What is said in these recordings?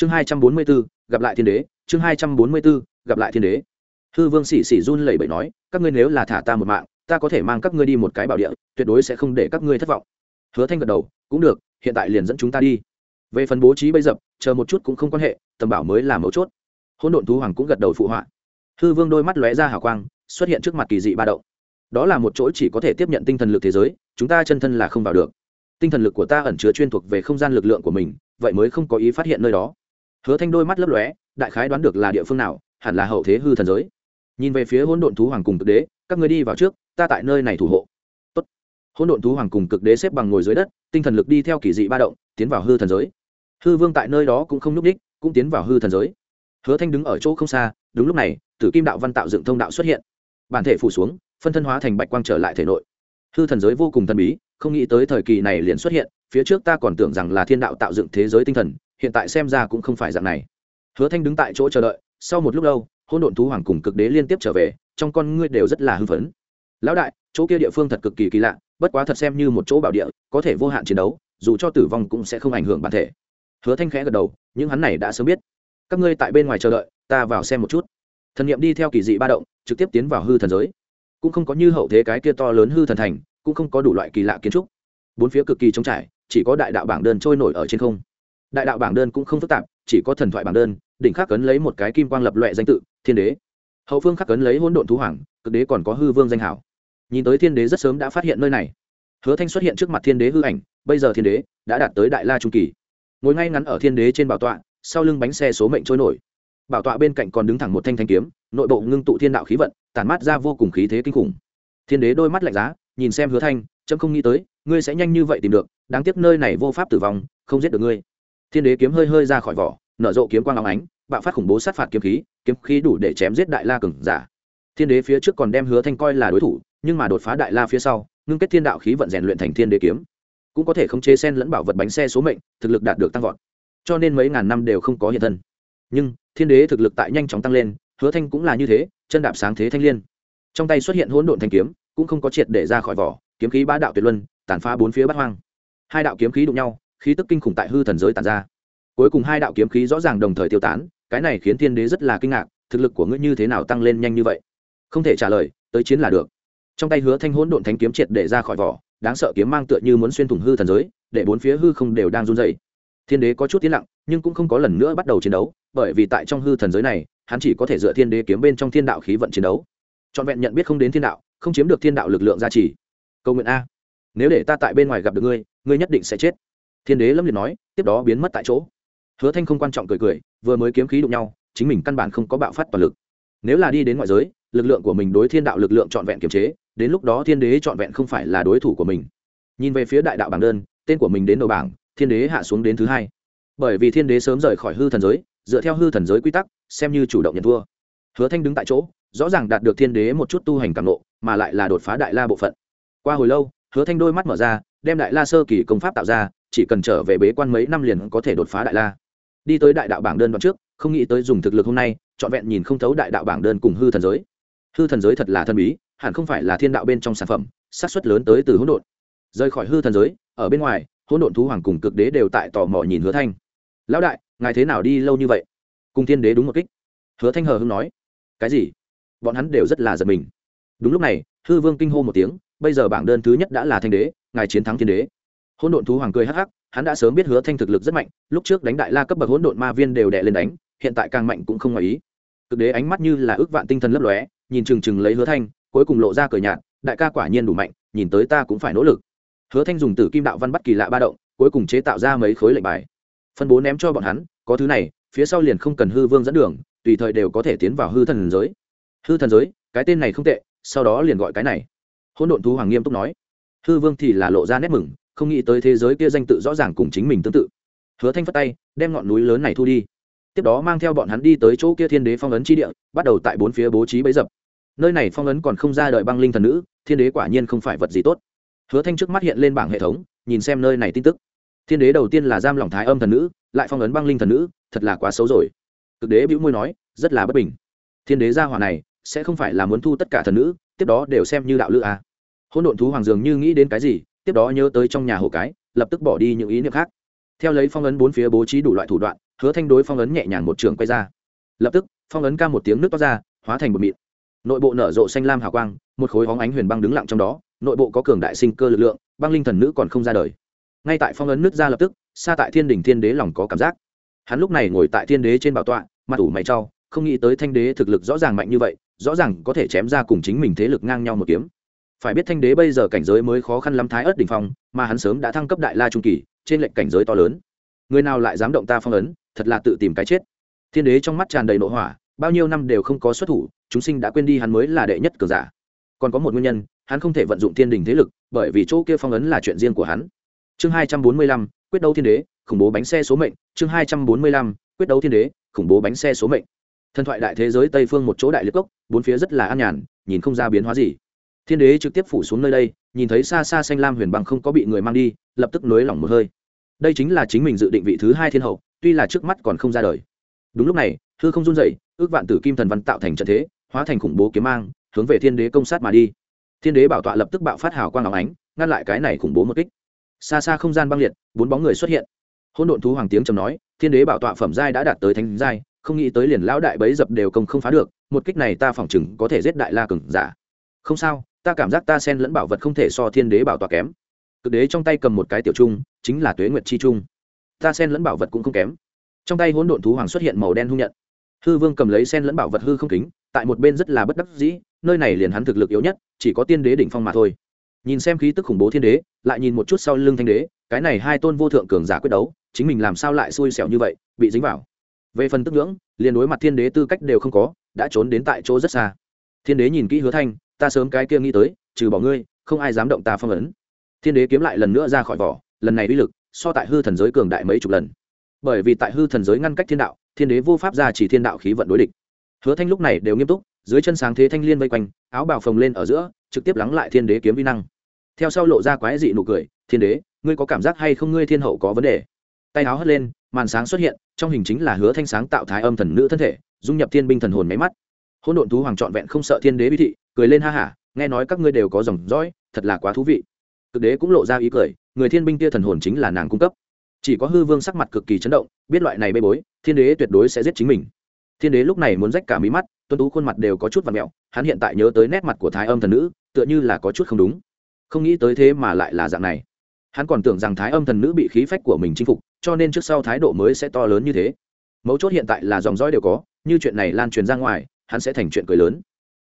chương hai trăm bốn mươi b gặp lại thiên đế. Chương hai trăm bốn mươi b gặp lại thiên đế. Hư vương xỉ xỉ run lẩy bẩy nói, các ngươi nếu là thả ta một mạng, ta có thể mang các ngươi đi một cái bảo địa, tuyệt đối sẽ không để các ngươi thất vọng. Hứa thanh gật đầu, cũng được, hiện tại liền dẫn chúng ta đi. Về phần bố trí bây dập chờ một chút cũng không quan hệ, tầm bảo mới là mấu chốt. Hôn độn thú hoàng cũng gật đầu phụ họa. Hư vương đôi mắt lóe ra hào quang, xuất hiện trước mặt kỳ dị ba động. Đó là một chỗ chỉ có thể tiếp nhận tinh thần lực thế giới, chúng ta chân thân là không vào được. Tinh thần lực của ta ẩn chứa chuyên thuộc về không gian lực lượng của mình, vậy mới không có ý phát hiện nơi đó hứa thanh đôi mắt lấp lóe, đại khái đoán được là địa phương nào, hẳn là hậu thế hư thần giới. Nhìn về phía hỗn độn thú hoàng cùng cực đế, các người đi vào trước, ta tại nơi này thủ hộ. Tốt. hỗn độn thú hoàng cùng cực đế xếp bằng ngồi dưới đất, tinh thần lực đi theo kỳ dị ba động, tiến vào hư thần giới. Hư vương tại nơi đó cũng không n ú c đích, cũng tiến vào hư thần giới. Hứa thanh đứng ở chỗ không xa, đúng lúc này, tử kim đạo văn tạo dựng thông đạo xuất hiện. Bản thể phủ xuống, phân thân hóa thành bạch quang trở lại thể nội. Hư thần giới vô cùng thần bí, không nghĩ tới thời kỳ này liền xuất hiện, phía trước ta còn tưởng rằng là thiên đạo tạo dựng thế giới tinh thần hiện tại xem ra cũng không phải dạng này. Hứa thanh đứng tại chỗ chờ đợi, sau một lúc lâu hôn độn thú hoàng cùng cực đế liên tiếp trở về, trong con ngươi đều rất là hưng phấn. Lão đại, chỗ kia địa phương thật cực kỳ kỳ lạ, bất quá thật xem như một chỗ bảo địa, có thể vô hạn chiến đấu, dù cho tử vong cũng sẽ không ảnh hưởng bản thể. Hứa thanh khẽ gật đầu, những hắn này đã sớm biết. Các ngươi tại bên ngoài chờ đợi, ta vào xem một chút. Thần nghiệm đi theo kỳ dị ba động, trực tiếp tiến vào hư thần giới. Cũng không có như hậu thế cái kia to lớn hư thần thành, cũng không có đủ loại kỳ lạ kiến trúc. Bốn phía cực kỳ trống trải, chỉ có đại đạo bảng đơn trôi nổi ở trên không đại đạo bảng đơn cũng không phức tạp, chỉ có thần thoại bảng đơn, đỉnh khắc cấn lấy một cái kim quang lập loại danh tự, thiên đế. Hậu phương khắc cấn lấy hỗn độn thú hoàng, cực đế còn có hư vương danh hảo. Nhìn tới thiên đế rất sớm đã phát hiện nơi này. Hứa thanh xuất hiện trước mặt thiên đế hư ảnh, bây giờ thiên đế đã đạt tới đại la trung kỳ. Ngồi ngay ngắn ở thiên đế trên bảo tọa, sau lưng bánh xe số mệnh trôi nổi. Bảo tọa bên cạnh còn đứng thẳng một thanh thanh kiếm, nội bộ ngưng tụ thiên đạo khí vận, tản mát ra vô cùng khí thế kinh khủng. Thiên đế đôi mắt lạnh giá, nhìn xem hứa thanh trâm không nghĩ tới, ngươi sẽ nhanh như vậy tìm được, đáng tiếc nơi này vô pháp tử vong, không giết được ngươi thiên đế kiếm hơi hơi ra khỏi vỏ, nở rộ kiếm quang áo ánh, bạo phát khủng bố sát phạt kiếm khí kiếm khí đủ để chém giết đại la cường giả. Thiên đế phía trước còn đem hứa thanh coi là đối thủ, nhưng mà đột phá đại la phía sau, ngưng kết thiên đạo khí vận rèn luyện thành thiên đế kiếm. Cũng có thể khống chế sen lẫn bảo vật bánh xe số mệnh, thực lực đạt được tăng vọt. Cho nên mấy ngàn năm đều không có hiện thân. Nhưng, thiên đế thực lực tại nhanh chóng tăng lên, hứa thanh cũng là như thế, chân đạp sáng thế thanh liên. Trong tay xuất hiện hỗn độn thanh kiếm, cũng không có triệt để ra khỏi vỏ, kiếm khí ba đạo tuyệt luân, tàn phá bốn phía bát hoang. Hai đạo kiếm khí đụng nhau khí tức kinh khủng tại hư thần giới tàn ra. Cuối cùng hai đạo kiếm khí rõ ràng đồng thời tiêu tán, cái này khiến thiên đế rất là kinh ngạc, thực lực của ngươi như thế nào tăng lên nhanh như vậy? Không thể trả lời, tới chiến là được. Trong tay hứa thanh hỗn độn thánh kiếm triệt để ra khỏi vỏ, đáng sợ kiếm mang tựa như muốn xuyên thủng hư thần giới, để bốn phía hư không đều đang run dày thiên đế có chút tiến lặng, nhưng cũng không có lần nữa bắt đầu chiến đấu, bởi vì tại trong hư thần giới này, hắn chỉ có thể dựa thiên đế kiếm bên trong thiên đạo khí vận chiến đấu. Trọn vẹn nhận biết không đến thiên đạo, không chiếm được thiên đạo lực lượng gia trì. Câu nguyện a. Nếu để ta tại bên ngoài gặp được ngươi ngươi nhất định sẽ chết thiên đế lâm liệt nói, tiếp đó biến mất tại chỗ. Hứa thanh không quan trọng cười cười, vừa mới kiếm khí đụng nhau, chính mình căn bản không có bạo phát toàn lực. Nếu là đi đến ngoại giới, lực lượng của mình đối thiên đạo lực lượng trọn vẹn kiềm chế, đến lúc đó thiên đế trọn vẹn không phải là đối thủ của mình. Nhìn về phía đại đạo bảng đơn, tên của mình đến đầu bảng, thiên đế hạ xuống đến thứ hai. Bởi vì thiên đế sớm rời khỏi hư thần giới, dựa theo hư thần giới quy tắc, xem như chủ động nhận thua. Hứa thanh đứng tại chỗ, rõ ràng đạt được thiên đế một chút tu hành cảm nộ, mà lại là đột phá đại la bộ phận. Qua hồi lâu, hứa thanh đôi mắt mở ra, đem đại la sơ kỳ công pháp tạo ra chỉ cần trở về bế quan mấy năm liền có thể đột phá đại la. Đi tới đại đạo bảng đơn đoạn trước, không nghĩ tới dùng thực lực hôm nay, trọn vẹn nhìn không thấu đại đạo bảng đơn cùng hư thần giới. Hư thần giới thật là thân bí, hẳn không phải là thiên đạo bên trong sản phẩm sát suất lớn tới từ hỗn độn. Rời khỏi hư thần giới, ở bên ngoài, hỗn độn thú hoàng cùng cực đế đều tại tò mò nhìn hứa thanh. Lão đại, ngài thế nào đi lâu như vậy? Cùng thiên đế đúng một kích. Hứa thanh hờ hưng nói. Cái gì? Bọn hắn đều rất là giật mình. Đúng lúc này, hư vương kinh hô một tiếng, bây giờ bảng đơn thứ nhất đã là thanh đế, ngài chiến thắng thiên đế hỗn độn thú hoàng cười hắc hắc, hắn đã sớm biết hứa thanh thực lực rất mạnh, lúc trước đánh đại la cấp bậc hỗn độn ma viên đều đè lên đánh, hiện tại càng mạnh cũng không ngoài ý. Cực đế ánh mắt như là ước vạn tinh thần lấp lóe, nhìn chừng chừng lấy hứa thanh, cuối cùng lộ ra cờ nhạt, đại ca quả nhiên đủ mạnh, nhìn tới ta cũng phải nỗ lực. Hứa thanh dùng tử kim đạo văn bắt kỳ lạ ba động, cuối cùng chế tạo ra mấy khối lệnh bài. Phân bố ném cho bọn hắn, có thứ này, phía sau liền không cần hư vương dẫn đường, tùy thời đều có thể tiến vào hư thần giới. Hư thần giới, cái tên này không tệ, sau đó liền gọi cái này. Hỗn độn thú hoàng nghiêm túc nói. Hư vương thì là lộ ra nét mừng không nghĩ tới thế giới kia danh tự rõ ràng cùng chính mình tương tự. Hứa thanh phất tay, đem ngọn núi lớn này thu đi. Tiếp đó mang theo bọn hắn đi tới chỗ kia thiên đế phong ấn chi địa, bắt đầu tại bốn phía bố trí bấy dập. Nơi này phong ấn còn không ra đợi băng linh thần nữ, thiên đế quả nhiên không phải vật gì tốt. Hứa thanh trước mắt hiện lên bảng hệ thống, nhìn xem nơi này tin tức. Thiên đế đầu tiên là giam lỏng thái âm thần nữ, lại phong ấn băng linh thần nữ, thật là quá xấu rồi. Cực đế bĩu môi nói, rất là bất bình. Thiên đế gia hỏa này, sẽ không phải là muốn thu tất cả thần nữ, tiếp đó đều xem như đạo lữ à. Hỗn độn thú hoàng dường như nghĩ đến cái gì tiếp đó nhớ tới trong nhà hồ cái, lập tức bỏ đi những ý niệm khác. Theo lấy phong ấn bốn phía bố trí đủ loại thủ đoạn, hứa thanh đối phong ấn nhẹ nhàng một trường quay ra. Lập tức, phong ấn ca một tiếng nước toát ra, hóa thành một mịn. Nội bộ nở rộ xanh lam hào quang, một khối hóng ánh huyền băng đứng lặng trong đó, nội bộ có cường đại sinh cơ lực lượng, băng linh thần nữ còn không ra đời. Ngay tại phong ấn nước ra lập tức, xa tại thiên đình thiên đế lòng có cảm giác. Hắn lúc này ngồi tại thiên đế trên bảo tọa, mặt ủ mày trau không nghĩ tới thanh đế thực lực rõ ràng mạnh như vậy, rõ ràng có thể chém ra cùng chính mình thế lực ngang nhau một kiếm phải biết thanh đế bây giờ cảnh giới mới khó khăn lắm thái ớt đ ỉ n h phong, mà hắn sớm đã thăng cấp đại la trung kỳ, trên lệnh cảnh giới to lớn. Người nào lại dám động ta phong ấn, thật là tự tìm cái chết. Thiên đế trong mắt tràn đầy nội hỏa, bao nhiêu năm đều không có xuất thủ, chúng sinh đã quên đi hắn mới là đệ nhất cường giả. Còn có một nguyên nhân, hắn không thể vận dụng thiên đình thế lực, bởi vì chỗ kia phong ấn là chuyện riêng của hắn. Chương hai trăm bốn mươi lăm, quyết đấu thiên đế, khủng bố bánh xe số mệnh. Chương hai trăm bốn mươi lăm, quyết đấu thiên đế, khủng bố bánh xe số mệnh. Thần thoại đại thế giới tây phương một chỗ đại liệt cốc, bốn phía rất là an nhàn, nhìn không ra biến hóa gì thiên đế trực tiếp phủ xuống nơi đây, nhìn thấy xa xa xanh lam huyền băng không có bị người mang đi, lập tức nới lỏng một hơi. Đây chính là chính mình dự định vị thứ hai thiên hậu, tuy là trước mắt còn không ra đời. Đúng lúc này, hư không run dậy ước vạn tử kim thần văn tạo thành trận thế, hóa thành khủng bố kiếm mang, hướng về thiên đế công sát mà đi. Thiên đế bảo tọa lập tức bạo phát hào quang áo ánh, ngăn lại cái này khủng bố một kích. Xa xa không gian băng liệt, bốn bóng người xuất hiện. Hôn độn thú hoàng tiếng trầm nói, thiên đế bảo tọa phẩm giai đã đạt tới thánh giai, không nghĩ tới liền lão đại bấy dập đều công không phá được, một kích này ta phỏng chừng có thể giết đại la cừng giả. Không sao ta cảm giác ta sen lẫn bảo vật không thể so thiên đế bảo tọa kém. Cực đế trong tay cầm một cái tiểu trung, chính là tuế nguyệt chi trung. Ta sen lẫn bảo vật cũng không kém. Trong tay hỗn độn thú hoàng xuất hiện màu đen hung nhận. Hư vương cầm lấy sen lẫn bảo vật hư không kính, tại một bên rất là bất đắc dĩ, nơi này liền hắn thực lực yếu nhất, chỉ có tiên đế đỉnh phong mà thôi. Nhìn xem khí tức khủng bố thiên đế, lại nhìn một chút sau lưng thanh đế, cái này hai tôn vô thượng cường giả quyết đấu, chính mình làm sao lại xui xẻo như vậy, bị dính vào. Về phần tức ngưỡng, liền đối mặt thiên đế tư cách đều không có, đã trốn đến tại chỗ rất xa. Thiên đế nhìn kỹ hứa thanh ta sớm cái kia nghĩ tới, trừ bỏ ngươi, không ai dám động ta phong ấn. Thiên đế kiếm lại lần nữa ra khỏi vỏ, lần này uy lực, so tại hư thần giới cường đại mấy chục lần. Bởi vì tại hư thần giới ngăn cách thiên đạo, thiên đế vô pháp ra chỉ thiên đạo khí vận đối địch. Hứa thanh lúc này đều nghiêm túc, dưới chân sáng thế thanh liên vây quanh, áo bào phồng lên ở giữa, trực tiếp lắng lại thiên đế kiếm vi năng. Theo sau lộ ra quái dị nụ cười, thiên đế, ngươi có cảm giác hay không ngươi thiên hậu có vấn đề? Tay áo hất lên, màn sáng xuất hiện, trong hình chính là hứa thanh sáng tạo thái âm thần nữ thân thể, dung nhập thiên binh thần hồn máy mắt. Hỗn độn thú hoàng trọn vẹn không sợ thiên đế bi thị cười lên ha hả, nghe nói các ngươi đều có dòng dõi, thật là quá thú vị. Cực đế cũng lộ ra ý cười, người thiên binh kia thần hồn chính là nàng cung cấp. Chỉ có hư vương sắc mặt cực kỳ chấn động, biết loại này bê bối, thiên đế tuyệt đối sẽ giết chính mình. Thiên đế lúc này muốn rách cả mí mắt tuân tú khuôn mặt đều có chút và mẹo, hắn hiện tại nhớ tới nét mặt của thái âm thần nữ, tựa như là có chút không đúng. Không nghĩ tới thế mà lại là dạng này. Hắn còn tưởng rằng thái âm thần nữ bị khí phách của mình chinh phục, cho nên trước sau thái độ mới sẽ to lớn như thế. Mấu chốt hiện tại là dòng dõi đều có, như chuyện này lan truyền ra ngoài, hắn sẽ thành chuyện cười lớn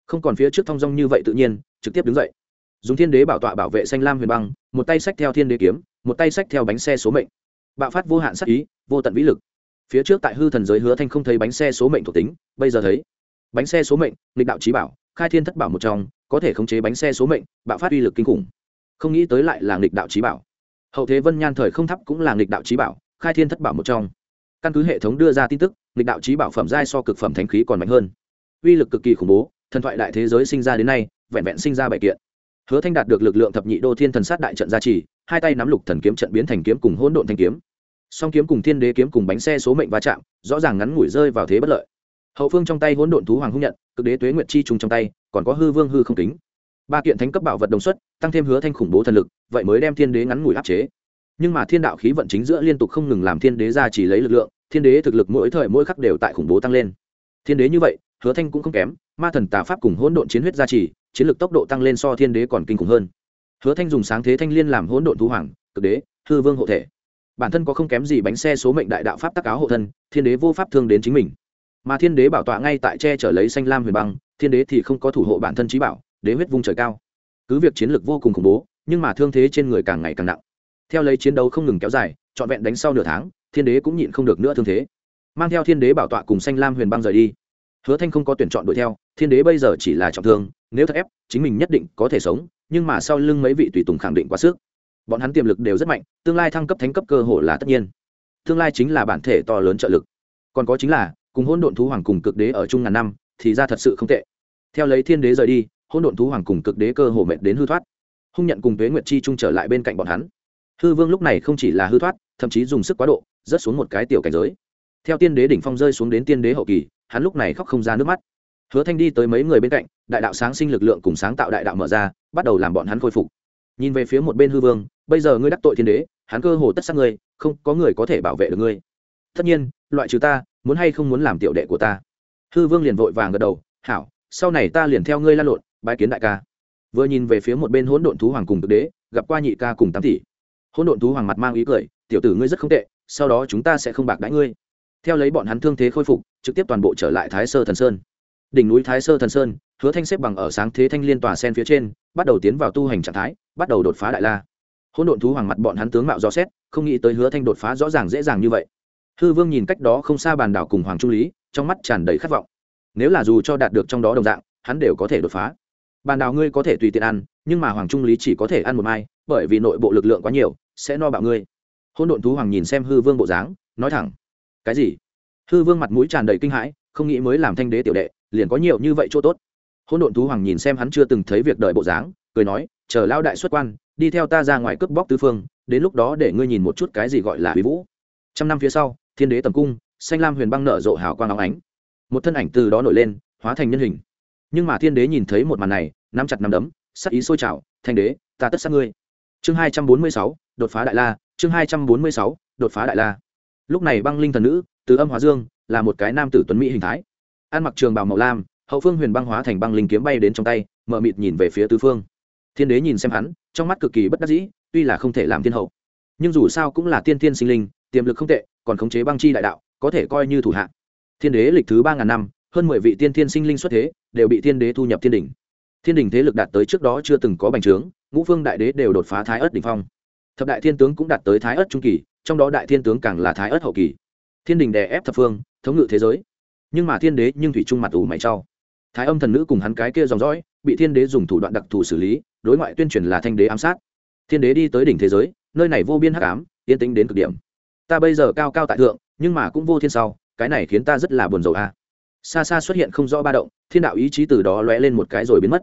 không còn phía trước thong dong như vậy tự nhiên, trực tiếp đứng dậy. Dùng thiên đế bảo tọa bảo vệ xanh lam huyền băng, một tay sách theo thiên đế kiếm, một tay sách theo bánh xe số mệnh. Bạo phát vô hạn sắc ý, vô tận vĩ lực. Phía trước tại hư thần giới hứa thanh không thấy bánh xe số mệnh thuộc tính, bây giờ thấy. Bánh xe số mệnh lịch đạo trí bảo, khai thiên thất bảo một trong, có thể khống chế bánh xe số mệnh, bạo phát uy lực kinh khủng. Không nghĩ tới lại là lịch đạo trí bảo. Hậu thế vân nhan thời không thấp cũng là lịch đạo trí bảo, khai thiên thất bảo một trong. Căn cứ hệ thống đưa ra tin tức lịch đạo trí bảo phẩm giai so cực phẩm thánh khí còn mạnh hơn. Uy lực cực kỳ khủng bố thần thoại đại thế giới sinh ra đến nay, vẹn vẹn sinh ra bảy kiện. Hứa thanh đạt được lực lượng thập nhị đô thiên thần sát đại trận gia trì, hai tay nắm lục thần kiếm trận biến thành kiếm cùng hỗn độn thanh kiếm. Song kiếm cùng thiên đế kiếm cùng bánh xe số mệnh va chạm, rõ ràng ngắn ngủi rơi vào thế bất lợi. Hậu phương trong tay hỗn độn thú hoàng hung nhận, cực đế tuế nguyệt chi trùng trong tay, còn có hư vương hư không kính. Ba kiện thánh cấp bảo vật đồng xuất, tăng thêm hứa thanh khủng bố thần lực, vậy mới đem thiên đế ngắn ngủi áp chế. Nhưng mà thiên đạo khí vận chính giữa liên tục không ngừng làm thiên đế ra chỉ lấy lực lượng, thiên đế thực lực mỗi thời mỗi khắc đều tại khủng bố tăng lên. Thiên đế như vậy, hứa thanh cũng không kém ma thần tà pháp cùng hỗn độn chiến huyết gia trì, chiến lược tốc độ tăng lên so thiên đế còn kinh khủng hơn. Hứa thanh dùng sáng thế thanh liên làm hỗn độn thú hoàng, cực đế, hư vương hộ thể. Bản thân có không kém gì bánh xe số mệnh đại đạo pháp tác áo hộ thân, thiên đế vô pháp thương đến chính mình. Mà thiên đế bảo tọa ngay tại che trở lấy xanh lam huyền băng, thiên đế thì không có thủ hộ bản thân trí bảo, đế huyết vung trời cao. Cứ việc chiến lược vô cùng khủng bố, nhưng mà thương thế trên người càng ngày càng nặng. Theo lấy chiến đấu không ngừng kéo dài, trọn vẹn đánh sau nửa tháng, thiên đế cũng nhịn không được nữa thương thế. Mang theo thiên đế bảo tọa cùng xanh lam huyền băng rời đi. Hứa thanh không có tuyển chọn đuổi theo thiên đế bây giờ chỉ là trọng thương, nếu thật ép, chính mình nhất định có thể sống, nhưng mà sau lưng mấy vị tùy tùng khẳng định quá sức. Bọn hắn tiềm lực đều rất mạnh, tương lai thăng cấp thánh cấp cơ hồ là tất nhiên. Tương lai chính là bản thể to lớn trợ lực. Còn có chính là, cùng hỗn độn thú hoàng cùng cực đế ở chung ngàn năm, thì ra thật sự không tệ. Theo lấy thiên đế rời đi, hỗn độn thú hoàng cùng cực đế cơ hồ mệt đến hư thoát. Hung nhận cùng tuế nguyệt chi trung trở lại bên cạnh bọn hắn. Hư vương lúc này không chỉ là hư thoát, thậm chí dùng sức quá độ, rớt xuống một cái tiểu cảnh giới. Theo tiên đế đỉnh phong rơi xuống đến tiên đế hậu kỳ, hắn lúc này khóc không ra nước mắt hứa thanh đi tới mấy người bên cạnh, đại đạo sáng sinh lực lượng cùng sáng tạo đại đạo mở ra, bắt đầu làm bọn hắn khôi phục. Nhìn về phía một bên hư vương, bây giờ ngươi đắc tội thiên đế, hắn cơ hồ tất sát ngươi, không có người có thể bảo vệ được ngươi. Tất nhiên, loại trừ ta, muốn hay không muốn làm tiểu đệ của ta? Hư vương liền vội vàng gật đầu, hảo, sau này ta liền theo ngươi lan lộn, bái kiến đại ca. Vừa nhìn về phía một bên hỗn độn thú hoàng cùng thực đế, gặp qua nhị ca cùng tám tỷ. Hỗn độn thú hoàng mặt mang ý cười, tiểu tử ngươi rất không tệ, sau đó chúng ta sẽ không bạc đãi ngươi. Theo lấy bọn hắn thương thế khôi phục, trực tiếp toàn bộ trở lại thái sơ thần sơn đỉnh núi thái sơ thần sơn, hứa thanh xếp bằng ở sáng thế thanh liên tòa sen phía trên, bắt đầu tiến vào tu hành trạng thái, bắt đầu đột phá đại la. Hỗn độn thú hoàng mặt bọn hắn tướng mạo rõ xét, không nghĩ tới hứa thanh đột phá rõ ràng dễ dàng như vậy. Hư vương nhìn cách đó không xa bàn đảo cùng hoàng trung lý, trong mắt tràn đầy khát vọng. Nếu là dù cho đạt được trong đó đồng dạng, hắn đều có thể đột phá. Bàn đảo ngươi có thể tùy tiện ăn, nhưng mà hoàng trung lý chỉ có thể ăn một mai, bởi vì nội bộ lực lượng quá nhiều, sẽ no bạo ngươi. Hôn độn thú hoàng nhìn xem hư vương bộ dáng, nói thẳng. Cái gì? Hư vương mặt mũi tràn đầy kinh hãi, không nghĩ mới làm thanh đế tiểu đệ liền có nhiều như vậy chỗ tốt. Hôn độn thú hoàng nhìn xem hắn chưa từng thấy việc đợi bộ dáng, cười nói, chờ lao đại xuất quan, đi theo ta ra ngoài cướp bóc tứ phương, đến lúc đó để ngươi nhìn một chút cái gì gọi là huy vũ. Trăm năm phía sau, thiên đế tầm cung, xanh lam huyền băng nở rộ hào quang óng ánh. Một thân ảnh từ đó nổi lên, hóa thành nhân hình. Nhưng mà thiên đế nhìn thấy một màn này, nắm chặt nắm đấm, sắc ý sôi trào, thanh đế, ta tất sát ngươi. Chương hai trăm bốn mươi sáu, đột phá đại la, chương hai trăm bốn mươi sáu, đột phá đại la. Lúc này băng linh thần nữ, từ âm hóa dương, là một cái nam tử tuấn mỹ hình thái ăn mặc trường bào màu lam, hậu phương huyền băng hóa thành băng linh kiếm bay đến trong tay, mở mịt nhìn về phía tứ phương. Thiên đế nhìn xem hắn, trong mắt cực kỳ bất đắc dĩ, tuy là không thể làm thiên hậu. Nhưng dù sao cũng là tiên thiên sinh linh, tiềm lực không tệ, còn khống chế băng chi đại đạo, có thể coi như thủ hạ. Thiên đế lịch thứ ba ngàn năm, hơn mười vị tiên thiên sinh linh xuất thế, đều bị thiên đế thu nhập thiên đỉnh. Thiên đỉnh thế lực đạt tới trước đó chưa từng có bành trướng, ngũ phương đại đế đều đột phá thái ớt đ ỉ n h phong. Thập đại thiên tướng cũng đạt tới thái ớt trung kỳ, trong đó đại thiên tướng càng là thái ớt hậu kỳ. Thiên đình đè ép thập phương, thống ngự thế giới nhưng mà thiên đế nhưng thủy trung mặt ủ mày trao. Thái âm thần nữ cùng hắn cái kia dòng dõi, bị thiên đế dùng thủ đoạn đặc thù xử lý, đối ngoại tuyên truyền là thanh đế ám sát. Thiên đế đi tới đỉnh thế giới, nơi này vô biên hắc ám, yên tĩnh đến cực điểm. Ta bây giờ cao cao tại thượng, nhưng mà cũng vô thiên sau, cái này khiến ta rất là buồn rầu a. Xa xa xuất hiện không rõ ba động, thiên đạo ý chí từ đó lóe lên một cái rồi biến mất.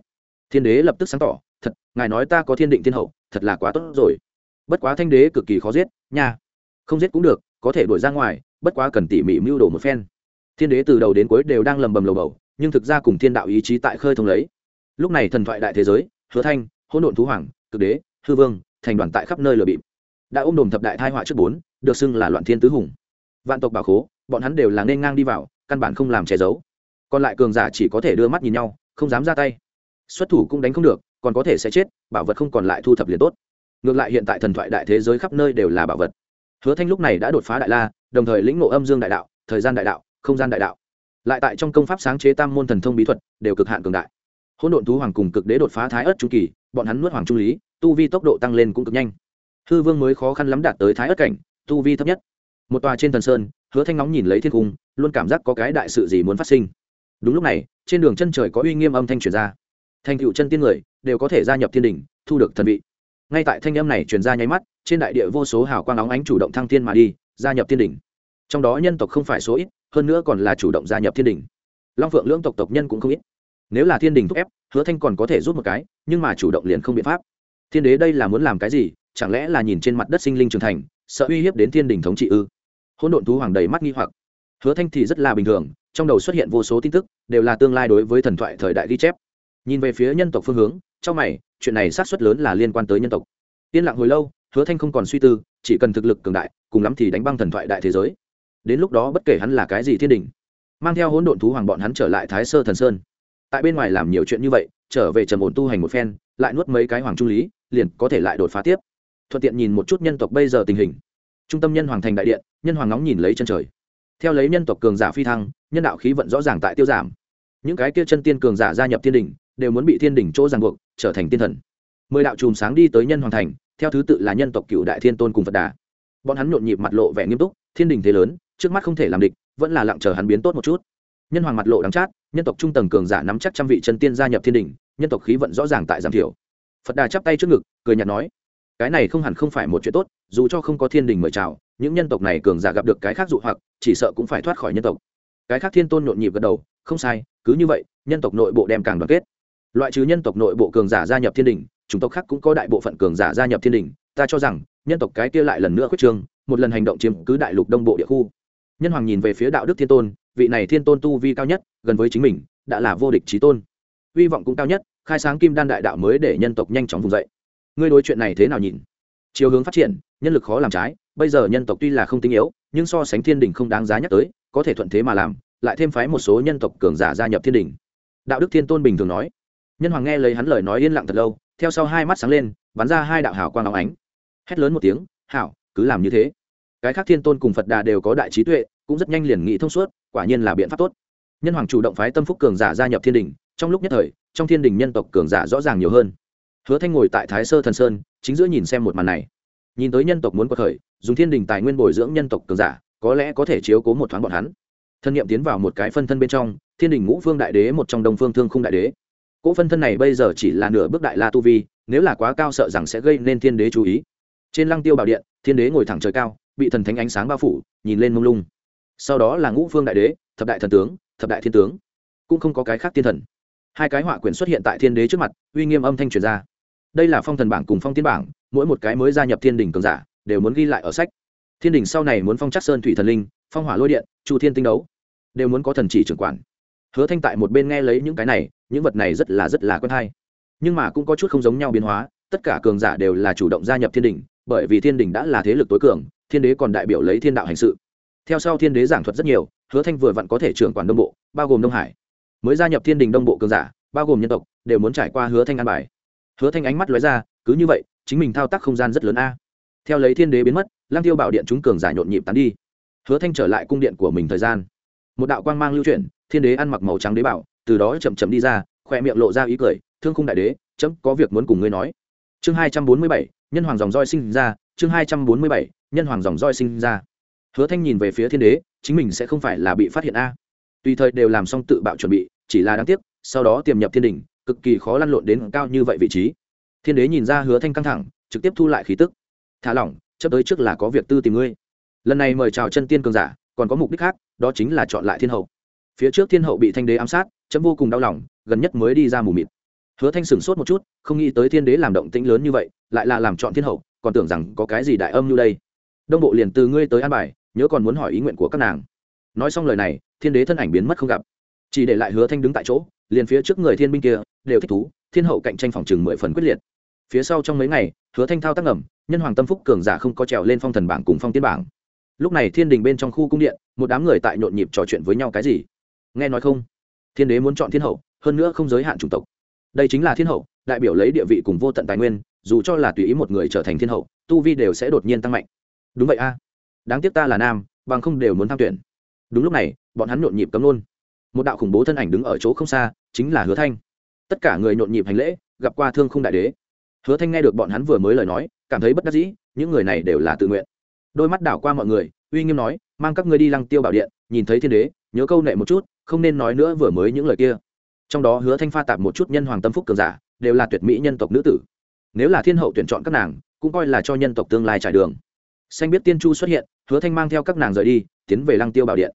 Thiên đế lập tức sáng tỏ, thật, ngài nói ta có thiên định thiên hậu, thật là quá tốt rồi. Bất quá thanh đế cực kỳ khó giết, nha. Không giết cũng được, có thể đuổi ra ngoài, bất quá cần tỉ mỉ mưu đồ một phen thiên đế từ đầu đến cuối đều đang lầm bầm lầu bầu, nhưng thực ra cùng thiên đạo ý chí tại khơi thông lấy. Lúc này thần thoại đại thế giới, hứa thanh, hỗn độn thú hoàng, cực đế, hư vương, thành đoàn tại khắp nơi lừa bịp. Đã ôm đồm thập đại thai họa trước bốn, được xưng là loạn thiên tứ hùng. Vạn tộc bảo khố, bọn hắn đều là nên ngang đi vào, căn bản không làm che giấu. Còn lại cường giả chỉ có thể đưa mắt nhìn nhau, không dám ra tay. Xuất thủ cũng đánh không được, còn có thể sẽ chết, bảo vật không còn lại thu thập liền tốt. Ngược lại hiện tại thần thoại đại thế giới khắp nơi đều là bảo vật. Hứa thanh lúc này đã đột phá đại la, đồng thời lĩnh ngộ âm dương đại đạo, thời gian đại đạo không gian đại đạo. Lại tại trong công pháp sáng chế tam môn thần thông bí thuật, đều cực hạn cường đại. Hỗn độn thú hoàng cùng cực đế đột phá thái ớt trung kỳ, bọn hắn nuốt hoàng trung lý, tu vi tốc độ tăng lên cũng cực nhanh. Hư vương mới khó khăn lắm đạt tới thái ớt cảnh, tu vi thấp nhất. Một tòa trên thần sơn, hứa thanh nóng nhìn lấy thiên cung, luôn cảm giác có cái đại sự gì muốn phát sinh. Đúng lúc này, trên đường chân trời có uy nghiêm âm thanh truyền ra. Thành cựu chân tiên người, đều có thể gia nhập thiên đình thu được thần vị. Ngay tại thanh âm này truyền ra nháy mắt, trên đại địa vô số hào quang óng ánh chủ động thăng thiên mà đi, gia nhập thiên đình trong đó nhân tộc không phải số ít hơn nữa còn là chủ động gia nhập thiên đình. Long phượng lưỡng tộc tộc nhân cũng không ít. Nếu là thiên đình thúc ép, hứa thanh còn có thể rút một cái, nhưng mà chủ động liền không biện pháp. Thiên đế đây là muốn làm cái gì? Chẳng lẽ là nhìn trên mặt đất sinh linh trưởng thành, sợ uy hiếp đến thiên đình thống trị ư? Hỗn độn thú hoàng đầy mắt nghi hoặc. Hứa thanh thì rất là bình thường, trong đầu xuất hiện vô số tin tức, đều là tương lai đối với thần thoại thời đại ghi chép. Nhìn về phía nhân tộc phương hướng, trong mày, chuyện này sát suất lớn là liên quan tới nhân tộc. Yên lặng hồi lâu, hứa thanh không còn suy tư, chỉ cần thực lực cường đại, cùng lắm thì đánh băng thần thoại đại thế giới đến lúc đó bất kể hắn là cái gì thiên đình, mang theo hỗn độn thú hoàng bọn hắn trở lại thái sơ thần sơn. Tại bên ngoài làm nhiều chuyện như vậy, trở về trầm ổn tu hành một phen, lại nuốt mấy cái hoàng trung lý, liền có thể lại đột phá tiếp. Thuận tiện nhìn một chút nhân tộc bây giờ tình hình. Trung tâm nhân hoàng thành đại điện, nhân hoàng nóng nhìn lấy chân trời. Theo lấy nhân tộc cường giả phi thăng, nhân đạo khí vận rõ ràng tại tiêu giảm. Những cái kia chân tiên cường giả gia nhập thiên đình, đều muốn bị thiên đình chỗ ràng buộc, trở thành tiên thần. Mười đạo chùm sáng đi tới nhân hoàng thành, theo thứ tự là nhân tộc cựu đại thiên tôn cùng phật đà. Bọn hắn nhộn nhịp mặt lộ vẻ nghiêm túc thiên đình thế lớn, trước mắt không thể làm địch, vẫn là lặng chờ hắn biến tốt một chút. Nhân hoàng mặt lộ đắng chát, nhân tộc trung tầng cường giả nắm chắc trăm vị chân tiên gia nhập thiên đình, nhân tộc khí vận rõ ràng tại giảm thiểu. Phật đà chắp tay trước ngực, cười nhạt nói, cái này không hẳn không phải một chuyện tốt, dù cho không có thiên đình mời chào, những nhân tộc này cường giả gặp được cái khác dụ hoặc, chỉ sợ cũng phải thoát khỏi nhân tộc. Cái khác thiên tôn nhộn nhịp gật đầu, không sai, cứ như vậy, nhân tộc nội bộ đem càng đoàn kết. Loại trừ nhân tộc nội bộ cường giả gia nhập thiên đình, chủng tộc khác cũng có đại bộ phận cường giả gia nhập thiên đình. Ta cho rằng, nhân tộc cái kia lại lần nữa khuyết trương một lần hành động chiếm cứ đại lục đông bộ địa khu. Nhân hoàng nhìn về phía đạo đức thiên tôn, vị này thiên tôn tu vi cao nhất, gần với chính mình, đã là vô địch trí tôn. Hy vọng cũng cao nhất, khai sáng kim đan đại đạo mới để nhân tộc nhanh chóng vùng dậy. Ngươi đối chuyện này thế nào nhìn? Chiều hướng phát triển, nhân lực khó làm trái, bây giờ nhân tộc tuy là không tinh yếu, nhưng so sánh thiên đình không đáng giá nhắc tới, có thể thuận thế mà làm, lại thêm phái một số nhân tộc cường giả gia nhập thiên đình. Đạo đức thiên tôn bình thường nói. Nhân hoàng nghe lấy hắn lời nói yên lặng thật lâu, theo sau hai mắt sáng lên, bắn ra hai đạo hảo quang áo ánh. Hét lớn một tiếng, hảo, cứ làm như thế cái khác thiên tôn cùng phật đà đều có đại trí tuệ, cũng rất nhanh liền nghĩ thông suốt, quả nhiên là biện pháp tốt. Nhân hoàng chủ động phái tâm phúc cường giả gia nhập thiên đình, trong lúc nhất thời, trong thiên đình nhân tộc cường giả rõ ràng nhiều hơn. Hứa thanh ngồi tại thái sơ thần sơn, chính giữa nhìn xem một màn này. Nhìn tới nhân tộc muốn có khởi, dùng thiên đình tài nguyên bồi dưỡng nhân tộc cường giả, có lẽ có thể chiếu cố một thoáng bọn hắn. Thân nhiệm tiến vào một cái phân thân bên trong, thiên đình ngũ phương đại đế một trong đông phương thương khung đại đế. Cỗ phân thân này bây giờ chỉ là nửa bước đại la tu vi, nếu là quá cao sợ rằng sẽ gây nên thiên đế chú ý. Trên lăng tiêu bảo điện, thiên đế ngồi thẳng trời cao bị thần thánh ánh sáng bao phủ, nhìn lên mông lung. Sau đó là ngũ phương đại đế, thập đại thần tướng, thập đại thiên tướng. Cũng không có cái khác thiên thần. Hai cái họa quyển xuất hiện tại thiên đế trước mặt, uy nghiêm âm thanh truyền ra. Đây là phong thần bảng cùng phong tiên bảng, mỗi một cái mới gia nhập thiên đình cường giả, đều muốn ghi lại ở sách. Thiên đình sau này muốn phong chắc sơn thủy thần linh, phong hỏa lôi điện, chu thiên tinh đấu, đều muốn có thần chỉ trưởng quản. Hứa thanh tại một bên nghe lấy những cái này, những vật này rất là rất là quen hay. Nhưng mà cũng có chút không giống nhau biến hóa, tất cả cường giả đều là chủ động gia nhập thiên đình bởi vì thiên đình đã là thế lực tối cường thiên đế còn đại biểu lấy thiên đạo hành sự. Theo sau thiên đế giảng thuật rất nhiều, hứa thanh vừa vặn có thể trưởng quản đông bộ, bao gồm đông hải. Mới gia nhập thiên đình đông bộ cường giả, bao gồm nhân tộc, đều muốn trải qua hứa thanh an bài. Hứa thanh ánh mắt lóe ra, cứ như vậy, chính mình thao tác không gian rất lớn a. Theo lấy thiên đế biến mất lang tiêu bảo điện chúng cường giả nhộn nhịp tán đi. Hứa thanh trở lại cung điện của mình thời gian. Một đạo quang mang lưu chuyển, thiên đế ăn mặc màu trắng đế bảo, từ đó chậm chậm đi ra khoe miệng lộ ra ý cười, thương khung đại đế, chấm có việc muốn cùng ngươi nói. Chương hai trăm bốn mươi bảy, nhân hoàng dòng roi sinh ra chương hai trăm bốn mươi bảy, nhân hoàng dòng roi sinh ra. Hứa thanh nhìn về phía thiên đế, chính mình sẽ không phải là bị phát hiện a. Tùy thời đều làm xong tự bạo chuẩn bị, chỉ là đáng tiếc, sau đó tiềm nhập thiên đình cực kỳ khó lăn lộn đến cao như vậy vị trí. Thiên đế nhìn ra hứa thanh căng thẳng, trực tiếp thu lại khí tức. Thả lỏng chấp tới trước là có việc tư tìm ngươi. Lần này mời chào chân tiên cường giả, còn có mục đích khác, đó chính là chọn lại thiên hậu. Phía trước thiên hậu bị thanh đế ám sát, chấm vô cùng đau lòng, gần nhất mới đi ra mù mịt. Hứa thanh sửng sốt một chút, không nghĩ tới thiên đế làm động tĩnh lớn như vậy, lại là làm chọn thiên hậu còn tưởng rằng có cái gì đại âm như đây. Đông bộ liền từ ngươi tới an bài, nhớ còn muốn hỏi ý nguyện của các nàng. Nói xong lời này, thiên đế thân ảnh biến mất không gặp. Chỉ để lại hứa thanh đứng tại chỗ, liền phía trước người thiên binh kia, đều thích thú, thiên hậu cạnh tranh phòng chừng mười phần quyết liệt. Phía sau trong mấy ngày, hứa thanh thao tác ngầm, nhân hoàng tâm phúc cường giả không có trèo lên phong thần bảng cùng phong tiên bảng. Lúc này thiên đình bên trong khu cung điện, một đám người tại nhộn nhịp trò chuyện với nhau cái gì? Nghe nói không? Thiên đế muốn chọn thiên hậu, hơn nữa không giới hạn chủng tộc. Đây chính là thiên hậu, đại biểu lấy địa vị cùng vô tận tài nguyên dù cho là tùy ý một người trở thành thiên hậu, tu vi đều sẽ đột nhiên tăng mạnh. Đúng vậy a. Đáng tiếc ta là nam, bằng không đều muốn tham tuyển. Đúng lúc này, bọn hắn nhộn nhịp cấm luôn một đạo khủng bố thân ảnh đứng ở chỗ không xa, chính là hứa thanh. Tất cả người nhộn nhịp hành lễ, gặp qua thương không đại đế. Hứa thanh nghe được bọn hắn vừa mới lời nói, cảm thấy bất đắc dĩ, những người này đều là tự nguyện. Đôi mắt đảo qua mọi người, uy nghiêm nói, mang các ngươi đi lăng tiêu bảo điện, nhìn thấy thiên đế, nhớ câu nệ một chút, không nên nói nữa vừa mới những lời kia. Trong đó hứa thanh pha tạp một chút nhân hoàng tâm phúc cường giả, đều là tuyệt mỹ nhân tộc nữ tử nếu là thiên hậu tuyển chọn các nàng, cũng coi là cho nhân tộc tương lai trải đường. Xanh biết tiên chu xuất hiện, hứa thanh mang theo các nàng rời đi, tiến về lăng tiêu bảo điện.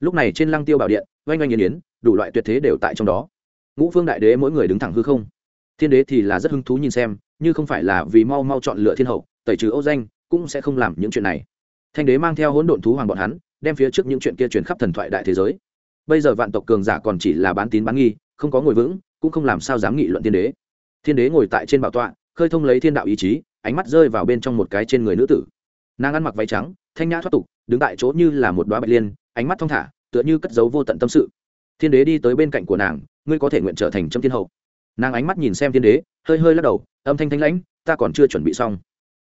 Lúc này trên lăng tiêu bảo điện, oanh oanh yên yến, đủ loại tuyệt thế đều tại trong đó. Ngũ phương đại đế mỗi người đứng thẳng hư không. Thiên đế thì là rất hứng thú nhìn xem, như không phải là vì mau mau chọn lựa thiên hậu, tẩy trừ âu danh, cũng sẽ không làm những chuyện này. Thanh đế mang theo hỗn độn thú hoàng bọn hắn, đem phía trước những chuyện kia truyền khắp thần thoại đại thế giới. Bây giờ vạn tộc cường giả còn chỉ là bán tín bán nghi, không có ngồi vững, cũng không làm sao dám nghị luận thiên đế. Thiên đế ngồi tại trên bảo tọa khơi thông lấy thiên đạo ý chí, ánh mắt rơi vào bên trong một cái trên người nữ tử. Nàng ăn mặc váy trắng, thanh nhã thoát tục, đứng tại chỗ như là một đoá bạch liên, ánh mắt thong thả, tựa như cất giấu vô tận tâm sự. Thiên đế đi tới bên cạnh của nàng, ngươi có thể nguyện trở thành trâm thiên hậu. Nàng ánh mắt nhìn xem thiên đế, hơi hơi lắc đầu, âm thanh thanh lãnh, ta còn chưa chuẩn bị xong.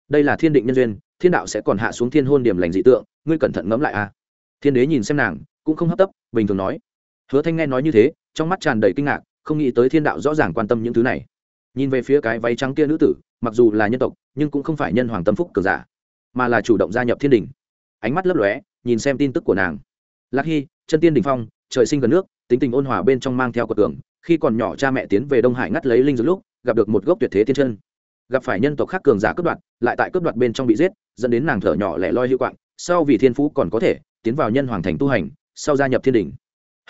Đây là thiên định nhân duyên, thiên đạo sẽ còn hạ xuống thiên hôn điểm lành dị tượng, ngươi cẩn thận ngẫm lại a. Thiên đế nhìn xem nàng, cũng không hấp tấp, bình thường nói. Hứa thanh nghe nói như thế, trong mắt tràn đầy kinh ngạc, không nghĩ tới thiên đạo rõ ràng quan tâm những thứ này nhìn về phía cái váy trắng kia nữ tử, mặc dù là nhân tộc, nhưng cũng không phải nhân hoàng tâm phúc cường giả, mà là chủ động gia nhập thiên đình. Ánh mắt lấp lóe, nhìn xem tin tức của nàng. Lạc hy, chân tiên đình phong, trời sinh gần nước, tính tình ôn hòa bên trong mang theo cột tường khi còn nhỏ cha mẹ tiến về đông hải ngắt lấy linh dược lúc, gặp được một gốc tuyệt thế tiên chân. Gặp phải nhân tộc khác cường giả cướp đoạt, lại tại cướp đoạt bên trong bị giết, dẫn đến nàng thở nhỏ lẻ loi hữu quạng, sau vì thiên phú còn có thể, tiến vào nhân hoàng thành tu hành, sau gia nhập thiên đình.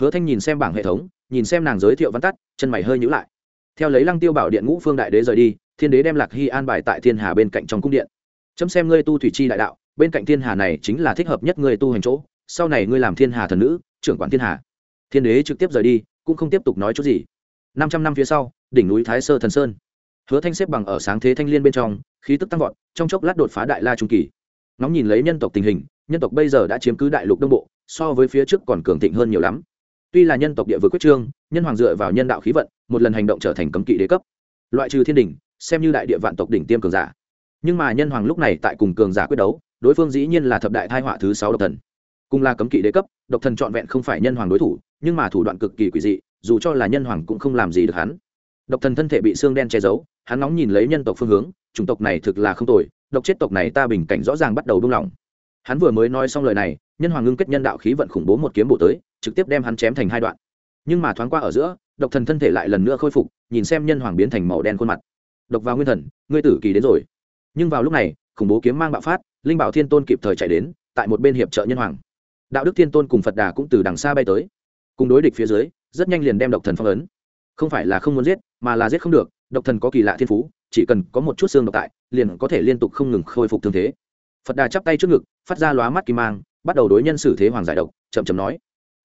Hứa thanh nhìn xem bảng hệ thống, nhìn xem nàng giới thiệu văn tắt, chân mày hơi nhữ lại theo lấy lăng tiêu bảo điện ngũ phương đại đế rời đi, thiên đế đem lạc hy an bài tại thiên hà bên cạnh trong cung điện. Chấm xem ngươi tu thủy chi đại đạo, bên cạnh thiên hà này chính là thích hợp nhất ngươi tu hành chỗ, sau này ngươi làm thiên hà thần nữ, trưởng quản thiên hà. Thiên đế trực tiếp rời đi, cũng không tiếp tục nói chút gì. Năm trăm năm phía sau, đỉnh núi thái sơ thần sơn. Hứa thanh xếp bằng ở sáng thế thanh liên bên trong, khí tức tăng vọt, trong chốc lát đột phá đại la trung kỳ. Nóng nhìn lấy nhân tộc tình hình, nhân tộc bây giờ đã chiếm cứ đại lục đông bộ, so với phía trước còn cường thịnh hơn nhiều lắm. Tuy là nhân tộc địa vực quyết trương, nhân hoàng dựa vào nhân đạo khí vận một lần hành động trở thành cấm kỵ đế cấp. Loại trừ thiên đình xem như đại địa vạn tộc đỉnh tiêm cường giả. Nhưng mà nhân hoàng lúc này tại cùng cường giả quyết đấu, đối phương dĩ nhiên là thập đại thai họa thứ sáu độc thần. Cùng là cấm kỵ đế cấp, độc thần trọn vẹn không phải nhân hoàng đối thủ, nhưng mà thủ đoạn cực kỳ quỷ dị, dù cho là nhân hoàng cũng không làm gì được hắn. Độc thần thân thể bị xương đen che giấu, hắn nóng nhìn lấy nhân tộc phương hướng, chủng tộc này thực là không tồi, độc chết tộc này ta bình cảnh rõ ràng bắt đầu buông lỏng. Hắn vừa mới nói xong lời này, nhân hoàng ngưng kết nhân đạo khí vận khủng bố một kiếm bổ tới, trực tiếp đem hắn chém thành hai đoạn. Nhưng mà thoáng qua ở giữa độc thần thân thể lại lần nữa khôi phục, nhìn xem nhân hoàng biến thành màu đen khuôn mặt. Độc vào nguyên thần, ngươi tử kỳ đến rồi. Nhưng vào lúc này, khủng bố kiếm mang bạo phát, linh bảo thiên tôn kịp thời chạy đến, tại một bên hiệp trợ nhân hoàng. Đạo đức thiên tôn cùng phật đà cũng từ đằng xa bay tới. Cùng đối địch phía dưới, rất nhanh liền đem độc thần phong ấn. Không phải là không muốn giết, mà là giết không được, độc thần có kỳ lạ thiên phú, chỉ cần có một chút xương độc tại, liền có thể liên tục không ngừng khôi phục thương thế. Phật đà chắp tay trước ngực, phát ra lóa mắt kim mang, bắt đầu đối nhân xử thế hoàng giải độc, chậm chậm nói.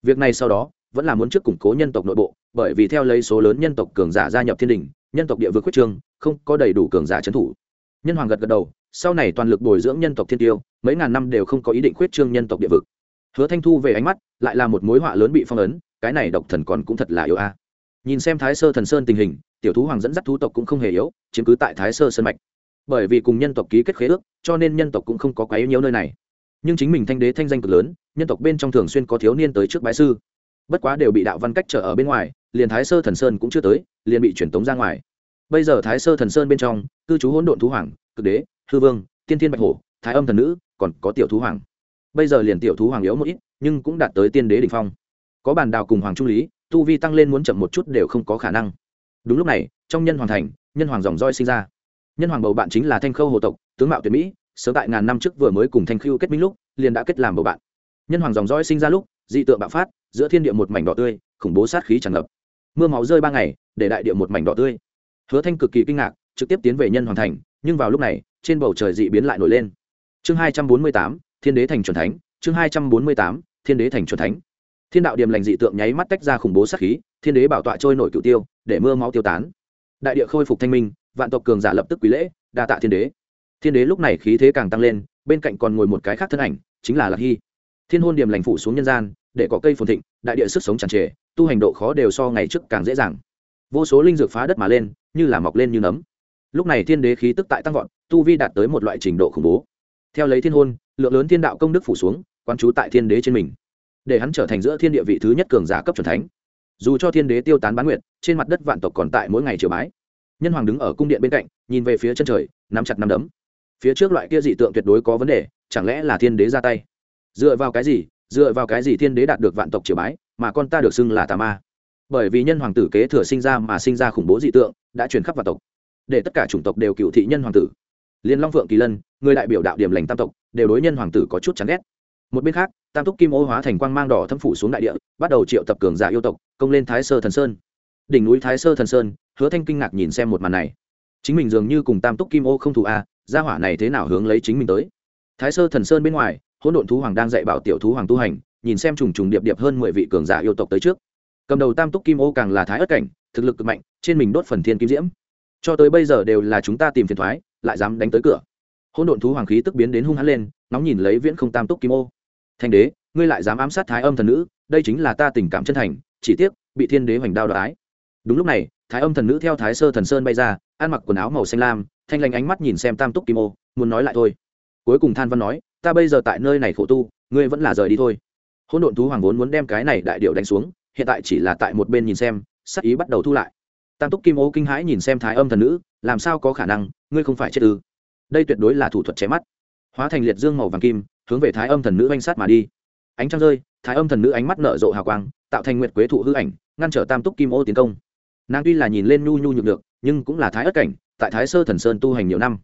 Việc này sau đó vẫn là muốn trước củng cố nhân tộc nội bộ, bởi vì theo lấy số lớn nhân tộc cường giả gia nhập thiên đình, nhân tộc địa vực quyết trương, không có đầy đủ cường giả trấn thủ. Nhân hoàng gật gật đầu, sau này toàn lực bồi dưỡng nhân tộc thiên tiêu, mấy ngàn năm đều không có ý định khuyết trương nhân tộc địa vực. Hứa thanh thu về ánh mắt, lại là một mối họa lớn bị phong ấn, cái này độc thần còn cũng thật là yếu a. Nhìn xem thái sơ thần sơn tình hình, tiểu thú hoàng dẫn dắt thú tộc cũng không hề yếu, chiếm cứ tại thái sơ sơn mạch. Bởi vì cùng nhân tộc ký kết khế ước, cho nên nhân tộc cũng không có quá yếu nhiều nơi này. Nhưng chính mình thanh đế thanh danh cực lớn, nhân tộc bên trong thường xuyên có thiếu niên tới trước bái sư bất quá đều bị đạo văn cách trở ở bên ngoài, liền thái sơ thần sơn cũng chưa tới, liền bị truyền tống ra ngoài. Bây giờ thái sơ thần sơn bên trong, cư trú hỗn độn thú hoàng, cực đế, hư vương, tiên thiên bạch hổ, thái âm thần nữ, còn có tiểu thú hoàng. Bây giờ liền tiểu thú hoàng yếu một ít, nhưng cũng đạt tới tiên đế đ ỉ n h phong. Có bàn đào cùng hoàng trung lý, tu vi tăng lên muốn chậm một chút đều không có khả năng. Đúng lúc này, trong nhân hoàng thành, nhân hoàng dòng roi sinh ra. Nhân hoàng bầu bạn chính là thanh khâu hồ tộc, tướng mạo tuyệt mỹ, sớm tại ngàn năm trước vừa mới cùng thanh khưu kết minh lúc, liền đã kết làm bầu bạn. Nhân hoàng dòng roi sinh ra lúc, dị tượng bạo phát giữa thiên địa một mảnh đỏ tươi, khủng bố sát khí tràn ngập. Mưa máu rơi ba ngày, để đại địa một mảnh đỏ tươi. Hứa thanh cực kỳ kinh ngạc, trực tiếp tiến về nhân hoàng thành, nhưng vào lúc này, trên bầu trời dị biến lại nổi lên. Chương hai trăm bốn mươi tám, thiên đế thành c thánh, chương hai trăm bốn mươi tám, thiên đế thành c thánh. Thiên đạo điểm lành dị tượng nháy mắt tách ra khủng bố sát khí, thiên đế bảo tọa trôi nổi cựu tiêu, để mưa máu tiêu tán. Đại địa khôi phục thanh minh, vạn tộc cường giả lập tức quý lễ, đa tạ thiên đế. Thiên đế lúc này khí thế càng tăng lên, bên cạnh còn ngồi một cái khác thân ảnh, chính là lạc hy. Thiên hôn điểm lành phủ xuống nhân gian để có cây phồn thịnh, đại địa sức sống tràn trề, tu hành độ khó đều so ngày trước càng dễ dàng. Vô số linh dược phá đất mà lên, như là mọc lên như nấm. Lúc này thiên đế khí tức tại tăng vọt, tu vi đạt tới một loại trình độ khủng bố. Theo lấy thiên hôn, lượng lớn thiên đạo công đức phủ xuống quan trú tại thiên đế trên mình. Để hắn trở thành giữa thiên địa vị thứ nhất cường giả cấp c thánh. Dù cho thiên đế tiêu tán bán nguyện trên mặt đất vạn tộc còn tại mỗi ngày chiều bái. Nhân hoàng đứng ở cung điện bên cạnh, nhìn về phía chân trời, nắm chặt nắm đấm. Phía trước loại kia dị tượng tuyệt đối có vấn đề, chẳng lẽ là thiên đế ra tay? Dựa vào cái gì dựa vào cái gì thiên đế đạt được vạn tộc triều bái mà con ta được xưng là tà ma? Bởi vì nhân hoàng tử kế thừa sinh ra mà sinh ra khủng bố dị tượng đã truyền khắp vạn tộc. Để tất cả chủng tộc đều cựu thị nhân hoàng tử. Liên long phượng kỳ lân người đại biểu đạo điểm lành tam tộc đều đối nhân hoàng tử có chút chán ghét. Một bên khác tam túc kim ô hóa thành quang mang đỏ thâm phủ xuống đại địa bắt đầu triệu tập cường giả yêu tộc công lên thái sơ thần sơn. Đỉnh núi thái sơ thần sơn hứa thanh kinh ngạc nhìn xem một màn này. Chính mình dường như cùng tam túc kim ô không thù a à, gia hỏa này thế nào hướng lấy chính mình tới? Thái sơ thần sơn bên ngoài hỗn độn thú hoàng đang dạy bảo tiểu thú hoàng tu hành, nhìn xem trùng trùng điệp điệp hơn mười vị cường giả yêu tộc tới trước. Cầm đầu tam túc kim ô càng là thái ất cảnh, thực lực cực mạnh, trên mình đốt phần thiên kim diễm. Cho tới bây giờ đều là chúng ta tìm phiền thoái, lại dám đánh tới cửa. Hỗn độn thú hoàng khí tức biến đến hung hãn lên nóng nhìn lấy viễn không tam túc kim ô. Thanh đế, ngươi lại dám ám sát thái âm thần nữ, đây chính là ta tình cảm chân thành, chỉ tiếc, bị thiên đế hoành đao đoái đúng lúc này, thái âm thần nữ theo thái sơ thần sơn bay ra, ăn mặc quần áo màu xanh lam, thanh lành ánh mắt nhìn xem tam túc kim ô, muốn nói lại thôi. Cuối cùng than văn nói ta bây giờ tại nơi này khổ tu, ngươi vẫn là rời đi thôi. Hỗn độn thú hoàng vốn muốn đem cái này đại điệu đánh xuống, hiện tại chỉ là tại một bên nhìn xem, sắc ý bắt đầu thu lại. Tam túc kim ô kinh hãi nhìn xem thái âm thần nữ, làm sao có khả năng, ngươi không phải chết ư? Đây tuyệt đối là thủ thuật chém mắt. Hóa thành liệt dương màu vàng kim, hướng về thái âm thần nữ oanh sát mà đi. Ánh trăng rơi, thái âm thần nữ ánh mắt nở rộ hào quang, tạo thành nguyệt quế thụ hư ảnh, ngăn trở tam túc kim ô tiến công. Nàng tuy là nhìn lên nhu nhu nhược được nhưng cũng là thái ất cảnh, tại thái sơ thần sơn tu hành nhiều năm.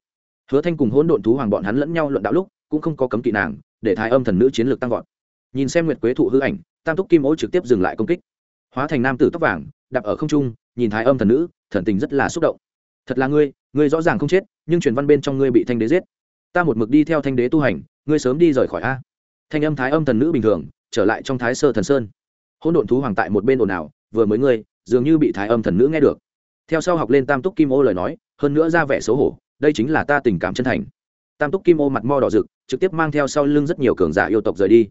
Hứa thanh cùng hỗn độn thú hoàng bọn hắn lẫn nhau luận đạo lúc cũng không có cấm kỵ nàng, để thái âm thần nữ chiến lược tăng vọt. Nhìn xem nguyệt quế thụ hư ảnh, tam túc kim ô trực tiếp dừng lại công kích. Hóa thành nam tử tóc vàng, đạp ở không trung, nhìn thái âm thần nữ, thần tình rất là xúc động. Thật là ngươi ngươi rõ ràng không chết, nhưng truyền văn bên trong ngươi bị thanh đế giết. Ta một mực đi theo thanh đế tu hành, ngươi sớm đi rời khỏi a. Thanh âm thái âm thần nữ bình thường, trở lại trong thái sơ thần sơn. Hôn độn thú hoàng tại một bên ồn ào, vừa mới ngươi, dường như bị thái âm thần nữ nghe được. Theo sau học lên tam túc kim ô lời nói, hơn nữa ra vẻ xấu hổ, đây chính là ta tình cảm chân thành tam túc kim ô mặt mo đỏ rực, trực tiếp mang theo sau lưng rất nhiều cường giả yêu tộc rời đi.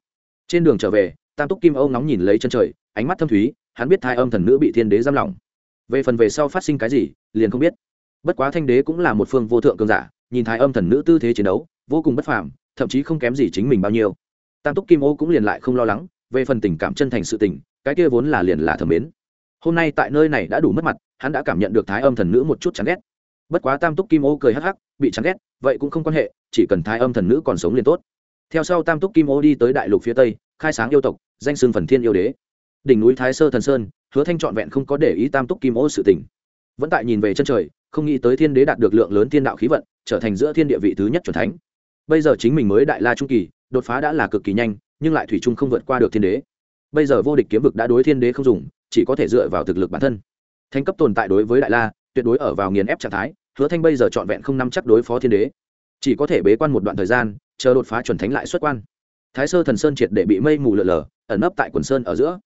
Trên đường trở về, tam túc kim ô ngóng nhìn lấy chân trời, ánh mắt thâm thúy, hắn biết thai âm thần nữ bị thiên đế giam lỏng. Về phần về sau phát sinh cái gì, liền không biết. Bất quá thanh đế cũng là một phương vô thượng cường giả, nhìn thái âm thần nữ tư thế chiến đấu, vô cùng bất phàm, thậm chí không kém gì chính mình bao nhiêu. Tam túc kim ô cũng liền lại không lo lắng, về phần tình cảm chân thành sự tình, cái kia vốn là liền là thẩm mến. Hôm nay tại nơi này đã đủ mất mặt, hắn đã cảm nhận được thái âm thần nữ một chút chán ghét. Bất quá tam túc kim ô cười hắc hắc, bị chán ghét vậy cũng không quan hệ, chỉ cần thái âm thần nữ còn sống liền tốt. Theo sau tam túc kim ô đi tới đại lục phía tây, khai sáng yêu tộc, danh xưng phần thiên yêu đế. Đỉnh núi thái sơ thần sơn, hứa thanh trọn vẹn không có để ý tam túc kim ô sự tình. Vẫn tại nhìn về chân trời, không nghĩ tới thiên đế đạt được lượng lớn thiên đạo khí vận, trở thành giữa thiên địa vị thứ nhất c thánh. Bây giờ chính mình mới đại la trung kỳ, đột phá đã là cực kỳ nhanh, nhưng lại thủy trung không vượt qua được thiên đế. Bây giờ vô địch kiếm vực đã đối thiên đế không dùng, chỉ có thể dựa vào thực lực bản thân. Thanh cấp tồn tại đối với đại la, tuyệt đối ở vào nghiền ép trạng thái hứa thanh bây giờ trọn vẹn không nắm chắc đối phó thiên đế. Chỉ có thể bế quan một đoạn thời gian, chờ đột phá chuẩn thánh lại xuất quan. Thái sơ thần sơn triệt để bị mây mù lượn lờ ẩn nấp tại quần sơn ở giữa.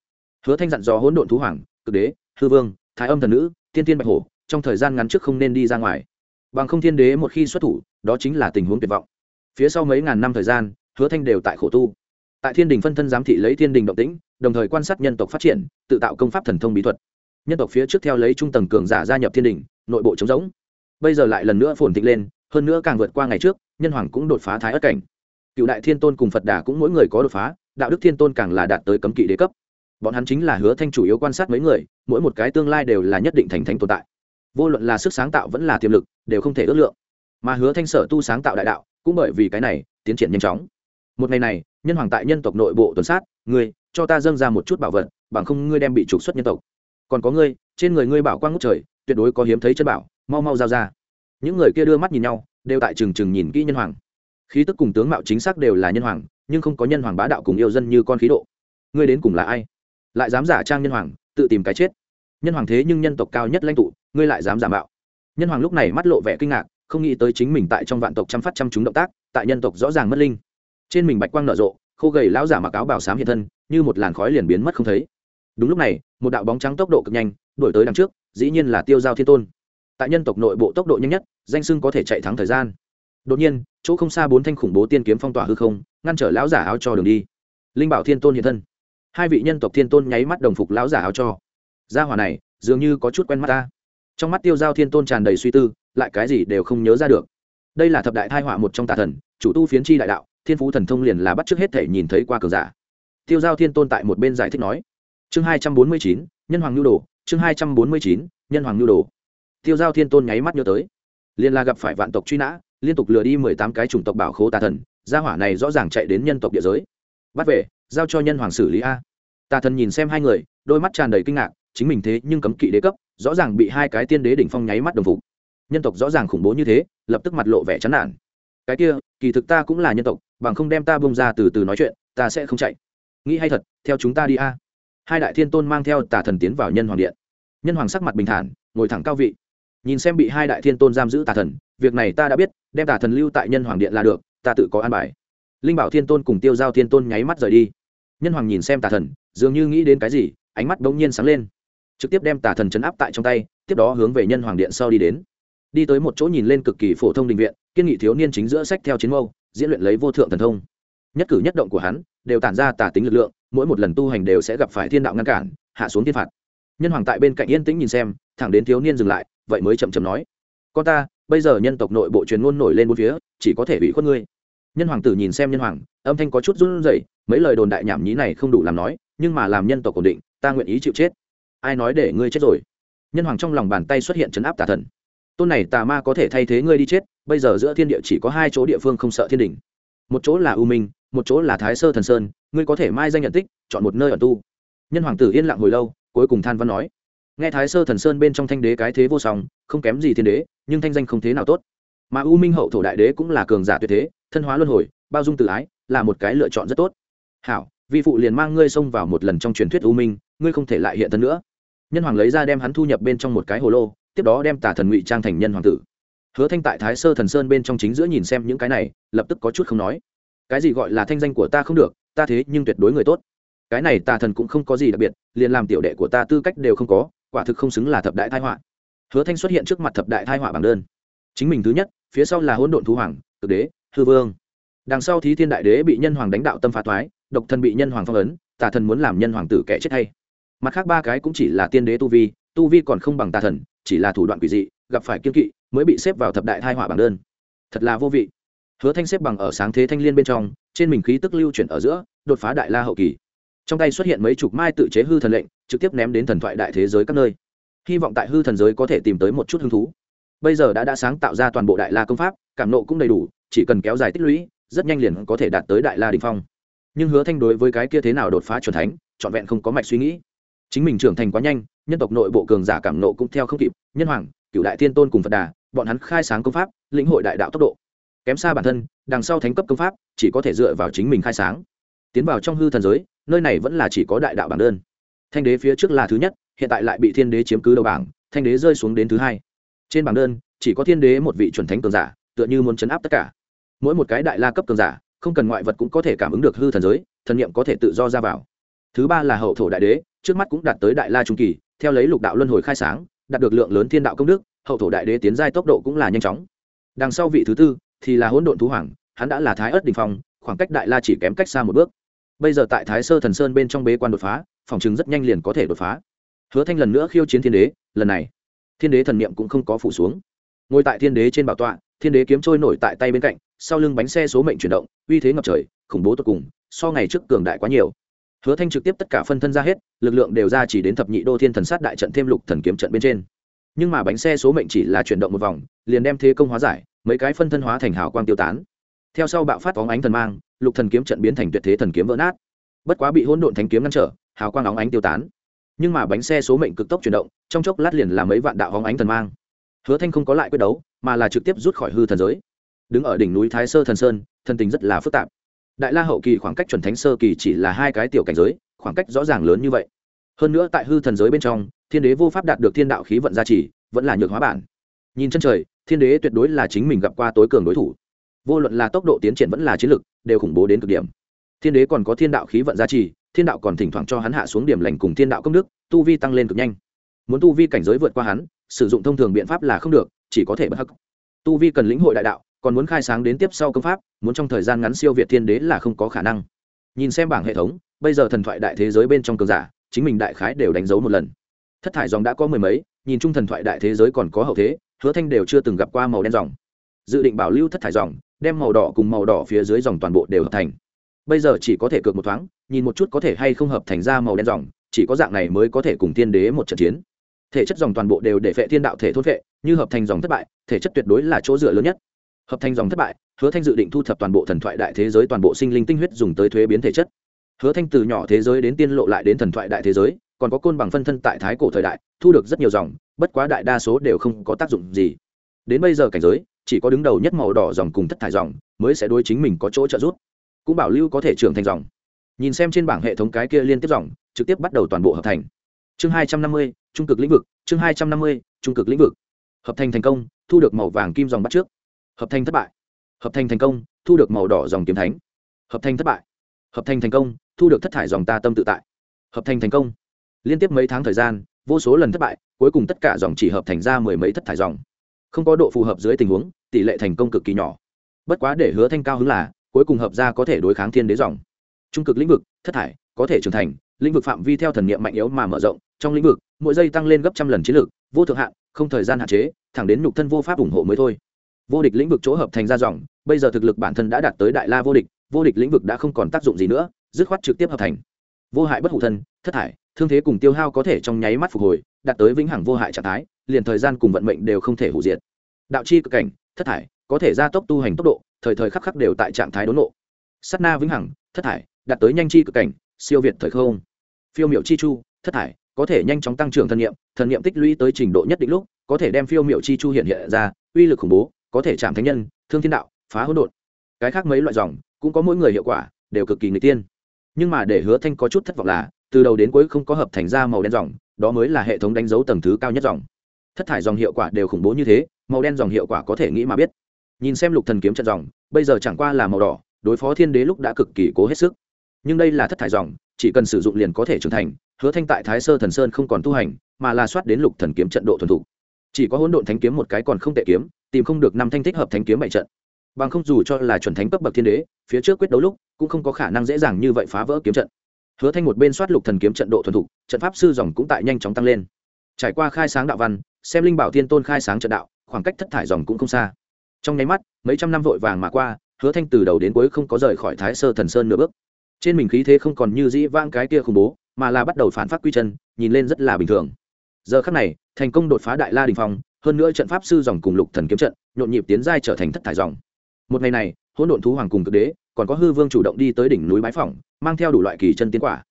Hứa thanh dặn dò hỗn độn thú hoàng, cực đế, hư vương, thái âm thần nữ, tiên tiên bạch hổ, trong thời gian ngắn trước không nên đi ra ngoài. Bằng không thiên đế một khi xuất thủ, đó chính là tình huống tuyệt vọng. Phía sau mấy ngàn năm thời gian, hứa thanh đều tại khổ tu. Tại thiên đình phân thân giám thị lấy thiên đình động tĩnh, đồng thời quan sát nhân tộc phát triển, tự tạo công pháp thần thông bí thuật. Nhân tộc phía trước theo lấy trung tầng cường giả gia nhập thiên đình, nội bộ chống giống bây giờ lại lần nữa phồn thịnh lên, hơn nữa càng vượt qua ngày trước, nhân hoàng cũng đột phá thái ất cảnh. Cựu đại thiên tôn cùng phật đà cũng mỗi người có đột phá, đạo đức thiên tôn càng là đạt tới cấm kỵ đế cấp. Bọn hắn chính là hứa thanh chủ yếu quan sát mấy người, mỗi một cái tương lai đều là nhất định thành thánh tồn tại. Vô luận là sức sáng tạo vẫn là tiềm lực, đều không thể ước lượng. Mà hứa thanh sở tu sáng tạo đại đạo, cũng bởi vì cái này, tiến triển nhanh chóng. Một ngày này, nhân hoàng tại nhân tộc nội bộ tuần sát, ngươi, cho ta dâng ra một chút bảo vật, bằng không ngươi đem bị trục xuất nhân tộc. Còn có ngươi, trên người ngươi bảo quang ngút trời, tuyệt đối có hiếm thấy chân bảo mau mau giao ra. Những người kia đưa mắt nhìn nhau, đều tại trừng trừng nhìn kỹ nhân hoàng. Khí tức cùng tướng mạo chính xác đều là nhân hoàng, nhưng không có nhân hoàng bá đạo cùng yêu dân như con khí độ. Ngươi đến cùng là ai? Lại dám giả trang nhân hoàng, tự tìm cái chết. Nhân hoàng thế nhưng nhân tộc cao nhất lãnh tụ, ngươi lại dám giả mạo. Nhân hoàng lúc này mắt lộ vẻ kinh ngạc, không nghĩ tới chính mình tại trong vạn tộc chăm phát chăm chúng động tác, tại nhân tộc rõ ràng mất linh. Trên mình bạch quang nở rộ, khô gầy lão giả mặc áo bảo sám hiện thân, như một làn khói liền biến mất không thấy. Đúng lúc này, một đạo bóng trắng tốc độ cực nhanh, đuổi tới đằng trước, dĩ nhiên là tiêu giao thiên tôn tại nhân tộc nội bộ tốc độ nhanh nhất, danh sưng có thể chạy thắng thời gian. Đột nhiên, chỗ không xa bốn thanh khủng bố tiên kiếm phong tỏa hư không, ngăn trở lão giả áo cho đường đi. Linh bảo thiên tôn hiện thân. Hai vị nhân tộc thiên tôn nháy mắt đồng phục lão giả áo cho. Gia hỏa này, dường như có chút quen mắt ta. Trong mắt tiêu giao thiên tôn tràn đầy suy tư, lại cái gì đều không nhớ ra được. Đây là thập đại thai họa một trong tà thần, chủ tu phiến chi đại đạo, thiên phú thần thông liền là bắt trước hết thể nhìn thấy qua cờ giả. Tiêu giao thiên tôn tại một bên giải thích nói. Chương hai trăm bốn mươi chín, nhân hoàng nhu đồ, chương hai trăm bốn mươi chín, nhân hoàng nhu đồ tiêu giao thiên tôn nháy mắt nhớ tới. Liên la gặp phải vạn tộc truy nã, liên tục lừa đi mười tám cái chủng tộc bảo khố tà thần, gia hỏa này rõ ràng chạy đến nhân tộc địa giới. Bắt về, giao cho nhân hoàng xử lý a. Tà thần nhìn xem hai người, đôi mắt tràn đầy kinh ngạc, chính mình thế nhưng cấm kỵ đế cấp, rõ ràng bị hai cái tiên đế đỉnh phong nháy mắt đồng phục. Nhân tộc rõ ràng khủng bố như thế, lập tức mặt lộ vẻ chán nản. Cái kia, kỳ thực ta cũng là nhân tộc, bằng không đem ta bông ra từ từ nói chuyện, ta sẽ không chạy. Nghĩ hay thật, theo chúng ta đi a. Hai đại thiên tôn mang theo tà thần tiến vào nhân hoàng điện. Nhân hoàng sắc mặt bình thản, ngồi thẳng cao vị nhìn xem bị hai đại thiên tôn giam giữ tà thần, việc này ta đã biết, đem tà thần lưu tại nhân hoàng điện là được, ta tự có an bài. Linh bảo thiên tôn cùng tiêu giao thiên tôn nháy mắt rời đi. Nhân hoàng nhìn xem tà thần, dường như nghĩ đến cái gì, ánh mắt bỗng nhiên sáng lên. Trực tiếp đem tà thần chấn áp tại trong tay, tiếp đó hướng về nhân hoàng điện sau đi đến. Đi tới một chỗ nhìn lên cực kỳ phổ thông định viện, kiên nghị thiếu niên chính giữa sách theo chiến mâu, diễn luyện lấy vô thượng thần thông. Nhất cử nhất động của hắn, đều tản ra tà tính lực lượng, mỗi một lần tu hành đều sẽ gặp phải thiên đạo ngăn cản, hạ xuống thiên phạt. Nhân hoàng tại bên cạnh yên tĩnh nhìn xem, thẳng đến thiếu niên dừng lại vậy mới chậm chậm nói. Con ta, bây giờ nhân tộc nội bộ truyền ngôn nổi lên bốn phía, chỉ có thể bị khuất ngươi. Nhân hoàng tử nhìn xem nhân hoàng, âm thanh có chút run rẩy, mấy lời đồn đại nhảm nhí này không đủ làm nói, nhưng mà làm nhân tộc ổn định, ta nguyện ý chịu chết. Ai nói để ngươi chết rồi? Nhân hoàng trong lòng bàn tay xuất hiện chấn áp tà thần. Tôn này tà ma có thể thay thế ngươi đi chết, bây giờ giữa thiên địa chỉ có hai chỗ địa phương không sợ thiên đình. Một chỗ là u minh, một chỗ là thái sơ thần sơn, ngươi có thể mai danh nhận tích, chọn một nơi ở tu. Nhân hoàng tử yên lặng hồi lâu, cuối cùng than văn nói nghe thái sơ thần sơn bên trong thanh đế cái thế vô song, không kém gì thiên đế, nhưng thanh danh không thế nào tốt. Mà u minh hậu thổ đại đế cũng là cường giả tuyệt thế, thân hóa luân hồi, bao dung tự ái, là một cái lựa chọn rất tốt. Hảo, vị phụ liền mang ngươi xông vào một lần trong truyền thuyết u minh, ngươi không thể lại hiện thân nữa. Nhân hoàng lấy ra đem hắn thu nhập bên trong một cái hồ lô, tiếp đó đem tả thần ngụy trang thành nhân hoàng tử. Hứa thanh tại thái sơ thần sơn bên trong chính giữa nhìn xem những cái này, lập tức có chút không nói. Cái gì gọi là thanh danh của ta không được, ta thế nhưng tuyệt đối người tốt. Cái này tà thần cũng không có gì đặc biệt, liền làm tiểu đệ của ta tư cách đều không có quả thực không xứng là thập đại thái họa. Hứa thanh xuất hiện trước mặt thập đại thái họa bảng đơn. Chính mình thứ nhất, phía sau là hỗn độn thú hoàng, cực đế, hư vương. Đằng sau thí thiên đại đế bị nhân hoàng đánh đạo tâm phá thoái độc thần bị nhân hoàng phong ấn, tà thần muốn làm nhân hoàng tử kẻ chết hay. Mặt khác ba cái cũng chỉ là tiên đế tu vi tu vi còn không bằng tà thần, chỉ là thủ đoạn quỷ dị, gặp phải kiên kỵ mới bị xếp vào thập đại thai họa bảng đơn. Thật là vô vị. Hứa thanh xếp bằng ở sáng thế thanh liên bên trong, trên mình khí tức lưu chuyển ở giữa, đột phá đại la hậu kỳ trong tay xuất hiện mấy chục mai tự chế hư thần lệnh, trực tiếp ném đến thần thoại đại thế giới các nơi. Hy vọng tại hư thần giới có thể tìm tới một chút hứng thú. Bây giờ đã đã sáng tạo ra toàn bộ đại la công pháp, cảm nộ cũng đầy đủ, chỉ cần kéo dài tích lũy, rất nhanh liền có thể đạt tới đại la đình phong. Nhưng hứa thanh đối với cái kia thế nào đột phá chuẩn thánh, trọn vẹn không có mạch suy nghĩ. Chính mình trưởng thành quá nhanh, nhân tộc nội bộ cường giả cảm nộ cũng theo không kịp, nhân hoàng cựu đại thiên tôn cùng phật đà, bọn hắn khai sáng công pháp, lĩnh hội đại đạo tốc độ. Kém xa bản thân, đằng sau thánh cấp công pháp, chỉ có thể dựa vào chính mình khai sáng. Tiến vào trong hư thần giới nơi này vẫn là chỉ có đại đạo bảng đơn. Thanh đế phía trước là thứ nhất, hiện tại lại bị thiên đế chiếm cứ đầu bảng, thanh đế rơi xuống đến thứ hai. Trên bảng đơn, chỉ có thiên đế một vị chuẩn thánh cường giả, tựa như muốn chấn áp tất cả. Mỗi một cái đại la cấp cường giả, không cần ngoại vật cũng có thể cảm ứng được hư thần giới, thần niệm có thể tự do ra vào. Thứ ba là hậu thổ đại đế, trước mắt cũng đạt tới đại la trung kỳ, theo lấy lục đạo luân hồi khai sáng, đạt được lượng lớn thiên đạo công đức, hậu thổ đại đế tiến giai tốc độ cũng là nhanh chóng. Đằng sau vị thứ tư thì là hỗn độn thú hoàng, hắn đã là thái ớt đình phong, khoảng cách đại la chỉ kém cách xa một bước bây giờ tại thái sơ thần sơn bên trong bế quan đột phá, phòng chứng rất nhanh liền có thể đột phá. Hứa thanh lần nữa khiêu chiến thiên đế, lần này, thiên đế thần niệm cũng không có phủ xuống. Ngồi tại thiên đế trên bảo tọa, thiên đế kiếm trôi nổi tại tay bên cạnh, sau lưng bánh xe số mệnh chuyển động, uy thế ngập trời, khủng bố tột cùng, so ngày trước cường đại quá nhiều. Hứa thanh trực tiếp tất cả phân thân ra hết, lực lượng đều ra chỉ đến thập nhị đô thiên thần sát đại trận thêm lục thần kiếm trận bên trên. Nhưng mà bánh xe số mệnh chỉ là chuyển động một vòng, liền đem thế công hóa giải, mấy cái phân thân hóa thành hào quang tiêu tán. Theo sau bạo phát phóng ánh thần mang lục thần kiếm trận biến thành tuyệt thế thần kiếm vỡ nát. Bất quá bị hỗn độn thánh kiếm ngăn trở, hào quang óng ánh tiêu tán. Nhưng mà bánh xe số mệnh cực tốc chuyển động, trong chốc lát liền làm mấy vạn đạo hóng ánh thần mang. Hứa thanh không có lại quyết đấu, mà là trực tiếp rút khỏi hư thần giới. Đứng ở đỉnh núi thái sơ thần sơn, thần tình rất là phức tạp. Đại la hậu kỳ khoảng cách chuẩn thánh sơ kỳ chỉ là hai cái tiểu cảnh giới, khoảng cách rõ ràng lớn như vậy. Hơn nữa tại hư thần giới bên trong, thiên đế vô pháp đạt được thiên đạo khí vận gia trì, vẫn là nhược hóa bản. Nhìn chân trời, thiên đế tuyệt đối là chính mình gặp qua tối cường đối thủ. Vô luận là tốc độ tiến triển vẫn là chiến lực đều khủng bố đến cực điểm. Thiên đế còn có thiên đạo khí vận gia trì, thiên đạo còn thỉnh thoảng cho hắn hạ xuống điểm lành cùng thiên đạo công đức, tu vi tăng lên cực nhanh. Muốn tu vi cảnh giới vượt qua hắn, sử dụng thông thường biện pháp là không được, chỉ có thể bất hắc. Tu vi cần lĩnh hội đại đạo, còn muốn khai sáng đến tiếp sau công pháp, muốn trong thời gian ngắn siêu việt thiên đế là không có khả năng. Nhìn xem bảng hệ thống, bây giờ thần thoại đại thế giới bên trong cường giả, chính mình đại khái đều đánh dấu một lần. Thất thải dòng đã có mười mấy, nhìn chung thần thoại đại thế giới còn có hậu thế, hứa thanh đều chưa từng gặp qua màu đen dòng dự định bảo lưu thất thải dòng đem màu đỏ cùng màu đỏ phía dưới dòng toàn bộ đều hợp thành. Bây giờ chỉ có thể cược một thoáng nhìn một chút có thể hay không hợp thành ra màu đen dòng chỉ có dạng này mới có thể cùng thiên đế một trận chiến. Thể chất dòng toàn bộ đều để phệ thiên đạo thể thôn vệ, như hợp thành dòng thất bại thể chất tuyệt đối là chỗ dựa lớn nhất. Hợp thành dòng thất bại hứa thanh dự định thu thập toàn bộ thần thoại đại thế giới toàn bộ sinh linh tinh huyết dùng tới thuế biến thể chất. Hứa thanh từ nhỏ thế giới đến tiên lộ lại đến thần thoại đại thế giới còn có côn bằng phân thân tại thái cổ thời đại thu được rất nhiều dòng bất quá đại đa số đều không có tác dụng gì. Đến bây giờ cảnh giới chỉ có đứng đầu nhất màu đỏ dòng cùng thất thải dòng mới sẽ đối chính mình có chỗ trợ giúp. Cũng bảo lưu có thể trưởng thành dòng. Nhìn xem trên bảng hệ thống cái kia liên tiếp dòng, trực tiếp bắt đầu toàn bộ hợp thành. Chương hai trăm năm mươi, trung cực lĩnh vực, chương hai trăm năm mươi, trung cực lĩnh vực. Hợp thành thành công, thu được màu vàng kim dòng bắt trước. Hợp thành thất bại. Hợp thành thành công, thu được màu đỏ dòng kiếm thánh. Hợp thành thất bại. Hợp thành thành công, thu được thất thải dòng ta tâm tự tại. Hợp thành thành công. Liên tiếp mấy tháng thời gian, vô số lần thất bại, cuối cùng tất cả dòng chỉ hợp thành ra mười mấy thất thải dòng không có độ phù hợp dưới tình huống, tỷ lệ thành công cực kỳ nhỏ. Bất quá để hứa thanh cao hứng là, cuối cùng hợp ra có thể đối kháng thiên đế dòng. Trung cực lĩnh vực, thất thải có thể trưởng thành, lĩnh vực phạm vi theo thần niệm mạnh yếu mà mở rộng, trong lĩnh vực, mỗi giây tăng lên gấp trăm lần chiến lược, vô thượng hạn, không thời gian hạn chế, thẳng đến nhục thân vô pháp ủng hộ mới thôi. Vô địch lĩnh vực chỗ hợp thành ra dòng, bây giờ thực lực bản thân đã đạt tới đại la vô địch vô địch lĩnh vực đã không còn tác dụng gì nữa, dứt khoát trực tiếp hợp thành. Vô hại bất hủ thân, thất thải thương thế cùng tiêu hao có thể trong nháy mắt phục hồi, đạt tới vĩnh hằng vô hại trạng thái liền thời gian cùng vận mệnh đều không thể hủ diệt. Đạo chi cực cảnh, thất thải, có thể gia tốc tu hành tốc độ, thời thời khắc khắc đều tại trạng thái đốn nộ sắt na vĩnh hằng, thất thải, đạt tới nhanh chi cực cảnh, siêu việt thời không. Phiêu miệu chi chu, thất thải, có thể nhanh chóng tăng trưởng thần niệm thần niệm tích lũy tới trình độ nhất định lúc, có thể đem phiêu miệu chi chu hiện hiện ra, uy lực khủng bố, có thể chạm thánh nhân, thương thiên đạo, phá hỗn độn. Cái khác mấy loại dòng, cũng có mỗi người hiệu quả, đều cực kỳ người tiên. Nhưng mà để hứa thanh có chút thất vọng là, từ đầu đến cuối không có hợp thành ra màu đen dòng, đó mới là hệ thống đánh dấu tầng thứ cao nhất dòng thất thải dòng hiệu quả đều khủng bố như thế, màu đen dòng hiệu quả có thể nghĩ mà biết. Nhìn xem lục thần kiếm trận dòng, bây giờ chẳng qua là màu đỏ, đối phó thiên đế lúc đã cực kỳ cố hết sức. Nhưng đây là thất thải dòng, chỉ cần sử dụng liền có thể trưởng thành, hứa thanh tại thái sơ thần sơn không còn tu hành, mà là soát đến lục thần kiếm trận độ thuần thủ chỉ có hỗn độn thánh kiếm một cái còn không tệ kiếm, tìm không được năm thanh thích hợp thánh kiếm bảy trận. Bằng không dù cho là chuẩn thánh cấp bậc thiên đế, phía trước quyết đấu lúc, cũng không có khả năng dễ dàng như vậy phá vỡ kiếm trận. Hứa thanh một bên soát lục thần kiếm trận độ thuần thục, trận pháp sư dòng cũng tại nhanh chóng tăng lên. Trải qua khai sáng đạo văn xem linh bảo thiên tôn khai sáng trận đạo, khoảng cách thất thải dòng cũng không xa. Trong nháy mắt, mấy trăm năm vội vàng mà qua, hứa thanh từ đầu đến cuối không có rời khỏi thái sơ thần sơn nửa bước. Trên mình khí thế không còn như dĩ vãng cái kia khủng bố, mà là bắt đầu phản phát quy chân, nhìn lên rất là bình thường. Giờ khắc này, thành công đột phá đại la đình phong, hơn nữa trận pháp sư dòng cùng lục thần kiếm trận, nhộn nhịp tiến giai trở thành thất thải dòng. Một ngày này, hỗn độn thú hoàng cùng cực đế, còn có hư vương chủ động đi tới đỉnh núi bái phỏng, mang theo đủ loại kỳ chân tiến quả.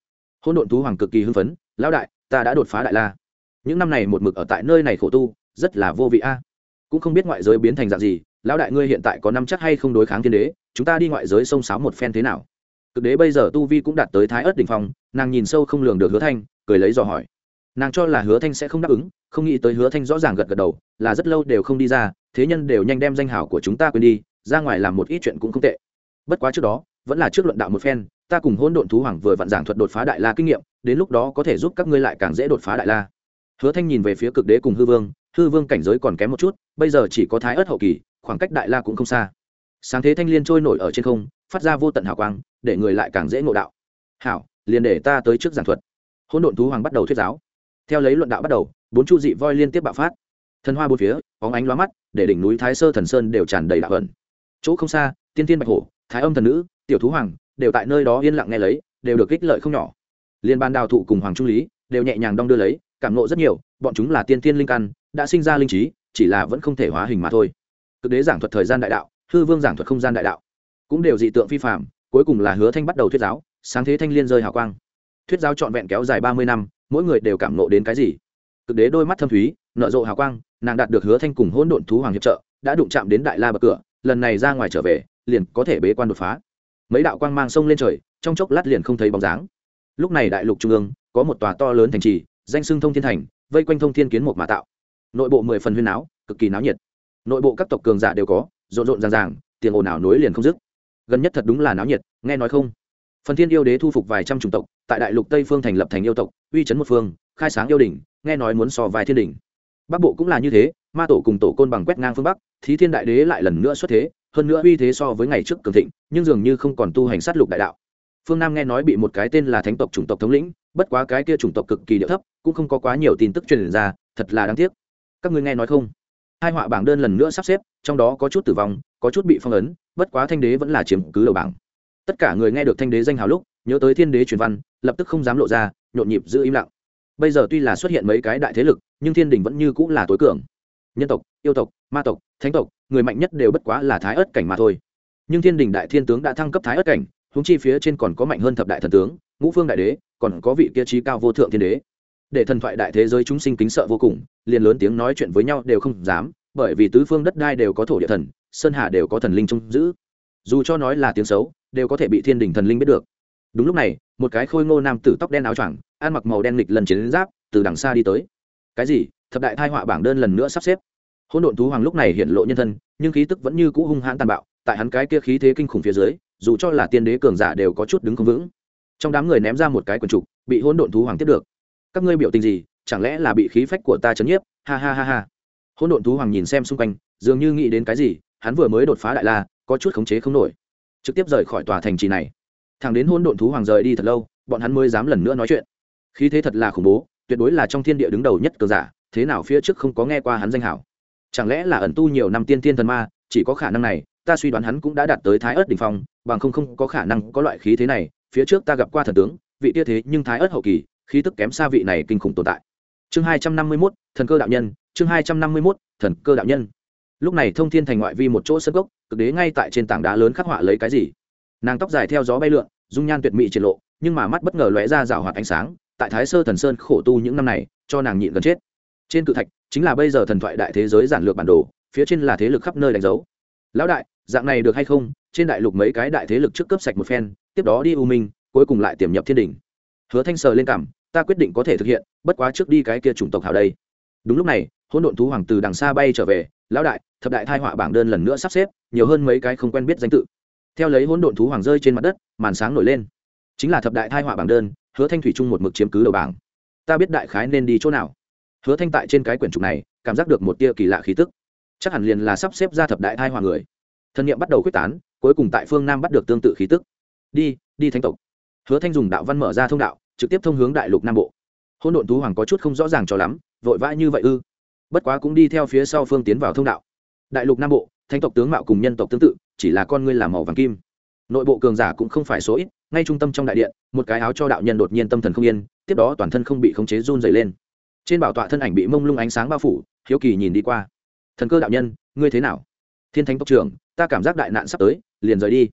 Hỗn độn thú hoàng cực kỳ hưng phấn, lão đại, ta đã đột phá đại la những năm này một mực ở tại nơi này khổ tu, rất là vô vị a. Cũng không biết ngoại giới biến thành dạng gì, lão đại ngươi hiện tại có năm chắc hay không đối kháng thiên đế, chúng ta đi ngoại giới xông sáo một phen thế nào? Cực đế bây giờ tu vi cũng đạt tới thái ớt đ ỉ n h phong, nàng nhìn sâu không lường được hứa thanh, cười lấy dò hỏi. Nàng cho là hứa thanh sẽ không đáp ứng, không nghĩ tới hứa thanh rõ ràng gật gật đầu, là rất lâu đều không đi ra, thế nhân đều nhanh đem danh hảo của chúng ta quên đi, ra ngoài làm một ít chuyện cũng không tệ. Bất quá trước đó, vẫn là trước luận đạo một phen, ta cùng hôn độn thú hoàng vừa vặn giảng thuật đột phá đại la kinh nghiệm, đến lúc đó có thể giúp các ngươi lại càng dễ đột phá đại la hứa thanh nhìn về phía cực đế cùng hư vương hư vương cảnh giới còn kém một chút, bây giờ chỉ có thái ớt hậu kỳ, khoảng cách đại la cũng không xa. Sáng thế thanh l i ê n trôi nổi ở trên không, phát ra vô tận hào quang, để người lại càng dễ ngộ đạo. Hảo, liền để ta tới trước giảng thuật. Hôn độn thú hoàng bắt đầu thuyết giáo. Theo lấy luận đạo bắt đầu, bốn chu dị voi liên tiếp bạo phát. Thần hoa bốn phía, bóng ánh lóa mắt, để đỉnh núi thái sơ thần sơn đều tràn đầy đạo ẩn chỗ không xa, tiên tiên bạch hổ, thái âm thần nữ, tiểu thú hoàng, đều tại nơi đó yên lặng nghe lấy, đều được ích lợi không nhỏ. Liên ban đào thụ cùng hoàng trung lý, đều nhẹ nhàng đong đưa lấy cảm nộ rất nhiều, bọn chúng là tiên tiên linh căn, đã sinh ra linh trí, chỉ là vẫn không thể hóa hình mà thôi. Cực đế giảng thuật thời gian đại đạo, hư vương giảng thuật không gian đại đạo. Cũng đều dị tượng phi phạm cuối cùng là hứa thanh bắt đầu thuyết giáo, sáng thế thanh liên rơi hào quang. Thuyết giáo trọn vẹn kéo dài ba mươi năm, mỗi người đều cảm nộ đến cái gì? Cực đế đôi mắt thâm thúy nợ rộ hào quang, nàng đạt được hứa thanh cùng hỗn độn thú hoàng hiệp trợ, đã đụng chạm đến đại la bậc cửa, lần này ra ngoài trở về, liền có thể bế quan đột phá. Mấy đạo quang mang sông lên trời, trong chốc lát liền không thấy bóng dáng. Lúc này đại lục trung ương, có một tòa to lớn thành trì danh xưng thông thiên thành, vây quanh thông thiên kiến một mà tạo. Nội bộ mười phần huyên áo cực kỳ náo nhiệt. Nội bộ các tộc cường giả đều có, rộn rộn ràng ràng, tiền ồn ào nối liền không dứt. Gần nhất thật đúng là náo nhiệt, nghe nói không? Phần thiên yêu đế thu phục vài trăm chủng tộc, tại đại lục tây phương thành lập thành yêu tộc, uy chấn một phương, khai sáng yêu đình nghe nói muốn so vài thiên đình bắc bộ cũng là như thế, ma tổ cùng tổ côn bằng quét ngang phương bắc, thí thiên đại đế lại lần nữa xuất thế, hơn nữa uy thế so với ngày trước cường thịnh, nhưng dường như không còn tu hành sát lục đại đạo. Phương nam nghe nói bị một cái tên là thánh tộc chủng tộc thống lĩnh bất quá cái kia chủng tộc cực kỳ địa thấp, cũng không có quá nhiều tin tức truyền ra, thật là đáng tiếc. Các ngươi nghe nói không? Hai họa bảng đơn lần nữa sắp xếp, trong đó có chút tử vong, có chút bị phong ấn, bất quá thanh đế vẫn là chiếm cứ đầu bảng. Tất cả người nghe được thanh đế danh hào lúc, nhớ tới thiên đế truyền văn, lập tức không dám lộ ra, nhộn nhịp giữ im lặng. Bây giờ tuy là xuất hiện mấy cái đại thế lực, nhưng thiên đình vẫn như cũng là tối cường. Nhân tộc, yêu tộc, ma tộc, thánh tộc, người mạnh nhất đều bất quá là thái ớt cảnh mà thôi. Nhưng thiên đình đại thiên tướng đã thăng cấp thái ớt cảnh huống chi phía trên còn có mạnh hơn thập đại thần tướng, ngũ phương đại đế, còn có vị kia trí cao vô thượng thiên đế. Để thần thoại đại thế giới chúng sinh kính sợ vô cùng, liền lớn tiếng nói chuyện với nhau đều không dám, bởi vì tứ phương đất đai đều có thổ địa thần, sơn hà đều có thần linh trông giữ. Dù cho nói là tiếng xấu, đều có thể bị thiên đình thần linh biết được. Đúng lúc này, một cái khôi ngô nam tử tóc đen áo choàng, ăn mặc màu đen lịch lần chiến giáp, từ đằng xa đi tới. Cái gì? Thập đại thai họa bảng đơn lần nữa sắp xếp? Hỗn độn thú hoàng lúc này hiện lộ nhân thân, nhưng khí tức vẫn như cũ hung hãn tàn bạo, tại hắn cái kia khí thế kinh khủng phía dưới dù cho là tiên đế cường giả đều có chút đứng không vững. Trong đám người ném ra một cái quần trục, bị hỗn độn thú hoàng tiếp được. Các ngươi biểu tình gì? Chẳng lẽ là bị khí phách của ta chấn nhiếp? Ha ha ha ha. Hỗn độn thú hoàng nhìn xem xung quanh, dường như nghĩ đến cái gì, hắn vừa mới đột phá đại la, có chút khống chế không nổi. Trực tiếp rời khỏi tòa thành trì này. Thằng đến hỗn độn thú hoàng rời đi thật lâu, bọn hắn mới dám lần nữa nói chuyện. Khí thế thật là khủng bố, tuyệt đối là trong thiên địa đứng đầu nhất cường giả, thế nào phía trước không có nghe qua hắn danh hảo. Chẳng lẽ là ẩn tu nhiều năm tiên tiên thần ma, chỉ có khả năng này ta suy đoán hắn cũng đã đạt tới thái ớt đ ỉ n h phong, bằng không không có khả năng có loại khí thế này, phía trước ta gặp qua thần tướng, vị tia thế nhưng thái ớt hậu kỳ, khí tức kém xa vị này kinh khủng tồn tại. Chương hai trăm năm mươi mốt, thần cơ đạo nhân, chương hai trăm năm mươi mốt, thần cơ đạo nhân. Lúc này thông thiên thành ngoại vi một chỗ sân gốc cực đế ngay tại trên tảng đá lớn khắc họa lấy cái gì. Nàng tóc dài theo gió bay lượn, dung nhan tuyệt mỹ triển lộ, nhưng mà mắt bất ngờ lóe ra rào hoạt ánh sáng, tại thái sơ thần sơn khổ tu những năm này, cho nàng nhịn gần chết. Trên cự thạch chính là bây giờ thần thoại đại thế giới giản lược bản đồ, phía trên là thế lực khắp nơi đánh dấu. Lão đại dạng này được hay không? Trên đại lục mấy cái đại thế lực trước cấp sạch một phen, tiếp đó đi u minh, cuối cùng lại tiềm nhập thiên đình hứa thanh sờ lên cảm, ta quyết định có thể thực hiện, bất quá trước đi cái kia chủng tộc hảo đây. Đúng lúc này, hỗn độn thú hoàng từ đằng xa bay trở về, lão đại, thập đại thai họa bảng đơn lần nữa sắp xếp, nhiều hơn mấy cái không quen biết danh tự. Theo lấy hỗn độn thú hoàng rơi trên mặt đất, màn sáng nổi lên. Chính là thập đại thai họa bảng đơn, hứa thanh thủy trung một mực chiếm cứ đầu bảng. Ta biết đại khái nên đi chỗ nào. Hứa thanh tại trên cái quyển trục này, cảm giác được một tia kỳ lạ khí tức. Chắc hẳn liền là sắp xếp ra thập đại thai họa người thân nhiệm bắt đầu quyết tán, cuối cùng tại phương nam bắt được tương tự khí tức. Đi đi thánh tộc. Hứa thanh dùng đạo văn mở ra thông đạo, trực tiếp thông hướng đại lục nam bộ. Hôn độn thú hoàng có chút không rõ ràng cho lắm, vội vã như vậy ư? Bất quá cũng đi theo phía sau phương tiến vào thông đạo. Đại lục nam bộ, thánh tộc tướng mạo cùng nhân tộc tương tự, chỉ là con ngươi làm màu vàng kim. Nội bộ cường giả cũng không phải số ít, ngay trung tâm trong đại điện, một cái áo cho đạo nhân đột nhiên tâm thần không yên, tiếp đó toàn thân không bị khống chế run dày lên. Trên bảo tọa thân ảnh bị mông lung ánh sáng bao phủ, hiếu kỳ nhìn đi qua. Thần cơ đạo nhân, ngươi thế nào? Thiên thánh tộc trưởng, ta cảm giác đại nạn sắp tới, liền rời đi.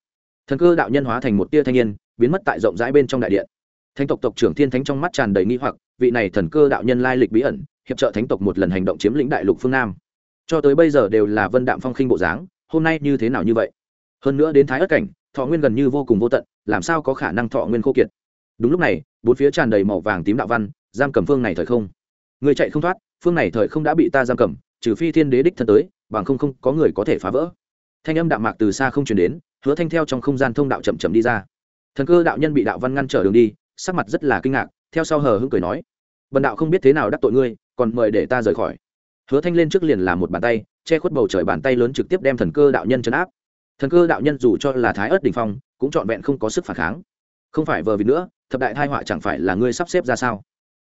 Thần cơ đạo nhân hóa thành một tia thanh niên, biến mất tại rộng rãi bên trong đại điện. Thánh tộc tộc trưởng thiên thánh trong mắt tràn đầy nghi hoặc, vị này thần cơ đạo nhân lai lịch bí ẩn, hiệp trợ thánh tộc một lần hành động chiếm lĩnh đại lục phương nam. Cho tới bây giờ đều là vân đạm phong khinh bộ dáng, hôm nay như thế nào như vậy? Hơn nữa đến thái ất cảnh, thọ nguyên gần như vô cùng vô tận, làm sao có khả năng thọ nguyên khô kiệt? Đúng lúc này, bốn phía tràn đầy màu vàng tím đạo văn, giam cầm phương này thời không. Người chạy không thoát, phương này thời không đã bị ta giam cầm, trừ phi thiên đế đích thân tới bằng không không có người có thể phá vỡ. Thanh âm đạm mạc từ xa không chuyển đến, hứa thanh theo trong không gian thông đạo chậm chậm đi ra. Thần cơ đạo nhân bị đạo văn ngăn trở đường đi, sắc mặt rất là kinh ngạc, theo sau hờ hững cười nói, bần đạo không biết thế nào đắc tội ngươi, còn mời để ta rời khỏi. Hứa thanh lên trước liền làm một bàn tay, che khuất bầu trời bàn tay lớn trực tiếp đem thần cơ đạo nhân chấn áp. Thần cơ đạo nhân dù cho là thái ớt đình phong, cũng trọn vẹn không có sức phản kháng. Không phải vờ vì nữa, thập đại thai họa chẳng phải là ngươi sắp xếp ra sao?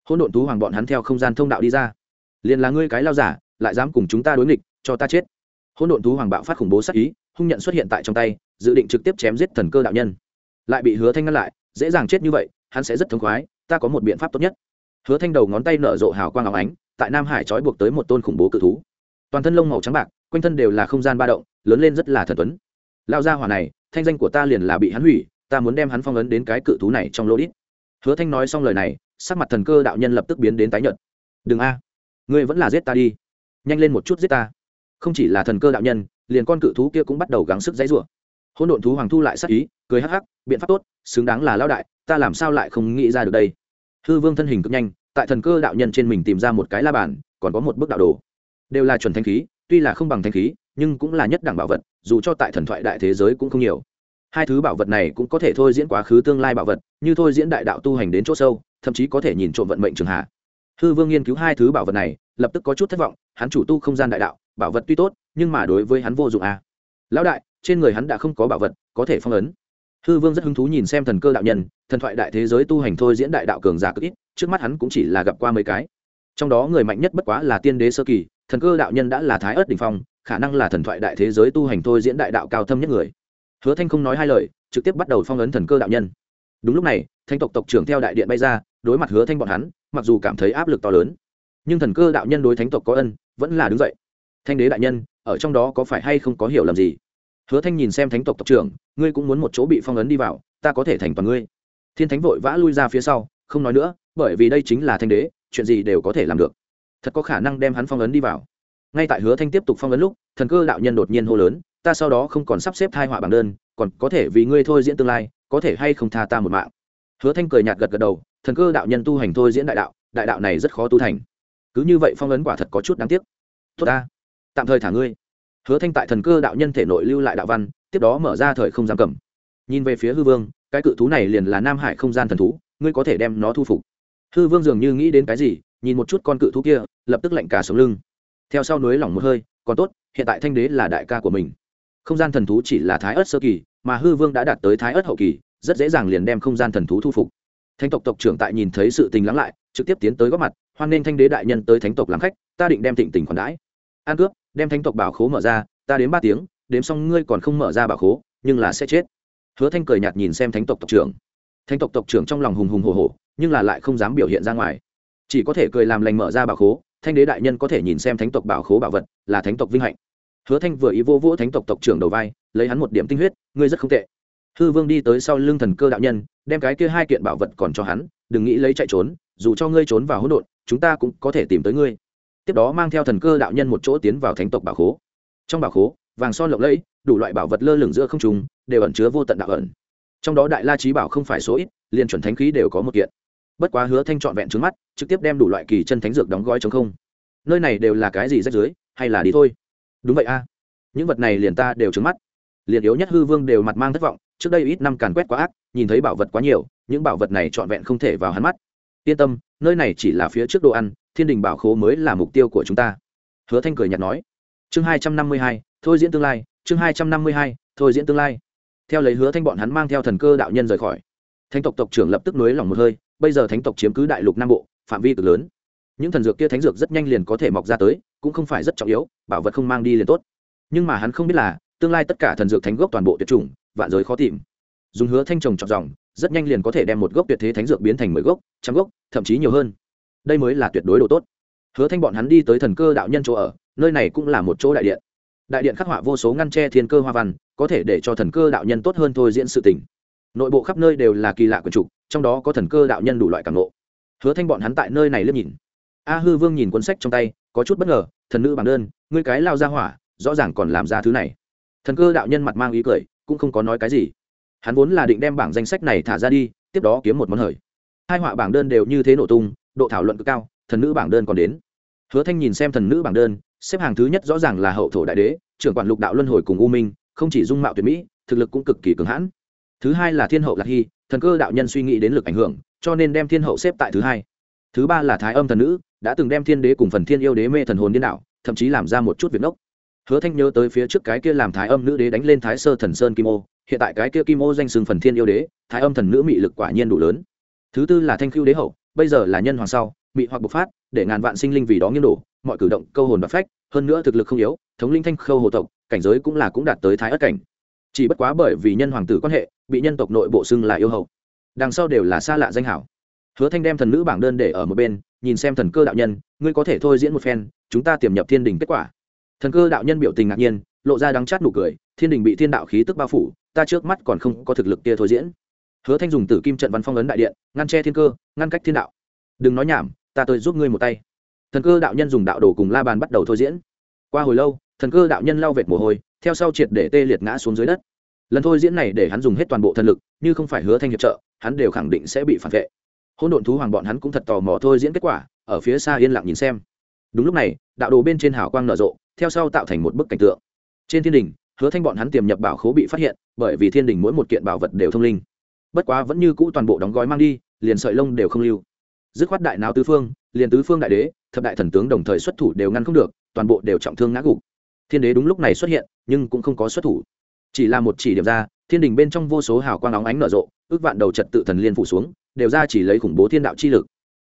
Hôn độn tú hoàng bọn hắn theo không gian thông đạo đi ra. Liền là ngươi cái lao giả, lại dám cùng chúng ta đối nghịch cho ta chết. Hỗn độn thú hoàng bạo phát khủng bố sắc ý, hung nhận xuất hiện tại trong tay, dự định trực tiếp chém giết thần cơ đạo nhân. Lại bị hứa thanh ngăn lại, dễ dàng chết như vậy, hắn sẽ rất thống khoái, ta có một biện pháp tốt nhất. Hứa thanh đầu ngón tay nở rộ hào quang áo ánh, tại nam hải trói buộc tới một tôn khủng bố cự thú. Toàn thân lông màu trắng bạc, quanh thân đều là không gian ba động, lớn lên rất là thần tuấn. Lao ra hỏa này, thanh danh của ta liền là bị hắn hủy, ta muốn đem hắn phong ấn đến cái cự thú này trong lô đít. Hứa thanh nói xong lời này, sắc mặt thần cơ đạo nhân lập tức biến đến tái nhợt. Đừng a, ngươi vẫn là giết ta đi. Nhanh lên một chút giết ta không chỉ là thần cơ đạo nhân, liền con cự thú kia cũng bắt đầu gắng sức dãy rủa. Hỗn độn thú hoàng thu lại sắc ý, cười hắc hắc, biện pháp tốt, xứng đáng là lao đại, ta làm sao lại không nghĩ ra được đây? Hư vương thân hình cực nhanh, tại thần cơ đạo nhân trên mình tìm ra một cái la bàn, còn có một bức đạo đồ. Đều là chuẩn thanh khí, tuy là không bằng thanh khí, nhưng cũng là nhất đẳng bảo vật, dù cho tại thần thoại đại thế giới cũng không nhiều. Hai thứ bảo vật này cũng có thể thôi diễn quá khứ tương lai bảo vật, như thôi diễn đại đạo tu hành đến chỗ sâu, thậm chí có thể nhìn trộm vận mệnh trường hạ. Hư vương nghiên cứu hai thứ bảo vật này, lập tức có chút thất vọng hắn chủ tu không gian đại đạo, bảo vật tuy tốt, nhưng mà đối với hắn vô dụng à. lão đại, trên người hắn đã không có bảo vật, có thể phong ấn. Hư vương rất hứng thú nhìn xem thần cơ đạo nhân, thần thoại đại thế giới tu hành thôi diễn đại đạo cường giả cực ít, trước mắt hắn cũng chỉ là gặp qua mấy cái. Trong đó người mạnh nhất bất quá là tiên đế sơ kỳ, thần cơ đạo nhân đã là thái ớt đình phong, khả năng là thần thoại đại thế giới tu hành thôi diễn đại đạo cao thâm nhất người. Hứa thanh không nói hai lời, trực tiếp bắt đầu phong ấn thần cơ đạo nhân. Đúng lúc này, thanh tộc tộc trưởng theo đại điện bay ra, đối mặt hứa thanh bọn hắn, mặc dù cảm thấy áp lực to lớn, nhưng thần cơ đạo nhân đối thánh tộc có ân vẫn là đứng dậy. Thanh đế đại nhân, ở trong đó có phải hay không có hiểu lầm gì? Hứa thanh nhìn xem thánh tộc tộc trưởng, ngươi cũng muốn một chỗ bị phong ấn đi vào, ta có thể thành toàn ngươi. Thiên thánh vội vã lui ra phía sau, không nói nữa, bởi vì đây chính là thanh đế, chuyện gì đều có thể làm được. Thật có khả năng đem hắn phong ấn đi vào. Ngay tại hứa thanh tiếp tục phong ấn lúc, thần cơ đạo nhân đột nhiên hô lớn, ta sau đó không còn sắp xếp thai họa bảng đơn, còn có thể vì ngươi thôi diễn tương lai, có thể hay không tha ta một mạng? Hứa thanh cười nhạt gật gật đầu, thần cơ đạo nhân tu hành thôi diễn đại đạo đại đạo này rất khó tu thành cứ như vậy phong ấn quả thật có chút đáng tiếc. Tốt ta, tạm thời thả ngươi. Hứa thanh tại thần cơ đạo nhân thể nội lưu lại đạo văn, tiếp đó mở ra thời không giam cầm. Nhìn về phía hư vương, cái cự thú này liền là nam hải không gian thần thú, ngươi có thể đem nó thu phục. Hư vương dường như nghĩ đến cái gì, nhìn một chút con cự thú kia, lập tức lạnh cả sống lưng. Theo sau núi lỏng một hơi, còn tốt, hiện tại thanh đế là đại ca của mình. Không gian thần thú chỉ là thái ớt sơ kỳ, mà hư vương đã đạt tới thái ớt hậu kỳ, rất dễ dàng liền đem không gian thần thú thu phục. Thánh tộc tộc trưởng tại nhìn thấy sự tình lắng lại, trực tiếp tiến tới góp mặt hoan nên thanh đế đại nhân tới thánh tộc làm khách, ta định đem thịnh tình khoản đãi. An cướp đem thánh tộc bảo khố mở ra, ta đến ba tiếng, đếm xong ngươi còn không mở ra bảo khố, nhưng là sẽ chết. Hứa thanh cười nhạt nhìn xem thánh tộc tộc trưởng. Thánh tộc tộc trưởng trong lòng hùng hùng hồ hồ nhưng là lại không dám biểu hiện ra ngoài. Chỉ có thể cười làm lành mở ra bảo khố, thanh đế đại nhân có thể nhìn xem thánh tộc bảo khố bảo vật, là thánh tộc vinh hạnh. Hứa thanh vừa ý vô vỗ thánh tộc tộc trưởng đầu vai, lấy hắn một điểm tinh huyết, ngươi rất không tệ. Hư vương đi tới sau lưng thần cơ đạo nhân, đem cái kia hai kiện bảo vật còn cho hắn, đừng nghĩ lấy chạy trốn, dù cho ngươi trốn vào hỗn độn chúng ta cũng có thể tìm tới ngươi. Tiếp đó mang theo thần cơ đạo nhân một chỗ tiến vào thánh tộc bảo khố. Trong bảo khố, vàng son lộng lẫy, đủ loại bảo vật lơ lửng giữa không trùng đều ẩn chứa vô tận đạo ẩn. Trong đó đại la trí bảo không phải số ít, liền chuẩn thánh khí đều có một kiện. Bất quá hứa thanh trọn vẹn trứng mắt, trực tiếp đem đủ loại kỳ chân thánh dược đóng gói chống không. Nơi này đều là cái gì rách dưới hay là đi thôi? Đúng vậy a. Những vật này liền ta đều trứng mắt. Liền yếu nhất hư vương đều mặt mang thất vọng, trước đây ít năm càn quét quá ác, nhìn thấy bảo vật quá nhiều, những bảo vật này trọn vẹn không thể vào hắn mắt. Yên tâm nơi này chỉ là phía trước đồ ăn, thiên đình bảo khố mới là mục tiêu của chúng ta. Hứa thanh cười nhạt nói. Chương hai trăm năm mươi hai, thôi diễn tương lai. Chương hai trăm năm mươi hai, thôi diễn tương lai. Theo lấy hứa thanh bọn hắn mang theo thần cơ đạo nhân rời khỏi. Thánh tộc tộc trưởng lập tức nối lòng một hơi, bây giờ thánh tộc chiếm cứ đại lục nam bộ, phạm vi cực lớn. Những thần dược kia thánh dược rất nhanh liền có thể mọc ra tới, cũng không phải rất trọng yếu, bảo vật không mang đi liền tốt. Nhưng mà hắn không biết là, tương lai tất cả thần dược thánh gốc toàn bộ tuyệt chủng, vạn giới khó tìm. Dùng hứa thanh trồng trọt dòng rất nhanh liền có thể đem một gốc tuyệt thế thánh dược biến thành mười gốc, trăm gốc, thậm chí nhiều hơn. Đây mới là tuyệt đối độ tốt. Hứa thanh bọn hắn đi tới thần cơ đạo nhân chỗ ở, nơi này cũng là một chỗ đại điện. Đại điện khắc họa vô số ngăn tre thiên cơ hoa văn, có thể để cho thần cơ đạo nhân tốt hơn thôi diễn sự tình. Nội bộ khắp nơi đều là kỳ lạ quần trục trong đó có thần cơ đạo nhân đủ loại cảm nộ hứa thanh bọn hắn tại nơi này liếc nhìn. A hư vương nhìn cuốn sách trong tay, có chút bất ngờ, thần nữ bằng đơn, ngươi cái lao ra hỏa, rõ ràng còn làm ra thứ này. Thần cơ đạo nhân mặt mang ý cười, cũng không có nói cái gì hắn vốn là định đem bảng danh sách này thả ra đi, tiếp đó kiếm một món hời. Hai họa bảng đơn đều như thế nổ tung, độ thảo luận cực cao, thần nữ bảng đơn còn đến. Hứa thanh nhìn xem thần nữ bảng đơn, xếp hàng thứ nhất rõ ràng là hậu thổ đại đế, trưởng quản lục đạo luân hồi cùng u minh, không chỉ dung mạo tuyệt mỹ, thực lực cũng cực kỳ cường hãn. Thứ hai là thiên hậu lạc hy, thần cơ đạo nhân suy nghĩ đến lực ảnh hưởng, cho nên đem thiên hậu xếp tại thứ hai. Thứ ba là thái âm thần nữ, đã từng đem thiên đế cùng phần thiên yêu đế mê thần hồn điên đạo thậm chí làm ra một chút việc nốc. hứa thanh nhớ tới phía trước cái kia làm thái âm nữ đế đánh lên thái sơ thần sơn kim ô hiện tại cái kia kim ô danh sừng phần thiên yêu đế, thái âm thần nữ mị lực quả nhiên đủ lớn. Thứ tư là thanh khưu đế hậu, bây giờ là nhân hoàng sau, mị hoặc bộc phát, để ngàn vạn sinh linh vì đó nghiêng đổ, mọi cử động, câu hồn và phách, hơn nữa thực lực không yếu, thống linh thanh khâu hồ tộc, cảnh giới cũng là cũng đạt tới thái ất cảnh. Chỉ bất quá bởi vì nhân hoàng tử quan hệ, bị nhân tộc nội bộ xưng là yêu hậu. Đằng sau đều là xa lạ danh hảo. Hứa thanh đem thần nữ bảng đơn để ở một bên, nhìn xem thần cơ đạo nhân, ngươi có thể thôi diễn một phen, chúng ta tiềm nhập thiên đình kết quả. Thần cơ đạo nhân biểu tình ngạc nhiên, lộ ra đắng chát nụ cười, thiên đình bị thiên đạo khí tức bao phủ ta trước mắt còn không có thực lực kia thôi diễn. Hứa thanh dùng tử kim trận văn phong ấn đại điện, ngăn che thiên cơ, ngăn cách thiên đạo. Đừng nói nhảm, ta tới giúp ngươi một tay. Thần cơ đạo nhân dùng đạo đồ cùng la bàn bắt đầu thôi diễn. Qua hồi lâu, thần cơ đạo nhân lau vệt mồ hôi, theo sau triệt để tê liệt ngã xuống dưới đất. Lần thôi diễn này để hắn dùng hết toàn bộ thần lực, như không phải hứa thanh hiệp trợ, hắn đều khẳng định sẽ bị phản vệ. Hôn độn thú hoàng bọn hắn cũng thật tò mò thôi diễn kết quả, ở phía xa yên lặng nhìn xem. Đúng lúc này, đạo đồ bên trên hào quang nở rộ, theo sau tạo thành một bức cảnh tượng. Trên thiên đình hứa thanh bọn hắn tiềm nhập bảo khố bị phát hiện, bởi vì thiên đình mỗi một kiện bảo vật đều thông linh. Bất quá vẫn như cũ toàn bộ đóng gói mang đi, liền sợi lông đều không lưu. Dứt khoát đại nào tứ phương, liền tứ phương đại đế, thập đại thần tướng đồng thời xuất thủ đều ngăn không được, toàn bộ đều trọng thương ngã gục. Thiên đế đúng lúc này xuất hiện, nhưng cũng không có xuất thủ. Chỉ là một chỉ điểm ra, thiên đình bên trong vô số hào quang óng ánh nở rộ, ước vạn đầu trật tự thần liên phủ xuống, đều ra chỉ lấy khủng bố thiên đạo chi lực.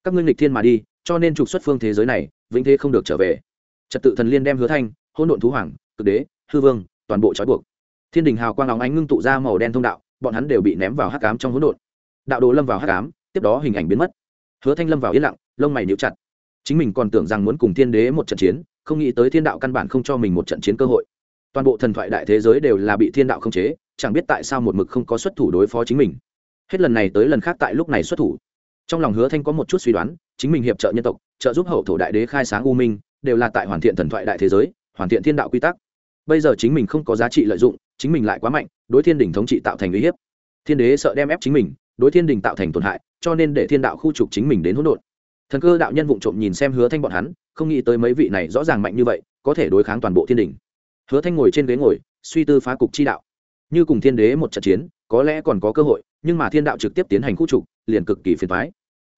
Các ngươi nghịch thiên mà đi, cho nên trục xuất phương thế giới này, vĩnh thế không được trở về. Trật tự thần liên đem hứa thanh, hỗn độn thú hoàng, cực đế, hư vương toàn bộ trói buộc. Thiên đình hào quang óng ánh ngưng tụ ra màu đen thông đạo, bọn hắn đều bị ném vào hắc cám trong hỗn độn. Đạo đồ lâm vào hắc cám tiếp đó hình ảnh biến mất. Hứa thanh lâm vào yên lặng, lông mày níu chặt. Chính mình còn tưởng rằng muốn cùng thiên đế một trận chiến, không nghĩ tới thiên đạo căn bản không cho mình một trận chiến cơ hội. Toàn bộ thần thoại đại thế giới đều là bị thiên đạo khống chế, chẳng biết tại sao một mực không có xuất thủ đối phó chính mình. Hết lần này tới lần khác tại lúc này xuất thủ. Trong lòng hứa thanh có một chút suy đoán, chính mình hiệp trợ nhân tộc, trợ giúp hậu thổ đại đế khai sáng u minh, đều là tại hoàn thiện thần thoại đại thế giới, hoàn thiện thiên đạo quy tắc bây giờ chính mình không có giá trị lợi dụng, chính mình lại quá mạnh, đối thiên đình thống trị tạo thành uy hiếp. Thiên đế sợ đem ép chính mình, đối thiên đình tạo thành tổn hại, cho nên để thiên đạo khu trục chính mình đến hỗn độn. Thần cơ đạo nhân vụng trộm nhìn xem hứa thanh bọn hắn, không nghĩ tới mấy vị này rõ ràng mạnh như vậy, có thể đối kháng toàn bộ thiên đình hứa thanh ngồi trên ghế ngồi, suy tư phá cục chi đạo. Như cùng thiên đế một trận chiến, có lẽ còn có cơ hội, nhưng mà thiên đạo trực tiếp tiến hành khu trục, liền cực kỳ phiền thoái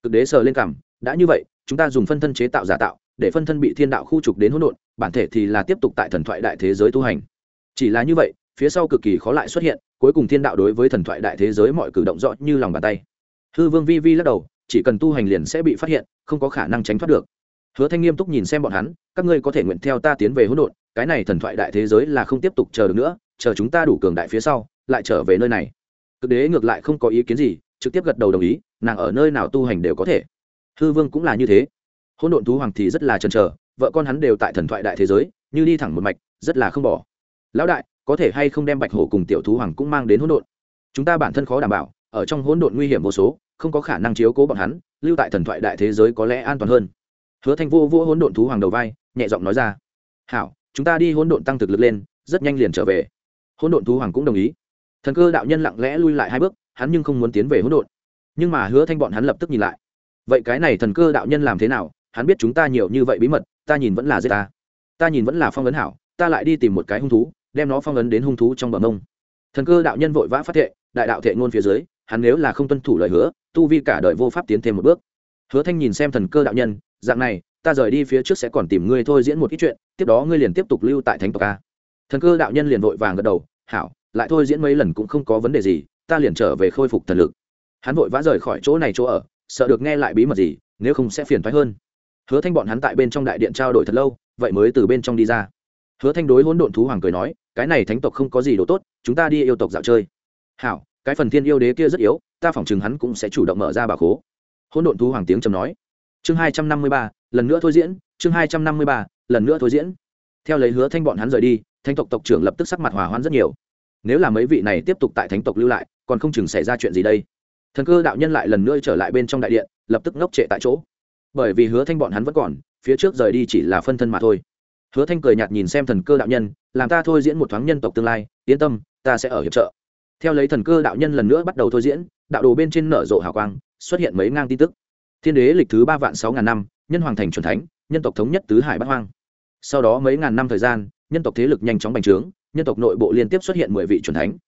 cực đế sờ lên cảm đã như vậy, chúng ta dùng phân thân chế tạo giả tạo để phân thân bị thiên đạo khu trục đến hỗn độn, bản thể thì là tiếp tục tại thần thoại đại thế giới tu hành. Chỉ là như vậy, phía sau cực kỳ khó lại xuất hiện, cuối cùng thiên đạo đối với thần thoại đại thế giới mọi cử động rõ như lòng bàn tay. Hư vương vi vi lắc đầu, chỉ cần tu hành liền sẽ bị phát hiện, không có khả năng tránh thoát được. Hứa thanh nghiêm túc nhìn xem bọn hắn, các ngươi có thể nguyện theo ta tiến về hỗn độn, cái này thần thoại đại thế giới là không tiếp tục chờ được nữa, chờ chúng ta đủ cường đại phía sau, lại trở về nơi này. Cực đế ngược lại không có ý kiến gì, trực tiếp gật đầu đồng ý, nàng ở nơi nào tu hành đều có thể. Hư vương cũng là như thế hỗn độn thú hoàng thì rất là chần chờ, vợ con hắn đều tại thần thoại đại thế giới, như đi thẳng một mạch, rất là không bỏ. Lão đại, có thể hay không đem bạch hổ cùng tiểu thú hoàng cũng mang đến hỗn độn? Chúng ta bản thân khó đảm bảo, ở trong hỗn độn nguy hiểm vô số, không có khả năng chiếu cố bọn hắn, lưu tại thần thoại đại thế giới có lẽ an toàn hơn. Hứa thanh vô vô hỗn độn thú hoàng đầu vai, nhẹ giọng nói ra. Hảo, chúng ta đi hỗn độn tăng thực lực lên, rất nhanh liền trở về. Hỗn độn thú hoàng cũng đồng ý. Thần cơ đạo nhân lặng lẽ lui lại hai bước, hắn nhưng không muốn tiến về hỗn độn. Nhưng mà hứa thanh bọn hắn lập tức nhìn lại. Vậy cái này thần cơ đạo nhân làm thế nào? Hắn biết chúng ta nhiều như vậy bí mật, ta nhìn vẫn là giết ta. Ta nhìn vẫn là phong ấn hảo, ta lại đi tìm một cái hung thú, đem nó phong ấn đến hung thú trong bờ mông. Thần cơ đạo nhân vội vã phát thệ, đại đạo thệ ngôn phía dưới, hắn nếu là không tuân thủ lời hứa, tu vi cả đời vô pháp tiến thêm một bước. Hứa thanh nhìn xem thần cơ đạo nhân, dạng này, ta rời đi phía trước sẽ còn tìm ngươi thôi diễn một ít chuyện, tiếp đó ngươi liền tiếp tục lưu tại thánh tộc a. Thần cơ đạo nhân liền vội vàng gật đầu, hảo, lại thôi diễn mấy lần cũng không có vấn đề gì, ta liền trở về khôi phục thần lực. Hắn vội vã rời khỏi chỗ này chỗ ở, sợ được nghe lại bí mật gì, nếu không sẽ phiền thoái hơn hứa thanh bọn hắn tại bên trong đại điện trao đổi thật lâu, vậy mới từ bên trong đi ra. Hứa thanh đối hỗn độn thú hoàng cười nói, cái này thánh tộc không có gì đồ tốt, chúng ta đi yêu tộc dạo chơi. Hảo, cái phần thiên yêu đế kia rất yếu, ta phỏng chừng hắn cũng sẽ chủ động mở ra bà khố. Hỗn độn thú hoàng tiếng trầm nói. Chương hai trăm năm mươi ba, lần nữa thôi diễn, chương hai trăm năm mươi ba, lần nữa thôi diễn. Theo lấy hứa thanh bọn hắn rời đi, thánh tộc tộc trưởng lập tức sắc mặt hòa hoãn rất nhiều. Nếu là mấy vị này tiếp tục tại thánh tộc lưu lại, còn không chừng xảy ra chuyện gì đây. Thần cơ đạo nhân lại lần nữa trở lại bên trong đại điện, lập tức ngốc trệ tại chỗ bởi vì hứa thanh bọn hắn vẫn còn, phía trước rời đi chỉ là phân thân mà thôi. Hứa thanh cười nhạt nhìn xem thần cơ đạo nhân, làm ta thôi diễn một thoáng nhân tộc tương lai, yên tâm, ta sẽ ở hiệp trợ. Theo lấy thần cơ đạo nhân lần nữa bắt đầu thôi diễn, đạo đồ bên trên nở rộ hào quang, xuất hiện mấy ngang tin tức. Thiên đế lịch thứ ba vạn sáu ngàn năm, nhân hoàng thành c thánh, nhân tộc thống nhất tứ hải bát hoang. Sau đó mấy ngàn năm thời gian, nhân tộc thế lực nhanh chóng bành trướng, nhân tộc nội bộ liên tiếp xuất hiện mười vị c thánh.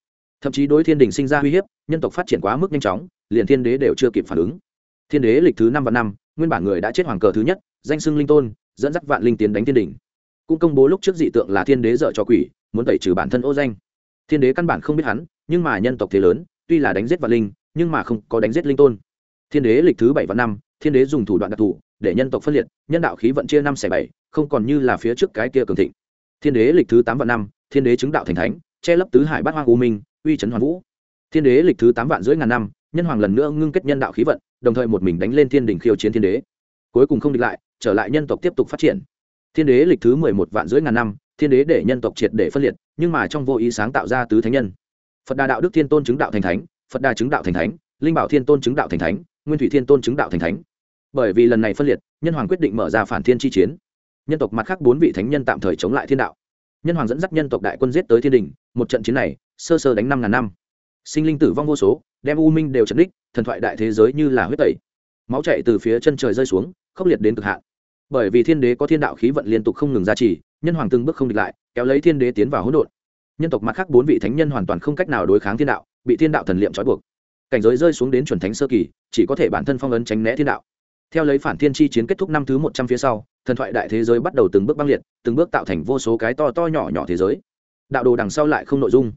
Thậm chí đối thiên đình sinh ra uy hiếp, nhân tộc phát triển quá mức nhanh chóng, liền thiên đế đều chưa kịp phản ứng. Thiên đế lịch thứ năm vạn năm nguyên bản người đã chết hoàng cờ thứ nhất, danh xưng linh tôn, dẫn dắt vạn linh tiến đánh thiên đình cũng công bố lúc trước dị tượng là thiên đế dợ cho quỷ, muốn tẩy trừ bản thân ô danh. Thiên đế căn bản không biết hắn, nhưng mà nhân tộc thế lớn, tuy là đánh giết vạn linh, nhưng mà không có đánh giết linh tôn. Thiên đế lịch thứ bảy và năm, thiên đế dùng thủ đoạn đặc thù, để nhân tộc phân liệt, nhân đạo khí vận chia năm xẻ bảy, không còn như là phía trước cái kia cường thịnh. Thiên đế lịch thứ tám và năm, thiên đế chứng đạo thành thánh, che lấp tứ hải bát hoang u minh, uy trấn hoàn vũ. Thiên đế lịch thứ tám vạn rưỡi ngàn năm, nhân hoàng lần nữa ngưng kết nhân đạo khí vận đồng thời một mình đánh lên thiên đình khiêu chiến thiên đế. Cuối cùng không địch lại, trở lại nhân tộc tiếp tục phát triển. Thiên đế lịch thứ mười một vạn rưỡi ngàn năm, thiên đế để nhân tộc triệt để phân liệt, nhưng mà trong vô ý sáng tạo ra tứ thánh nhân. Phật đà đạo đức thiên tôn chứng đạo thành thánh, phật đà chứng đạo thành thánh, linh bảo thiên tôn chứng đạo thành thánh, nguyên thủy thiên tôn chứng đạo thành thánh. Bởi vì lần này phân liệt, nhân hoàng quyết định mở ra phản thiên chi chiến. Nhân tộc mặt khác bốn vị thánh nhân tạm thời chống lại thiên đạo. Nhân hoàng dẫn dắt nhân tộc đại quân giết tới thiên đình, một trận chiến này, sơ sơ đánh năm ngàn năm sinh linh tử vong vô số, đem u minh đều chấn đích, thần thoại đại thế giới như là huyết tẩy. Máu chạy từ phía chân trời rơi xuống, khốc liệt đến cực hạn. Bởi vì thiên đế có thiên đạo khí vận liên tục không ngừng ra trì, nhân hoàng từng bước không địch lại, kéo lấy thiên đế tiến vào hỗn độn. Nhân tộc mặt khác bốn vị thánh nhân hoàn toàn không cách nào đối kháng thiên đạo, bị thiên đạo thần liệm trói buộc. Cảnh giới rơi xuống đến chuẩn thánh sơ kỳ, chỉ có thể bản thân phong ấn tránh né thiên đạo. Theo lấy phản thiên chi chiến kết thúc năm thứ một trăm phía sau, thần thoại đại thế giới bắt đầu từng bước băng liệt, từng bước tạo thành vô số cái to to nhỏ nhỏ thế giới. Đạo đồ đằng sau lại không nội dung.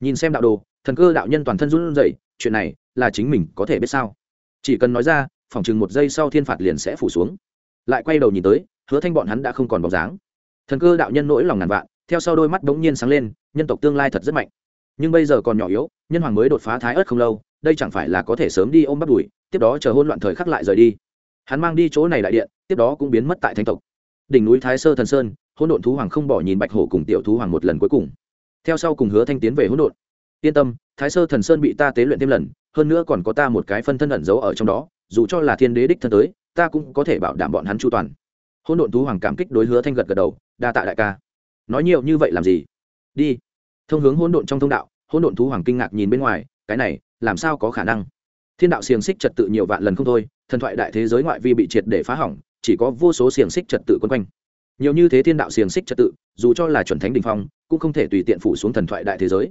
Nhìn xem đạo đồ thần cơ đạo nhân toàn thân run rẩy, chuyện này là chính mình có thể biết sao? Chỉ cần nói ra, phòng chừng một giây sau thiên phạt liền sẽ phủ xuống. Lại quay đầu nhìn tới, hứa thanh bọn hắn đã không còn bóng dáng. Thần cơ đạo nhân nỗi lòng ngàn vạn, theo sau đôi mắt bỗng nhiên sáng lên, nhân tộc tương lai thật rất mạnh. Nhưng bây giờ còn nhỏ yếu, nhân hoàng mới đột phá thái ớt không lâu, đây chẳng phải là có thể sớm đi ôm bắt đuổi tiếp đó chờ hôn loạn thời khắc lại rời đi. Hắn mang đi chỗ này đại điện, tiếp đó cũng biến mất tại thanh tộc. Đỉnh núi thái sơ thần sơn hôn độn thú hoàng không bỏ nhìn bạch hổ cùng tiểu thú hoàng một lần cuối cùng. Theo sau cùng hứa thanh tiến về hỗn độn yên tâm, thái sơ thần sơn bị ta tế luyện thêm lần, hơn nữa còn có ta một cái phân thân ẩn giấu ở trong đó, dù cho là thiên đế đích thân tới, ta cũng có thể bảo đảm bọn hắn chu toàn. Hôn độn thú hoàng cảm kích đối hứa thanh gật gật đầu, đa tạ đại ca. Nói nhiều như vậy làm gì? Đi. Thông hướng Hôn độn trong thông đạo Hôn độn thú hoàng kinh ngạc nhìn bên ngoài, cái này, làm sao có khả năng? Thiên đạo xiềng xích trật tự nhiều vạn lần không thôi, thần thoại đại thế giới ngoại vi bị triệt để phá hỏng, chỉ có vô số xiềng xích trật tự quân quanh. Nhiều như thế thiên đạo xiềng xích trật tự, dù cho là chuẩn thánh đình phong, cũng không thể tùy tiện phủ xuống thần thoại đại thế giới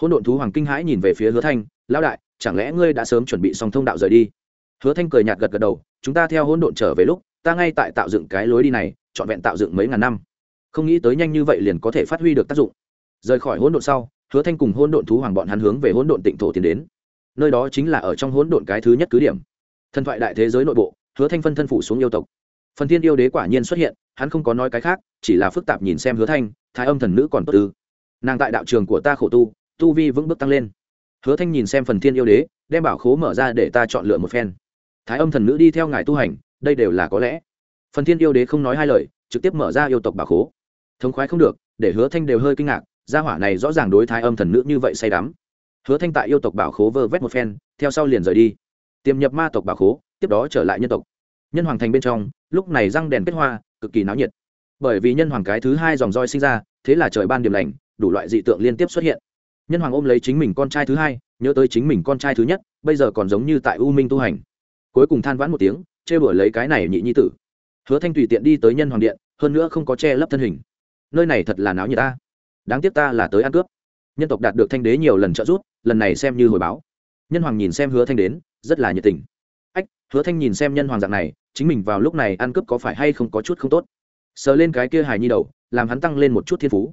hỗn độn thú hoàng kinh hãi nhìn về phía hứa thanh, lão đại, chẳng lẽ ngươi đã sớm chuẩn bị xong thông đạo rời đi? Hứa thanh cười nhạt gật gật đầu, chúng ta theo hỗn độn trở về lúc, ta ngay tại tạo dựng cái lối đi này, trọn vẹn tạo dựng mấy ngàn năm. Không nghĩ tới nhanh như vậy liền có thể phát huy được tác dụng. Rời khỏi hỗn độn sau, hứa thanh cùng hỗn độn thú hoàng bọn hắn hướng về hỗn độn tịnh thổ tiến đến. Nơi đó chính là ở trong hỗn độn cái thứ nhất cứ điểm. Thần thoại đại thế giới nội bộ, hứa thanh phân thân phủ xuống yêu tộc. Phần thiên yêu đế quả nhiên xuất hiện, hắn không có nói cái khác, chỉ là phức tạp nhìn xem hứa thanh, thái âm thần nữ còn tốt tư nàng tại đạo trường của ta khổ tu tu vi vững bước tăng lên. Hứa thanh nhìn xem phần thiên yêu đế, đem bảo khố mở ra để ta chọn lựa một phen. Thái âm thần nữ đi theo ngài tu hành, đây đều là có lẽ. Phần thiên yêu đế không nói hai lời, trực tiếp mở ra yêu tộc bảo khố. Thống khoái không được, để hứa thanh đều hơi kinh ngạc, gia hỏa này rõ ràng đối thái âm thần nữ như vậy say đắm. Hứa thanh tại yêu tộc bảo khố vơ vét một phen, theo sau liền rời đi. Tiềm nhập ma tộc bảo khố, tiếp đó trở lại nhân tộc. Nhân hoàng thành bên trong, lúc này răng đèn kết hoa, cực kỳ náo nhiệt. Bởi vì nhân hoàng cái thứ hai dòng roi sinh ra, thế là trời ban điểm lành, đủ loại dị tượng liên tiếp xuất hiện nhân hoàng ôm lấy chính mình con trai thứ hai, nhớ tới chính mình con trai thứ nhất, bây giờ còn giống như tại u minh tu hành. Cuối cùng than vãn một tiếng chê bửa lấy cái này nhị nhi tử. Hứa thanh tùy tiện đi tới nhân hoàng điện, hơn nữa không có che lấp thân hình. Nơi này thật là náo nhiệt ta. Đáng tiếc ta là tới ăn cướp. Nhân tộc đạt được thanh đế nhiều lần trợ giúp, lần này xem như hồi báo. Nhân hoàng nhìn xem hứa thanh đến, rất là nhiệt tình. Ách, hứa thanh nhìn xem nhân hoàng dạng này, chính mình vào lúc này ăn cướp có phải hay không có chút không tốt? Sờ lên cái kia hài nhi đầu, làm hắn tăng lên một chút thiên phú.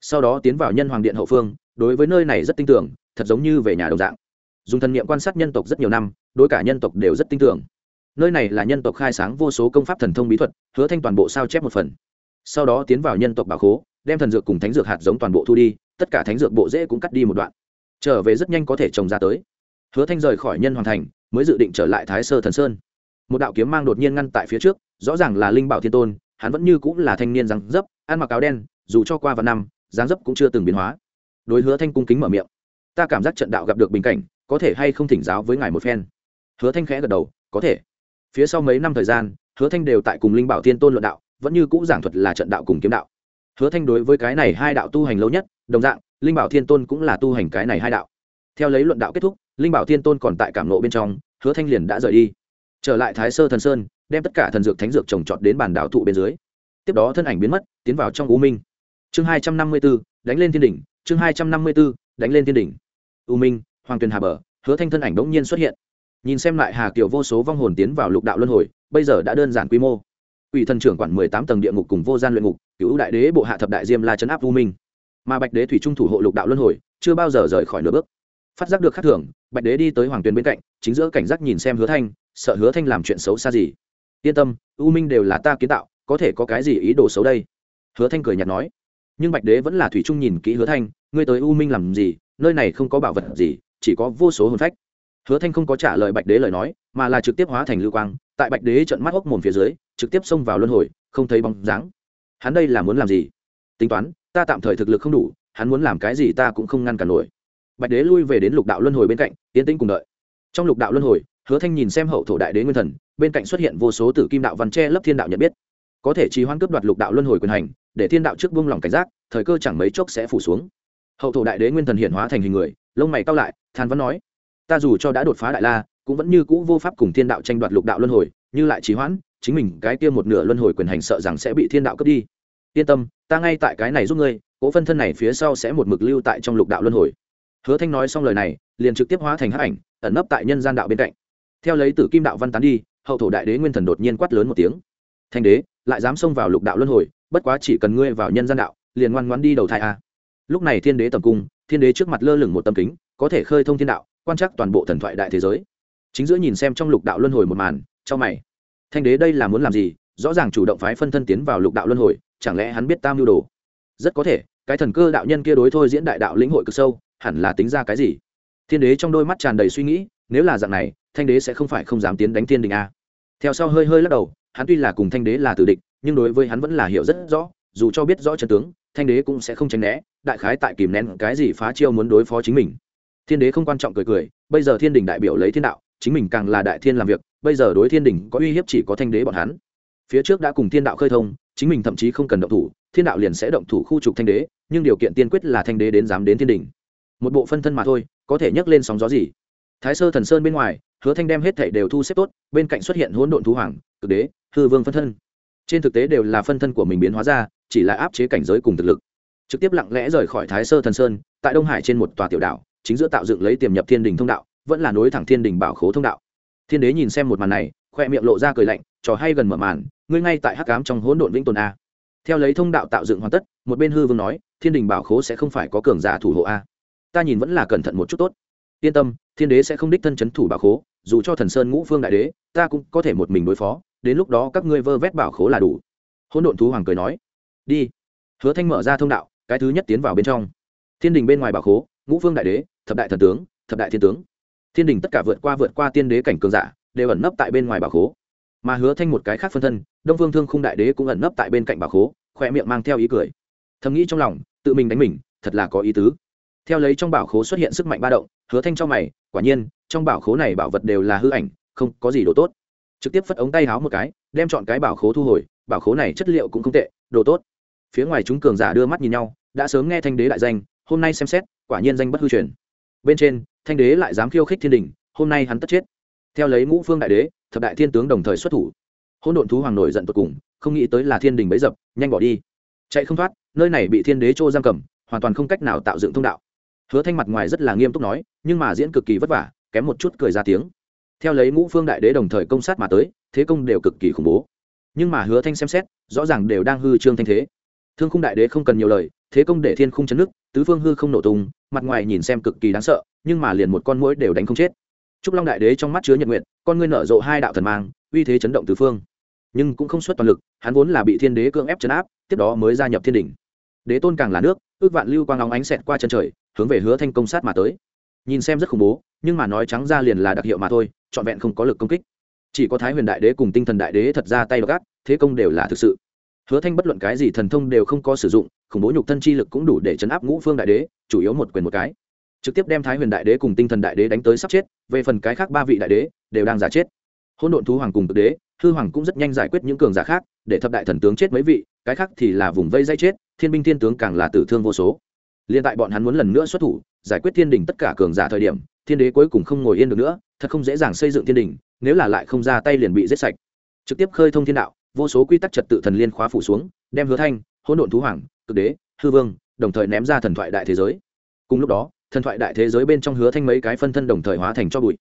Sau đó tiến vào nhân hoàng điện hậu phương đối với nơi này rất tin tưởng, thật giống như về nhà đồng dạng. Dùng thần nghiệm quan sát nhân tộc rất nhiều năm, đối cả nhân tộc đều rất tin tưởng. Nơi này là nhân tộc khai sáng vô số công pháp thần thông bí thuật, hứa thanh toàn bộ sao chép một phần. Sau đó tiến vào nhân tộc bảo khố, đem thần dược cùng thánh dược hạt giống toàn bộ thu đi, tất cả thánh dược bộ dễ cũng cắt đi một đoạn. Trở về rất nhanh có thể trồng ra tới. Hứa thanh rời khỏi nhân hoàn thành, mới dự định trở lại thái sơ thần sơn. Một đạo kiếm mang đột nhiên ngăn tại phía trước, rõ ràng là linh bảo thiên tôn, hắn vẫn như cũng là thanh niên răng dấp, ăn mặc áo đen, dù cho qua vài năm, dáng dấp cũng chưa từng biến hóa đối hứa thanh cung kính mở miệng. Ta cảm giác trận đạo gặp được bình cảnh, có thể hay không thỉnh giáo với ngài một phen? Hứa thanh khẽ gật đầu, có thể. Phía sau mấy năm thời gian, hứa thanh đều tại cùng linh bảo thiên tôn luận đạo, vẫn như cũ giảng thuật là trận đạo cùng kiếm đạo. Hứa thanh đối với cái này hai đạo tu hành lâu nhất, đồng dạng, linh bảo thiên tôn cũng là tu hành cái này hai đạo. Theo lấy luận đạo kết thúc, linh bảo thiên tôn còn tại cảm nộ bên trong, hứa thanh liền đã rời đi. Trở lại thái sơ thần sơn, đem tất cả thần dược thánh dược trồng trọt đến bàn đạo thụ bên dưới. Tiếp đó thân ảnh biến mất, tiến vào trong u minh. Chương hai trăm năm mươi b ố đánh lên thiên đỉnh chương hai trăm năm mươi b ố đánh lên thiên đỉnh. U minh, hoàng tuyền hà bờ, hứa thanh thân ảnh bỗng nhiên xuất hiện. Nhìn xem lại hà kiều vô số vong hồn tiến vào lục đạo luân hồi, bây giờ đã đơn giản quy mô. Ủy thần trưởng quản mười tám tầng địa ngục cùng vô gian luyện ngục, cựu đại đế bộ hạ thập đại diêm la chấn áp u minh. Mà bạch đế thủy trung thủ hộ lục đạo luân hồi, chưa bao giờ rời khỏi nửa bước. Phát giác được khắc thường, bạch đế đi tới hoàng tuyền bên cạnh, chính giữa cảnh giác nhìn xem hứa thanh, sợ hứa thanh làm chuyện xấu xa gì. Yên tâm, u minh đều là ta kiến tạo, có thể có cái gì ý đồ xấu đây? Hứa thanh cười nhạt nói nhưng bạch đế vẫn là thủy trung nhìn kỹ hứa thanh, ngươi tới u minh làm gì? Nơi này không có bảo vật gì, chỉ có vô số hồn phách. Hứa thanh không có trả lời bạch đế lời nói, mà là trực tiếp hóa thành lưu quang, tại bạch đế trận mắt hốc mồm phía dưới, trực tiếp xông vào luân hồi, không thấy bóng dáng. Hắn đây là muốn làm gì? Tính toán, ta tạm thời thực lực không đủ, hắn muốn làm cái gì ta cũng không ngăn cản nổi. Bạch đế lui về đến lục đạo luân hồi bên cạnh tiến tĩnh cùng đợi. Trong lục đạo luân hồi, hứa thanh nhìn xem hậu thổ đại đế nguyên thần, bên cạnh xuất hiện vô số tử kim đạo văn tre lấp thiên đạo nhận biết. Có thể trì hoãn cướp đoạt lục đạo luân hồi quyền hành để thiên đạo trước buông lòng cảnh giác, thời cơ chẳng mấy chốc sẽ phủ xuống. Hậu thổ đại đế nguyên thần hiện hóa thành hình người, lông mày cao lại, than vẫn nói, ta dù cho đã đột phá đại la, cũng vẫn như cũ vô pháp cùng thiên đạo tranh đoạt lục đạo luân hồi, như lại trì hoãn, chính mình cái kia một nửa luân hồi quyền hành sợ rằng sẽ bị thiên đạo cướp đi. Yên tâm, ta ngay tại cái này giúp ngươi, cố phân thân này phía sau sẽ một mực lưu tại trong lục đạo luân hồi. Hứa thanh nói xong lời này, liền trực tiếp hóa thành hắc ảnh, ẩn nấp tại nhân gian đạo bên cạnh. Theo lấy tử kim đạo văn tán đi, hậu thổ đại đế nguyên thần đột nhiên quát lớn một tiếng. Thanh đế, lại dám xông vào lục đạo luân hồi bất quá chỉ cần ngươi vào nhân gian đạo, liền ngoan ngoãn đi đầu thai a. Lúc này thiên đế tầm cung, thiên đế trước mặt lơ lửng một tâm kính, có thể khơi thông thiên đạo, quan trắc toàn bộ thần thoại đại thế giới. Chính giữa nhìn xem trong lục đạo luân hồi một màn trong mày. Thanh đế đây là muốn làm gì? Rõ ràng chủ động phái phân thân tiến vào lục đạo luân hồi, chẳng lẽ hắn biết tam lưu đồ? Rất có thể, cái thần cơ đạo nhân kia đối thôi diễn đại đạo lĩnh hội cực sâu, hẳn là tính ra cái gì? Thiên đế trong đôi mắt tràn đầy suy nghĩ, nếu là dạng này, thanh đế sẽ không phải không dám tiến đánh thiên đình a. Theo sau hơi hơi lắc đầu, hắn tuy là cùng thanh đế là tử địch nhưng đối với hắn vẫn là hiểu rất rõ, dù cho biết rõ trận tướng, thanh đế cũng sẽ không tránh né, đại khái tại kìm nén cái gì phá chiêu muốn đối phó chính mình. Thiên đế không quan trọng cười cười, bây giờ thiên đình đại biểu lấy thiên đạo, chính mình càng là đại thiên làm việc, bây giờ đối thiên đình có uy hiếp chỉ có thanh đế bọn hắn. Phía trước đã cùng thiên đạo khơi thông, chính mình thậm chí không cần động thủ, thiên đạo liền sẽ động thủ khu trục thanh đế, nhưng điều kiện tiên quyết là thanh đế đến dám đến thiên đình. Một bộ phân thân mà thôi, có thể nhấc lên sóng gió gì? Thái sơ thần sơn bên ngoài, hứa thanh đem hết thảy đều thu xếp tốt, bên cạnh xuất hiện hỗn độn thú hoàng, cực đế, hư vương phân thân trên thực tế đều là phân thân của mình biến hóa ra, chỉ là áp chế cảnh giới cùng thực lực. Trực tiếp lặng lẽ rời khỏi thái sơ thần sơn, tại đông hải trên một tòa tiểu đảo, chính giữa tạo dựng lấy tiềm nhập thiên đình thông đạo, vẫn là nối thẳng thiên đình bảo khố thông đạo. Thiên đế nhìn xem một màn này, khoe miệng lộ ra cười lạnh, trò hay gần mở màn, ngươi ngay tại hắc cám trong hỗn độn vĩnh tồn a. Theo lấy thông đạo tạo dựng hoàn tất, một bên hư vương nói, thiên đình bảo khố sẽ không phải có cường giả thủ hộ a. Ta nhìn vẫn là cẩn thận một chút tốt. Yên tâm, thiên đế sẽ không đích thân chấn thủ bảo khố, dù cho thần sơn ngũ phương đại đế, ta cũng có thể một mình đối phó đến lúc đó các ngươi vơ vét bảo khố là đủ. Hỗn độn thú hoàng cười nói, đi. Hứa thanh mở ra thông đạo, cái thứ nhất tiến vào bên trong. Thiên đình bên ngoài bảo khố, ngũ phương đại đế, thập đại thần tướng, thập đại thiên tướng. Thiên đình tất cả vượt qua vượt qua tiên đế cảnh cường giả, đều ẩn nấp tại bên ngoài bảo khố. Mà hứa thanh một cái khác phân thân, đông vương thương khung đại đế cũng ẩn nấp tại bên cạnh bảo khố khoe miệng mang theo ý cười. Thầm nghĩ trong lòng, tự mình đánh mình, thật là có ý tứ. Theo lấy trong bảo khố xuất hiện sức mạnh ba động, hứa thanh cho mày, quả nhiên, trong bảo khố này bảo vật đều là hư ảnh, không có gì đồ tốt trực tiếp phất ống tay háo một cái, đem chọn cái bảo khố thu hồi, bảo khố này chất liệu cũng không tệ, đồ tốt. Phía ngoài chúng cường giả đưa mắt nhìn nhau, đã sớm nghe thanh đế đại danh, hôm nay xem xét, quả nhiên danh bất hư truyền. Bên trên, thanh đế lại dám khiêu khích thiên đình, hôm nay hắn tất chết. Theo lấy ngũ phương đại đế, thập đại thiên tướng đồng thời xuất thủ. Hôn độn thú hoàng nổi giận tột cùng, không nghĩ tới là thiên đình bấy dập, nhanh bỏ đi. Chạy không thoát, nơi này bị thiên đế trô giam cầm, hoàn toàn không cách nào tạo dựng thông đạo. Hứa thanh mặt ngoài rất là nghiêm túc nói, nhưng mà diễn cực kỳ vất vả, kém một chút cười ra tiếng theo lấy ngũ phương đại đế đồng thời công sát mà tới, thế công đều cực kỳ khủng bố. Nhưng mà hứa thanh xem xét, rõ ràng đều đang hư trương thanh thế. Thương khung đại đế không cần nhiều lời, thế công để thiên khung chấn nước, tứ phương hư không nổ tung, mặt ngoài nhìn xem cực kỳ đáng sợ, nhưng mà liền một con mũi đều đánh không chết. Trúc long đại đế trong mắt chứa nhật nguyện con ngươi nở rộ hai đạo thần mang, uy thế chấn động tứ phương. Nhưng cũng không xuất toàn lực, hắn vốn là bị thiên đế cưỡng ép chấn áp, tiếp đó mới gia nhập thiên đỉnh. Đế tôn càng là nước, ước vạn lưu quang óng ánh xẹt qua chân trời, hướng về hứa thanh công sát mà tới. Nhìn xem rất khủng bố, nhưng mà nói trắng ra liền là đặc hiệu mà thôi trọn vẹn không có lực công kích. Chỉ có thái huyền đại đế cùng tinh thần đại đế thật ra tay gác thế công đều là thực sự. Hứa thanh bất luận cái gì thần thông đều không có sử dụng, khủng bố nhục thân chi lực cũng đủ để chấn áp ngũ phương đại đế, chủ yếu một quyền một cái. Trực tiếp đem thái huyền đại đế cùng tinh thần đại đế đánh tới sắp chết, về phần cái khác ba vị đại đế đều đang giả chết. Hỗn độn thú hoàng cùng cực đế, hư hoàng cũng rất nhanh giải quyết những cường giả khác, để thập đại thần tướng chết mấy vị, cái khác thì là vùng vây dây chết, thiên binh thiên tướng càng là tử thương vô số. Liên tại bọn hắn muốn lần nữa xuất thủ, giải quyết thiên đình tất cả cường giả thời điểm thiên đế cuối cùng không ngồi yên được nữa, thật không dễ dàng xây dựng thiên đình, nếu là lại không ra tay liền bị giết sạch. Trực tiếp khơi thông thiên đạo, vô số quy tắc trật tự thần liên khóa phủ xuống, đem hứa thanh, hỗn độn thú hoàng, cực đế, hư vương, đồng thời ném ra thần thoại đại thế giới. Cùng lúc đó, thần thoại đại thế giới bên trong hứa thanh mấy cái phân thân đồng thời hóa thành cho bụi.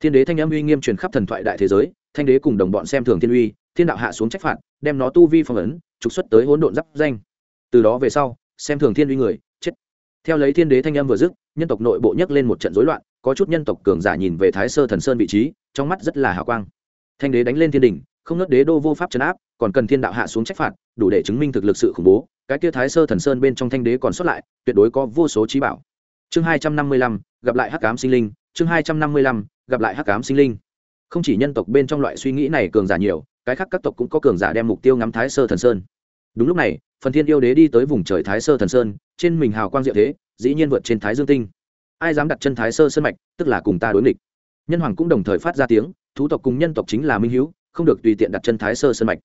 Thiên đế thanh âm uy nghiêm truyền khắp thần thoại đại thế giới, thanh đế cùng đồng bọn xem thường thiên uy, thiên đạo hạ xuống trách phạt, đem nó tu vi phong ấn, trục xuất tới hỗn độn giáp danh. Từ đó về sau, xem thường thiên uy người, chết. Theo lấy thiên đế thanh âm vừa dứt, nhân tộc nội bộ nhấc lên một trận rối loạn có chút nhân tộc cường giả nhìn về thái sơ thần sơn vị trí, trong mắt rất là hào quang. Thanh đế đánh lên thiên đình không nớt đế đô vô pháp chấn áp, còn cần thiên đạo hạ xuống trách phạt, đủ để chứng minh thực lực sự khủng bố. Cái kia thái sơ thần sơn bên trong thanh đế còn xuất lại, tuyệt đối có vô số trí bảo. Chương hai trăm năm mươi lăm, gặp lại hắc cám sinh linh. Chương hai trăm năm mươi lăm, gặp lại hắc cám sinh linh. Không chỉ nhân tộc bên trong loại suy nghĩ này cường giả nhiều, cái khác các tộc cũng có cường giả đem mục tiêu ngắm thái sơ thần sơn. Đúng lúc này, phần thiên yêu đế đi tới vùng trời thái sơ thần sơn, trên mình hào quang diệu thế, dĩ nhiên vượt trên thái dương tinh ai dám đặt chân thái sơ sơn mạch, tức là cùng ta đối nghịch. Nhân hoàng cũng đồng thời phát ra tiếng, thú tộc cùng nhân tộc chính là minh hữu, không được tùy tiện đặt chân thái sơ sơn mạch.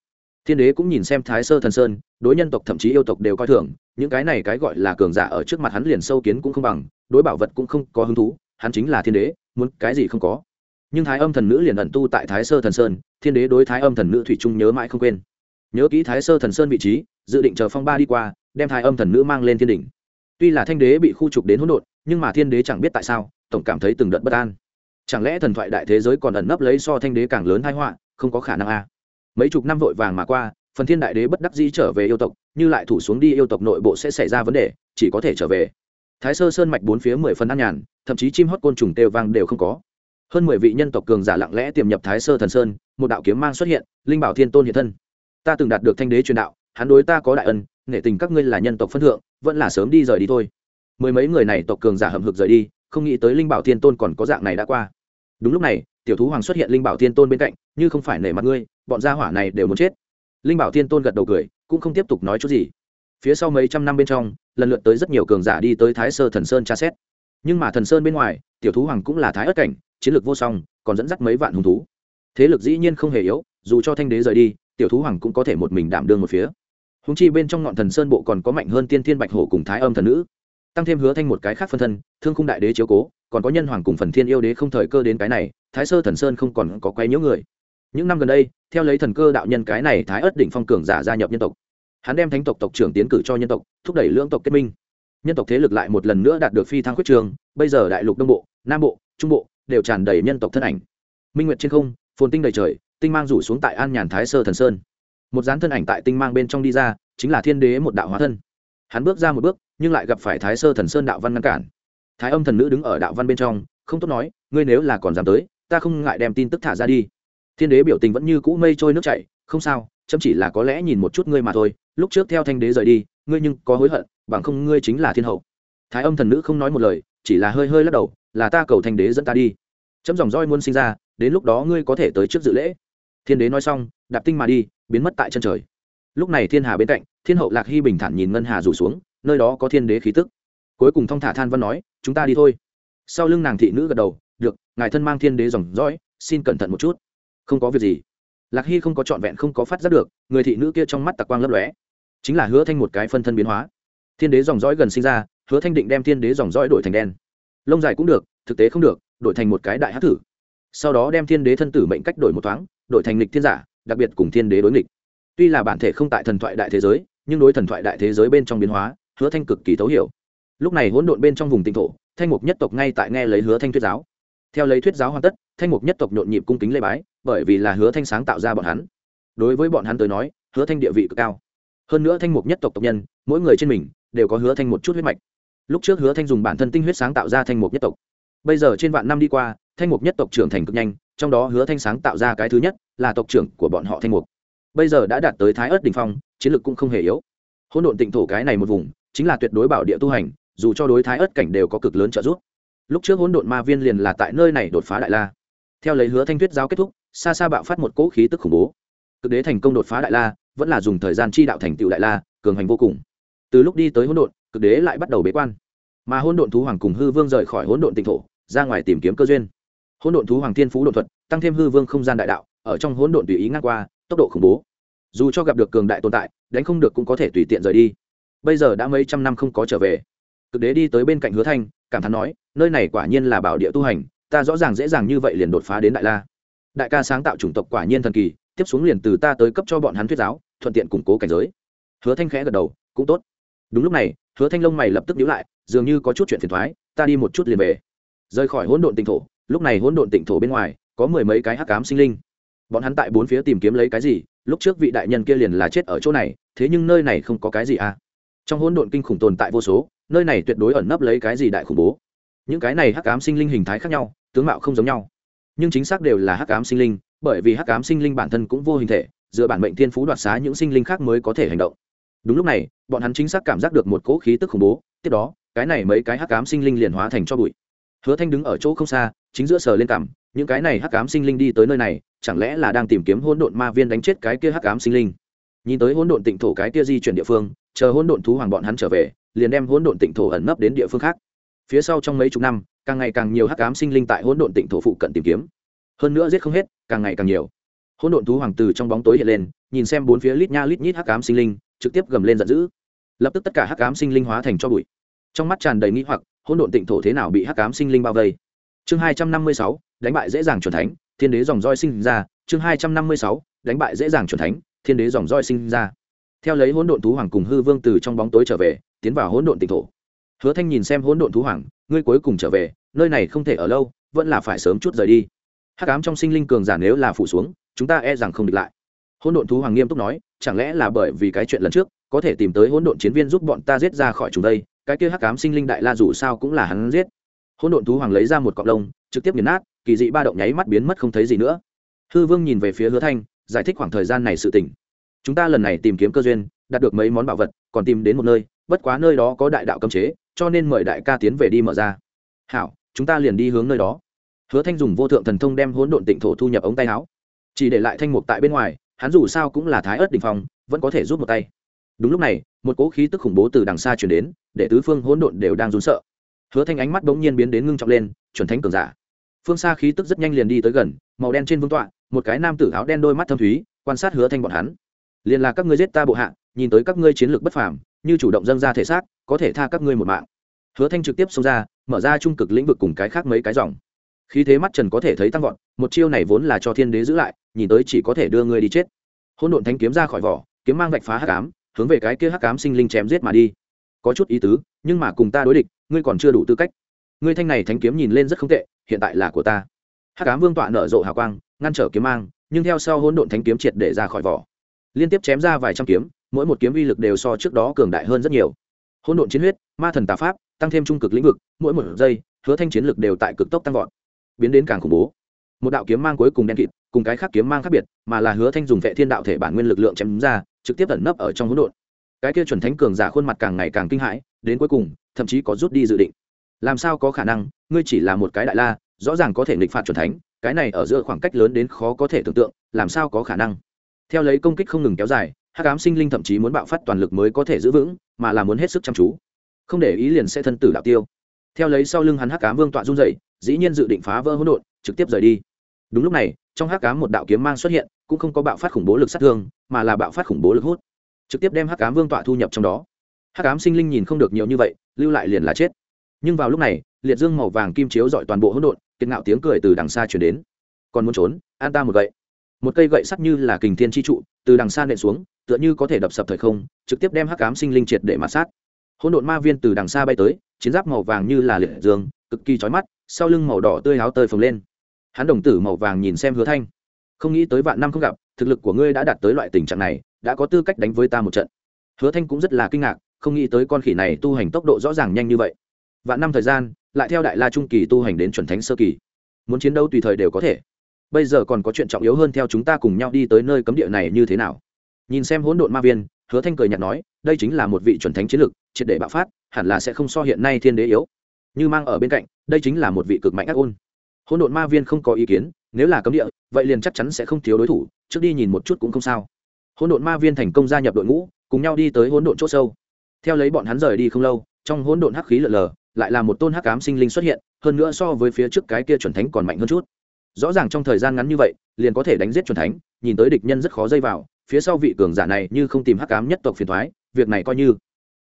Thiên đế cũng nhìn xem thái sơ thần sơn, đối nhân tộc thậm chí yêu tộc đều coi thường, những cái này cái gọi là cường giả ở trước mặt hắn liền sâu kiến cũng không bằng, đối bảo vật cũng không có hứng thú, hắn chính là thiên đế, muốn cái gì không có. Nhưng thái âm thần nữ liền ẩn tu tại thái sơ thần sơn, thiên đế đối thái âm thần nữ thủy trung nhớ mãi không quên. Nhớ kỹ thái sơ thần sơn vị trí, dự định chờ phong ba đi qua, đem thái âm thần nữ mang lên thiên đỉnh. Tuy là thanh đế bị khu trục đến hỗn độn nhưng mà thiên đế chẳng biết tại sao, tổng cảm thấy từng đợt bất an. Chẳng lẽ thần thoại đại thế giới còn ẩn nấp lấy so thanh đế càng lớn thái họa, không có khả năng a à? mấy chục năm vội vàng mà qua, phần thiên đại đế bất đắc dĩ trở về yêu tộc, như lại thủ xuống đi yêu tộc nội bộ sẽ xảy ra vấn đề, chỉ có thể trở về. Thái sơ sơn mạch bốn phía mười phần an nhàn, thậm chí chim hót côn trùng têu vang đều không có. Hơn mười vị nhân tộc cường giả lặng lẽ tiềm nhập thái sơ thần sơn, một đạo kiếm mang xuất hiện, linh bảo thiên tôn hiện thân. Ta từng đạt được thanh đế truyền đạo, hắn đối ta có đại ân, nể tình các ngươi là nhân tộc phân thượng, vẫn là sớm đi rời đi thôi mười mấy người này tộc cường giả hậm hực rời đi, không nghĩ tới linh bảo thiên tôn còn có dạng này đã qua. Đúng lúc này, tiểu thú hoàng xuất hiện linh bảo thiên tôn bên cạnh, như không phải nể mặt ngươi, bọn gia hỏa này đều muốn chết. Linh bảo thiên tôn gật đầu cười, cũng không tiếp tục nói chút gì. Phía sau mấy trăm năm bên trong, lần lượt tới rất nhiều cường giả đi tới thái sơ thần sơn tra xét. Nhưng mà thần sơn bên ngoài, tiểu thú hoàng cũng là thái ất cảnh, chiến lược vô song, còn dẫn dắt mấy vạn hung thú. Thế lực dĩ nhiên không hề yếu, dù cho thanh đế rời đi, tiểu thú hoàng cũng có thể một mình đảm đương một phía. Húng chi bên trong ngọn thần sơn bộ còn có mạnh hơn tiên thiên bạch hổ cùng thái âm thần nữ tăng thêm hứa thanh một cái khác phân thân, thương khung đại đế chiếu cố, còn có nhân hoàng cùng phần thiên yêu đế không thời cơ đến cái này, thái sơ thần sơn không còn có quay nhiễu người. Những năm gần đây, theo lấy thần cơ đạo nhân cái này thái ất đỉnh phong cường giả gia nhập nhân tộc. Hắn đem thánh tộc tộc trưởng tiến cử cho nhân tộc, thúc đẩy lưỡng tộc kết minh. Nhân tộc thế lực lại một lần nữa đạt được phi thăng quyết trường, bây giờ đại lục đông bộ, nam bộ, trung bộ đều tràn đầy nhân tộc thân ảnh. Minh nguyệt trên không, phồn tinh đầy trời, tinh mang rủ xuống tại an nhàn thái sơ thần sơn. Một dán thân ảnh tại tinh mang bên trong đi ra, chính là thiên đế một đạo hóa thân. Hắn bước ra một bước nhưng lại gặp phải thái sơ thần sơn đạo văn ngăn cản. Thái âm thần nữ đứng ở đạo văn bên trong, không tốt nói, ngươi nếu là còn dám tới, ta không ngại đem tin tức thả ra đi. Thiên đế biểu tình vẫn như cũ mây trôi nước chảy, không sao, chấm chỉ là có lẽ nhìn một chút ngươi mà thôi, lúc trước theo thanh đế rời đi, ngươi nhưng có hối hận, bằng không ngươi chính là thiên hậu. Thái âm thần nữ không nói một lời, chỉ là hơi hơi lắc đầu, là ta cầu thanh đế dẫn ta đi. Chấm dòng roi muôn sinh ra, đến lúc đó ngươi có thể tới trước dự lễ. Thiên đế nói xong, đạp tinh mà đi, biến mất tại chân trời. Lúc này thiên hà bên cạnh, thiên hậu lạc hy bình thản nhìn ngân hà rủ xuống nơi đó có thiên đế khí tức. Cuối cùng thong thả than văn nói, chúng ta đi thôi. Sau lưng nàng thị nữ gật đầu, được, ngài thân mang thiên đế dòng dõi, xin cẩn thận một chút. Không có việc gì. Lạc hy không có trọn vẹn không có phát giác được, người thị nữ kia trong mắt tạc quang lấp lóe. Chính là hứa thanh một cái phân thân biến hóa. Thiên đế dòng dõi gần sinh ra, hứa thanh định đem thiên đế dòng dõi đổi thành đen. Lông dài cũng được, thực tế không được, đổi thành một cái đại hát thử sau đó đem thiên đế thân tử mệnh cách đổi một thoáng, đổi thành lịch thiên giả, đặc biệt cùng thiên đế đối nghịch. Tuy là bản thể không tại thần thoại đại thế giới, nhưng đối thần thoại đại thế giới bên trong biến hóa hứa thanh cực kỳ thấu hiểu. Lúc này hỗn độn bên trong vùng tinh thổ, thanh mục nhất tộc ngay tại nghe lấy hứa thanh thuyết giáo. Theo lấy thuyết giáo hoàn tất, thanh mục nhất tộc nhộn nhịp cung kính lê bái, bởi vì là hứa thanh sáng tạo ra bọn hắn. Đối với bọn hắn tới nói, hứa thanh địa vị cực cao. Hơn nữa thanh mục nhất tộc tộc nhân, mỗi người trên mình, đều có hứa thanh một chút huyết mạch. Lúc trước hứa thanh dùng bản thân tinh huyết sáng tạo ra thanh mục nhất tộc. Bây giờ trên vạn năm đi qua, thanh mục nhất tộc trưởng thành cực nhanh, trong đó hứa thanh sáng tạo ra cái thứ nhất là tộc trưởng của bọn họ thanh mục. Bây giờ đã đạt tới thái ớt đỉnh phong, chiến lược cũng không hề yếu. Hỗn độn tịnh thổ cái này một vùng chính là tuyệt đối bảo địa tu hành, dù cho đối thái ớt cảnh đều có cực lớn trợ giúp. Lúc trước hỗn độn ma viên liền là tại nơi này đột phá đại la. Theo lấy hứa thanh tuyết giao kết thúc, xa xa bạo phát một cỗ khí tức khủng bố. Cực đế thành công đột phá đại la, vẫn là dùng thời gian chi đạo thành tựu đại la, cường hành vô cùng. Từ lúc đi tới hỗn độn, cực đế lại bắt đầu bế quan. Mà hỗn độn thú hoàng cùng hư vương rời khỏi hỗn độn tịnh thổ, ra ngoài tìm kiếm cơ duyên. Hỗn độn thú hoàng thiên phú đột thuật, tăng thêm hư vương không gian đại đạo, ở trong hỗn độn tùy ý ngang qua, tốc độ khủng bố. Dù cho gặp được cường đại tồn tại, đánh không được cũng có thể tùy tiện rời đi bây giờ đã mấy trăm năm không có trở về. Cực đế đi tới bên cạnh hứa thanh, cảm thán nói, nơi này quả nhiên là bảo địa tu hành, ta rõ ràng dễ dàng như vậy liền đột phá đến đại la. Đại ca sáng tạo chủng tộc quả nhiên thần kỳ, tiếp xuống liền từ ta tới cấp cho bọn hắn thuyết giáo, thuận tiện củng cố cảnh giới. Hứa thanh khẽ gật đầu, cũng tốt. Đúng lúc này, hứa thanh lông mày lập tức nhíu lại, dường như có chút chuyện phiền thoái ta đi một chút liền về. Rời khỏi hỗn độn tịnh thổ, lúc này hỗn độn tịnh thổ bên ngoài, có mười mấy cái hắc ám sinh linh. Bọn hắn tại bốn phía tìm kiếm lấy cái gì, lúc trước vị đại nhân kia liền là chết ở chỗ này, thế nhưng nơi này không có cái gì à? Trong hỗn độn kinh khủng tồn tại vô số, nơi này tuyệt đối ẩn nấp lấy cái gì đại khủng bố. Những cái này hắc ám sinh linh hình thái khác nhau, tướng mạo không giống nhau. Nhưng chính xác đều là hắc ám sinh linh, bởi vì hắc ám sinh linh bản thân cũng vô hình thể, dựa bản mệnh thiên phú đoạt xá những sinh linh khác mới có thể hành động. Đúng lúc này, bọn hắn chính xác cảm giác được một cỗ khí tức khủng bố, tiếp đó, cái này mấy cái hắc ám sinh linh liền hóa thành cho bụi. Hứa thanh đứng ở chỗ không xa, chính giữa sờ lên cảm những cái này hắc ám sinh linh đi tới nơi này, chẳng lẽ là đang tìm kiếm hỗn độn ma viên đánh chết cái kia hắc ám sinh linh? Nhìn tới hỗn độn tịnh thổ cái kia di chuyển địa phương chờ hỗn độn thú hoàng bọn hắn trở về, liền đem hỗn độn tịnh thổ ẩn nấp đến địa phương khác. Phía sau trong mấy chục năm, càng ngày càng nhiều hắc ám sinh linh tại hỗn độn tịnh thổ phụ cận tìm kiếm. Hơn nữa giết không hết, càng ngày càng nhiều. Hỗn độn thú hoàng từ trong bóng tối hiện lên, nhìn xem bốn phía lít nha lít nhít hắc ám sinh linh, trực tiếp gầm lên giận dữ. Lập tức tất cả hắc ám sinh linh hóa thành cho bụi. Trong mắt tràn đầy nghĩ hoặc, hỗn độn tịnh thổ thế nào bị hắc ám sinh linh bao vây? Chương hai trăm năm mươi sáu, đánh bại dễ dàng chuẩn thánh, thiên đế dòng roi sinh ra. Chương hai trăm năm mươi sáu, đánh bại dễ dàng chuẩn thánh, thiên đế dòng roi sinh ra theo lấy hỗn độn thú hoàng cùng hư vương từ trong bóng tối trở về, tiến vào hỗn độn tịnh thổ. Hứa thanh nhìn xem hỗn độn thú hoàng, ngươi cuối cùng trở về, nơi này không thể ở lâu, vẫn là phải sớm chút rời đi. Hắc ám trong sinh linh cường giả nếu là phủ xuống, chúng ta e rằng không địch lại. Hỗn độn thú hoàng nghiêm túc nói, chẳng lẽ là bởi vì cái chuyện lần trước, có thể tìm tới hỗn độn chiến viên giúp bọn ta giết ra khỏi chúng đây, cái kia hắc ám sinh linh đại la dù sao cũng là hắn giết. Hỗn độn thú hoàng lấy ra một cọng lông, trực tiếp nghiền nát, kỳ dị ba động nháy mắt biến mất không thấy gì nữa. Hư vương nhìn về phía hứa thanh, giải thích khoảng thời gian này sự tình chúng ta lần này tìm kiếm cơ duyên, đạt được mấy món bảo vật, còn tìm đến một nơi, bất quá nơi đó có đại đạo cấm chế, cho nên mời đại ca tiến về đi mở ra. Hảo, chúng ta liền đi hướng nơi đó. Hứa thanh dùng vô thượng thần thông đem hỗn độn tịnh thổ thu nhập ống tay áo. Chỉ để lại thanh mục tại bên ngoài, hắn dù sao cũng là thái ớt đình phong, vẫn có thể giúp một tay. Đúng lúc này, một cỗ khí tức khủng bố từ đằng xa chuyển đến, để tứ phương hỗn độn đều đang run sợ. Hứa thanh ánh mắt bỗng nhiên biến đến ngưng trọng lên, chuẩn thánh cường giả. Phương xa khí tức rất nhanh liền đi tới gần, màu đen trên vương tọa, một cái nam tử áo đen đôi mắt thâm thúy, quan sát hứa thanh bọn hắn liền là các ngươi giết ta bộ hạ, nhìn tới các ngươi chiến lược bất phàm, như chủ động dâng ra thể xác, có thể tha các ngươi một mạng. Hứa thanh trực tiếp xông ra, mở ra trung cực lĩnh vực cùng cái khác mấy cái dòng. Khí thế mắt trần có thể thấy tăng vọt, một chiêu này vốn là cho thiên đế giữ lại, nhìn tới chỉ có thể đưa ngươi đi chết. Hỗn độn thanh kiếm ra khỏi vỏ, kiếm mang vạch phá hắc ám, hướng về cái kia hắc ám sinh linh chém giết mà đi. Có chút ý tứ, nhưng mà cùng ta đối địch, ngươi còn chưa đủ tư cách. Ngươi thanh này thánh kiếm nhìn lên rất không tệ, hiện tại là của ta. Hắc ám vương tọa nở rộ hào quang, ngăn trở kiếm mang, nhưng theo sau hỗn độn thánh kiếm triệt để ra khỏi vỏ liên tiếp chém ra vài trăm kiếm, mỗi một kiếm uy lực đều so trước đó cường đại hơn rất nhiều. Hỗn độn chiến huyết, ma thần tà pháp, tăng thêm trung cực lĩnh vực, mỗi một giây, hứa thanh chiến lực đều tại cực tốc tăng vọt, biến đến càng khủng bố. Một đạo kiếm mang cuối cùng đen kịt, cùng cái khác kiếm mang khác biệt, mà là hứa thanh dùng vệ thiên đạo thể bản nguyên lực lượng chém ra, trực tiếp ẩn nấp ở trong hỗn độn. Cái kia chuẩn thánh cường giả khuôn mặt càng ngày càng kinh hãi, đến cuối cùng, thậm chí có rút đi dự định. Làm sao có khả năng, ngươi chỉ là một cái đại la, rõ ràng có thể nghịch phạt chuẩn thánh, cái này ở giữa khoảng cách lớn đến khó có thể tưởng tượng, làm sao có khả năng? Theo lấy công kích không ngừng kéo dài, hắc ám sinh linh thậm chí muốn bạo phát toàn lực mới có thể giữ vững, mà là muốn hết sức chăm chú. Không để ý liền sẽ thân tử đạo tiêu. Theo lấy sau lưng hắn hắc ám vương tọa run dậy dĩ nhiên dự định phá vỡ hỗn độn, trực tiếp rời đi. Đúng lúc này, trong hắc ám một đạo kiếm mang xuất hiện, cũng không có bạo phát khủng bố lực sát thương, mà là bạo phát khủng bố lực hút. Trực tiếp đem hắc ám vương tọa thu nhập trong đó. Hắc ám sinh linh nhìn không được nhiều như vậy, lưu lại liền là chết. Nhưng vào lúc này, liệt dương màu vàng kim chiếu dọi toàn bộ hỗn độn, kiệt ngạo tiếng cười từ đằng xa chuyển đến. Còn muốn trốn, an ta một gậy một cây gậy sắc như là kình thiên chi trụ, từ đằng xa nện xuống, tựa như có thể đập sập thời không, trực tiếp đem hắc ám sinh linh triệt để mạt sát. Hỗn độn ma viên từ đằng xa bay tới, chiến giáp màu vàng như là liệt dương, cực kỳ chói mắt, sau lưng màu đỏ tươi áo tơi phồng lên. Hắn đồng tử màu vàng nhìn xem hứa thanh. Không nghĩ tới vạn năm không gặp, thực lực của ngươi đã đạt tới loại tình trạng này, đã có tư cách đánh với ta một trận. Hứa thanh cũng rất là kinh ngạc, không nghĩ tới con khỉ này tu hành tốc độ rõ ràng nhanh như vậy. Vạn năm thời gian, lại theo đại la trung kỳ tu hành đến chuẩn thánh sơ kỳ. Muốn chiến đấu tùy thời đều có thể bây giờ còn có chuyện trọng yếu hơn theo chúng ta cùng nhau đi tới nơi cấm địa này như thế nào? Nhìn xem hỗn độn ma viên, hứa thanh cười nhạt nói, đây chính là một vị chuẩn thánh chiến lực triệt để bạo phát, hẳn là sẽ không so hiện nay thiên đế yếu. Như mang ở bên cạnh, đây chính là một vị cực mạnh ác ôn. Hỗn độn ma viên không có ý kiến, nếu là cấm địa, vậy liền chắc chắn sẽ không thiếu đối thủ, trước đi nhìn một chút cũng không sao. Hỗn độn ma viên thành công gia nhập đội ngũ, cùng nhau đi tới hỗn độn chỗ sâu. Theo lấy bọn hắn rời đi không lâu, trong hỗn độn hắc khí lờ lờ, lại là một tôn hắc ám sinh linh xuất hiện, hơn nữa so với phía trước cái kia chuẩn thánh còn mạnh hơn chút rõ ràng trong thời gian ngắn như vậy, liền có thể đánh giết chuẩn thánh, nhìn tới địch nhân rất khó dây vào, phía sau vị cường giả này như không tìm hắc ám nhất tộc phiền thoái, việc này coi như.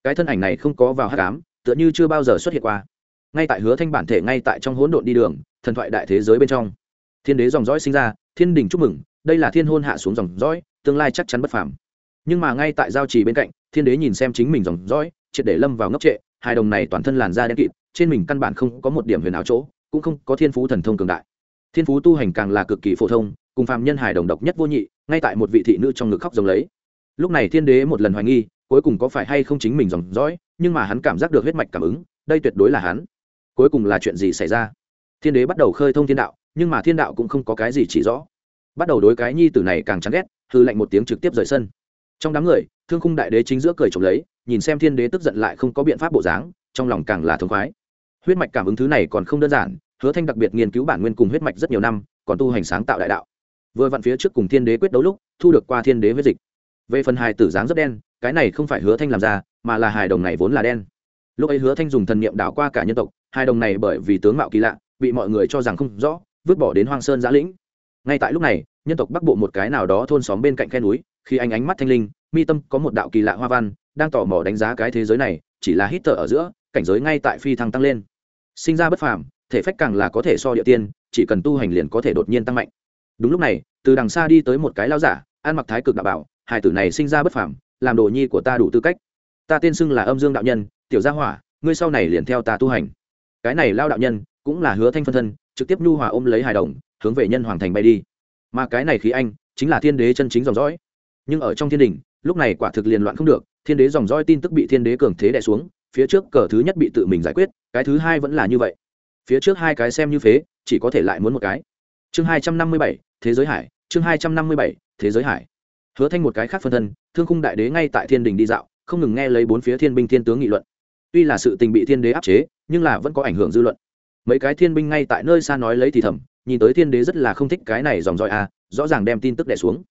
Cái thân ảnh này không có vào hắc ám, tựa như chưa bao giờ xuất hiện qua. Ngay tại hứa thanh bản thể ngay tại trong hỗn độn đi đường, thần thoại đại thế giới bên trong. Thiên đế dòng dõi sinh ra, thiên đình chúc mừng, đây là thiên hôn hạ xuống dòng dõi, tương lai chắc chắn bất phàm. Nhưng mà ngay tại giao trì bên cạnh, thiên đế nhìn xem chính mình dòng dõi, triệt để lâm vào ngốc trệ, hai đồng này toàn thân làn da đen kịt, trên mình căn bản không có một điểm huyền áo chỗ, cũng không có thiên phú thần thông cường đại thiên phú tu hành càng là cực kỳ phổ thông, cùng phàm nhân hài đồng độc nhất vô nhị, ngay tại một vị thị nữ trong ngực khóc giống lấy. Lúc này thiên đế một lần hoài nghi, cuối cùng có phải hay không chính mình dòng dõi, nhưng mà hắn cảm giác được huyết mạch cảm ứng, đây tuyệt đối là hắn. Cuối cùng là chuyện gì xảy ra? Thiên đế bắt đầu khơi thông thiên đạo, nhưng mà thiên đạo cũng không có cái gì chỉ rõ. Bắt đầu đối cái nhi tử này càng chán ghét, hư lệnh một tiếng trực tiếp rời sân. Trong đám người, thương khung đại đế chính giữa cười trộm lấy, nhìn xem thiên đế tức giận lại không có biện pháp bộ dáng, trong lòng càng là thống khoái. Huyết mạch cảm ứng thứ này còn không đơn giản hứa thanh đặc biệt nghiên cứu bản nguyên cùng huyết mạch rất nhiều năm, còn tu hành sáng tạo đại đạo. Vừa vặn phía trước cùng thiên đế quyết đấu lúc, thu được qua thiên đế huyết dịch. Về phần hài tử dáng rất đen, cái này không phải hứa thanh làm ra, mà là hài đồng này vốn là đen. Lúc ấy hứa thanh dùng thần niệm đảo qua cả nhân tộc, hài đồng này bởi vì tướng mạo kỳ lạ, bị mọi người cho rằng không rõ, vứt bỏ đến hoang sơn giã lĩnh. Ngay tại lúc này, nhân tộc bắc bộ một cái nào đó thôn xóm bên cạnh khe núi, khi anh ánh mắt thanh linh, mi tâm có một đạo kỳ lạ hoa văn, đang tò mò đánh giá cái thế giới này, chỉ là hít thở ở giữa, cảnh giới ngay tại phi thăng tăng lên. Sinh ra bất phàm thể phách càng là có thể so địa tiên, chỉ cần tu hành liền có thể đột nhiên tăng mạnh. Đúng lúc này, từ đằng xa đi tới một cái lao giả, ăn mặc thái cực đạo bảo hải tử này sinh ra bất phàm, làm đồ nhi của ta đủ tư cách. Ta tên xưng là âm dương đạo nhân, tiểu gia hỏa, ngươi sau này liền theo ta tu hành. Cái này lao đạo nhân cũng là hứa thanh phân thân, trực tiếp nhu hòa ôm lấy hài đồng, hướng về nhân hoàng thành bay đi. Mà cái này khí anh chính là thiên đế chân chính dòng dõi. Nhưng ở trong thiên đình, lúc này quả thực liền loạn không được, thiên đế dòng dõi tin tức bị thiên đế cường thế đẻ xuống, phía trước cờ thứ nhất bị tự mình giải quyết, cái thứ hai vẫn là như vậy phía trước hai cái xem như phế chỉ có thể lại muốn một cái. Chương hai trăm năm mươi bảy thế giới hải chương hai trăm năm mươi bảy thế giới hải. Hứa thanh một cái khác phân thân thương khung đại đế ngay tại thiên đình đi dạo không ngừng nghe lấy bốn phía thiên binh thiên tướng nghị luận. Tuy là sự tình bị thiên đế áp chế nhưng là vẫn có ảnh hưởng dư luận. Mấy cái thiên binh ngay tại nơi xa nói lấy thì thầm nhìn tới thiên đế rất là không thích cái này dòng dõi à, rõ ràng đem tin tức đẻ xuống.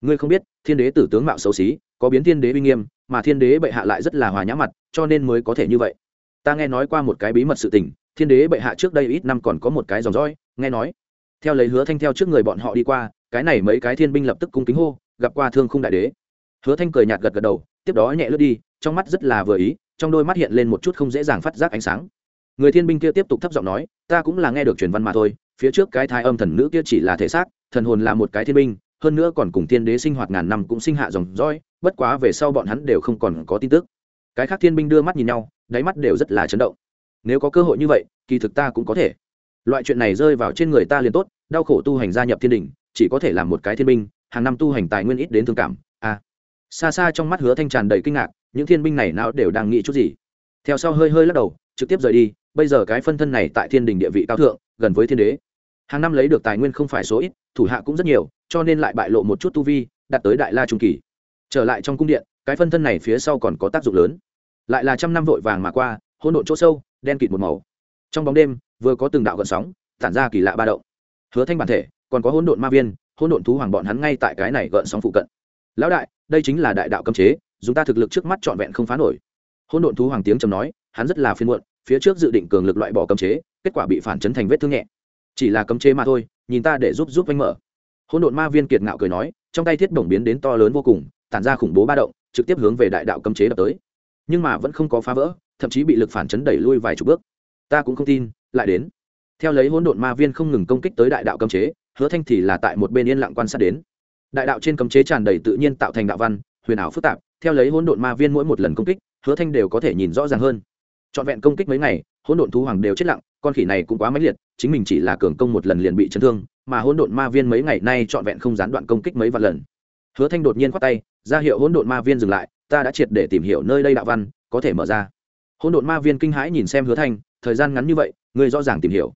Ngươi không biết thiên đế tử tướng mạo xấu xí có biến thiên đế uy nghiêm mà thiên đế bệ hạ lại rất là hòa nhã mặt cho nên mới có thể như vậy. Ta nghe nói qua một cái bí mật sự tình thiên đế bệ hạ trước đây ít năm còn có một cái dòng dõi, nghe nói. Theo lấy hứa thanh theo trước người bọn họ đi qua, cái này mấy cái thiên binh lập tức cung kính hô, gặp qua thương khung đại đế. Hứa thanh cười nhạt gật gật đầu, tiếp đó nhẹ lướt đi, trong mắt rất là vừa ý, trong đôi mắt hiện lên một chút không dễ dàng phát giác ánh sáng. Người thiên binh kia tiếp tục thấp giọng nói, ta cũng là nghe được truyền văn mà thôi, phía trước cái thai âm thần nữ kia chỉ là thể xác, thần hồn là một cái thiên binh, hơn nữa còn cùng thiên đế sinh hoạt ngàn năm cũng sinh hạ dòng roi bất quá về sau bọn hắn đều không còn có tin tức. Cái khác thiên binh đưa mắt nhìn nhau, đáy mắt đều rất là chấn động nếu có cơ hội như vậy, kỳ thực ta cũng có thể. Loại chuyện này rơi vào trên người ta liền tốt, đau khổ tu hành gia nhập thiên đình, chỉ có thể làm một cái thiên binh, hàng năm tu hành tài nguyên ít đến thương cảm à. xa xa trong mắt hứa thanh tràn đầy kinh ngạc, những thiên binh này nào đều đang nghĩ chút gì. Theo sau hơi hơi lắc đầu, trực tiếp rời đi, bây giờ cái phân thân này tại thiên đình địa vị cao thượng, gần với thiên đế. Hàng năm lấy được tài nguyên không phải số ít, thủ hạ cũng rất nhiều, cho nên lại bại lộ một chút tu vi, đạt tới đại la trung kỳ. Trở lại trong cung điện, cái phân thân này phía sau còn có tác dụng lớn. Lại là trăm năm vội vàng mà qua, hỗn độn chỗ sâu đen kịt một màu. Trong bóng đêm, vừa có từng đạo gợn sóng, tản ra kỳ lạ ba động. Hứa thanh bản thể, còn có hỗn độn ma viên, hỗn độn thú hoàng bọn hắn ngay tại cái này gợn sóng phụ cận. Lão đại, đây chính là đại đạo cấm chế chúng ta thực lực trước mắt trọn vẹn không phá nổi. Hỗn độn thú hoàng tiếng trầm nói, hắn rất là phiên muộn, phía trước dự định cường lực loại bỏ cấm chế, kết quả bị phản chấn thành vết thương nhẹ. Chỉ là cấm chế mà thôi, nhìn ta để giúp giúp anh mở. Hỗn độn ma viên kiệt ngạo cười nói, trong tay thiết bổng biến đến to lớn vô cùng, tản ra khủng bố ba động, trực tiếp hướng về đại đạo cấm chế đập tới. Nhưng mà vẫn không có phá vỡ thậm chí bị lực phản chấn đẩy lui vài chục bước. Ta cũng không tin, lại đến. Theo lấy hỗn độn ma viên không ngừng công kích tới đại đạo cấm chế, hứa thanh thì là tại một bên yên lặng quan sát đến. Đại đạo trên cấm chế tràn đầy tự nhiên tạo thành đạo văn, huyền ảo phức tạp, theo lấy hỗn độn ma viên mỗi một lần công kích, hứa thanh đều có thể nhìn rõ ràng hơn. Trọn vẹn công kích mấy ngày, hỗn độn thú hoàng đều chết lặng, con khỉ này cũng quá mãnh liệt, chính mình chỉ là cường công một lần liền bị chấn thương, mà hỗn độn ma viên mấy ngày nay trọn vẹn không gián đoạn công kích mấy vạn lần. Hứa thanh đột nhiên khoát tay, ra hiệu hỗn độn ma viên dừng lại, ta đã triệt để tìm hiểu nơi đây đạo văn, có thể mở ra hỗn độn ma viên kinh hãi nhìn xem hứa thanh, thời gian ngắn như vậy, ngươi rõ ràng tìm hiểu.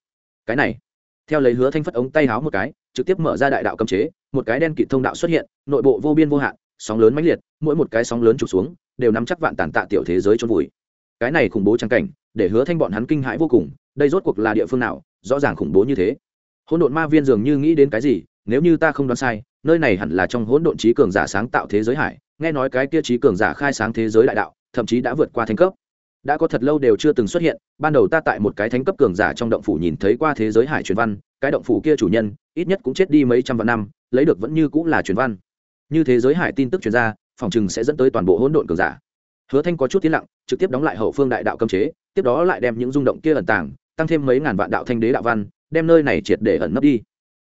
Cái này, theo lấy hứa thanh phất ống tay háo một cái, trực tiếp mở ra đại đạo cấm chế, một cái đen kịt thông đạo xuất hiện, nội bộ vô biên vô hạn, sóng lớn mãnh liệt, mỗi một cái sóng lớn trục xuống, đều nắm chắc vạn tàn tạ tiểu thế giới trôn vùi. Cái này khủng bố trang cảnh, để hứa thanh bọn hắn kinh hãi vô cùng, đây rốt cuộc là địa phương nào, rõ ràng khủng bố như thế. Hỗn độn ma viên dường như nghĩ đến cái gì, nếu như ta không đoán sai, nơi này hẳn là trong hỗn độn trí cường giả sáng tạo thế giới hải, nghe nói cái kia trí cường giả khai sáng thế giới đại đạo, thậm chí đã vượt qua thánh cấp đã có thật lâu đều chưa từng xuất hiện, ban đầu ta tại một cái thánh cấp cường giả trong động phủ nhìn thấy qua thế giới hải truyền văn, cái động phủ kia chủ nhân, ít nhất cũng chết đi mấy trăm vạn năm, lấy được vẫn như cũng là truyền văn. Như thế giới hải tin tức truyền ra, phòng chừng sẽ dẫn tới toàn bộ hỗn độn cường giả. Hứa thanh có chút tiến lặng, trực tiếp đóng lại hậu phương đại đạo cấm chế, tiếp đó lại đem những rung động kia ẩn tàng, tăng thêm mấy ngàn vạn đạo thanh đế đạo văn, đem nơi này triệt để ẩn nấp đi.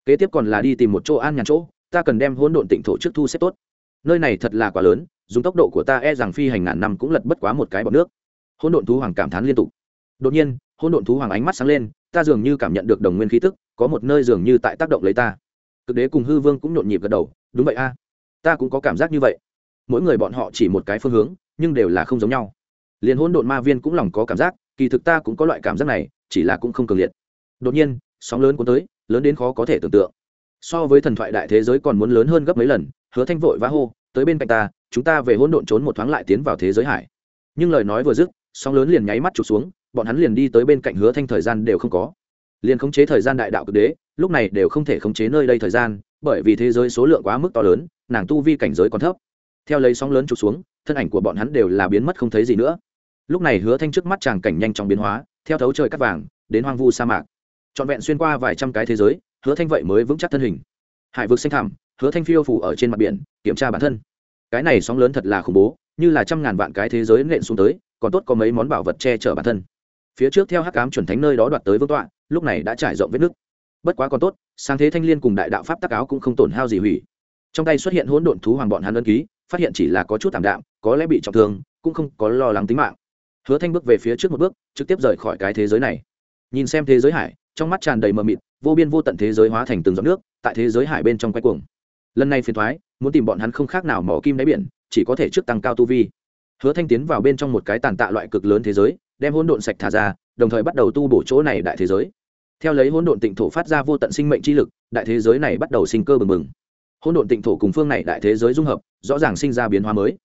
Kế tiếp còn là đi tìm một chỗ an nhàn chỗ, ta cần đem hỗn độn tịnh thổ trước thu xếp tốt. Nơi này thật là quá lớn, dùng tốc độ của ta e rằng phi hành ngàn năm cũng lật bất quá một cái bọt nước hỗn độn thú hoàng cảm thán liên tục. Đột nhiên, hỗn độn thú hoàng ánh mắt sáng lên, ta dường như cảm nhận được đồng nguyên khí tức, có một nơi dường như tại tác động lấy ta. Cực đế cùng hư vương cũng nhộn nhịp gật đầu, đúng vậy a, ta cũng có cảm giác như vậy. Mỗi người bọn họ chỉ một cái phương hướng, nhưng đều là không giống nhau. Liền hỗn độn ma viên cũng lòng có cảm giác, kỳ thực ta cũng có loại cảm giác này, chỉ là cũng không cường liệt. Đột nhiên, sóng lớn cuốn tới, lớn đến khó có thể tưởng tượng. So với thần thoại đại thế giới còn muốn lớn hơn gấp mấy lần, hứa thanh vội vã hô, tới bên cạnh ta, chúng ta về hỗn độn trốn một thoáng lại tiến vào thế giới hải. Nhưng lời nói vừa dứt sóng lớn liền nháy mắt chụp xuống, bọn hắn liền đi tới bên cạnh hứa thanh thời gian đều không có. Liền khống chế thời gian đại đạo cực đế, lúc này đều không thể khống chế nơi đây thời gian, bởi vì thế giới số lượng quá mức to lớn, nàng tu vi cảnh giới còn thấp. Theo lấy sóng lớn chụp xuống, thân ảnh của bọn hắn đều là biến mất không thấy gì nữa. Lúc này hứa thanh trước mắt chàng cảnh nhanh chóng biến hóa, theo thấu trời cắt vàng, đến hoang vu sa mạc. Trọn vẹn xuyên qua vài trăm cái thế giới, hứa thanh vậy mới vững chắc thân hình. Hải vực xanh thẳm, hứa thanh phiêu phủ ở trên mặt biển, kiểm tra bản thân. Cái này sóng lớn thật là khủng bố, như là trăm ngàn vạn cái thế giới nện xuống tới còn tốt có mấy món bảo vật che chở bản thân. Phía trước theo hắc cám chuẩn thánh nơi đó đoạt tới vương tọa, lúc này đã trải rộng vết nứt. Bất quá còn tốt sang thế thanh liên cùng đại đạo pháp tác áo cũng không tổn hao gì hủy. Trong tay xuất hiện hỗn độn thú hoàng bọn hắn ân ký, phát hiện chỉ là có chút thảm đạm, có lẽ bị trọng thương, cũng không có lo lắng tính mạng. Hứa thanh bước về phía trước một bước, trực tiếp rời khỏi cái thế giới này. Nhìn xem thế giới hải, trong mắt tràn đầy mờ mịt, vô biên vô tận thế giới hóa thành từng giọt nước, tại thế giới hải bên trong quay cuồng. Lần này phiền thoái muốn tìm bọn hắn không khác nào mỏ kim đáy biển, chỉ có thể trước tăng cao tu vi hứa thanh tiến vào bên trong một cái tàn tạ loại cực lớn thế giới, đem hỗn độn sạch thả ra, đồng thời bắt đầu tu bổ chỗ này đại thế giới. Theo lấy hỗn độn tịnh thổ phát ra vô tận sinh mệnh chi lực, đại thế giới này bắt đầu sinh cơ bừng bừng. Hỗn độn tịnh thổ cùng phương này đại thế giới dung hợp, rõ ràng sinh ra biến hóa mới.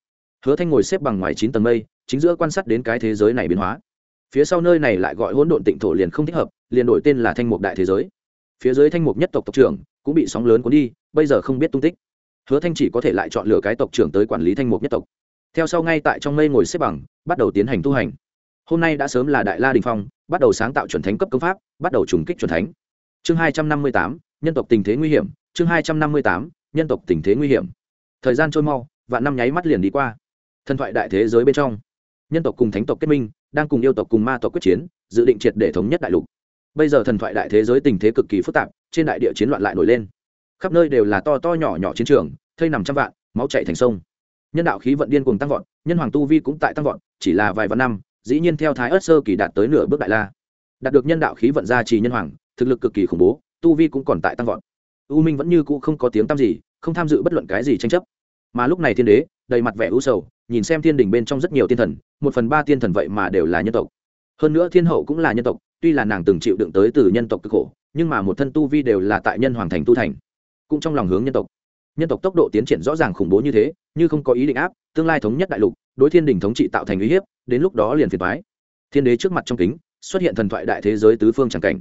Hứa thanh ngồi xếp bằng ngoài chín tầng mây, chính giữa quan sát đến cái thế giới này biến hóa. Phía sau nơi này lại gọi hỗn độn tịnh thổ liền không thích hợp, liền đổi tên là thanh mục đại thế giới. Phía dưới thanh mục nhất tộc tộc trưởng cũng bị sóng lớn cuốn đi, bây giờ không biết tung tích. Hứa thanh chỉ có thể lại chọn lựa cái tộc trưởng tới quản lý thanh mục nhất tộc theo sau ngay tại trong mây ngồi xếp bằng, bắt đầu tiến hành tu hành. Hôm nay đã sớm là đại la đình phong, bắt đầu sáng tạo chuẩn thánh cấp công pháp, bắt đầu trùng kích chuẩn thánh. Chương hai trăm năm mươi tám, nhân tộc tình thế nguy hiểm, chương hai trăm năm mươi tám, nhân tộc tình thế nguy hiểm. Thời gian trôi mau và năm nháy mắt liền đi qua. Thần thoại đại thế giới bên trong, nhân tộc cùng thánh tộc kết minh, đang cùng yêu tộc cùng ma tộc quyết chiến, dự định triệt để thống nhất đại lục. Bây giờ thần thoại đại thế giới tình thế cực kỳ phức tạp, trên đại địa chiến loạn lại nổi lên. Khắp nơi đều là to to nhỏ nhỏ chiến trường, thây nằm trăm vạn, máu chạy thành sông nhân đạo khí vận điên cùng tăng vọt, nhân hoàng tu vi cũng tại tăng vọt, chỉ là vài vạn năm, dĩ nhiên theo thái ớt sơ kỳ đạt tới nửa bước đại la. Đạt được nhân đạo khí vận gia trì nhân hoàng, thực lực cực kỳ khủng bố, tu vi cũng còn tại tăng vọt. U minh vẫn như cũ không có tiếng tăm gì, không tham dự bất luận cái gì tranh chấp. Mà lúc này thiên đế, đầy mặt vẻ u sầu, nhìn xem thiên đình bên trong rất nhiều thiên thần, một phần ba thiên thần vậy mà đều là nhân tộc. Hơn nữa thiên hậu cũng là nhân tộc, tuy là nàng từng chịu đựng tới từ nhân tộc cực khổ, nhưng mà một thân tu vi đều là tại nhân hoàng thành tu thành. Cũng trong lòng hướng nhân tộc. Nhân tộc tốc độ tiến triển rõ ràng khủng bố như thế như không có ý định áp, tương lai thống nhất đại lục, đối thiên đình thống trị tạo thành uy hiếp, đến lúc đó liền phiền thoái thiên đế trước mặt trong kính, xuất hiện thần thoại đại thế giới tứ phương tràng cảnh.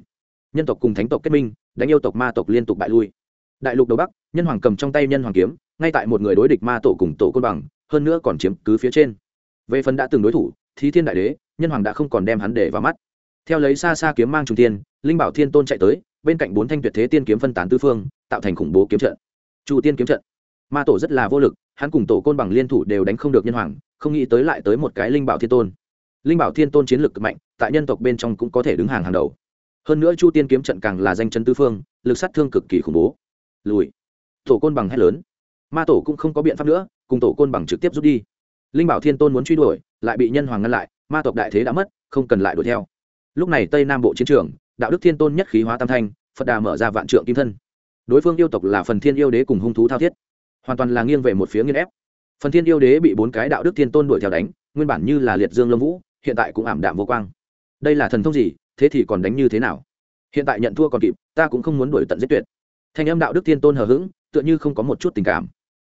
Nhân tộc cùng thánh tộc kết minh, đánh yêu tộc ma tộc liên tục bại lui. Đại lục đầu bắc, nhân hoàng cầm trong tay nhân hoàng kiếm, ngay tại một người đối địch ma tổ cùng tổ côn bằng, hơn nữa còn chiếm cứ phía trên. Về phần đã từng đối thủ thì thiên đại đế, nhân hoàng đã không còn đem hắn để vào mắt. Theo lấy xa xa kiếm mang trung tiên linh bảo thiên tôn chạy tới, bên cạnh bốn thanh tuyệt thế tiên kiếm phân tán tư phương, tạo thành khủng bố kiếm trận. Chu tiên kiếm trận. Ma tổ rất là vô lực hắn cùng tổ côn bằng liên thủ đều đánh không được nhân hoàng, không nghĩ tới lại tới một cái linh bảo thiên tôn. Linh bảo thiên tôn chiến lược cực mạnh, tại nhân tộc bên trong cũng có thể đứng hàng hàng đầu. Hơn nữa chu tiên kiếm trận càng là danh chân tư phương, lực sát thương cực kỳ khủng bố. Lùi. Tổ côn bằng hét lớn. Ma tổ cũng không có biện pháp nữa, cùng tổ côn bằng trực tiếp rút đi. Linh bảo thiên tôn muốn truy đuổi, lại bị nhân hoàng ngăn lại, ma tộc đại thế đã mất, không cần lại đuổi theo. Lúc này tây nam bộ chiến trường, đạo đức thiên tôn nhất khí hóa tam thanh, phật đà mở ra vạn trượng kim thân. Đối phương yêu tộc là phần thiên yêu đế cùng hung thú thao thiết hoàn toàn là nghiêng về một phía nghiên ép. Phần thiên yêu đế bị bốn cái đạo đức thiên tôn đuổi theo đánh, nguyên bản như là liệt dương lâm vũ, hiện tại cũng ảm đạm vô quang. Đây là thần thông gì, thế thì còn đánh như thế nào? Hiện tại nhận thua còn kịp, ta cũng không muốn đuổi tận giết tuyệt. Thanh âm đạo đức thiên tôn hờ hững, tựa như không có một chút tình cảm.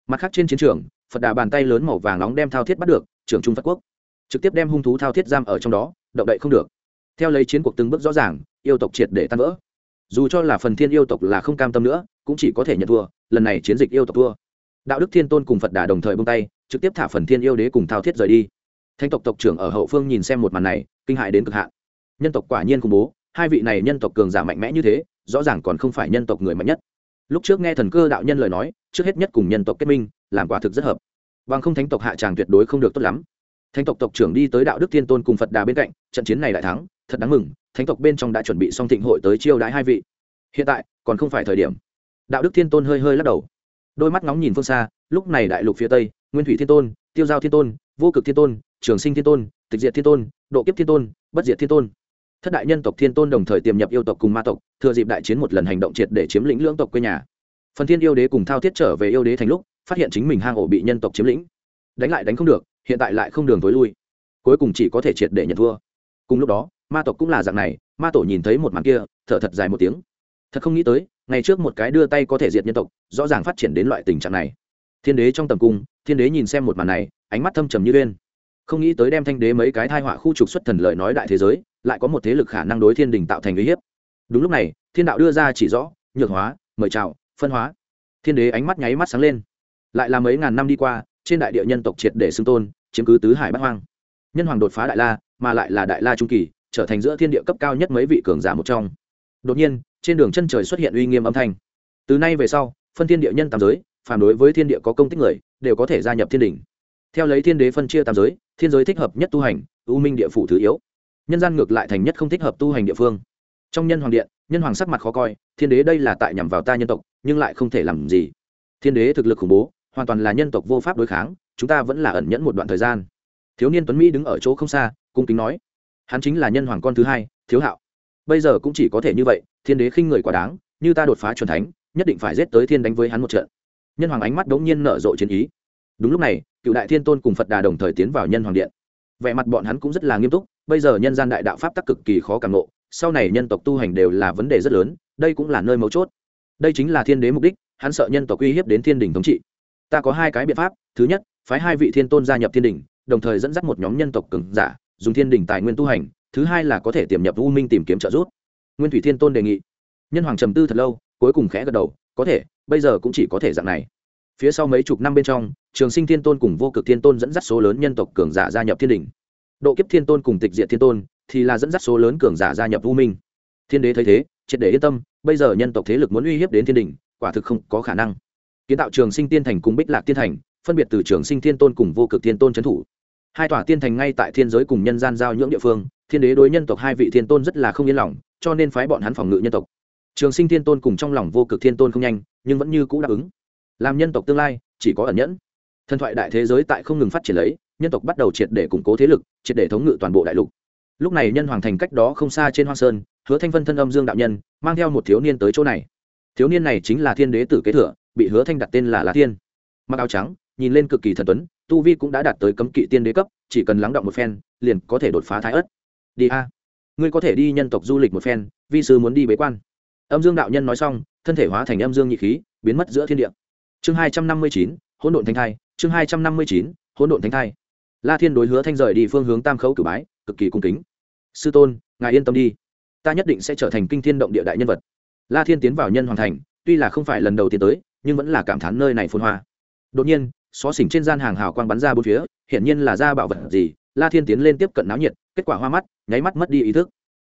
Mặt khác trên chiến trường, phật đà bàn tay lớn màu vàng nóng đem thao thiết bắt được, trưởng trung phật quốc. Trực tiếp đem hung thú thao thiết giam ở trong đó, động đậy không được. Theo lấy chiến cuộc từng bước rõ ràng, yêu tộc triệt để tan vỡ. Dù cho là phần thiên yêu tộc là không cam tâm nữa, cũng chỉ có thể nhận thua, lần này chiến dịch yêu tộc thua đạo đức thiên tôn cùng phật đà đồng thời bông tay, trực tiếp thả phần thiên yêu đế cùng thao thiết rời đi. Thanh tộc tộc trưởng ở hậu phương nhìn xem một màn này, kinh hại đến cực hạn. Nhân tộc quả nhiên khủng bố, hai vị này nhân tộc cường giả mạnh mẽ như thế, rõ ràng còn không phải nhân tộc người mạnh nhất. Lúc trước nghe thần cơ đạo nhân lời nói, trước hết nhất cùng nhân tộc kết minh, làm quả thực rất hợp. Bằng không thánh tộc hạ tràng tuyệt đối không được tốt lắm. Thánh tộc tộc trưởng đi tới đạo đức thiên tôn cùng phật đà bên cạnh, trận chiến này lại thắng, thật đáng mừng, thánh tộc bên trong đã chuẩn bị xong thịnh hội tới chiêu đãi hai vị. Hiện tại, còn không phải thời điểm. Đạo đức thiên tôn hơi hơi lắc đầu đôi mắt nóng nhìn phương xa, lúc này đại lục phía tây, nguyên thủy thiên tôn, tiêu giao thiên tôn, vô cực thiên tôn, trường sinh thiên tôn, tịch diệt thiên tôn, độ kiếp thiên tôn, bất diệt thiên tôn. Thất đại nhân tộc thiên tôn đồng thời tiềm nhập yêu tộc cùng ma tộc, thừa dịp đại chiến một lần hành động triệt để chiếm lĩnh lưỡng tộc quê nhà. Phần thiên yêu đế cùng thao thiết trở về yêu đế thành lúc, phát hiện chính mình hang ổ bị nhân tộc chiếm lĩnh. Đánh lại đánh không được, hiện tại lại không đường tối lui. Cuối cùng chỉ có thể triệt để nhận thua. Cùng lúc đó, ma tộc cũng là dạng này, ma tổ nhìn thấy một màn kia, thở thật dài một tiếng thật không nghĩ tới, ngày trước một cái đưa tay có thể diệt nhân tộc, rõ ràng phát triển đến loại tình trạng này. Thiên đế trong tầm cung, thiên đế nhìn xem một màn này, ánh mắt thâm trầm như lên không nghĩ tới đem thanh đế mấy cái thai họa khu trục xuất thần lợi nói đại thế giới, lại có một thế lực khả năng đối thiên đình tạo thành uy hiếp. Đúng lúc này, thiên đạo đưa ra chỉ rõ, nhược hóa, mời chào, phân hóa. Thiên đế ánh mắt nháy mắt sáng lên. Lại là mấy ngàn năm đi qua, trên đại địa nhân tộc triệt để xưng tôn, chiếm cứ tứ hải bát hoang. Nhân hoàng đột phá đại la, mà lại là đại la trung kỳ, trở thành giữa thiên địa cấp cao nhất mấy vị cường giả một trong. Đột nhiên trên đường chân trời xuất hiện uy nghiêm âm thanh. Từ nay về sau, phân thiên địa nhân tam giới phản đối với thiên địa có công tích người, đều có thể gia nhập thiên đình. Theo lấy thiên đế phân chia tam giới, thiên giới thích hợp nhất tu hành ưu minh địa phủ thứ yếu. Nhân gian ngược lại thành nhất không thích hợp tu hành địa phương. Trong nhân hoàng điện, nhân hoàng sắc mặt khó coi, thiên đế đây là tại nhằm vào ta nhân tộc, nhưng lại không thể làm gì. Thiên đế thực lực khủng bố, hoàn toàn là nhân tộc vô pháp đối kháng, chúng ta vẫn là ẩn nhẫn một đoạn thời gian. Thiếu niên tuấn mỹ đứng ở chỗ không xa, cung kính nói, hắn chính là nhân hoàng con thứ hai, thiếu hạo bây giờ cũng chỉ có thể như vậy, thiên đế khinh người quá đáng, như ta đột phá c thánh, nhất định phải giết tới thiên đánh với hắn một trận. Nhân hoàng ánh mắt đ ố n g nhiên nở rộ chiến ý. Đúng lúc này, cựu đại thiên tôn cùng phật đà đồng thời tiến vào nhân hoàng điện. Vẻ mặt bọn hắn cũng rất là nghiêm túc, bây giờ nhân gian đại đạo pháp tắc cực kỳ khó càng ngộ, sau này nhân tộc tu hành đều là vấn đề rất lớn, đây cũng là nơi mấu chốt. Đây chính là thiên đế mục đích, hắn sợ nhân tộc uy hiếp đến thiên đình thống trị. Ta có hai cái biện pháp, thứ nhất, phái hai vị thiên tôn gia nhập thiên đình đồng thời dẫn dắt một nhóm nhân tộc cường giả, dùng thiên đình tài nguyên tu hành thứ hai là có thể tiềm nhập u minh tìm kiếm trợ giúp. Nguyên thủy thiên tôn đề nghị. Nhân hoàng trầm tư thật lâu, cuối cùng khẽ gật đầu, có thể, bây giờ cũng chỉ có thể dạng này. Phía sau mấy chục năm bên trong, trường sinh thiên tôn cùng vô cực thiên tôn dẫn dắt số lớn nhân tộc cường giả gia nhập thiên đình. Độ kiếp thiên tôn cùng tịch diệt thiên tôn thì là dẫn dắt số lớn cường giả gia nhập u minh. Thiên đế thấy thế, triệt để yên tâm, bây giờ nhân tộc thế lực muốn uy hiếp đến thiên đình, quả thực không có khả năng. Kiến tạo trường sinh tiên thành cùng bích lạc tiên thành, phân biệt từ trường sinh thiên tôn cùng vô cực thiên tôn trấn thủ hai tòa tiên thành ngay tại thiên giới cùng nhân gian giao nhưỡng địa phương, thiên đế đối nhân tộc hai vị thiên tôn rất là không yên lòng, cho nên phái bọn hắn phòng ngự nhân tộc. Trường sinh thiên tôn cùng trong lòng vô cực thiên tôn không nhanh, nhưng vẫn như cũ đáp ứng. Làm nhân tộc tương lai, chỉ có ẩn nhẫn. Thần thoại đại thế giới tại không ngừng phát triển lấy, nhân tộc bắt đầu triệt để củng cố thế lực, triệt để thống ngự toàn bộ đại lục. Lúc này nhân hoàng thành cách đó không xa trên hoang sơn, hứa thanh vân thân âm dương đạo nhân, mang theo một thiếu niên tới chỗ này. Thiếu niên này chính là thiên đế tử kế thừa, bị hứa thanh đặt tên là lá thiên. Mặc áo trắng, nhìn lên cực kỳ thần tuấn tu vi cũng đã đạt tới cấm kỵ tiên đế cấp, chỉ cần lắng động một phen, liền có thể đột phá thái ất đi a. Ngươi có thể đi nhân tộc du lịch một phen, vi sư muốn đi bế quan. Âm dương đạo nhân nói xong, thân thể hóa thành âm dương nhị khí, biến mất giữa thiên địa. Chương hai trăm năm mươi chín, hỗn độn thanh thai, chương hai trăm năm mươi chín, hỗn độn thanh thai. La thiên đối hứa thanh rời đi phương hướng tam khấu cử bái, cực kỳ cung kính. Sư tôn, ngài yên tâm đi. Ta nhất định sẽ trở thành kinh thiên động địa đại nhân vật. La thiên tiến vào nhân hoàng thành, tuy là không phải lần đầu tiến tới, nhưng vẫn là cảm thán nơi này phồn hoa. Đột nhiên xó xỉnh trên gian hàng hào quang bắn ra bốn phía, hiển nhiên là ra bảo vật gì, la thiên tiến lên tiếp cận náo nhiệt, kết quả hoa mắt, nháy mắt mất đi ý thức.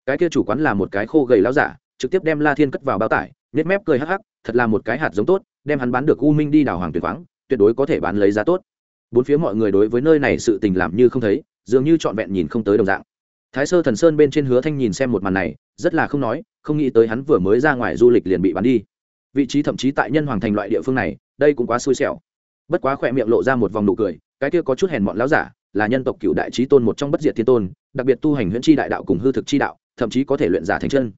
Cái kia chủ quán là một cái khô gầy láo giả, trực tiếp đem la thiên cất vào bao tải nếp mép cười hắc hắc, thật là một cái hạt giống tốt, đem hắn bán được u minh đi đào hoàng tuyệt khoáng tuyệt đối có thể bán lấy giá tốt. Bốn phía mọi người đối với nơi này sự tình làm như không thấy, dường như trọn vẹn nhìn không tới đồng dạng. Thái sơ thần sơn bên trên hứa thanh nhìn xem một màn này, rất là không nói, không nghĩ tới hắn vừa mới ra ngoài du lịch liền bị bán đi. Vị trí thậm chí tại nhân hoàng thành loại địa phương này, đây cũng quá xui xẻo bất quá khỏe miệng lộ ra một vòng nụ cười, cái kia có chút hèn mọn láo giả, là nhân tộc cựu đại trí tôn một trong bất diệt thiên tôn, đặc biệt tu hành huyễn tri đại đạo cùng hư thực chi đạo, thậm chí có thể luyện giả thành chân.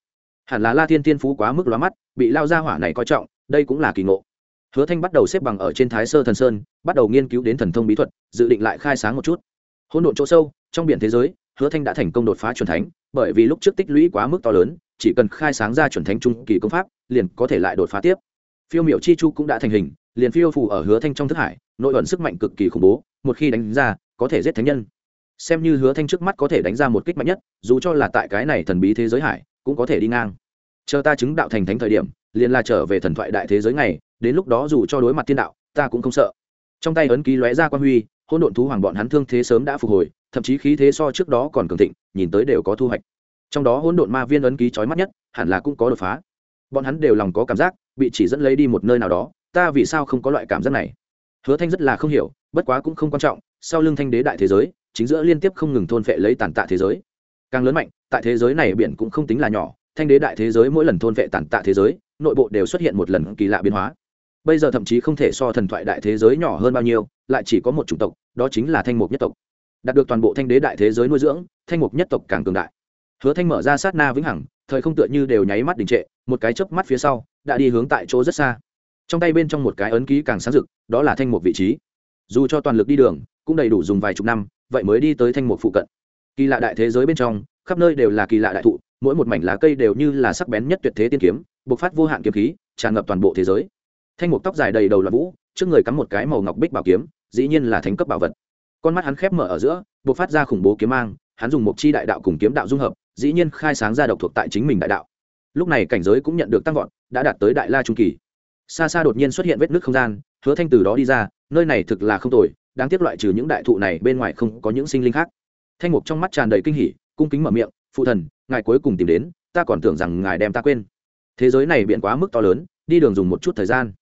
Hẳn là la thiên tiên phú quá mức lóa mắt, bị lao ra hỏa này coi trọng, đây cũng là kỳ ngộ. Hứa thanh bắt đầu xếp bằng ở trên thái sơ thần sơn, bắt đầu nghiên cứu đến thần thông bí thuật, dự định lại khai sáng một chút. Hôn độn chỗ sâu, trong biển thế giới, hứa thanh đã thành công đột phá chuẩn thánh, bởi vì lúc trước tích lũy quá mức to lớn, chỉ cần khai sáng ra chuẩn thánh trung kỳ công pháp, liền có thể lại đột phá tiếp. Phiêu miểu chi chu cũng đã thành hình liền phiêu phủ ở hứa thanh trong thức hải, nội ẩn sức mạnh cực kỳ khủng bố, một khi đánh ra, có thể giết thánh nhân. Xem như hứa thanh trước mắt có thể đánh ra một kích mạnh nhất, dù cho là tại cái này thần bí thế giới hải, cũng có thể đi ngang. Chờ ta chứng đạo thành thánh thời điểm, liền là trở về thần thoại đại thế giới này đến lúc đó dù cho đối mặt thiên đạo, ta cũng không sợ. Trong tay ấn ký lóe ra quan huy, hỗn độn thú hoàng bọn hắn thương thế sớm đã phục hồi, thậm chí khí thế so trước đó còn cường thịnh, nhìn tới đều có thu hoạch. Trong đó hỗn độn ma viên ấn ký chói mắt nhất, hẳn là cũng có đột phá. Bọn hắn đều lòng có cảm giác, bị chỉ dẫn lấy đi một nơi nào đó ta vì sao không có loại cảm giác này? Hứa thanh rất là không hiểu, bất quá cũng không quan trọng, sau lưng thanh đế đại thế giới, chính giữa liên tiếp không ngừng thôn phệ lấy tàn tạ thế giới. Càng lớn mạnh, tại thế giới này biển cũng không tính là nhỏ, thanh đế đại thế giới mỗi lần thôn phệ tàn tạ thế giới, nội bộ đều xuất hiện một lần kỳ lạ biến hóa. Bây giờ thậm chí không thể so thần thoại đại thế giới nhỏ hơn bao nhiêu, lại chỉ có một chủng tộc, đó chính là thanh mục nhất tộc. Đạt được toàn bộ thanh đế đại thế giới nuôi dưỡng, thanh mục nhất tộc càng cường đại. Hứa thanh mở ra sát na vĩnh hằng, thời không tựa như đều nháy mắt đình trệ, một cái chớp mắt phía sau, đã đi hướng tại chỗ rất xa trong tay bên trong một cái ấn ký càng sáng rực, đó là thanh mục vị trí. Dù cho toàn lực đi đường, cũng đầy đủ dùng vài chục năm, vậy mới đi tới thanh mục phụ cận. Kỳ lạ đại thế giới bên trong, khắp nơi đều là kỳ lạ đại thụ, mỗi một mảnh lá cây đều như là sắc bén nhất tuyệt thế tiên kiếm, bộc phát vô hạn kiếm khí, tràn ngập toàn bộ thế giới. Thanh mục tóc dài đầy đầu là vũ, trước người cắm một cái màu ngọc bích bảo kiếm, dĩ nhiên là thánh cấp bảo vật. Con mắt hắn khép mở ở giữa, bộc phát ra khủng bố kiếm mang, hắn dùng một chi đại đạo cùng kiếm đạo dung hợp, dĩ nhiên khai sáng ra độc thuộc tại chính mình đại đạo. Lúc này cảnh giới cũng nhận được tăng vọt, đã đạt tới đại la trung kỳ xa xa đột nhiên xuất hiện vết nước không gian, hứa thanh từ đó đi ra, nơi này thực là không tồi, đáng tiếc loại trừ những đại thụ này, bên ngoài không có những sinh linh khác. Thanh mục trong mắt tràn đầy kinh hỉ, cung kính mở miệng, phụ thần, ngài cuối cùng tìm đến, ta còn tưởng rằng ngài đem ta quên. Thế giới này biện quá mức to lớn, đi đường dùng một chút thời gian.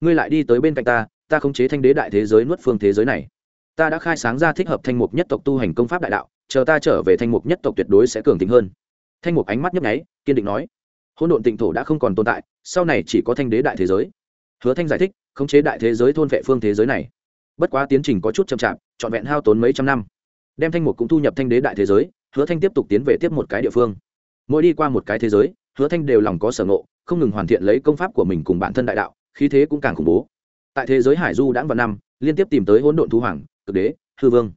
Ngươi lại đi tới bên cạnh ta ta khống chế thanh đế đại thế giới nuốt phương thế giới này. Ta đã khai sáng ra thích hợp thanh mục nhất tộc tu hành công pháp đại đạo, chờ ta trở về thanh mục nhất tộc tuyệt đối sẽ cường tính hơn. Thanh mục ánh mắt nhấp nháy, kiên định nói, hỗn độn tịnh thổ đã không còn tồn tại, sau này chỉ có thanh đế đại thế giới hứa thanh giải thích, khống chế đại thế giới thôn vệ phương thế giới này. Bất quá tiến trình có chút chậm chạp, trọn vẹn hao tốn mấy trăm năm. Đem thanh mục cũng thu nhập thanh đế đại thế giới, hứa thanh tiếp tục tiến về tiếp một cái địa phương. Mỗi đi qua một cái thế giới, hứa thanh đều lòng có sở ngộ, không ngừng hoàn thiện lấy công pháp của mình cùng bản thân đại đạo, khí thế cũng càng khủng bố. Tại thế giới hải du đã vào năm, liên tiếp tìm tới hỗn độn thú hoàng, cực đế, hư vương.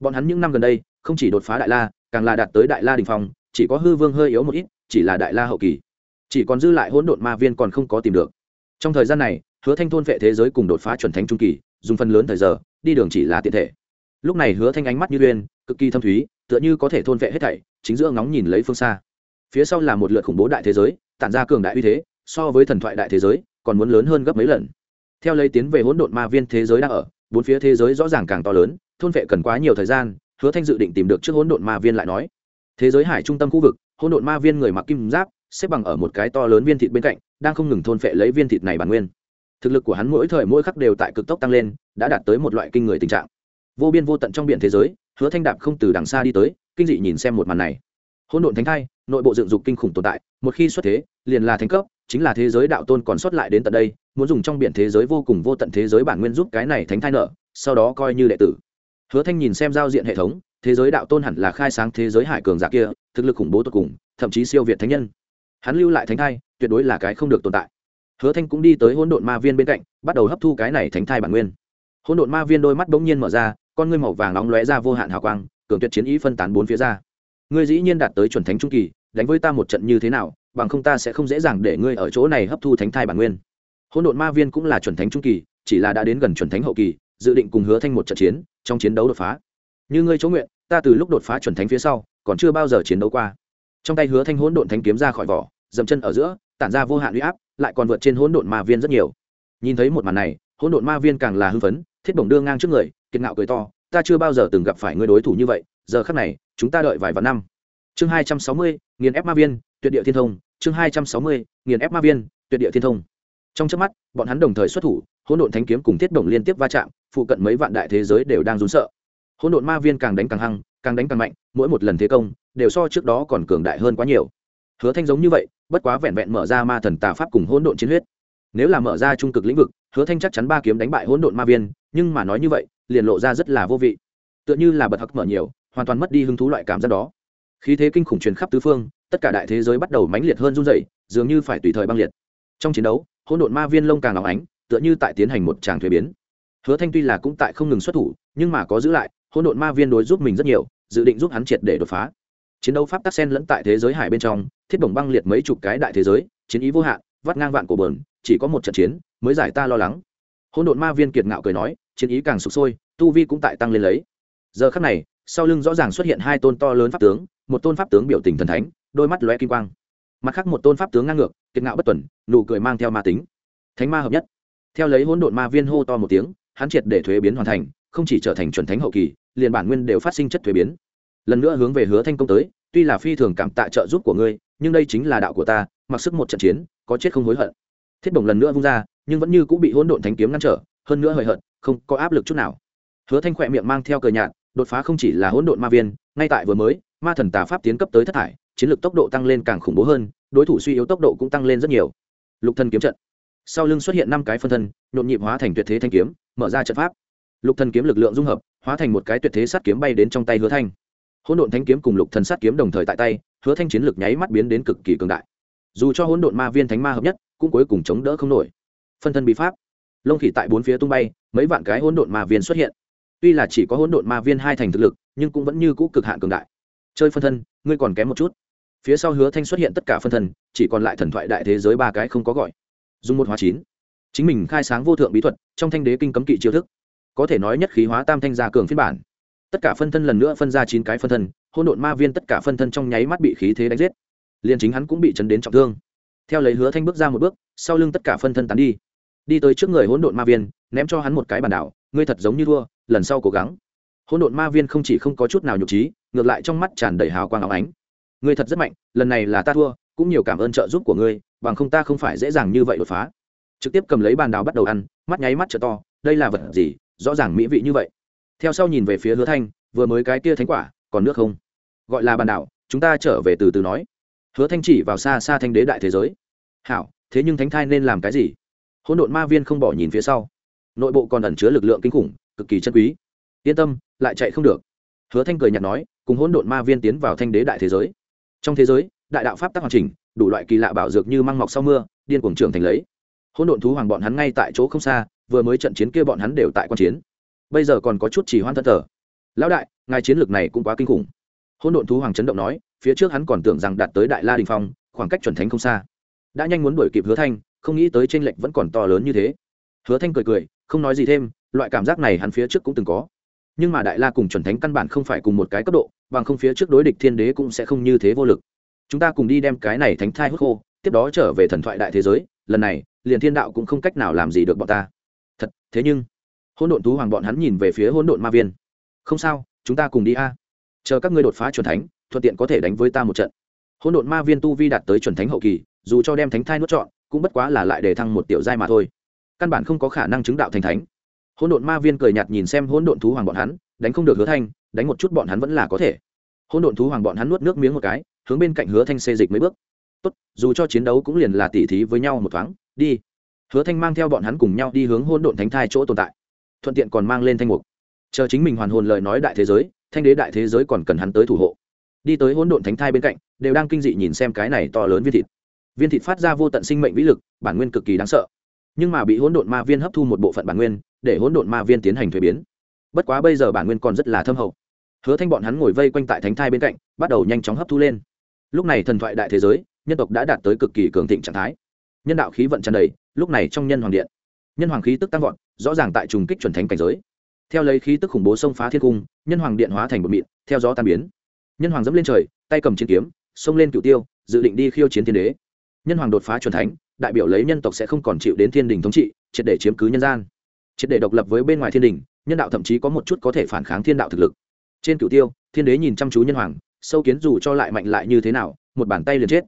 Bọn hắn những năm gần đây, không chỉ đột phá đại la, càng là đạt tới đại la đình phong, chỉ có hư vương hơi yếu một ít, chỉ là đại la hậu kỳ. Chỉ còn dư lại hỗn độn ma viên còn không có tìm được trong thời gian này, hứa thanh thôn vệ thế giới cùng đột phá chuẩn thánh trung kỳ, dùng phần lớn thời giờ, đi đường chỉ là tiện thể. Lúc này hứa thanh ánh mắt như uyên, cực kỳ thâm thúy, tựa như có thể thôn vệ hết thảy, chính giữa ngóng nhìn lấy phương xa. Phía sau là một lượt khủng bố đại thế giới, tản ra cường đại uy thế, so với thần thoại đại thế giới, còn muốn lớn hơn gấp mấy lần. Theo lấy tiến về hỗn độn ma viên thế giới đang ở, bốn phía thế giới rõ ràng càng to lớn, thôn vệ cần quá nhiều thời gian, hứa thanh dự định tìm được trước hỗn độn ma viên lại nói. Thế giới hải trung tâm khu vực, hỗn độn ma viên người mặc kim giáp, xếp bằng ở một cái to lớn viên thịt bên cạnh đang không ngừng thôn phệ lấy viên thịt này bản nguyên. Thực lực của hắn mỗi thời mỗi khắc đều tại cực tốc tăng lên, đã đạt tới một loại kinh người tình trạng. Vô biên vô tận trong biển thế giới, hứa thanh đạp không từ đằng xa đi tới, kinh dị nhìn xem một màn này. Hỗn độn thánh thai, nội bộ dựng dục kinh khủng tồn tại, một khi xuất thế, liền là thánh cấp, chính là thế giới đạo tôn còn xuất lại đến tận đây, muốn dùng trong biển thế giới vô cùng vô tận thế giới bản nguyên giúp cái này thánh thai nợ, sau đó coi như đệ tử. Hứa thanh nhìn xem giao diện hệ thống, thế giới đạo tôn hẳn là khai sáng thế giới hải cường giả kia, thực lực khủng bố tột cùng, thậm chí siêu việt thánh nhân. Hắn lưu lại thánh thai tuyệt đối là cái không được tồn tại. Hứa thanh cũng đi tới hỗn độn ma viên bên cạnh, bắt đầu hấp thu cái này thánh thai bản nguyên. Hỗn độn ma viên đôi mắt bỗng nhiên mở ra, con ngươi màu vàng nóng lóe ra vô hạn hào quang, cường tuyệt chiến ý phân tán bốn phía ra. Ngươi dĩ nhiên đạt tới chuẩn thánh trung kỳ, đánh với ta một trận như thế nào, bằng không ta sẽ không dễ dàng để ngươi ở chỗ này hấp thu thánh thai bản nguyên. Hỗn độn ma viên cũng là chuẩn thánh trung kỳ, chỉ là đã đến gần chuẩn thánh hậu kỳ, dự định cùng hứa thanh một trận chiến, trong chiến đấu đột phá. Như ngươi chỗ nguyện, ta từ lúc đột phá chuẩn thánh phía sau, còn chưa bao giờ chiến đấu qua. Trong tay hứa thanh hỗn độn thánh kiếm ra khỏi vỏ, dậm chân ở giữa tản ra vô hạn uy áp, lại còn vượt trên hỗn độn ma viên rất nhiều. Nhìn thấy một màn này, hỗn độn ma viên càng là hưng phấn, thiết bổng đưa ngang trước người, kiệt ngạo cười to, ta chưa bao giờ từng gặp phải người đối thủ như vậy, giờ khắc này, chúng ta đợi vài vạn năm. Chương hai trăm sáu mươi, nghiền ép ma viên, tuyệt địa thiên thông. Chương hai trăm sáu mươi, nghiền ép ma viên, tuyệt địa thiên thông. Trong chớp mắt, bọn hắn đồng thời xuất thủ, hỗn độn thánh kiếm cùng thiết bổng liên tiếp va chạm, phụ cận mấy vạn đại thế giới đều đang run sợ. Hỗn độn ma viên càng đánh càng hăng, càng đánh càng mạnh, mỗi một lần thế công, đều so trước đó còn cường đại hơn quá nhiều. Hứa thanh giống như vậy bất quá vẹn vẹn mở ra ma thần tà pháp cùng hỗn độn chiến huyết. Nếu là mở ra trung cực lĩnh vực, hứa thanh chắc chắn ba kiếm đánh bại hỗn độn ma viên, nhưng mà nói như vậy, liền lộ ra rất là vô vị. Tựa như là bật hắc mở nhiều, hoàn toàn mất đi hứng thú loại cảm giác đó. Khí thế kinh khủng truyền khắp tứ phương, tất cả đại thế giới bắt đầu mãnh liệt hơn run rẩy, dường như phải tùy thời băng liệt. Trong chiến đấu, hỗn độn ma viên lông càng óng ánh, tựa như tại tiến hành một tràng thuế biến. Hứa thanh tuy là cũng tại không ngừng xuất thủ, nhưng mà có giữ lại, hỗn độn ma viên đối giúp mình rất nhiều, dự định giúp hắn triệt để đột phá. Chiến đấu pháp tắc sen lẫn tại thế giới hải bên trong thiết đồng băng liệt mấy chục cái đại thế giới, chiến ý vô hạn, vắt ngang vạn cổ bờn, chỉ có một trận chiến mới giải ta lo lắng. Hỗn độn ma viên kiệt ngạo cười nói, chiến ý càng sụp sôi, tu vi cũng tại tăng lên lấy. Giờ khắc này, sau lưng rõ ràng xuất hiện hai tôn to lớn pháp tướng, một tôn pháp tướng biểu tình thần thánh, đôi mắt lóe kim quang. Mặt khác một tôn pháp tướng ngang ngược, kiệt ngạo bất tuần, nụ cười mang theo ma tính. Thánh ma hợp nhất. Theo lấy hỗn độn ma viên hô to một tiếng, hắn triệt để thuế biến hoàn thành, không chỉ trở thành chuẩn thánh hậu kỳ, liền bản nguyên đều phát sinh chất thuế biến. Lần nữa hướng về hứa thanh công tới tuy là phi thường cảm tạ trợ giúp của ngươi, nhưng đây chính là đạo của ta, mặc sức một trận chiến, có chết không hối hận. Thiết bổng lần nữa vung ra, nhưng vẫn như cũng bị hỗn độn thánh kiếm ngăn trở, hơn nữa hời hợt, không có áp lực chút nào. Hứa thanh khỏe miệng mang theo cờ nhạt, đột phá không chỉ là hỗn độn ma viên, ngay tại vừa mới, ma thần tà pháp tiến cấp tới thất thải chiến lược tốc độ tăng lên càng khủng bố hơn, đối thủ suy yếu tốc độ cũng tăng lên rất nhiều. Lục thần kiếm trận. Sau lưng xuất hiện năm cái phân thân, nhộn nhịp hóa thành tuyệt thế thanh kiếm, mở ra trận pháp. Lục thần kiếm lực lượng dung hợp, hóa thành một cái tuyệt thế sát kiếm bay đến trong tay hứa thanh hỗn độn thánh kiếm cùng lục thần sát kiếm đồng thời tại tay, hứa thanh chiến lực nháy mắt biến đến cực kỳ cường đại. Dù cho hỗn độn ma viên thánh ma hợp nhất, cũng cuối cùng chống đỡ không nổi. Phân thân bí pháp. Lông khỉ tại bốn phía tung bay, mấy vạn cái hỗn độn ma viên xuất hiện. Tuy là chỉ có hỗn độn ma viên hai thành thực lực, nhưng cũng vẫn như cũ cực hạn cường đại. Chơi phân thân, ngươi còn kém một chút. Phía sau hứa thanh xuất hiện tất cả phân thân, chỉ còn lại thần thoại đại thế giới ba cái không có gọi. Dùng một hóa chín. Chính mình khai sáng vô thượng bí thuật, trong thanh đế kinh cấm kỵ chiêu thức. Có thể nói nhất khí hóa tam thanh gia cường phiên bản tất cả phân thân lần nữa phân ra chín cái phân thân hôn độn ma viên tất cả phân thân trong nháy mắt bị khí thế đánh giết. Liền chính hắn cũng bị chấn đến trọng thương. Theo lấy hứa thanh bước ra một bước, sau lưng tất cả phân thân tán đi. Đi tới trước người hỗn độn ma viên, ném cho hắn một cái bàn đảo, ngươi thật giống như thua, lần sau cố gắng. Hỗn độn ma viên không chỉ không có chút nào nhục trí, ngược lại trong mắt tràn đầy hào quang áo ánh. Ngươi thật rất mạnh, lần này là ta thua, cũng nhiều cảm ơn trợ giúp của ngươi, bằng không ta không phải dễ dàng như vậy đột phá. Trực tiếp cầm lấy bàn đào bắt đầu ăn, mắt nháy mắt trở to, đây là vật gì, rõ ràng mỹ vị như vậy theo sau nhìn về phía hứa thanh, vừa mới cái kia thánh quả, còn nước không? Gọi là bàn đảo, chúng ta trở về từ từ nói. Hứa thanh chỉ vào xa xa thanh đế đại thế giới. Hảo, thế nhưng thánh thai nên làm cái gì? Hỗn độn ma viên không bỏ nhìn phía sau. Nội bộ còn ẩn chứa lực lượng kinh khủng, cực kỳ chân quý. Yên tâm, lại chạy không được. Hứa thanh cười nhạt nói, cùng hỗn độn ma viên tiến vào thanh đế đại thế giới. Trong thế giới, đại đạo pháp tác hoàn chỉnh, đủ loại kỳ lạ bảo dược như măng mọc sau mưa, điên cuồng trưởng thành lấy. Hỗn độn thú hoàng bọn hắn ngay tại chỗ không xa, vừa mới trận chiến kia bọn hắn đều tại quan chiến bây giờ còn có chút chỉ hoan thân thờ. Lão đại, ngài chiến lược này cũng quá kinh khủng. Hôn độn thú hoàng chấn động nói, phía trước hắn còn tưởng rằng đạt tới đại la đình phong, khoảng cách chuẩn thánh không xa. Đã nhanh muốn đuổi kịp hứa thanh, không nghĩ tới tranh lệch vẫn còn to lớn như thế. Hứa thanh cười cười, không nói gì thêm, loại cảm giác này hắn phía trước cũng từng có. Nhưng mà đại la cùng chuẩn thánh căn bản không phải cùng một cái cấp độ, bằng không phía trước đối địch thiên đế cũng sẽ không như thế vô lực. Chúng ta cùng đi đem cái này thánh thai hút khô, tiếp đó trở về thần thoại đại thế giới, lần này, liền thiên đạo cũng không cách nào làm gì được bọn ta. Thật, thế nhưng hỗn độn thú hoàng bọn hắn nhìn về phía hỗn độn ma viên. Không sao, chúng ta cùng đi a. Chờ các ngươi đột phá chuẩn thánh, thuận tiện có thể đánh với ta một trận. Hỗn độn ma viên tu vi đạt tới chuẩn thánh hậu kỳ, dù cho đem thánh thai nuốt trọn, cũng bất quá là lại để thăng một tiểu giai mà thôi. Căn bản không có khả năng chứng đạo thành thánh. Hỗn độn ma viên cười nhạt nhìn xem hỗn độn thú hoàng bọn hắn, đánh không được hứa thanh, đánh một chút bọn hắn vẫn là có thể. Hỗn độn thú hoàng bọn hắn nuốt nước miếng một cái, hướng bên cạnh hứa thanh xê dịch mấy bước. Tốt, dù cho chiến đấu cũng liền là tỉ thí với nhau một thoáng, đi. Hứa thanh mang theo bọn hắn cùng nhau đi hướng hỗn độn thánh thai chỗ tồn tại thuận tiện còn mang lên thanh mục. Chờ chính mình hoàn hồn lời nói đại thế giới, thanh đế đại thế giới còn cần hắn tới thủ hộ. Đi tới hỗn độn thánh thai bên cạnh, đều đang kinh dị nhìn xem cái này to lớn viên thịt. Viên thịt phát ra vô tận sinh mệnh vĩ lực, bản nguyên cực kỳ đáng sợ. Nhưng mà bị hỗn độn ma viên hấp thu một bộ phận bản nguyên, để hỗn độn ma viên tiến hành thuế biến. Bất quá bây giờ bản nguyên còn rất là thâm hậu. Hứa thanh bọn hắn ngồi vây quanh tại thánh thai bên cạnh, bắt đầu nhanh chóng hấp thu lên. Lúc này thần thoại đại thế giới, nhân tộc đã đạt tới cực kỳ cường thịnh trạng thái. Nhân đạo khí vận tràn đầy, lúc này trong nhân hoàng điện, nhân hoàng khí tức tăng vọt rõ ràng tại trùng kích chuẩn thánh cảnh giới. Theo lấy khí tức khủng bố xông phá thiên cung, nhân hoàng điện hóa thành một mịn, theo gió tan biến. Nhân hoàng dẫm lên trời, tay cầm chiến kiếm, xông lên cựu tiêu, dự định đi khiêu chiến thiên đế. Nhân hoàng đột phá chuẩn thánh, đại biểu lấy nhân tộc sẽ không còn chịu đến thiên đình thống trị, triệt để chiếm cứ nhân gian. Triệt để độc lập với bên ngoài thiên đình, nhân đạo thậm chí có một chút có thể phản kháng thiên đạo thực lực. Trên cựu tiêu, thiên đế nhìn chăm chú nhân hoàng, sâu kiến dù cho lại mạnh lại như thế nào, một bàn tay liền chết.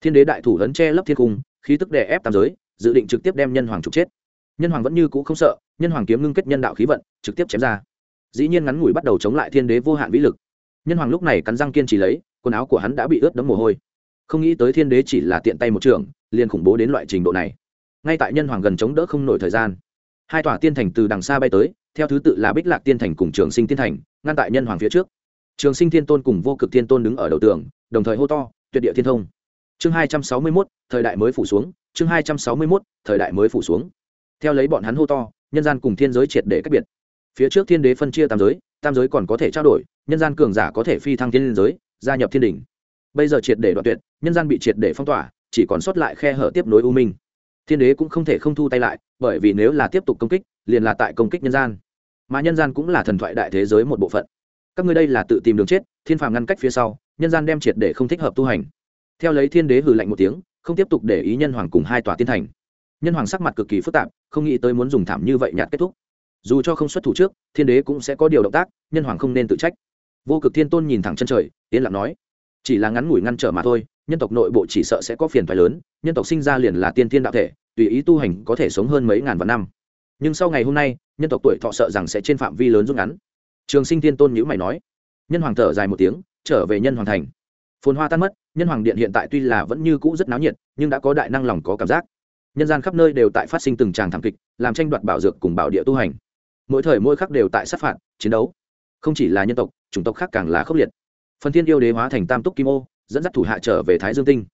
Thiên đế đại thủ ấn che lấp thiên cung, khí tức đè ép tam giới, dự định trực tiếp đem nhân hoàng trục chết nhân hoàng vẫn như cũ không sợ, nhân hoàng kiếm ngưng kết nhân đạo khí vận, trực tiếp chém ra. Dĩ nhiên ngắn ngủi bắt đầu chống lại thiên đế vô hạn vĩ lực. Nhân hoàng lúc này cắn răng kiên trì lấy, quần áo của hắn đã bị ướt đẫm mồ hôi. Không nghĩ tới thiên đế chỉ là tiện tay một trường, liền khủng bố đến loại trình độ này. Ngay tại nhân hoàng gần chống đỡ không nổi thời gian, hai tòa tiên thành từ đằng xa bay tới, theo thứ tự là bích lạc tiên thành cùng trường sinh tiên thành, ngăn tại nhân hoàng phía trước. Trường sinh thiên tôn cùng vô cực thiên tôn đứng ở đầu tường, đồng thời hô to, tuyệt địa thiên thông! Chương hai trăm sáu mươi mốt, thời đại mới phủ xuống, chương hai trăm sáu mươi mốt, thời đại mới phủ xuống theo lấy bọn hắn hô to, nhân gian cùng thiên giới triệt để cách biệt. Phía trước thiên đế phân chia tam giới tam giới còn có thể trao đổi, nhân gian cường giả có thể phi thăng thiên giới, gia nhập thiên đình bây giờ triệt để đoạn tuyệt, nhân gian bị triệt để phong tỏa, chỉ còn sót lại khe hở tiếp nối u minh. Thiên đế cũng không thể không thu tay lại, bởi vì nếu là tiếp tục công kích, liền là tại công kích nhân gian. Mà nhân gian cũng là thần thoại đại thế giới một bộ phận. Các ngươi đây là tự tìm đường chết, thiên phàm ngăn cách phía sau, nhân gian đem triệt để không thích hợp tu hành. Theo lấy thiên đế hử lạnh một tiếng, không tiếp tục để ý nhân hoàng cùng hai tòa tiên thành nhân hoàng sắc mặt cực kỳ phức tạp, không nghĩ tới muốn dùng thảm như vậy nhạt kết thúc. Dù cho không xuất thủ trước, thiên đế cũng sẽ có điều động tác, nhân hoàng không nên tự trách. Vô cực thiên tôn nhìn thẳng chân trời, yên lặng nói, chỉ là ngắn ngủi ngăn trở mà thôi, nhân tộc nội bộ chỉ sợ sẽ có phiền thoái lớn, nhân tộc sinh ra liền là tiên thiên đạo thể, tùy ý tu hành có thể sống hơn mấy ngàn vạn năm. Nhưng sau ngày hôm nay, nhân tộc tuổi thọ sợ rằng sẽ trên phạm vi lớn rút ngắn. Trường sinh thiên tôn nhữ mày nói, nhân hoàng thở dài một tiếng, trở về nhân hoàng thành. Phồn hoa tan mất, nhân hoàng điện hiện tại tuy là vẫn như cũ rất náo nhiệt, nhưng đã có đại năng lòng có cảm giác nhân gian khắp nơi đều tại phát sinh từng tràng thảm kịch, làm tranh đoạt bảo dược cùng bảo địa tu hành. Mỗi thời mỗi khắc đều tại sát phạt, chiến đấu. Không chỉ là nhân tộc, chủng tộc khác càng là khốc liệt. Phần thiên yêu đế hóa thành tam túc kim ô, dẫn dắt thủ hạ trở về thái dương tinh.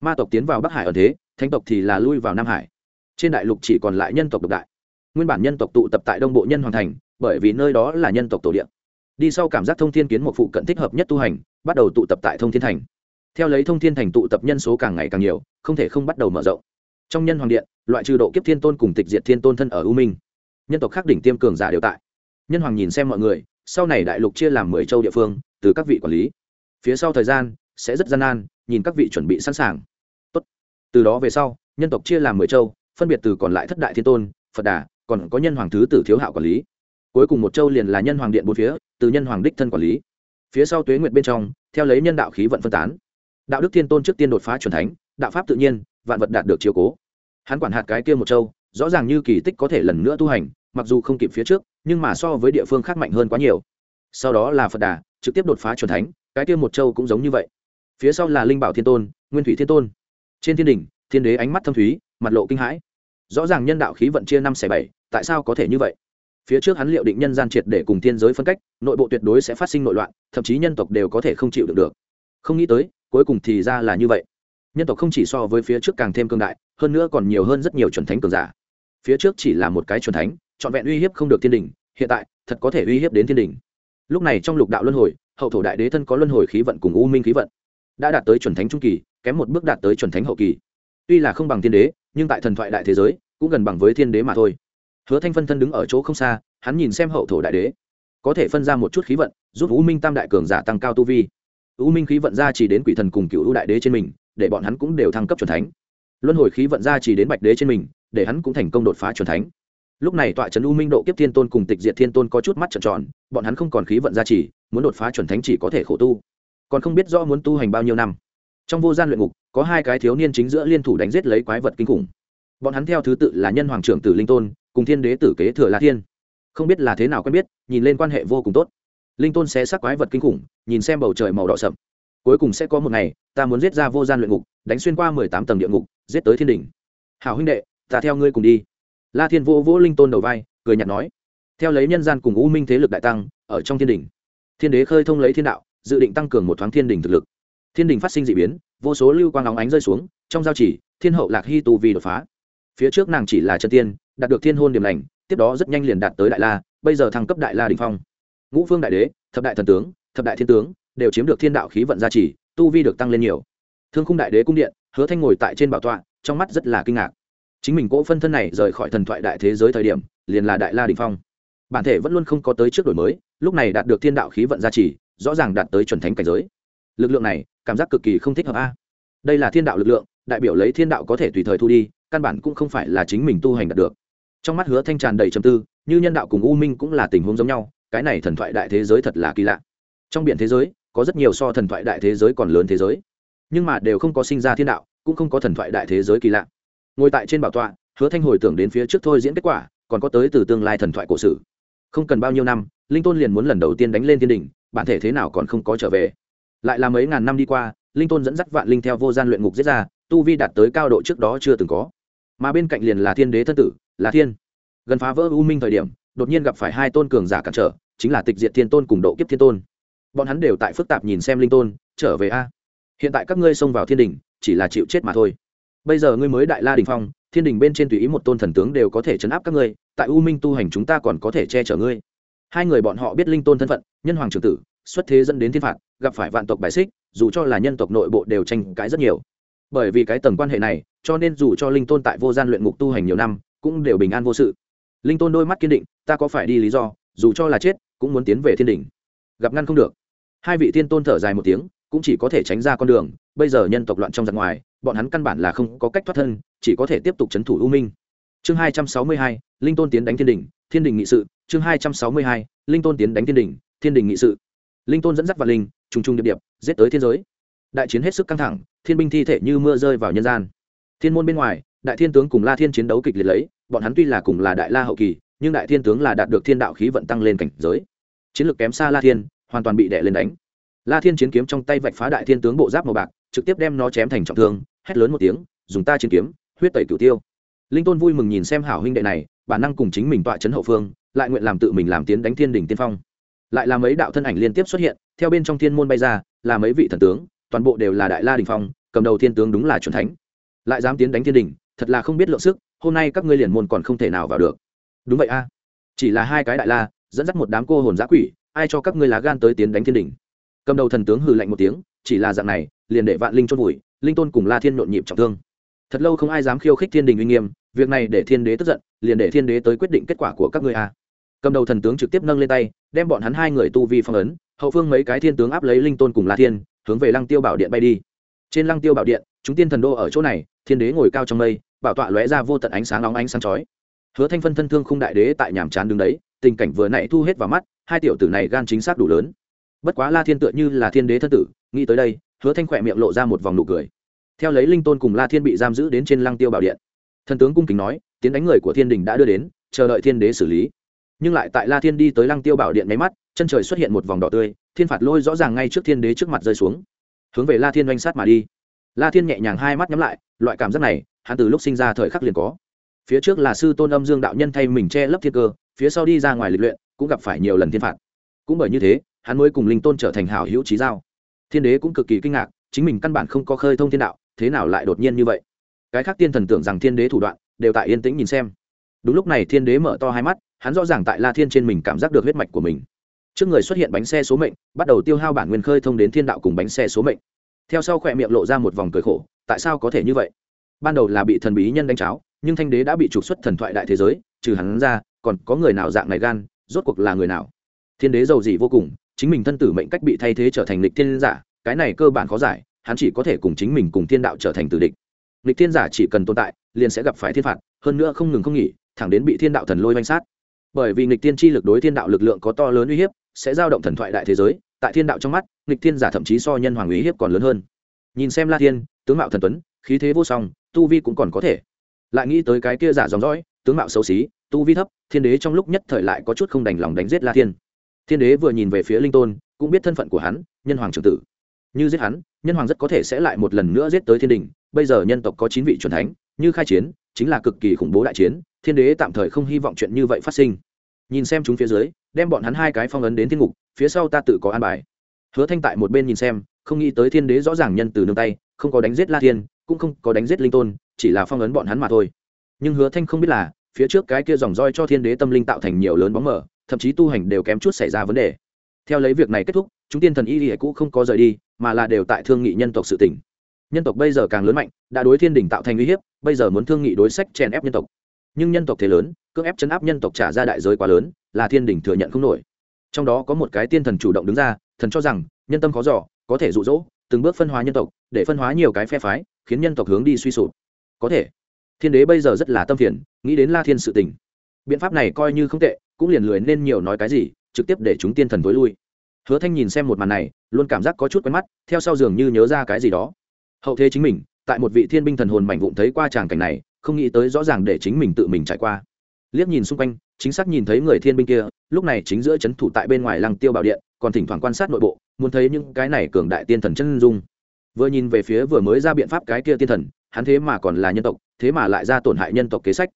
Ma tộc tiến vào bắc hải ở thế, thánh tộc thì là lui vào nam hải. Trên đại lục chỉ còn lại nhân tộc độc đại. Nguyên bản nhân tộc tụ tập tại đông bộ nhân hoàng thành, bởi vì nơi đó là nhân tộc tổ địa. đi sau cảm giác thông thiên kiến một phụ cận thích hợp nhất tu hành, bắt đầu tụ tập tại thông thiên thành. Theo lấy thông thiên thành tụ tập nhân số càng ngày càng nhiều, không thể không bắt đầu mở rộng trong nhân hoàng điện, loại trừ độ kiếp thiên tôn cùng tịch diệt thiên tôn thân ở u minh, nhân tộc khác đỉnh tiêm cường giả đều tại. Nhân hoàng nhìn xem mọi người, sau này đại lục chia làm mười châu địa phương, từ các vị quản lý. Phía sau thời gian, sẽ rất gian nan, nhìn các vị chuẩn bị sẵn sàng. Tốt. từ đó về sau, nhân tộc chia làm mười châu, phân biệt từ còn lại thất đại thiên tôn, phật đà, còn có nhân hoàng thứ tử thiếu hạo quản lý. Cuối cùng một châu liền là nhân hoàng điện bốn phía, từ nhân hoàng đích thân quản lý. Phía sau tuế nguyện bên trong, theo lấy nhân đạo khí vận phân tán. Đạo đức thiên tôn trước tiên đột phá c thánh, đạo pháp tự nhiên vạn vật đạt được chiếu cố. Hắn quản hạt cái kia một châu, rõ ràng như kỳ tích có thể lần nữa tu hành, mặc dù không kịp phía trước, nhưng mà so với địa phương khác mạnh hơn quá nhiều. Sau đó là phật đà, trực tiếp đột phá c thánh, cái kia một châu cũng giống như vậy. Phía sau là linh bảo thiên tôn, nguyên thủy thiên tôn. Trên thiên đình thiên đế ánh mắt thâm thúy, mặt lộ kinh hãi. Rõ ràng nhân đạo khí vận chia năm xẻ bảy, tại sao có thể như vậy? Phía trước hắn liệu định nhân gian triệt để cùng thiên giới phân cách, nội bộ tuyệt đối sẽ phát sinh nội loạn, thậm chí nhân tộc đều có thể không chịu được được. Không nghĩ tới, cuối cùng thì ra là như vậy nhân tộc không chỉ so với phía trước càng thêm cương đại, hơn nữa còn nhiều hơn rất nhiều chuẩn thánh cường giả. Phía trước chỉ là một cái chuẩn thánh, trọn vẹn uy hiếp không được thiên đình, hiện tại, thật có thể uy hiếp đến thiên đình. Lúc này trong lục đạo luân hồi, hậu thổ đại đế thân có luân hồi khí vận cùng u minh khí vận, đã đạt tới chuẩn thánh trung kỳ, kém một bước đạt tới chuẩn thánh hậu kỳ. Tuy là không bằng thiên đế, nhưng tại thần thoại đại thế giới, cũng gần bằng với thiên đế mà thôi. Hứa thanh phân thân đứng ở chỗ không xa, hắn nhìn xem hậu thổ đại đế. Có thể phân ra một chút khí vận, giúp u minh tam đại cường giả tăng cao tu vi. U minh khí vận ra chỉ đến quỷ thần cùng cựu u đại đế trên mình để bọn hắn cũng đều thăng cấp c thánh. Luân hồi khí vận ra chỉ đến bạch đế trên mình, để hắn cũng thành công đột phá c thánh. Lúc này tọa trấn u minh độ kiếp thiên tôn cùng tịch diệt thiên tôn có chút mắt trợn tròn, bọn hắn không còn khí vận ra chỉ, muốn đột phá chuẩn thánh chỉ có thể khổ tu. Còn không biết rõ muốn tu hành bao nhiêu năm. Trong vô gian luyện ngục, có hai cái thiếu niên chính giữa liên thủ đánh giết lấy quái vật kinh khủng. Bọn hắn theo thứ tự là nhân hoàng trưởng tử linh tôn, cùng thiên đế tử kế thừa la thiên. Không biết là thế nào quen biết, nhìn lên quan hệ vô cùng tốt. Linh tôn sẽ sắc quái vật kinh khủng, nhìn xem bầu trời màu đỏ sậm cuối cùng sẽ có một ngày, ta muốn giết ra vô gian luyện ngục, đánh xuyên qua mười tám tầng địa ngục, giết tới thiên đình hảo huynh đệ, ta theo ngươi cùng đi. La thiên vô vỗ linh tôn đầu vai, cười nhạt nói. Theo lấy nhân gian cùng u minh thế lực đại tăng, ở trong thiên đình thiên đế khơi thông lấy thiên đạo, dự định tăng cường một thoáng thiên đình thực lực. Thiên đình phát sinh d ị biến, vô số lưu quang óng ánh rơi xuống, trong giao chỉ, thiên hậu lạc hy tù vì đột phá. Phía trước nàng chỉ là chân tiên, đạt được thiên hôn điểm lành, tiếp đó rất nhanh liền đạt tới đại la, bây giờ thăng cấp đại la đình phong. Ngũ phương đại đế, thập đại thần tướng, thập đại thiên tướng đều chiếm được thiên đạo khí vận gia trì, tu vi được tăng lên nhiều. Thương khung đại đế cung điện, hứa thanh ngồi tại trên bảo tọa, trong mắt rất là kinh ngạc. Chính mình cỗ phân thân này rời khỏi thần thoại đại thế giới thời điểm, liền là đại la đình phong. Bản thể vẫn luôn không có tới trước đổi mới, lúc này đạt được thiên đạo khí vận gia trì, rõ ràng đạt tới chuẩn thánh cảnh giới. Lực lượng này, cảm giác cực kỳ không thích hợp a. Đây là thiên đạo lực lượng, đại biểu lấy thiên đạo có thể tùy thời thu đi, căn bản cũng không phải là chính mình tu hành đạt được. Trong mắt hứa thanh tràn đầy trầm tư, như nhân đạo cùng u minh cũng là tình huống giống nhau, cái này thần thoại đại thế giới thật là kỳ lạ. Trong biển thế giới có rất nhiều so thần thoại đại thế giới còn lớn thế giới. Nhưng mà đều không có sinh ra thiên đạo, cũng không có thần thoại đại thế giới kỳ lạ. Ngồi tại trên bảo tọa, hứa thanh hồi tưởng đến phía trước thôi diễn kết quả, còn có tới từ tương lai thần thoại cổ sử. Không cần bao nhiêu năm, linh tôn liền muốn lần đầu tiên đánh lên thiên đình bản thể thế nào còn không có trở về. Lại là mấy ngàn năm đi qua, linh tôn dẫn dắt vạn linh theo vô gian luyện ngục giết ra, tu vi đạt tới cao độ trước đó chưa từng có. Mà bên cạnh liền là thiên đế thân tử, là thiên. Gần phá vỡ u minh thời điểm, đột nhiên gặp phải hai tôn cường giả cản trở, chính là tịch diệt thiên tôn cùng độ kiếp thiên tôn bọn hắn đều tại phức tạp nhìn xem linh tôn, trở về a. Hiện tại các ngươi xông vào thiên đình, chỉ là chịu chết mà thôi. Bây giờ ngươi mới đại la đình phong, thiên đình bên trên tùy ý một tôn thần tướng đều có thể chấn áp các ngươi, tại u minh tu hành chúng ta còn có thể che chở ngươi. Hai người bọn họ biết linh tôn thân phận, nhân hoàng trưởng tử, xuất thế dẫn đến thiên phạt, gặp phải vạn tộc bài xích, dù cho là nhân tộc nội bộ đều tranh cãi rất nhiều. Bởi vì cái tầng quan hệ này, cho nên dù cho linh tôn tại vô gian luyện ngục tu hành nhiều năm, cũng đều bình an vô sự. Linh tôn đôi mắt kiên định, ta có phải đi lý do, dù cho là chết, cũng muốn tiến về thiên đình. Gặp ngăn không được hai vị thiên tôn thở dài một tiếng, cũng chỉ có thể tránh ra con đường, bây giờ nhân tộc loạn trong giặc ngoài, bọn hắn căn bản là không có cách thoát thân, chỉ có thể tiếp tục c h ấ n thủ u minh. Chương hai trăm sáu mươi hai, linh tôn tiến đánh thiên đình thiên đình nghị sự. Chương hai trăm sáu mươi hai, linh tôn tiến đánh thiên đình thiên đình nghị sự. Linh tôn dẫn dắt vạn linh, trùng trùng điệp điệp, giết tới thiên giới. Đại chiến hết sức căng thẳng, thiên binh thi thể như mưa rơi vào nhân gian. Thiên môn bên ngoài, đại thiên tướng cùng la thiên chiến đấu kịch liệt lấy, bọn hắn tuy là cùng là đại la hậu kỳ, nhưng đại thiên tướng là đạt được thiên đạo khí vận tăng lên cảnh giới. Chiến lược kém xa la thiên hoàn toàn bị đè lên đánh. La thiên chiến kiếm trong tay vạch phá đại thiên tướng bộ giáp màu bạc, trực tiếp đem nó chém thành trọng thương, hét lớn một tiếng, dùng ta chiến kiếm, huyết tẩy cửu tiêu. Linh tôn vui mừng nhìn xem hảo huynh đệ này, bản năng cùng chính mình tọa chấn hậu phương, lại nguyện làm tự mình làm tiến đánh thiên đỉnh tiên phong. Lại là mấy đạo thân ảnh liên tiếp xuất hiện, theo bên trong thiên môn bay ra, là mấy vị thần tướng, toàn bộ đều là đại la đình phong, cầm đầu thiên tướng đúng là chuẩn thánh. Lại dám tiến đánh thiên đỉnh, thật là không biết lượng sức, hôm nay các ngươi liền môn còn không thể nào vào được. Đúng vậy a. Chỉ là hai cái đại la, dẫn dắt một đám cô hồn giã quỷ ai cho các ngươi lá gan tới tiến đánh thiên đỉnh cầm đầu thần tướng hừ lạnh một tiếng, chỉ là dạng này, liền để vạn linh chôn vùi, linh tôn cùng la thiên nhộn nhịp trọng thương. Thật lâu không ai dám khiêu khích thiên đình uy nghiêm, việc này để thiên đế tức giận, liền để thiên đế tới quyết định kết quả của các ngươi a. Cầm đầu thần tướng trực tiếp nâng lên tay, đem bọn hắn hai người tu vi phong ấn, hậu phương mấy cái thiên tướng áp lấy linh tôn cùng la thiên, hướng về lăng tiêu bảo điện bay đi. Trên lăng tiêu bảo điện, chúng tiên thần đô ở chỗ này, thiên đế ngồi cao trong mây, bảo tọa lóe ra vô tận ánh sáng nóng ánh sáng chói. Hứa thanh phân thân thương khung đại đế tại nhàm chán đứng đấy, tình cảnh vừa nãy thu hết vào mắt hai tiểu tử này gan chính xác đủ lớn. Bất quá la thiên tựa như là thiên đế thân tử, nghĩ tới đây, hứa thanh khỏe miệng lộ ra một vòng nụ cười. Theo lấy linh tôn cùng la thiên bị giam giữ đến trên lăng tiêu bảo điện, thần tướng cung kính nói, tiến đánh người của thiên đình đã đưa đến, chờ đợi thiên đế xử lý. Nhưng lại tại la thiên đi tới lăng tiêu bảo điện máy mắt, chân trời xuất hiện một vòng đỏ tươi, thiên phạt lôi rõ ràng ngay trước thiên đế trước mặt rơi xuống. Hướng về la thiên oanh sát mà đi. La thiên nhẹ nhàng hai mắt nhắm lại, loại cảm giác này, hắn từ lúc sinh ra thời khắc liền có. Phía trước là sư tôn âm dương đạo nhân thay mình che lấp thiên cơ, phía sau đi ra ngoài lịch luyện cũng gặp phải nhiều lần thiên phạt. Cũng bởi như thế, hắn mới cùng linh tôn trở thành hảo hữu trí giao. Thiên đế cũng cực kỳ kinh ngạc, chính mình căn bản không có khơi thông thiên đạo, thế nào lại đột nhiên như vậy? Cái khác tiên thần tưởng rằng thiên đế thủ đoạn, đều tại yên tĩnh nhìn xem. Đúng lúc này thiên đế mở to hai mắt, hắn rõ ràng tại la thiên trên mình cảm giác được huyết mạch của mình. Trước người xuất hiện bánh xe số mệnh, bắt đầu tiêu hao bản nguyên khơi thông đến thiên đạo cùng bánh xe số mệnh. Theo sau khỏe miệng lộ ra một vòng cười khổ, tại sao có thể như vậy? Ban đầu là bị thần bí nhân đánh cháo, nhưng thanh đế đã bị trục xuất thần thoại đại thế giới, trừ hắn ra, còn có người nào dạng này gan rốt cuộc là người nào? Thiên đế giàu gì vô cùng, chính mình thân tử mệnh cách bị thay thế trở thành lịch thiên giả, cái này cơ bản khó giải, hắn chỉ có thể cùng chính mình cùng thiên đạo trở thành tử địch. Lịch thiên giả chỉ cần tồn tại, liền sẽ gặp phải thiên phạt, hơn nữa không ngừng không nghỉ, thẳng đến bị thiên đạo thần lôi oanh sát. Bởi vì lịch tiên chi lực đối thiên đạo lực lượng có to lớn uy hiếp, sẽ giao động thần thoại đại thế giới, tại thiên đạo trong mắt lịch thiên giả thậm chí so nhân hoàng uy hiếp còn lớn hơn. Nhìn xem la thiên, tướng mạo thần tuấn, khí thế vô song, tu vi cũng còn có thể. Lại nghĩ tới cái kia giả dòng dõi tướng mạo xấu xí, tu vi thấp, thiên đế trong lúc nhất thời lại có chút không đành lòng đánh giết la thiên. Thiên đế vừa nhìn về phía linh tôn, cũng biết thân phận của hắn, nhân hoàng trưởng tử. Như giết hắn, nhân hoàng rất có thể sẽ lại một lần nữa giết tới thiên đình, bây giờ nhân tộc có chín vị c thánh, như khai chiến, chính là cực kỳ khủng bố đại chiến, thiên đế tạm thời không hy vọng chuyện như vậy phát sinh. Nhìn xem chúng phía dưới, đem bọn hắn hai cái phong ấn đến thiên ngục, phía sau ta tự có an bài. Hứa thanh tại một bên nhìn xem, không nghĩ tới thiên đế rõ ràng nhân từ nương tay, không có đánh giết la thiên, cũng không có đánh giết linh tôn, chỉ là phong ấn bọn hắn mà thôi nhưng hứa thanh không biết là, phía trước cái kia dòng roi cho thiên đế tâm linh tạo thành nhiều lớn bóng mờ, thậm chí tu hành đều kém chút xảy ra vấn đề. Theo lấy việc này kết thúc, chúng tiên thần y lìa cũ không có rời đi, mà là đều tại thương nghị nhân tộc sự tỉnh nhân tộc bây giờ càng lớn mạnh, đã đối thiên đình tạo thành uy hiếp, bây giờ muốn thương nghị đối sách chèn ép nhân tộc. Nhưng nhân tộc thế lớn, cưỡng ép chấn áp nhân tộc trả ra đại giới quá lớn, là thiên đình thừa nhận không nổi. Trong đó có một cái tiên thần chủ động đứng ra, thần cho rằng, nhân tâm khó giỏ có thể rụ rỗ từng bước phân hóa nhân tộc, để phân hóa nhiều cái phe phái, khiến nhân tộc hướng đi suy sụp. Có thể thiên đế bây giờ rất là tâm phiền, nghĩ đến la thiên sự tình. Biện pháp này coi như không tệ, cũng liền lười nên nhiều nói cái gì, trực tiếp để chúng tiên thần tối lui. Hứa thanh nhìn xem một màn này, luôn cảm giác có chút quen mắt, theo sau dường như nhớ ra cái gì đó. Hậu thế chính mình, tại một vị thiên binh thần hồn mảnh vụn thấy qua tràng cảnh này, không nghĩ tới rõ ràng để chính mình tự mình trải qua. Liếc nhìn xung quanh, chính xác nhìn thấy người thiên binh kia, lúc này chính giữa c h ấ n thủ tại bên ngoài lăng tiêu bảo điện, còn thỉnh thoảng quan sát nội bộ, muốn thấy những cái này cường đại tiên thần chân dung. Vừa nhìn về phía vừa mới ra biện pháp cái kia tiên thần hắn thế mà còn là nhân tộc, thế mà lại ra tổn hại nhân tộc kế sách.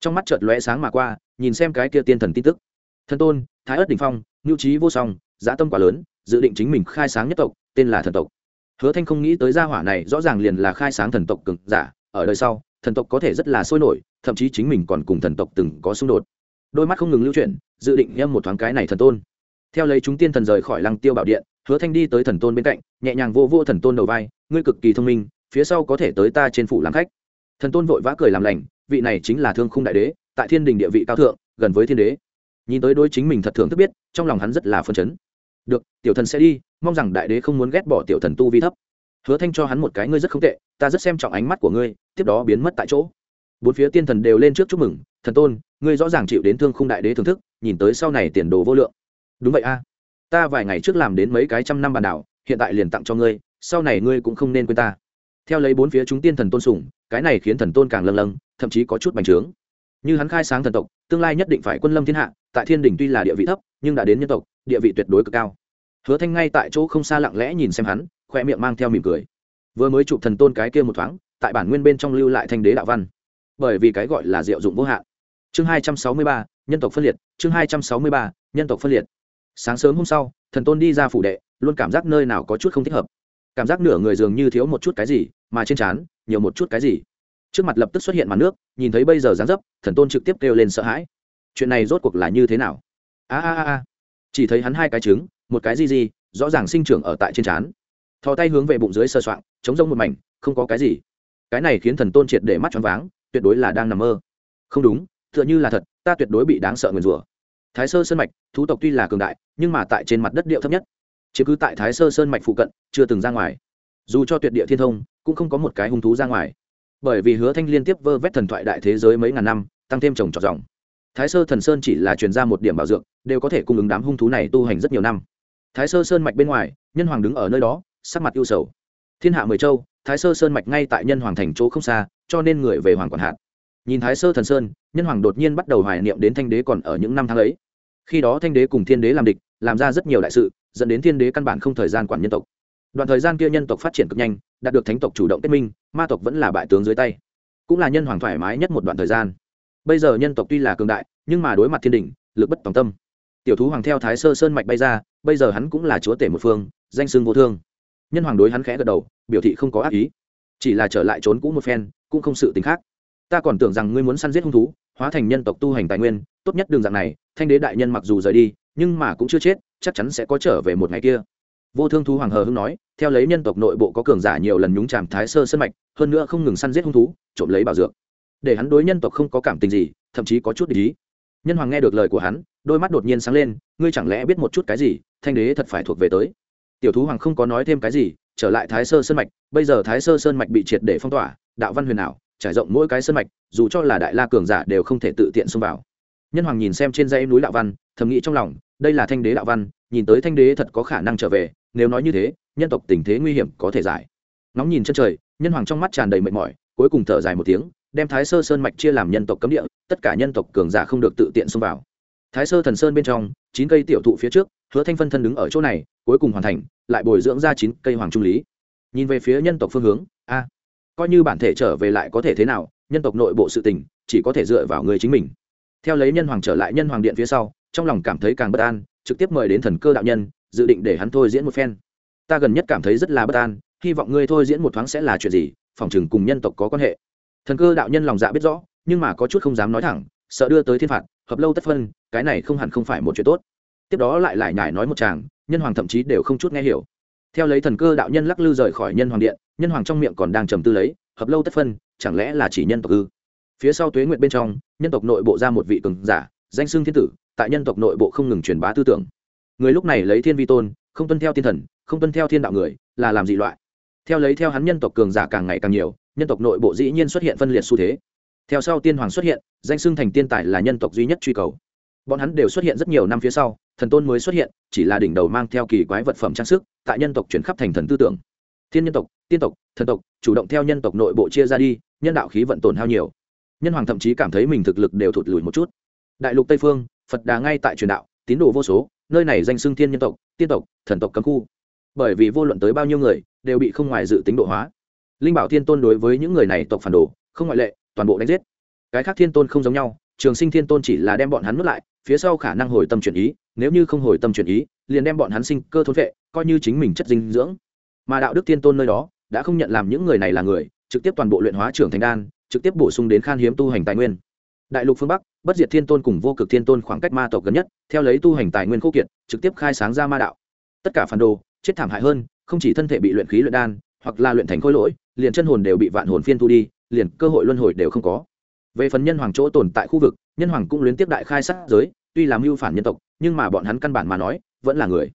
Trong mắt chợt lóe sáng mà qua, nhìn xem cái kia tiên thần tin tức. Thần tôn, thái ất đình phong nhu trí vô song dã tâm quá lớn, dự định chính mình khai sáng nhất tộc, tên là thần tộc. Hứa thanh không nghĩ tới gia hỏa này rõ ràng liền là khai sáng thần tộc cực giả, ở đời sau, thần tộc có thể rất là sôi nổi, thậm chí chính mình còn cùng thần tộc từng có xung đột. Đôi mắt không ngừng lưu chuyển, dự định nhâm một thoáng cái này thần tôn. Theo lấy chúng tiên thần rời khỏi lăng tiêu bảo điện, hứa thanh đi tới thần tôn bên cạnh, nhẹ nhàng vô vô thần tôn đầu vai, ngươi cực kỳ thông minh phía sau có thể tới ta trên phủ làm khách. Thần tôn vội vã cười làm lành, vị này chính là thương khung đại đế, tại thiên đình địa vị cao thượng, gần với thiên đế. Nhìn tới đối chính mình thật thường thức biết, trong lòng hắn rất là phân chấn. Được, tiểu thần sẽ đi, mong rằng đại đế không muốn ghét bỏ tiểu thần tu vi thấp. Hứa thanh cho hắn một cái ngươi rất không tệ, ta rất xem trọng ánh mắt của ngươi, tiếp đó biến mất tại chỗ. Bốn phía tiên thần đều lên trước chúc mừng, thần tôn, ngươi rõ ràng chịu đến thương khung đại đế thưởng thức, nhìn tới sau này tiền đồ vô lượng. Đúng vậy a. Ta vài ngày trước làm đến mấy cái trăm năm bàn đảo, hiện tại liền tặng cho ngươi, sau này ngươi cũng không nên quên ta theo lấy bốn phía chúng tiên thần tôn sùng, cái này khiến thần tôn càng lâng lâng, thậm chí có chút bành trướng. Như hắn khai sáng thần tộc, tương lai nhất định phải quân lâm thiên hạ, tại thiên đình tuy là địa vị thấp, nhưng đã đến nhân tộc, địa vị tuyệt đối cực cao. Hứa thanh ngay tại chỗ không xa lặng lẽ nhìn xem hắn khoe miệng mang theo mỉm cười. Vừa mới chụp thần tôn cái kia một thoáng, tại bản nguyên bên trong lưu lại thanh đế đạo văn. Bởi vì cái gọi là diệu dụng vô hạn. Chương hai trăm sáu mươi ba, nhân tộc phân liệt, chương hai trăm sáu mươi ba, nhân tộc phân liệt. Sáng sớm hôm sau, thần tôn đi ra phủ đệ, luôn cảm giác nơi nào có chút không thích hợp cảm giác nửa người dường như thiếu một chút cái gì mà trên trán nhiều một chút cái gì. Trước mặt lập tức xuất hiện màn nước nhìn thấy bây giờ dáng dấp thần tôn trực tiếp kêu lên sợ hãi. Chuyện này rốt cuộc là như thế nào? A a a a. Chỉ thấy hắn hai cái trứng một cái gì gì rõ ràng sinh trưởng ở tại trên trán. Thò tay hướng về bụng dưới sơ soạn, chống rông một mảnh không có cái gì. Cái này khiến thần tôn triệt để mắt choáng váng tuyệt đối là đang nằm mơ. Không đúng tựa như là thật ta tuyệt đối bị đáng sợ nguyền rủa. Thái sơ sơn mạch thú tộc tuy là cường đại nhưng mà tại trên mặt đất điệu thấp nhất chứ cứ tại thái sơ sơn mạch phụ cận, chưa từng ra ngoài. Dù cho tuyệt địa thiên thông, cũng không có một cái hung thú ra ngoài. Bởi vì hứa thanh liên tiếp vơ vét thần thoại đại thế giới mấy ngàn năm, tăng thêm trồng trọt dòng. Thái sơ thần sơn chỉ là truyền ra một điểm bảo dược, đều có thể cung ứng đám hung thú này tu hành rất nhiều năm. Thái sơ sơn mạch bên ngoài, nhân hoàng đứng ở nơi đó, sắc mặt ưu sầu. Thiên hạ mười châu, thái sơ sơn mạch ngay tại nhân hoàng thành chỗ không xa, cho nên người về hoàng quản hạt nhìn thái sơ thần sơn, nhân hoàng đột nhiên bắt đầu hoài niệm đến thanh đế còn ở những năm tháng ấy. Khi đó thanh đế cùng thiên đế làm địch, làm ra rất nhiều đại sự dẫn đến thiên đế căn bản không thời gian quản nhân tộc. Đoạn thời gian kia nhân tộc phát triển cực nhanh, đạt được thánh tộc chủ động kết minh, ma tộc vẫn là bại tướng dưới tay. Cũng là nhân hoàng thoải mái nhất một đoạn thời gian. Bây giờ nhân tộc tuy là cường đại, nhưng mà đối mặt thiên đình lực bất tòng tâm. Tiểu thú hoàng theo thái sơ sơn mạch bay ra, bây giờ hắn cũng là chúa tể một phương, danh xưng vô thương. Nhân hoàng đối hắn khẽ gật đầu, biểu thị không có ác ý. Chỉ là trở lại trốn cũ một phen, cũng không sự tính khác. Ta còn tưởng rằng ngươi muốn săn giết hung thú, hóa thành nhân tộc tu hành tài nguyên, tốt nhất đường dạng này, thanh đế đại nhân mặc dù rời đi, nhưng mà cũng chưa chết chắc chắn sẽ có trở về một ngày kia. Vô thương thú hoàng hờ hưng nói, theo lấy nhân tộc nội bộ có cường giả nhiều lần nhúng chàm thái sơ sân mạch, hơn nữa không ngừng săn giết hung thú, trộm lấy bảo dược. Để hắn đối nhân tộc không có cảm tình gì, thậm chí có chút ý. Nhân hoàng nghe được lời của hắn, đôi mắt đột nhiên sáng lên, ngươi chẳng lẽ biết một chút cái gì, thanh đế thật phải thuộc về tới. Tiểu thú hoàng không có nói thêm cái gì, trở lại thái sơ sơn mạch, bây giờ thái sơ sơn mạch bị triệt để phong tỏa, đạo văn huyền ảo, trải rộng mỗi cái sơn mạch, dù cho là đại la cường giả đều không thể tự tiện xông vào. Nhân hoàng nhìn xem trên dãy núi đạo văn, thầm nghĩ trong lòng đây là thanh đế đạo văn, nhìn tới thanh đế thật có khả năng trở về, nếu nói như thế, nhân tộc tình thế nguy hiểm có thể giải. Nóng nhìn chân trời, nhân hoàng trong mắt tràn đầy mệt mỏi, cuối cùng thở dài một tiếng, đem thái sơ sơn mạch chia làm nhân tộc cấm địa, tất cả nhân tộc cường giả không được tự tiện xông vào. Thái sơ thần sơn bên trong, chín cây tiểu thụ phía trước, hứa thanh phân thân đứng ở chỗ này, cuối cùng hoàn thành, lại bồi dưỡng ra chín cây hoàng trung lý. Nhìn về phía nhân tộc phương hướng, a, coi như bản thể trở về lại có thể thế nào, nhân tộc nội bộ sự tình, chỉ có thể dựa vào người chính mình. Theo lấy nhân hoàng trở lại nhân hoàng điện phía sau trong lòng cảm thấy càng bất an, trực tiếp mời đến thần cơ đạo nhân, dự định để hắn thôi diễn một phen. Ta gần nhất cảm thấy rất là bất an, hy vọng ngươi thôi diễn một thoáng sẽ là chuyện gì, phòng chừng cùng nhân tộc có quan hệ. Thần cơ đạo nhân lòng dạ biết rõ, nhưng mà có chút không dám nói thẳng, sợ đưa tới thiên phạt, hợp lâu tất phân, cái này không hẳn không phải một chuyện tốt. Tiếp đó lại lại nhải nói một chàng, nhân hoàng thậm chí đều không chút nghe hiểu. Theo lấy thần cơ đạo nhân lắc lư rời khỏi nhân hoàng điện, nhân hoàng trong miệng còn đang trầm tư lấy, hợp lâu tất phân, chẳng lẽ là chỉ nhân tộc ư? Phía sau tuế nguyệt bên trong, nhân tộc nội bộ ra một vị cường giả, danh xưng thiên tử tại nhân tộc nội bộ không ngừng truyền bá tư tưởng. Người lúc này lấy thiên vi tôn, không tuân theo thiên thần, không tuân theo thiên đạo người, là làm gì loại. Theo lấy theo hắn nhân tộc cường giả càng ngày càng nhiều, nhân tộc nội bộ dĩ nhiên xuất hiện phân liệt xu thế. Theo sau tiên hoàng xuất hiện, danh xưng thành tiên tài là nhân tộc duy nhất truy cầu. Bọn hắn đều xuất hiện rất nhiều năm phía sau, thần tôn mới xuất hiện, chỉ là đỉnh đầu mang theo kỳ quái vật phẩm trang sức, tại nhân tộc chuyển khắp thành thần tư tưởng. Thiên nhân tộc, tiên tộc, thần tộc, chủ động theo nhân tộc nội bộ chia ra đi, nhân đạo khí vận tổn hao nhiều. Nhân hoàng thậm chí cảm thấy mình thực lực đều thụt lùi một chút. Đại lục tây phương phật đà ngay tại truyền đạo, tín đồ vô số, nơi này danh xưng thiên nhân tộc, tiên tộc, thần tộc cấm khu. Bởi vì vô luận tới bao nhiêu người, đều bị không ngoài dự tính độ hóa. Linh bảo thiên tôn đối với những người này tộc phản đồ, không ngoại lệ, toàn bộ đánh giết. Cái khác thiên tôn không giống nhau, trường sinh thiên tôn chỉ là đem bọn hắn nuốt lại, phía sau khả năng hồi tâm chuyển ý, nếu như không hồi tâm chuyển ý, liền đem bọn hắn sinh cơ thốn vệ coi như chính mình chất dinh dưỡng. Mà đạo đức thiên tôn nơi đó, đã không nhận làm những người này là người, trực tiếp toàn bộ luyện hóa trưởng thành đan, trực tiếp bổ sung đến khan hiếm tu hành tài nguyên. Đại lục phương bắc bất diệt thiên tôn cùng vô cực thiên tôn khoảng cách ma tộc gần nhất, theo lấy tu hành tài nguyên khô kiệt, trực tiếp khai sáng ra ma đạo. Tất cả phản đồ, chết thảm hại hơn, không chỉ thân thể bị luyện khí luyện đan, hoặc là luyện thành khối lỗi, liền chân hồn đều bị vạn hồn phiên thu đi, liền cơ hội luân hồi đều không có. Về phần nhân hoàng chỗ tồn tại khu vực, nhân hoàng cũng luyến tiếp đại khai sát giới, tuy làm mưu phản nhân tộc, nhưng mà bọn hắn căn bản mà nói, vẫn là người.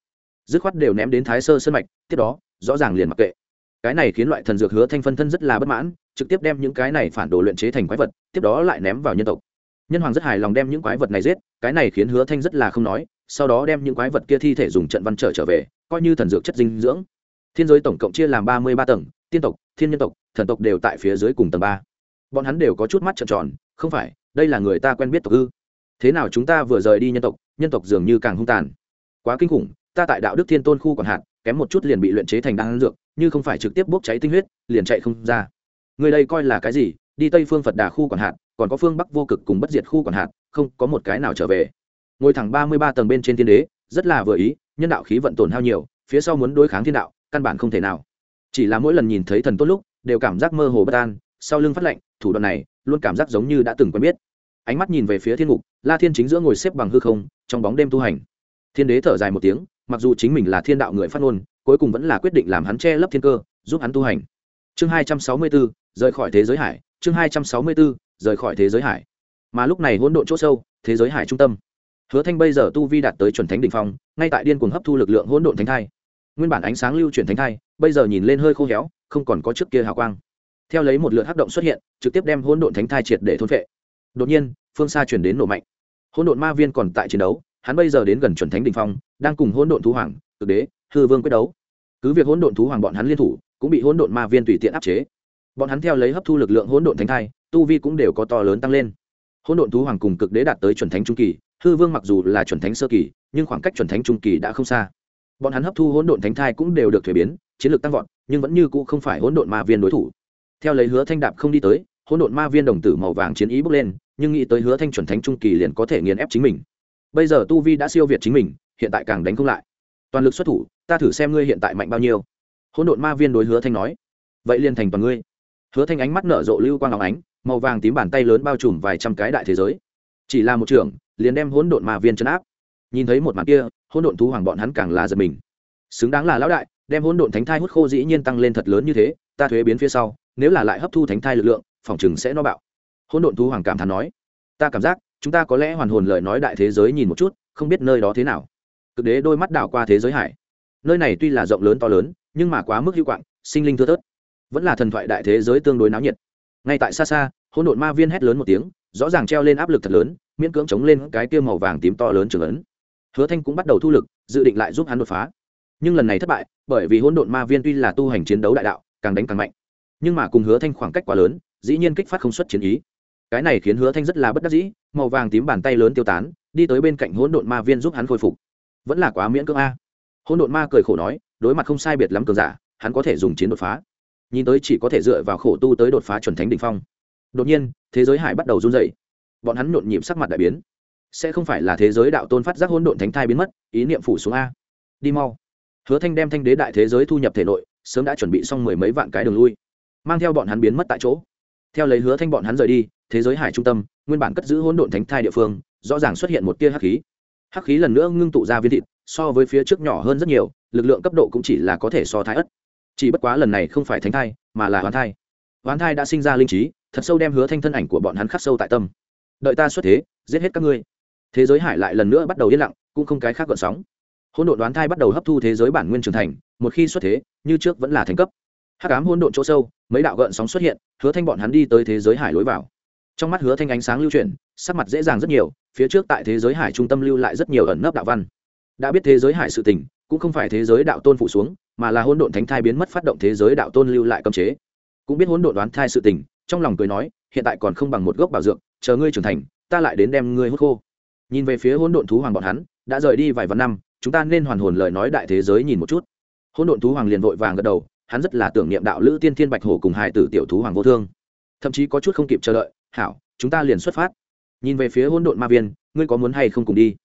Dứt khoát đều ném đến thái sơ sân mạch, tiếp đó, rõ ràng liền mặc kệ. Cái này khiến loại thần dược hứa thanh phân thân rất là bất mãn, trực tiếp đem những cái này phản đồ luyện chế thành quái vật, tiếp đó lại ném vào nhân tộc nhân hoàng rất hài lòng đem những quái vật này giết, cái này khiến hứa thanh rất là không nói, sau đó đem những quái vật kia thi thể dùng trận văn trở trở về, coi như thần dược chất dinh dưỡng. Thiên giới tổng cộng chia làm ba mươi ba tầng, tiên tộc, thiên nhân tộc, thần tộc đều tại phía dưới cùng tầng ba. Bọn hắn đều có chút mắt trợn tròn, không phải, đây là người ta quen biết tộc ư? Thế nào chúng ta vừa rời đi nhân tộc nhân tộc dường như càng hung tàn. Quá kinh khủng, ta tại đạo đức thiên tôn khu còn hạn, kém một chút liền bị luyện chế thành đan dược, như không phải trực tiếp bốc cháy tinh huyết, liền chạy không ra. Người đây coi là cái gì? Đi tây phương phật đà khu còn hạn còn có phương bắc vô cực cùng bất diệt khu còn hạn, không có một cái nào trở về. Ngồi thẳng ba mươi ba tầng bên trên thiên đế, rất là vừa ý, nhân đạo khí vận tổn hao nhiều, phía sau muốn đối kháng thiên đạo, căn bản không thể nào. Chỉ là mỗi lần nhìn thấy thần tốt lúc, đều cảm giác mơ hồ bất an, sau lưng phát lệnh, thủ đoạn này, luôn cảm giác giống như đã từng quen biết. Ánh mắt nhìn về phía thiên ngục, la thiên chính giữa ngồi xếp bằng hư không, trong bóng đêm tu hành. Thiên đế thở dài một tiếng, mặc dù chính mình là thiên đạo người phát ngôn, cuối cùng vẫn là quyết định làm hắn che lấp thiên cơ, giúp hắn tu hành. Chương hai trăm sáu mươi bốn, rời khỏi thế giới hải, chương hai trăm sáu mươi bốn rời khỏi thế giới hải. Mà lúc này hỗn độn chỗ sâu, thế giới hải trung tâm. Hứa thanh bây giờ tu vi đạt tới chuẩn thánh đỉnh phong, ngay tại điên cuồng hấp thu lực lượng hỗn độn thánh thai. Nguyên bản ánh sáng lưu chuyển thánh thai, bây giờ nhìn lên hơi khô héo, không còn có trước kia hào quang. Theo lấy một lượt hắc động xuất hiện, trực tiếp đem hỗn độn thánh thai triệt để thôn vệ đột nhiên, phương xa chuyển đến nổ mạnh. Hỗn độn ma viên còn tại chiến đấu, hắn bây giờ đến gần chuẩn thánh đỉnh phong, đang cùng hỗn độn thú hoàng, cực đế, hư vương quyết đấu. Cứ việc hỗn độn thú hoàng bọn hắn liên thủ, cũng bị hỗn độn ma viên tùy tiện áp chế. Bọn hắn theo lấy hấp thu lực lượng hỗn độn thánh thai tu vi cũng đều có to lớn tăng lên. Hỗn độn thú hoàng cùng cực đế đạt tới chuẩn thánh trung kỳ, hư vương mặc dù là chuẩn thánh sơ kỳ, nhưng khoảng cách chuẩn thánh trung kỳ đã không xa. Bọn hắn hấp thu hỗn độn thánh thai cũng đều được thuế biến, chiến lược tăng vọt, nhưng vẫn như cũ không phải hỗn độn ma viên đối thủ. Theo lấy hứa thanh đạp không đi tới, hỗn độn ma viên đồng tử màu vàng chiến ý bước lên, nhưng nghĩ tới hứa thanh chuẩn thánh trung kỳ liền có thể nghiền ép chính mình. Bây giờ tu vi đã siêu việt chính mình, hiện tại càng đánh không lại. Toàn lực xuất thủ, ta thử xem ngươi hiện tại mạnh bao nhiêu. Hỗn độn ma viên đối hứa thanh nói. Vậy liền thành toàn ngươi. Hứa thanh ánh mắt nở rộ lưu quang óng ánh màu vàng tím bàn tay lớn bao trùm vài trăm cái đại thế giới. Chỉ là một trưởng liền đem hỗn độn mà viên chấn áp. Nhìn thấy một màn kia, hỗn độn thú hoàng bọn hắn càng là giật mình. Xứng đáng là lão đại, đem hỗn độn thánh thai hút khô dĩ nhiên tăng lên thật lớn như thế, ta thuế biến phía sau, nếu là lại hấp thu thánh thai lực lượng, phòng chừng sẽ no bạo. Hỗn độn thú hoàng cảm thán nói, ta cảm giác, chúng ta có lẽ hoàn hồn lời nói đại thế giới nhìn một chút, không biết nơi đó thế nào. Cực đế đôi mắt đảo qua thế giới hải. Nơi này tuy là rộng lớn to lớn, nhưng mà quá mức hữu quạng, sinh linh thưa thớt. Vẫn là thần thoại đại thế giới tương đối náo nhiệt ngay tại xa xa, hỗn độn ma viên hét lớn một tiếng, rõ ràng treo lên áp lực thật lớn, miễn cưỡng chống lên cái kia màu vàng tím to lớn trường ấn. Hứa thanh cũng bắt đầu thu lực, dự định lại giúp hắn đột phá. Nhưng lần này thất bại, bởi vì hỗn độn ma viên tuy là tu hành chiến đấu đại đạo, càng đánh càng mạnh. Nhưng mà cùng hứa thanh khoảng cách quá lớn, dĩ nhiên kích phát không xuất chiến ý. Cái này khiến hứa thanh rất là bất đắc dĩ, màu vàng tím bàn tay lớn tiêu tán, đi tới bên cạnh hỗn độn ma viên giúp hắn khôi phục. Vẫn là quá miễn cưỡng a. Hỗn độn ma cười khổ nói, đối mặt không sai biệt lắm cường giả, hắn có thể dùng chiến đột phá nhìn tới chỉ có thể dựa vào khổ tu tới đột phá chuẩn thánh đỉnh phong. Đột nhiên, thế giới hải bắt đầu run rẩy. Bọn hắn nhộn nhịp sắc mặt đại biến. Sẽ không phải là thế giới đạo tôn phát giác hỗn độn thánh thai biến mất, ý niệm phủ xuống a. Đi mau. Hứa thanh đem thanh đế đại thế giới thu nhập thể nội, sớm đã chuẩn bị xong mười mấy vạn cái đường lui. Mang theo bọn hắn biến mất tại chỗ. Theo lấy hứa thanh bọn hắn rời đi, thế giới hải trung tâm, nguyên bản cất giữ hỗn độn thánh thai địa phương, rõ ràng xuất hiện một tia hắc khí. Hắc khí lần nữa ngưng tụ ra viên thịt, so với phía trước nhỏ hơn rất nhiều, lực lượng cấp độ cũng chỉ là có thể so thái ất chỉ bất quá lần này không phải thánh thai, mà là hoán thai. Hoán thai đã sinh ra linh trí, thật sâu đem hứa thanh thân ảnh của bọn hắn khắc sâu tại tâm. Đợi ta xuất thế, giết hết các ngươi. Thế giới hải lại lần nữa bắt đầu yên lặng, cũng không cái khác gợn sóng. Hỗn độn đoán thai bắt đầu hấp thu thế giới bản nguyên trưởng thành, một khi xuất thế, như trước vẫn là thành cấp. Hắc ám hỗn độn chỗ sâu, mấy đạo gợn sóng xuất hiện, hứa thanh bọn hắn đi tới thế giới hải lối vào. Trong mắt hứa thanh ánh sáng lưu chuyển, sắc mặt dễ dàng rất nhiều, phía trước tại thế giới hải trung tâm lưu lại rất nhiều ẩn nấp đạo văn. Đã biết thế giới hải sự tình, cũng không phải thế giới đạo tôn phụ xuống mà là hỗn độn thánh thai biến mất phát động thế giới đạo tôn lưu lại cấm chế. Cũng biết hỗn độn đoán thai sự tình, trong lòng cười nói, hiện tại còn không bằng một gốc bảo dược, chờ ngươi trưởng thành, ta lại đến đem ngươi hút khô. Nhìn về phía hỗn độn thú hoàng bọn hắn, đã rời đi vài vạn năm, chúng ta nên hoàn hồn lời nói đại thế giới nhìn một chút. Hỗn độn thú hoàng liền vội vàng gật đầu, hắn rất là tưởng niệm đạo lữ tiên thiên bạch hổ cùng hài tử tiểu thú hoàng vô thương. Thậm chí có chút không kịp chờ đợi, hảo, chúng ta liền xuất phát. Nhìn về phía hỗn độn ma viên, ngươi có muốn hay không cùng đi?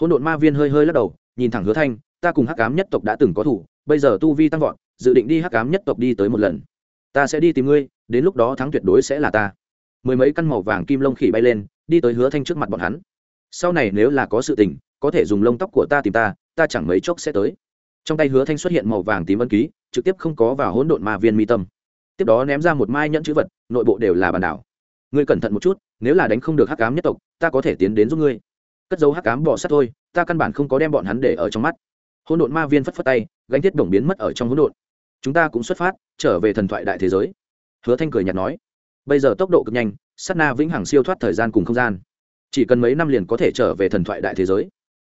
Hỗn độn ma viên hơi hơi lắc đầu, nhìn thẳng hứa thanh, ta cùng hắc ám nhất tộc đã từng có thủ bây giờ tu vi tăng vọt, dự định đi hắc ám nhất tộc đi tới một lần. Ta sẽ đi tìm ngươi, đến lúc đó thắng tuyệt đối sẽ là ta. Mười mấy căn màu vàng kim lông khỉ bay lên, đi tới hứa thanh trước mặt bọn hắn. Sau này nếu là có sự tình, có thể dùng lông tóc của ta tìm ta ta chẳng mấy chốc sẽ tới. Trong tay hứa thanh xuất hiện màu vàng tím ân ký, trực tiếp không có vào hỗn độn ma viên mi tâm. Tiếp đó ném ra một mai nhẫn chữ vật, nội bộ đều là bàn đảo. Ngươi cẩn thận một chút, nếu là đánh không được hắc cám nhất tộc, ta có thể tiến đến giúp ngươi. Cất dấu hắc cám bỏ sát thôi, ta căn bản không có đem bọn hắn để ở trong mắt hỗn độn ma viên phất phất tay, gánh thiết đồng biến mất ở trong hỗn độn. Chúng ta cũng xuất phát, trở về thần thoại đại thế giới. Hứa thanh cười nhạt nói. Bây giờ tốc độ cực nhanh, sát na vĩnh hằng siêu thoát thời gian cùng không gian. Chỉ cần mấy năm liền có thể trở về thần thoại đại thế giới.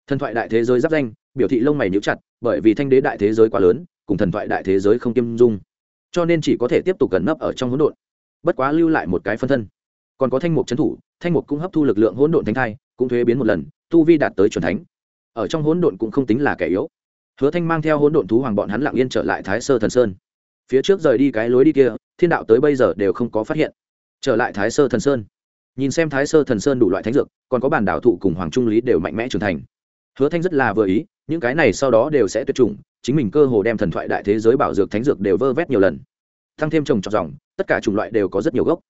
Thần thoại đại thế giới giáp danh, biểu thị lông mày nhíu chặt, bởi vì thanh đế đại thế giới quá lớn, cùng thần thoại đại thế giới không kiêm dung. Cho nên chỉ có thể tiếp tục gần nấp ở trong hỗn độn. Bất quá lưu lại một cái phân thân. Còn có thanh mục trấn thủ, thanh mục cũng hấp thu lực lượng hỗn độn thánh thai, cũng thuế biến một lần, tu vi đạt tới c thánh. Ở trong hỗn độn cũng không tính là kẻ yếu hứa thanh mang theo hỗn độn thú hoàng bọn hắn lặng yên trở lại thái sơ thần sơn. Phía trước rời đi cái lối đi kia, thiên đạo tới bây giờ đều không có phát hiện. Trở lại thái sơ thần sơn. Nhìn xem thái sơ thần sơn đủ loại thánh dược, còn có bản đảo thụ cùng hoàng trung lý đều mạnh mẽ trưởng thành. Hứa thanh rất là vừa ý, những cái này sau đó đều sẽ tuyệt chủng, chính mình cơ hồ đem thần thoại đại thế giới bảo dược thánh dược đều vơ vét nhiều lần. Tăng thêm trồng trọt dòng, tất cả chủng loại đều có rất nhiều gốc.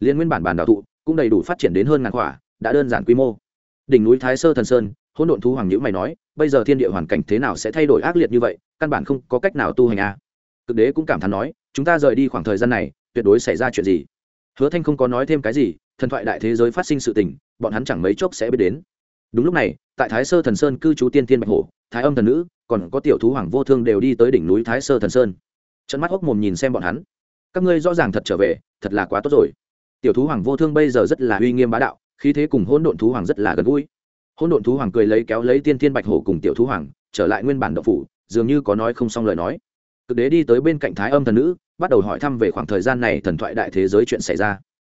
Liên nguyên bản bản đảo thụ cũng đầy đủ phát triển đến hơn ngàn quả, đã đơn giản quy mô. Đỉnh núi thái sơ thần sơn, hỗn độn thú hoàng nhữ mày nói bây giờ thiên địa hoàn cảnh thế nào sẽ thay đổi ác liệt như vậy, căn bản không có cách nào tu hành a à. cực đế cũng cảm thán nói, chúng ta rời đi khoảng thời gian này, tuyệt đối xảy ra chuyện gì? Hứa thanh không có nói thêm cái gì, thần thoại đại thế giới phát sinh sự tình, bọn hắn chẳng mấy chốc sẽ biết đến. Đúng lúc này, tại thái sơ thần sơn cư trú tiên tiên bạch hổ, thái âm thần nữ, còn có tiểu thú hoàng vô thương đều đi tới đỉnh núi thái sơ thần sơn. Trận mắt hốc mồm nhìn xem bọn hắn. Các ngươi rõ ràng thật trở về, thật là quá tốt rồi. Tiểu thú hoàng vô thương bây giờ rất là uy nghiêm bá đạo, khí thế cùng hỗn độn thú hoàng rất là gần gũi hỗn độn thú hoàng cười lấy kéo lấy tiên thiên bạch hổ cùng tiểu thú hoàng, trở lại nguyên bản đậu phủ, dường như có nói không xong lời nói. Cực đế đi tới bên cạnh thái âm thần nữ, bắt đầu hỏi thăm về khoảng thời gian này thần thoại đại thế giới chuyện xảy ra.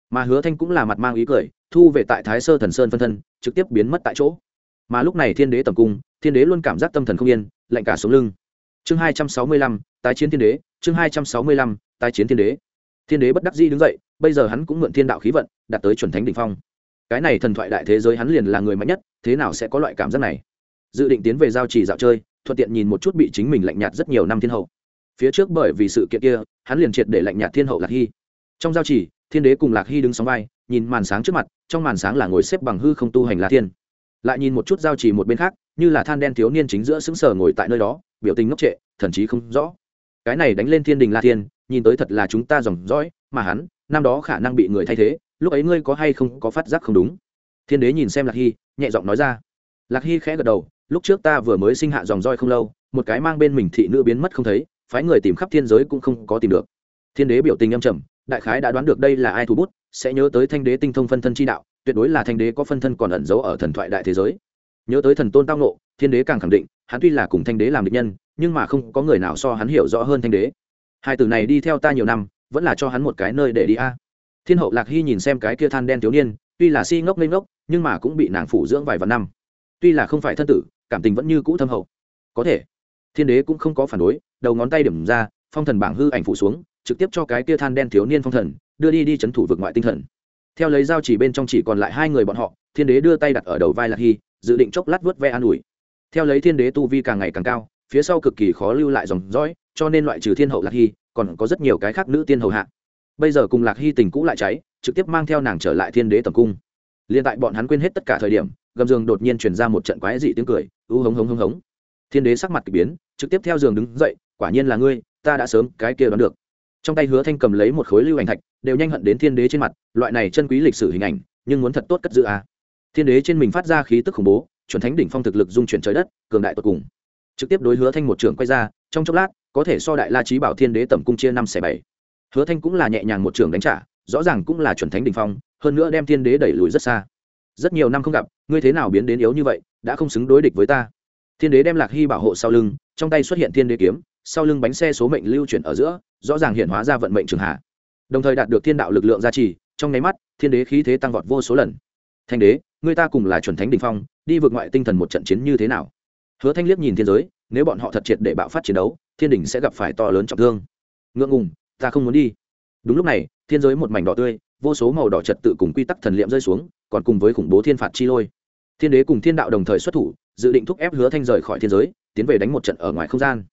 Mà hứa thanh cũng là mặt mang ý cười, thu về tại thái sơ thần sơn phân thân, trực tiếp biến mất tại chỗ. Mà lúc này thiên đế tầm cung, thiên đế luôn cảm giác tâm thần không yên, lạnh cả xuống lưng. Chương hai trăm sáu mươi lăm, tái chiến thiên đế, chương hai trăm sáu mươi lăm, tái chiến thiên đế. Thiên đế bất đắc dĩ đứng dậy, bây giờ hắn cũng mượn thiên đạo khí vận, đạt tới chuẩn thánh đ ỉ n h phong cái này thần thoại đại thế giới hắn liền là người mạnh nhất, thế nào sẽ có loại cảm giác này? Dự định tiến về giao trì dạo chơi, thuận tiện nhìn một chút bị chính mình lạnh nhạt rất nhiều năm thiên hậu. Phía trước bởi vì sự kiện kia, hắn liền triệt để lạnh nhạt thiên hậu lạc hy. Trong giao trì, thiên đế cùng lạc hy đứng sóng vai, nhìn màn sáng trước mặt, trong màn sáng là ngồi xếp bằng hư không tu hành la thiên. Lại nhìn một chút giao trì một bên khác, như là than đen thiếu niên chính giữa xứng sở ngồi tại nơi đó, biểu tình ngốc trệ, thần chí không rõ. Cái này đánh lên thiên đình la thiên, nhìn tới thật là chúng ta dòng dõi, mà hắn, năm đó khả năng bị người thay thế lúc ấy ngươi có hay không có phát giác không đúng? Thiên đế nhìn xem lạc hy, nhẹ giọng nói ra. Lạc hy khẽ gật đầu, lúc trước ta vừa mới sinh hạ dòng roi không lâu, một cái mang bên mình thị nữ biến mất không thấy, phái người tìm khắp thiên giới cũng không có tìm được. Thiên đế biểu tình âm trầm, đại khái đã đoán được đây là ai thủ bút, sẽ nhớ tới thanh đế tinh thông phân thân chi đạo, tuyệt đối là thanh đế có phân thân còn ẩn giấu ở thần thoại đại thế giới. Nhớ tới thần tôn tao nộ thiên đế càng khẳng định, hắn tuy là cùng thanh đế làm địch nhân, nhưng mà không có người nào so hắn hiểu rõ hơn thanh đế. Hai từ này đi theo ta nhiều năm, vẫn là cho hắn một cái nơi để đi a thiên hậu lạc hy nhìn xem cái kia than đen thiếu niên, tuy là si ngốc lên ngốc, nhưng mà cũng bị nàng phủ dưỡng vài vạn năm. Tuy là không phải thân tử, cảm tình vẫn như cũ thâm hậu. Có thể, thiên đế cũng không có phản đối, đầu ngón tay điểm ra, phong thần bảng hư ảnh phủ xuống, trực tiếp cho cái kia than đen thiếu niên phong thần, đưa đi đi chấn thủ vực ngoại tinh thần. Theo lấy dao chỉ bên trong chỉ còn lại hai người bọn họ, thiên đế đưa tay đặt ở đầu vai lạc hy, dự định chốc lát vớt ve an ủi. Theo lấy thiên đế tu vi càng ngày càng cao, phía sau cực kỳ khó lưu lại dòng dõi, cho nên loại trừ thiên hậu lạc hy, còn có rất nhiều cái khác nữ tiên hầu hạ bây giờ cùng lạc hy tình cũ lại cháy, trực tiếp mang theo nàng trở lại thiên đế tầm cung. Liền tại bọn hắn quên hết tất cả thời điểm, gầm giường đột nhiên truyền ra một trận quái dị tiếng cười u hống hống hống hống. Thiên đế sắc mặt k ỳ biến, trực tiếp theo giường đứng dậy, quả nhiên là ngươi, ta đã sớm cái kia đoán được. Trong tay hứa thanh cầm lấy một khối lưu ảnh thạch, đều nhanh hận đến thiên đế trên mặt, loại này chân quý lịch sử hình ảnh, nhưng muốn thật tốt cất giữ à. thiên đế trên mình phát ra khí tức khủng bố, chuẩn thánh đỉnh phong thực lực dung chuyển trời đất, cường đại tột cùng. Trực tiếp đối hứa thanh một trường quay ra, trong chốc lát, có thể so đại la trí bảo thiên đế tẩm cung chia năm xẻ bảy hứa thanh cũng là nhẹ nhàng một trường đánh trả, rõ ràng cũng là chuẩn thánh đỉnh phong, hơn nữa đem thiên đế đẩy lùi rất xa. Rất nhiều năm không gặp, ngươi thế nào biến đến yếu như vậy, đã không xứng đối địch với ta. Thiên đế đem lạc hy bảo hộ sau lưng, trong tay xuất hiện thiên đế kiếm, sau lưng bánh xe số mệnh lưu chuyển ở giữa, rõ ràng hiện hóa ra vận mệnh trường hạ. Đồng thời đạt được thiên đạo lực lượng gia trì, trong nháy mắt, thiên đế khí thế tăng vọt vô số lần. Thanh đế người ta cùng là chuẩn thánh đình phong, đi vượt ngoại tinh thần một trận chiến như thế nào? Hứa thanh liếc nhìn thiên giới, nếu bọn họ thật triệt để bạo phát chiến đấu, thiên đình sẽ gặp phải to lớn trọng thương. Ngượng ngùng ta không muốn đi. Đúng lúc này, thiên giới một mảnh đỏ tươi, vô số màu đỏ trật tự cùng quy tắc thần liệm rơi xuống, còn cùng với khủng bố thiên phạt chi lôi. Thiên đế cùng thiên đạo đồng thời xuất thủ, dự định thúc ép hứa thanh rời khỏi thiên giới, tiến về đánh một trận ở ngoài không gian.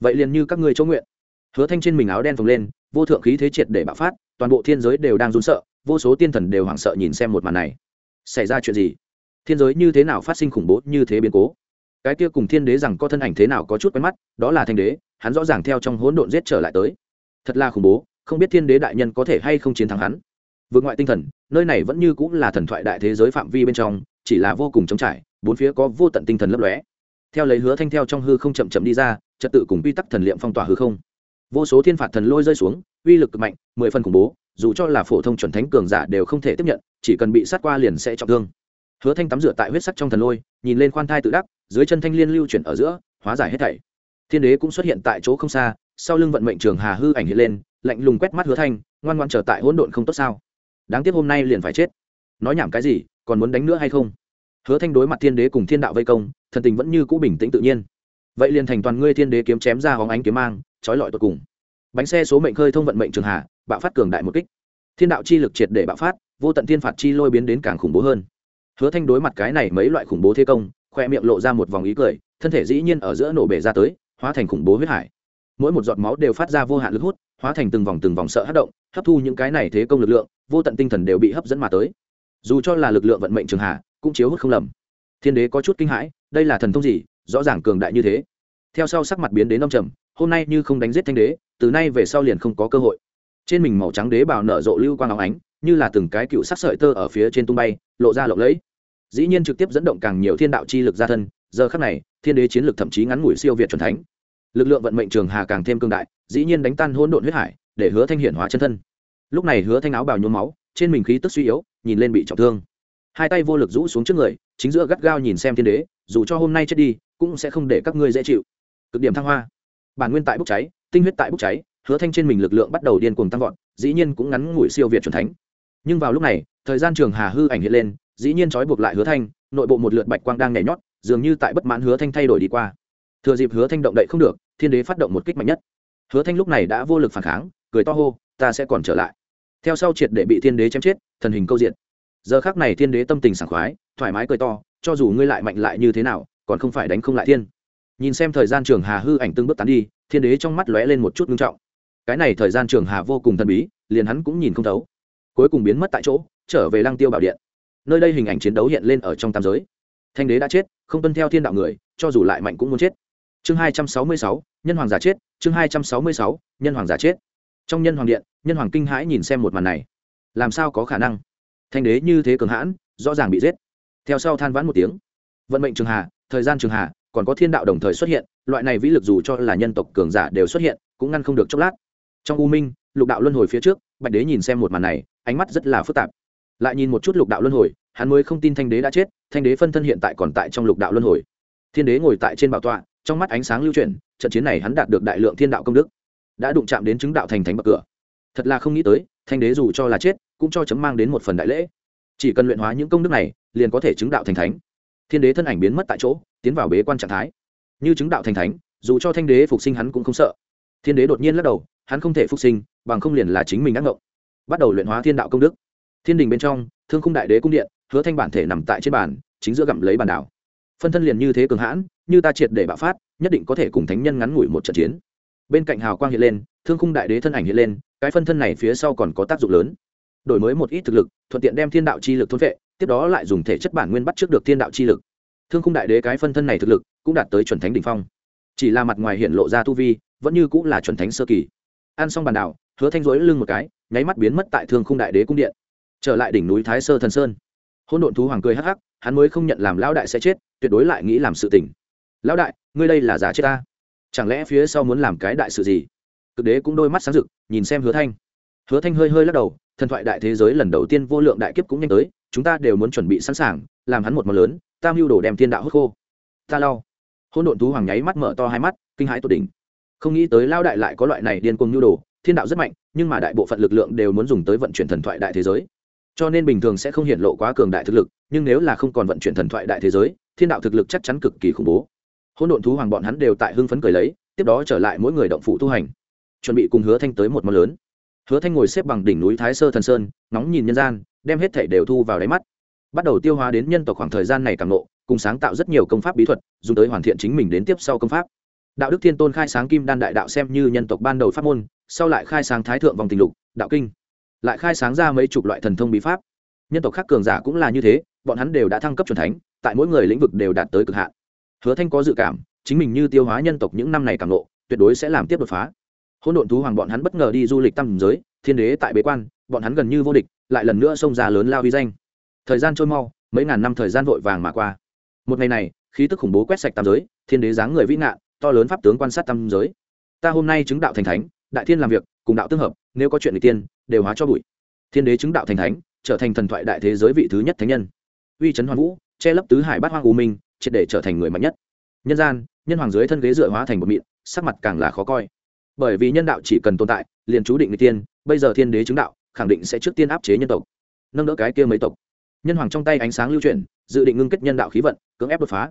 Vậy liền như các ngươi chỗ nguyện. Hứa thanh trên mình áo đen phồng lên, vô thượng khí thế triệt để bạo phát, toàn bộ thiên giới đều đang run sợ, vô số tiên thần đều hoảng sợ nhìn xem một màn này. Xảy ra chuyện gì? Thiên giới như thế nào phát sinh khủng bố, như thế biến cố? Cái kia cùng thiên đế rằng có thân ảnh thế nào có chút quen mắt, đó là thanh đế, hắn rõ ràng theo trong hỗn độn giết trở lại tới thật là khủng bố, không biết thiên đế đại nhân có thể hay không chiến thắng hắn. Vượt ngoại tinh thần, nơi này vẫn như cũng là thần thoại đại thế giới phạm vi bên trong, chỉ là vô cùng trống trải, bốn phía có vô tận tinh thần lấp lóe. Theo lấy hứa thanh theo trong hư không chậm chậm đi ra, trật tự cùng quy tắc thần liệm phong tỏa hư không. Vô số thiên phạt thần lôi rơi xuống, uy lực cực mạnh, mười phần khủng bố, dù cho là phổ thông chuẩn thánh cường giả đều không thể tiếp nhận, chỉ cần bị sát qua liền sẽ trọng thương. Hứa thanh tắm rửa tại huyết sắc trong thần lôi, nhìn lên khoan thai tự đắc, dưới chân thanh liên lưu chuyển ở giữa, hóa giải hết thảy. Thiên đế cũng xuất hiện tại chỗ không xa sau lưng vận mệnh trường hà hư ảnh hiện lên, lạnh lùng quét mắt hứa thanh, ngoan ngoan trở tại hỗn độn không tốt sao? Đáng tiếc hôm nay liền phải chết. Nói nhảm cái gì, còn muốn đánh nữa hay không? Hứa thanh đối mặt thiên đế cùng thiên đạo vây công, thần tình vẫn như cũ bình tĩnh tự nhiên. Vậy liền thành toàn ngươi thiên đế kiếm chém ra hóng ánh kiếm mang, trói lọi tột cùng. Bánh xe số mệnh khơi thông vận mệnh trường hà, bạo phát cường đại một kích. Thiên đạo chi lực triệt để bạo phát, vô tận thiên phạt chi lôi biến đến càng khủng bố hơn. Hứa thanh đối mặt cái này mấy loại khủng bố thế công, khoe miệng lộ ra một vòng ý cười, thân thể dĩ nhiên ở giữa nổ bể ra tới, hóa thành khủng bố huyết hải mỗi một giọt máu đều phát ra vô hạn lực hút, hóa thành từng vòng từng vòng sợ hát động, hấp thu những cái này thế công lực lượng, vô tận tinh thần đều bị hấp dẫn mà tới. Dù cho là lực lượng vận mệnh trường hà cũng chiếu hút không lầm. Thiên đế có chút kinh hãi, đây là thần thông gì, rõ ràng cường đại như thế. Theo sau sắc mặt biến đến ông trầm, hôm nay như không đánh giết thanh đế, từ nay về sau liền không có cơ hội. Trên mình màu trắng đế bào nở rộ lưu quang áo ánh, như là từng cái cựu sắc sợi tơ ở phía trên tung bay, lộ ra lộng lẫy. Dĩ nhiên trực tiếp dẫn động càng nhiều thiên đạo chi lực ra thân, giờ khắc này, thiên đế chiến lực thậm chí ngắn ngủi siêu việt c thánh lực lượng vận mệnh trường hà càng thêm cương đại, dĩ nhiên đánh tan hỗn độn huyết hải, để hứa thanh hiển hóa chân thân. Lúc này hứa thanh áo bào nhuốm máu, trên mình khí tức suy yếu, nhìn lên bị trọng thương. Hai tay vô lực rũ xuống trước người, chính giữa gắt gao nhìn xem thiên đế, dù cho hôm nay chết đi, cũng sẽ không để các ngươi dễ chịu. Cực điểm thăng hoa. Bản nguyên tại bốc cháy, tinh huyết tại bốc cháy, hứa thanh trên mình lực lượng bắt đầu điên cuồng tăng vọt, dĩ nhiên cũng ngắn ngủi siêu việt chuẩn thánh. Nhưng vào lúc này, thời gian trường hà hư ảnh hiện lên, dĩ nhiên trói buộc lại hứa thanh, nội bộ một lượt bạch quang đang nhảy nhót, dường như tại bất mãn hứa thanh thay đổi đi qua. Thừa dịp hứa thanh động đậy không được thiên đế phát động một kích mạnh nhất. Hứa thanh lúc này đã vô lực phản kháng, cười to hô, ta sẽ còn trở lại. Theo sau triệt để bị thiên đế chém chết, thần hình câu diện. Giờ khác này thiên đế tâm tình sảng khoái, thoải mái cười to, cho dù ngươi lại mạnh lại như thế nào, còn không phải đánh không lại thiên. Nhìn xem thời gian trường hà hư ảnh từng bước tán đi, thiên đế trong mắt lóe lên một chút ngưng trọng. Cái này thời gian trường hà vô cùng thần bí, liền hắn cũng nhìn không thấu. Cuối cùng biến mất tại chỗ, trở về lăng tiêu bảo điện. Nơi đây hình ảnh chiến đấu hiện lên ở trong tam giới. Thanh đế đã chết, không tuân theo thiên đạo người, cho dù lại mạnh cũng muốn chết chương hai trăm sáu mươi sáu, nhân hoàng giả chết, chương hai trăm sáu mươi sáu, nhân hoàng giả chết. Trong nhân hoàng điện, nhân hoàng kinh hãi nhìn xem một màn này. Làm sao có khả năng? Thanh đế như thế cường hãn, rõ ràng bị giết. Theo sau than vãn một tiếng. Vận mệnh trường hà, thời gian trường hà, còn có thiên đạo đồng thời xuất hiện, loại này vĩ lực dù cho là nhân tộc cường giả đều xuất hiện, cũng ngăn không được chốc lát. Trong u minh, lục đạo luân hồi phía trước, bạch đế nhìn xem một màn này, ánh mắt rất là phức tạp. Lại nhìn một chút lục đạo luân hồi, hắn mới không tin thanh đế đã chết, thanh đế phân thân hiện tại còn tại trong lục đạo luân hồi. Thiên đế ngồi tại trên bảo tọa trong mắt ánh sáng lưu chuyển, trận chiến này hắn đạt được đại lượng thiên đạo công đức, đã đụng chạm đến chứng đạo thành thánh bậc cửa. Thật là không nghĩ tới thanh đế dù cho là chết, cũng cho chấm mang đến một phần đại lễ. Chỉ cần luyện hóa những công đức này, liền có thể chứng đạo thành thánh. Thiên đế thân ảnh biến mất tại chỗ, tiến vào bế quan trạng thái. Như chứng đạo thành thánh, dù cho thanh đế phục sinh hắn cũng không sợ. Thiên đế đột nhiên lắc đầu, hắn không thể phục sinh, bằng không liền là chính mình ác ngộng. Bắt đầu luyện hóa thiên đạo công đức. Thiên đình bên trong, thương khung đại đế cung điện, hứa thanh bản thể nằm tại trên bàn, chính giữa gặm lấy bàn đảo phân thân liền như thế cường hãn, như ta triệt để bạo phát, nhất định có thể cùng thánh nhân ngắn ngủi một trận chiến. Bên cạnh hào quang hiện lên, thương khung đại đế thân ảnh hiện lên, cái phân thân này phía sau còn có tác dụng lớn. Đổi mới một ít thực lực, thuận tiện đem thiên đạo chi lực thôn vệ, tiếp đó lại dùng thể chất bản nguyên bắt trước được thiên đạo chi lực. Thương khung đại đế cái phân thân này thực lực, cũng đạt tới chuẩn thánh đ ỉ n h phong. Chỉ là mặt ngoài hiện lộ ra tu vi, vẫn như cũng là chuẩn thánh sơ kỳ. Ăn xong bàn đảo, hứa thanh rối lưng một cái, nháy mắt biến mất tại thương khung đại đế cung điện. Trở lại đỉnh núi thái sơ thần sơn hôn độn thú hoàng cười hắc hắc, hắn mới không nhận làm lão đại sẽ chết, tuyệt đối lại nghĩ làm sự tình. Lão đại, ngươi đây là giả chết ta? Chẳng lẽ phía sau muốn làm cái đại sự gì? Cực đế cũng đôi mắt sáng rực, nhìn xem hứa thanh. Hứa thanh hơi hơi lắc đầu, thần thoại đại thế giới lần đầu tiên vô lượng đại kiếp cũng nhanh tới, chúng ta đều muốn chuẩn bị sẵn sàng, làm hắn một mờ lớn tam mưu đồ đem thiên đạo hốt khô. Ta lau. Hôn độn thú hoàng nháy mắt mở to hai mắt, kinh hãi tột đỉnh. Không nghĩ tới lao đại lại có loại này điên cuồng nhu đồ, thiên đạo rất mạnh, nhưng mà đại bộ phận lực lượng đều muốn dùng tới vận chuyển thần thoại đại thế giới cho nên bình thường sẽ không hiện lộ quá cường đại thực lực, nhưng nếu là không còn vận chuyển thần thoại đại thế giới, thiên đạo thực lực chắc chắn cực kỳ khủng bố. Hôn độn thú hoàng bọn hắn đều tại hưng phấn cười lấy, tiếp đó trở lại mỗi người động phụ tu hành. Chuẩn bị cùng hứa thanh tới một món lớn. Hứa thanh ngồi xếp bằng đỉnh núi thái sơ thần sơn nóng nhìn nhân gian, đem hết thể đều thu vào đáy mắt. Bắt đầu tiêu hóa đến nhân tộc khoảng thời gian này càng nộ cùng sáng tạo rất nhiều công pháp bí thuật, dùng tới hoàn thiện chính mình đến tiếp sau công pháp. Đạo đức thiên tôn khai sáng kim đan đại đạo xem như nhân tộc ban đầu pháp môn, sau lại khai sáng thái thượng vòng tình lục, đạo kinh lại khai sáng ra mấy chục loại thần thông bí pháp. Nhân tộc khác cường giả cũng là như thế, bọn hắn đều đã thăng cấp c thánh, tại mỗi người lĩnh vực đều đạt tới cực hạn. Hứa thanh có dự cảm, chính mình như tiêu hóa nhân tộc những năm này càng lộ, tuyệt đối sẽ làm tiếp đột phá. Hỗn độn thú hoàng bọn hắn bất ngờ đi du lịch tam giới, thiên đế tại bế quan, bọn hắn gần như vô địch, lại lần nữa xông ra lớn lao uy danh. Thời gian trôi mau, mấy ngàn năm thời gian vội vàng mà qua. Một ngày này, khí tức khủng bố quét sạch tam giới, thiên đế dáng người vĩ ngạn to lớn pháp tướng quan sát tam giới. Ta hôm nay chứng đạo thành thánh đại thiên làm việc, cùng đạo tương hợp, nếu có chuyện người tiên, đều hóa cho bụi. Thiên đế chứng đạo thành thánh, trở thành thần thoại đại thế giới vị thứ nhất thánh nhân. Uy trấn hoàn vũ, che lấp tứ hải bát hoang u minh, triệt để trở thành người mạnh nhất. Nhân gian, nhân hoàng dưới thân ghế dựa hóa thành một mịn, sắc mặt càng là khó coi. Bởi vì nhân đạo chỉ cần tồn tại, liền chú định người tiên, bây giờ thiên đế chứng đạo, khẳng định sẽ trước tiên áp chế nhân tộc, nâng đỡ cái kia mấy tộc. Nhân hoàng trong tay ánh sáng lưu chuyển, dự định ngưng kết nhân đạo khí vận, cưỡng ép đột phá.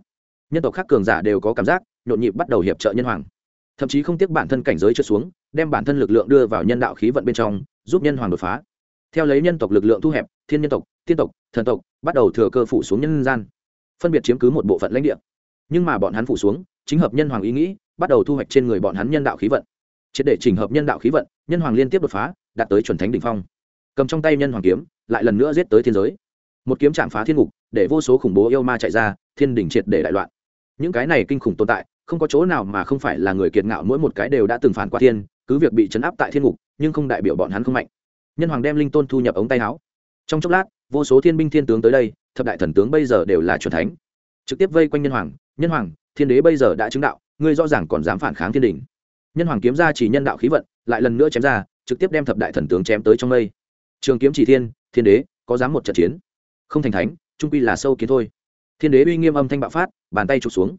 Nhân tộc khác cường giả đều có cảm giác, nhộn nhịp bắt đầu hiệp trợ nhân hoàng. Thậm chí không tiếc bản thân cảnh giới trượt xuống đem bản thân lực lượng đưa vào nhân đạo khí vận bên trong, giúp nhân hoàng đột phá. Theo lấy nhân tộc lực lượng thu hẹp, thiên nhân tộc, tiên tộc, thần tộc, bắt đầu thừa cơ phủ xuống nhân gian. Phân biệt chiếm cứ một bộ phận lãnh địa. Nhưng mà bọn hắn phủ xuống, chính hợp nhân hoàng ý nghĩ, bắt đầu thu hoạch trên người bọn hắn nhân đạo khí vận. Triệt để chỉnh hợp nhân đạo khí vận, nhân hoàng liên tiếp đột phá, đạt tới chuẩn thánh đ ỉ n h phong. Cầm trong tay nhân hoàng kiếm, lại lần nữa giết tới thiên giới. Một kiếm chạm phá thiên ngục, để vô số khủng bố yêu ma chạy ra, thiên đỉnh triệt để đại loạn. Những cái này kinh khủng tồn tại, không có chỗ nào mà không phải là người kiệt ngạo mỗi một cái đều đã từng phản qua thiên cứ việc bị chấn áp tại thiên ngục, nhưng không đại biểu bọn hắn không mạnh. Nhân hoàng đem linh tôn thu nhập ống tay áo. Trong chốc lát, vô số thiên binh thiên tướng tới đây, thập đại thần tướng bây giờ đều là truyền thánh. Trực tiếp vây quanh nhân hoàng nhân hoàng, thiên đế bây giờ đã chứng đạo, ngươi rõ ràng còn dám phản kháng thiên đình. Nhân hoàng kiếm ra chỉ nhân đạo khí vận, lại lần nữa chém ra, trực tiếp đem thập đại thần tướng chém tới trong mây. Trường kiếm chỉ thiên thiên đế, có dám một trận chiến? Không thành thánh, trung quy là sâu kiến thôi. Thiên đế uy nghiêm âm thanh bạo phát, bàn tay trục xuống.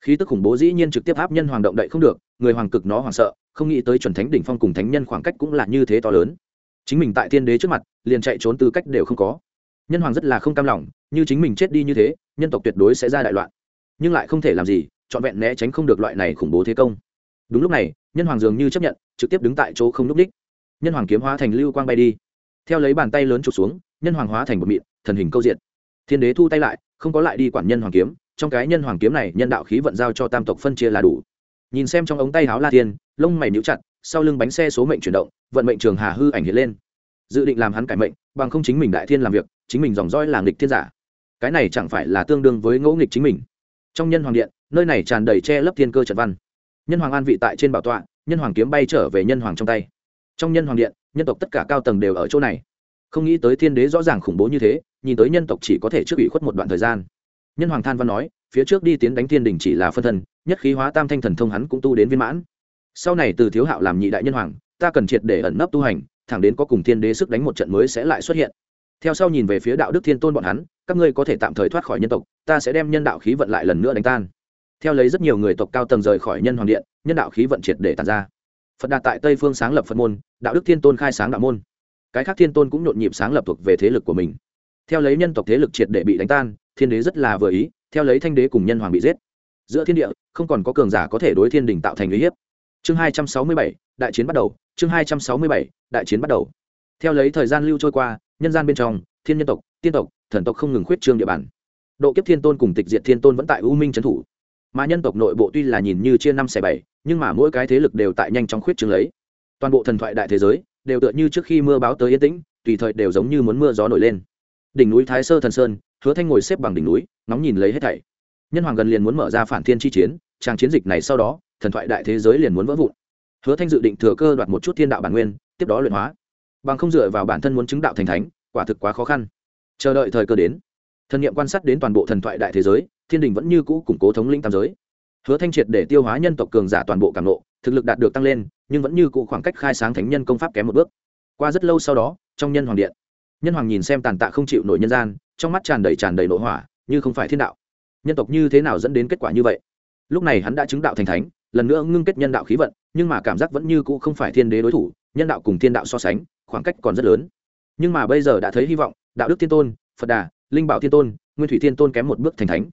Khí tức khủng bố dĩ nhiên trực tiếp áp nhân hoàng động đậy không được, người hoàng cực nó hoàng sợ không nghĩ tới chuẩn thánh đỉnh phong cùng thánh nhân khoảng cách cũng là như thế to lớn. Chính mình tại thiên đế trước mặt, liền chạy trốn tư cách đều không có. Nhân hoàng rất là không cam lòng, như chính mình chết đi như thế, nhân tộc tuyệt đối sẽ ra đại loạn. Nhưng lại không thể làm gì, trọn vẹn né tránh không được loại này khủng bố thế công. Đúng lúc này, nhân hoàng dường như chấp nhận, trực tiếp đứng tại chỗ không núp đích. Nhân hoàng kiếm hóa thành lưu quang bay đi. Theo lấy bàn tay lớn trục xuống, nhân hoàng hóa thành một mịn, thần hình câu diện thiên đế thu tay lại, không có lại đi quản nhân hoàng kiếm, trong cái nhân hoàng kiếm này nhân đạo khí vận giao cho tam tộc phân chia là đủ nhìn xem trong ống tay háo la thiên, lông mày níu chặt, sau lưng bánh xe số mệnh chuyển động, vận mệnh trường hà hư ảnh hiện lên. Dự định làm hắn cải mệnh, bằng không chính mình đại thiên làm việc, chính mình dòng roi là nghịch thiên giả. Cái này chẳng phải là tương đương với ngẫu nghịch chính mình. Trong nhân hoàng điện, nơi này tràn đầy che lấp thiên cơ trận văn. Nhân hoàng an vị tại trên bảo tọa, nhân hoàng kiếm bay trở về nhân hoàng trong tay. Trong nhân hoàng điện, nhân tộc tất cả cao tầng đều ở chỗ này. Không nghĩ tới thiên đế rõ ràng khủng bố như thế, nhìn tới nhân tộc chỉ có thể trước ủy khuất một đoạn thời gian. Nhân hoàng than văn nói phía trước đi tiến đánh thiên đình chỉ là phân thân, nhất khí hóa tam thanh thần thông hắn cũng tu đến viên mãn. Sau này từ thiếu hạo làm nhị đại nhân hoàng, ta cần triệt để ẩn nấp tu hành, thẳng đến có cùng thiên đế sức đánh một trận mới sẽ lại xuất hiện. Theo sau nhìn về phía đạo đức thiên tôn bọn hắn, các ngươi có thể tạm thời thoát khỏi nhân tộc, ta sẽ đem nhân đạo khí vận lại lần nữa đánh tan. Theo lấy rất nhiều người tộc cao tầng rời khỏi nhân hoàng điện, nhân đạo khí vận triệt để tàn ra. Phật đạt tại tây phương sáng lập phật môn, đạo đức thiên tôn khai sáng đạo môn. Cái khác thiên tôn cũng nhộn nhịp sáng lập thuộc về thế lực của mình theo lấy nhân tộc thế lực triệt để bị đánh tan, thiên đế rất là vừa ý, theo lấy thanh đế cùng nhân hoàng bị giết. Giữa thiên địa, không còn có cường giả có thể đối thiên đình tạo thành uy hiếp. Chương hai trăm sáu mươi bảy, đại chiến bắt đầu, chương hai trăm sáu mươi bảy, đại chiến bắt đầu. Theo lấy thời gian lưu trôi qua, nhân gian bên trong, thiên nhân tộc, tiên tộc, thần tộc không ngừng khuyết trương địa bàn. Độ kiếp thiên tôn cùng tịch diệt thiên tôn vẫn tại u minh trấn thủ. Mà nhân tộc nội bộ tuy là nhìn như chia năm xẻ bảy, nhưng mà mỗi cái thế lực đều tại nhanh chóng khuyết trương lấy. Toàn bộ thần thoại đại thế giới, đều tựa như trước khi mưa báo tới yên tĩnh, tùy thời đều giống như muốn mưa gió nổi lên đỉnh núi thái sơ thần sơn, hứa thanh ngồi xếp bằng đỉnh núi, ngóng nhìn lấy hết thảy. Nhân hoàng gần liền muốn mở ra phản thiên chi chiến trang chiến dịch này sau đó, thần thoại đại thế giới liền muốn vỡ vụn. Hứa thanh dự định thừa cơ đoạt một chút thiên đạo bản nguyên, tiếp đó luyện hóa. Bằng không dựa vào bản thân muốn chứng đạo thành thánh, quả thực quá khó khăn. Chờ đợi thời cơ đến, thần nghiệm quan sát đến toàn bộ thần thoại đại thế giới, thiên đình vẫn như cũ củng cố thống lĩnh tam giới. Hứa thanh triệt để tiêu hóa nhân tộc cường giả toàn bộ cảm nộ thực lực đạt được tăng lên, nhưng vẫn như cũ khoảng cách khai sáng thánh nhân công pháp kém một bước. Qua rất lâu sau đó, trong nhân hoàng điện nhân hoàng nhìn xem tàn tạ không chịu nổi nhân gian, trong mắt tràn đầy tràn đầy nội hỏa, như không phải thiên đạo. Nhân tộc như thế nào dẫn đến kết quả như vậy? Lúc này hắn đã chứng đạo thành thánh, lần nữa ngưng kết nhân đạo khí vận, nhưng mà cảm giác vẫn như cũ không phải thiên đế đối thủ, nhân đạo cùng thiên đạo so sánh, khoảng cách còn rất lớn. Nhưng mà bây giờ đã thấy hy vọng, đạo đức thiên tôn, phật đà, linh bảo thiên tôn, nguyên thủy thiên tôn kém một bước thành thánh.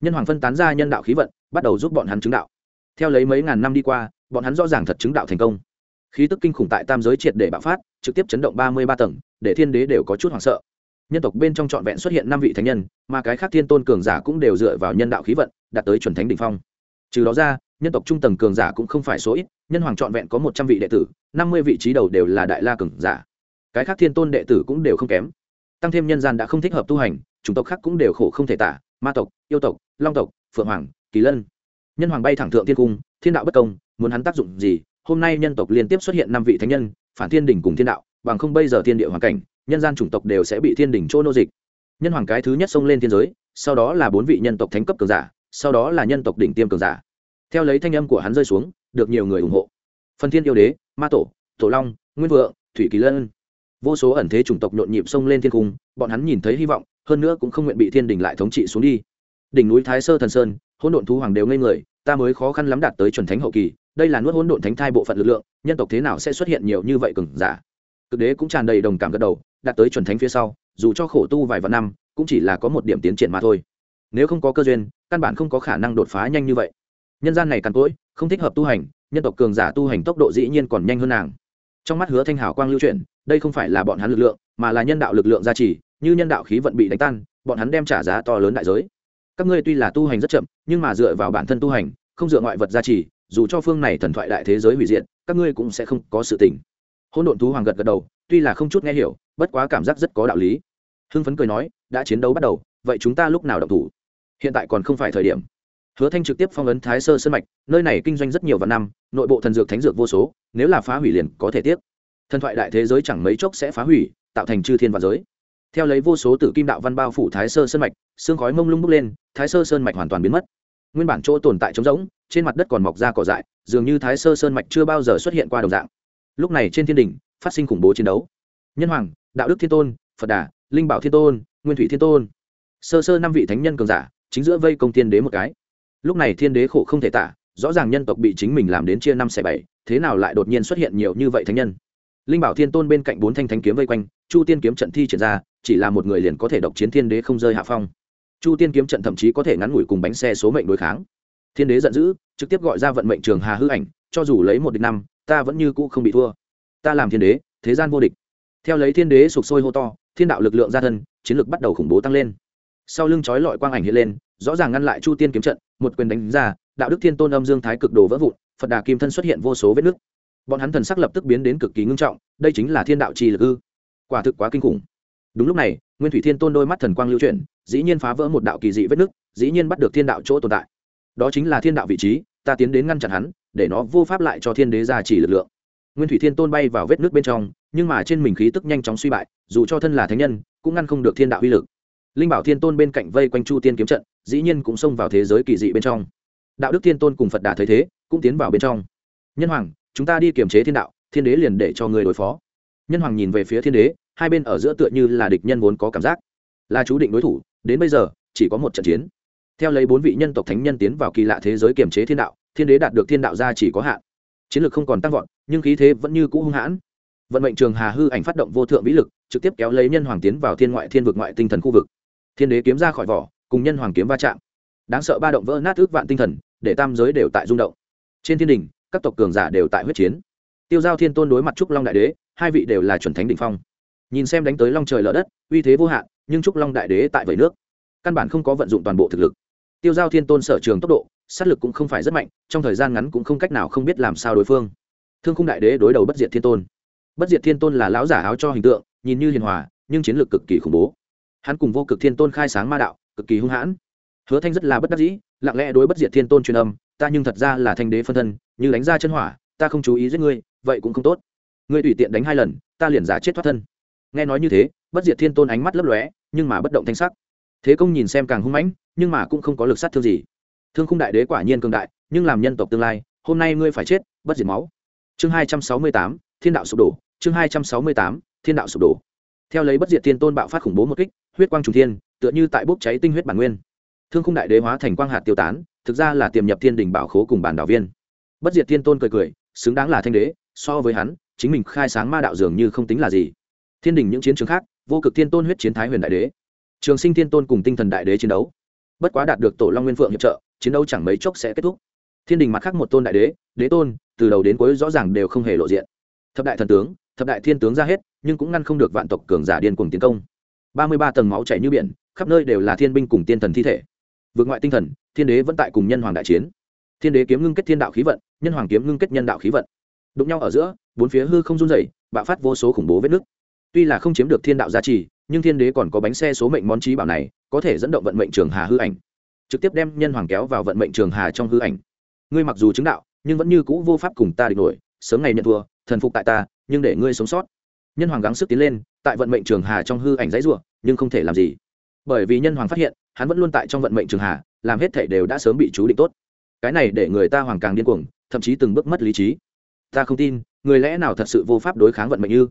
Nhân hoàng phân tán ra nhân đạo khí vận, bắt đầu giúp bọn hắn chứng đạo. Theo lấy mấy ngàn năm đi qua, bọn hắn rõ ràng thật chứng đạo thành công khí tức kinh khủng tại tam giới triệt để bạo phát, trực tiếp chấn động ba mươi ba tầng, để thiên đế đều có chút hoảng sợ. Nhân tộc bên trong trọn vẹn xuất hiện năm vị thánh nhân, mà cái khác thiên tôn cường giả cũng đều dựa vào nhân đạo khí vận, đạt tới chuẩn thánh đ ỉ n h phong. Trừ đó ra, nhân tộc trung tầng cường giả cũng không phải số ít, nhân hoàng trọn vẹn có một trăm vị đệ tử, năm mươi vị trí đầu đều là đại la cường giả. Cái khác thiên tôn đệ tử cũng đều không kém. Tăng thêm nhân gian đã không thích hợp tu hành, chủng tộc khác cũng đều khổ không thể tả, ma tộc, yêu tộc, long tộc, phượng hoàng, kỳ lân. Nhân hoàng bay thẳng thượng thiên cung, thiên đạo bất công, muốn hắn tác dụng gì hôm nay nhân tộc liên tiếp xuất hiện năm vị thánh nhân, phản thiên đình cùng thiên đạo, bằng không bây giờ thiên địa hoàn cảnh, nhân gian chủng tộc đều sẽ bị thiên đình chỗ nô dịch. Nhân hoàng cái thứ nhất xông lên thiên giới, sau đó là bốn vị nhân tộc thánh cấp cường giả, sau đó là nhân tộc đỉnh tiêm cường giả. Theo lấy thanh âm của hắn rơi xuống, được nhiều người ủng hộ. Phần thiên yêu đế, ma tổ tổ long, nguyên vượng, thủy kỳ lân. Vô số ẩn thế chủng tộc nhộn nhịp xông lên thiên cung, bọn hắn nhìn thấy hy vọng, hơn nữa cũng không nguyện bị thiên đình lại thống trị xuống đi. Đỉnh núi thái sơ thần sơn, hỗn độn thú hoàng đều ngây người, ta mới khó khăn lắm đạt tới chuẩn thánh hậu kỳ đây là nuốt hỗn độn thánh thai bộ phận lực lượng, nhân tộc thế nào sẽ xuất hiện nhiều như vậy cường giả? Cực đế cũng tràn đầy đồng cảm gật đầu, đạt tới chuẩn thánh phía sau, dù cho khổ tu vài vạn năm, cũng chỉ là có một điểm tiến triển mà thôi. Nếu không có cơ duyên, căn bản không có khả năng đột phá nhanh như vậy. Nhân gian này càn cỗi, không thích hợp tu hành, nhân tộc cường giả tu hành tốc độ dĩ nhiên còn nhanh hơn nàng. Trong mắt hứa thanh hảo quang lưu chuyển, đây không phải là bọn hắn lực lượng, mà là nhân đạo lực lượng gia trì, như nhân đạo khí vận bị đánh tan, bọn hắn đem trả giá to lớn đại giới. Các ngươi tuy là tu hành rất chậm, nhưng mà dựa vào bản thân tu hành, không dựa ngoại vật gia trì dù cho phương này thần thoại đại thế giới hủy diệt, các ngươi cũng sẽ không có sự tình. Hôn độn thú hoàng gật gật đầu, tuy là không chút nghe hiểu, bất quá cảm giác rất có đạo lý. Hưng phấn cười nói, đã chiến đấu bắt đầu, vậy chúng ta lúc nào động thủ? Hiện tại còn không phải thời điểm. Hứa thanh trực tiếp phong ấn thái sơ sơn mạch, nơi này kinh doanh rất nhiều vạn năm, nội bộ thần dược thánh dược vô số, nếu là phá hủy liền có thể tiếp. thần thoại đại thế giới chẳng mấy chốc sẽ phá hủy, tạo thành chư thiên và giới. Theo lấy vô số tử kim đạo văn bao phủ thái sơ sơn mạch, xương khói mông lung bốc lên, thái sơ sơn mạch hoàn toàn biến mất. Nguyên bản chỗ tồn tại trống rỗng trên mặt đất còn mọc ra cỏ dại, dường như thái sơ sơn mạch chưa bao giờ xuất hiện qua đồng dạng. Lúc này trên thiên đình phát sinh khủng bố chiến đấu. Nhân hoàng, đạo đức thiên tôn, phật đà, linh bảo thiên tôn, nguyên thủy thiên tôn. Sơ sơ năm vị thánh nhân cường giả, chính giữa vây công thiên đế một cái. Lúc này thiên đế khổ không thể tả, rõ ràng nhân tộc bị chính mình làm đến chia năm xẻ bảy, thế nào lại đột nhiên xuất hiện nhiều như vậy thánh nhân? Linh bảo thiên tôn bên cạnh bốn thanh thánh kiếm vây quanh, chu tiên kiếm trận thi triển ra, chỉ là một người liền có thể độc chiến thiên đế không rơi hạ phong. Chu tiên kiếm trận thậm chí có thể ngắn ngủi cùng bánh xe số mệnh đối kháng thiên đế giận dữ, trực tiếp gọi ra vận mệnh trường hà hư ảnh, cho dù lấy một địch năm, ta vẫn như cũ không bị thua. Ta làm thiên đế, thế gian vô địch. Theo lấy thiên đế sụp sôi hô to, thiên đạo lực lượng ra thân, chiến lực bắt đầu khủng bố tăng lên. Sau lưng chói lọi quang ảnh hiện lên, rõ ràng ngăn lại chu tiên kiếm trận, một quyền đánh ra, đạo đức thiên tôn âm dương thái cực đồ vỡ vụn, phật đà kim thân xuất hiện vô số vết nứt. Bọn hắn thần sắc lập tức biến đến cực kỳ ngưng trọng, đây chính là thiên đạo trì lực ư? Quả thực quá kinh khủng. Đúng lúc này, nguyên thủy thiên tôn đôi mắt thần quang lưu chuyển, dĩ nhiên phá vỡ một đạo kỳ dị vết nứt, dĩ nhiên bắt được thiên đạo chỗ tồn tại đó chính là thiên đạo vị trí, ta tiến đến ngăn chặn hắn, để nó vô pháp lại cho thiên đế gia trì lực lượng. Nguyên thủy thiên tôn bay vào vết nước bên trong, nhưng mà trên mình khí tức nhanh chóng suy bại, dù cho thân là thánh nhân, cũng ngăn không được thiên đạo uy lực. Linh bảo thiên tôn bên cạnh vây quanh chu tiên kiếm trận, dĩ nhiên cũng xông vào thế giới kỳ dị bên trong. Đạo đức thiên tôn cùng phật đà thấy thế, cũng tiến vào bên trong. Nhân hoàng, chúng ta đi kiềm chế thiên đạo, thiên đế liền để cho người đối phó. Nhân hoàng nhìn về phía thiên đế, hai bên ở giữa tựa như là địch nhân vốn có cảm giác. Là chú định đối thủ, đến bây giờ, chỉ có một trận chiến theo lấy bốn vị nhân tộc thánh nhân tiến vào kỳ lạ thế giới kiềm chế thiên đạo, thiên đế đạt được thiên đạo ra chỉ có hạn. Chiến lược không còn tăng vọt, nhưng khí thế vẫn như cũ hung hãn. Vận mệnh trường hà hư ảnh phát động vô thượng vĩ lực, trực tiếp kéo lấy nhân hoàng tiến vào thiên ngoại thiên vực ngoại tinh thần khu vực. Thiên đế kiếm ra khỏi vỏ, cùng nhân hoàng kiếm va chạm. Đáng sợ ba động vỡ nát ước vạn tinh thần, để tam giới đều tại rung động. Trên thiên đình các tộc cường giả đều tại huyết chiến. Tiêu giao thiên tôn đối mặt trúc long đại đế, hai vị đều là chuẩn thánh đỉnh phong. Nhìn xem đánh tới long trời lở đất, uy thế vô hạn, nhưng trúc long đại đế tại vầy nước. Căn bản không có vận dụng toàn bộ thực lực tiêu giao thiên tôn sở trường tốc độ, sát lực cũng không phải rất mạnh, trong thời gian ngắn cũng không cách nào không biết làm sao đối phương. Thương khung đại đế đối đầu bất diệt thiên tôn. Bất diệt thiên tôn là lão giả áo cho hình tượng, nhìn như hiền hòa, nhưng chiến lược cực kỳ khủng bố. Hắn cùng vô cực thiên tôn khai sáng ma đạo, cực kỳ hung hãn. Hứa thanh rất là bất đắc dĩ, lặng lẽ đối bất diệt thiên tôn truyền âm, ta nhưng thật ra là thanh đế phân thân, như đánh ra chân hỏa, ta không chú ý giết ngươi, vậy cũng không tốt. Ngươi tùy tiện đánh hai lần, ta liền giả chết thoát thân. Nghe nói như thế, bất diệt thiên tôn ánh mắt lấp lóe, nhưng mà bất động thanh sắc thế công nhìn xem càng hung mãnh, nhưng mà cũng không có lực sát thương gì. Thương khung đại đế quả nhiên cường đại, nhưng làm nhân tộc tương lai, hôm nay ngươi phải chết, bất diệt máu. Chương hai trăm sáu mươi tám, thiên đạo sụp đổ, chương hai trăm sáu mươi tám, thiên đạo sụp đổ. Theo lấy bất diệt thiên tôn bạo phát khủng bố một kích, huyết quang trùng thiên, tựa như tại bốc cháy tinh huyết bản nguyên. Thương khung đại đế hóa thành quang hạt tiêu tán, thực ra là tiềm nhập thiên đình bảo khố cùng bản đạo viên. Bất diệt thiên tôn cười cười, xứng đáng là thanh đế, so với hắn, chính mình khai sáng ma đạo dường như không tính là gì. Thiên đình những chiến trường khác, vô cực thiên tôn huyết chiến thái huyền đại đế trường sinh thiên tôn cùng tinh thần đại đế chiến đấu. Bất quá đạt được tổ long nguyên phượng hiệp trợ, chiến đấu chẳng mấy chốc sẽ kết thúc. Thiên đình mặt khác một tôn đại đế đế tôn, từ đầu đến cuối rõ ràng đều không hề lộ diện. Thập đại thần tướng, thập đại thiên tướng ra hết, nhưng cũng ngăn không được vạn tộc cường giả điên cuồng tiến công. Ba mươi ba tầng máu chảy như biển, khắp nơi đều là thiên binh cùng tiên thần thi thể. Vượt ngoại tinh thần, thiên đế vẫn tại cùng nhân hoàng đại chiến. Thiên đế kiếm ngưng kết thiên đạo khí vận, nhân hoàng kiếm ngưng kết nhân đạo khí vận. Đụng nhau ở giữa, bốn phía hư không run dày bạo phát vô số khủng bố vết nứt. Tuy là không chiếm được thiên đạo giá trị nhưng thiên đế còn có bánh xe số mệnh món trí bảo này, có thể dẫn động vận mệnh trường hà hư ảnh. Trực tiếp đem nhân hoàng kéo vào vận mệnh trường hà trong hư ảnh. Ngươi mặc dù chứng đạo, nhưng vẫn như cũ vô pháp cùng ta địch nổi, sớm ngày nhận thua, thần phục tại ta, nhưng để ngươi sống sót. Nhân hoàng gắng sức tiến lên, tại vận mệnh trường hà trong hư ảnh dãy ruộng nhưng không thể làm gì. Bởi vì nhân hoàng phát hiện, hắn vẫn luôn tại trong vận mệnh trường hà, làm hết thể đều đã sớm bị chú định tốt. Cái này để người ta hoàng càng điên cuồng, thậm chí từng bước mất lý trí. Ta không tin, người lẽ nào thật sự vô pháp đối kháng vận mệnh như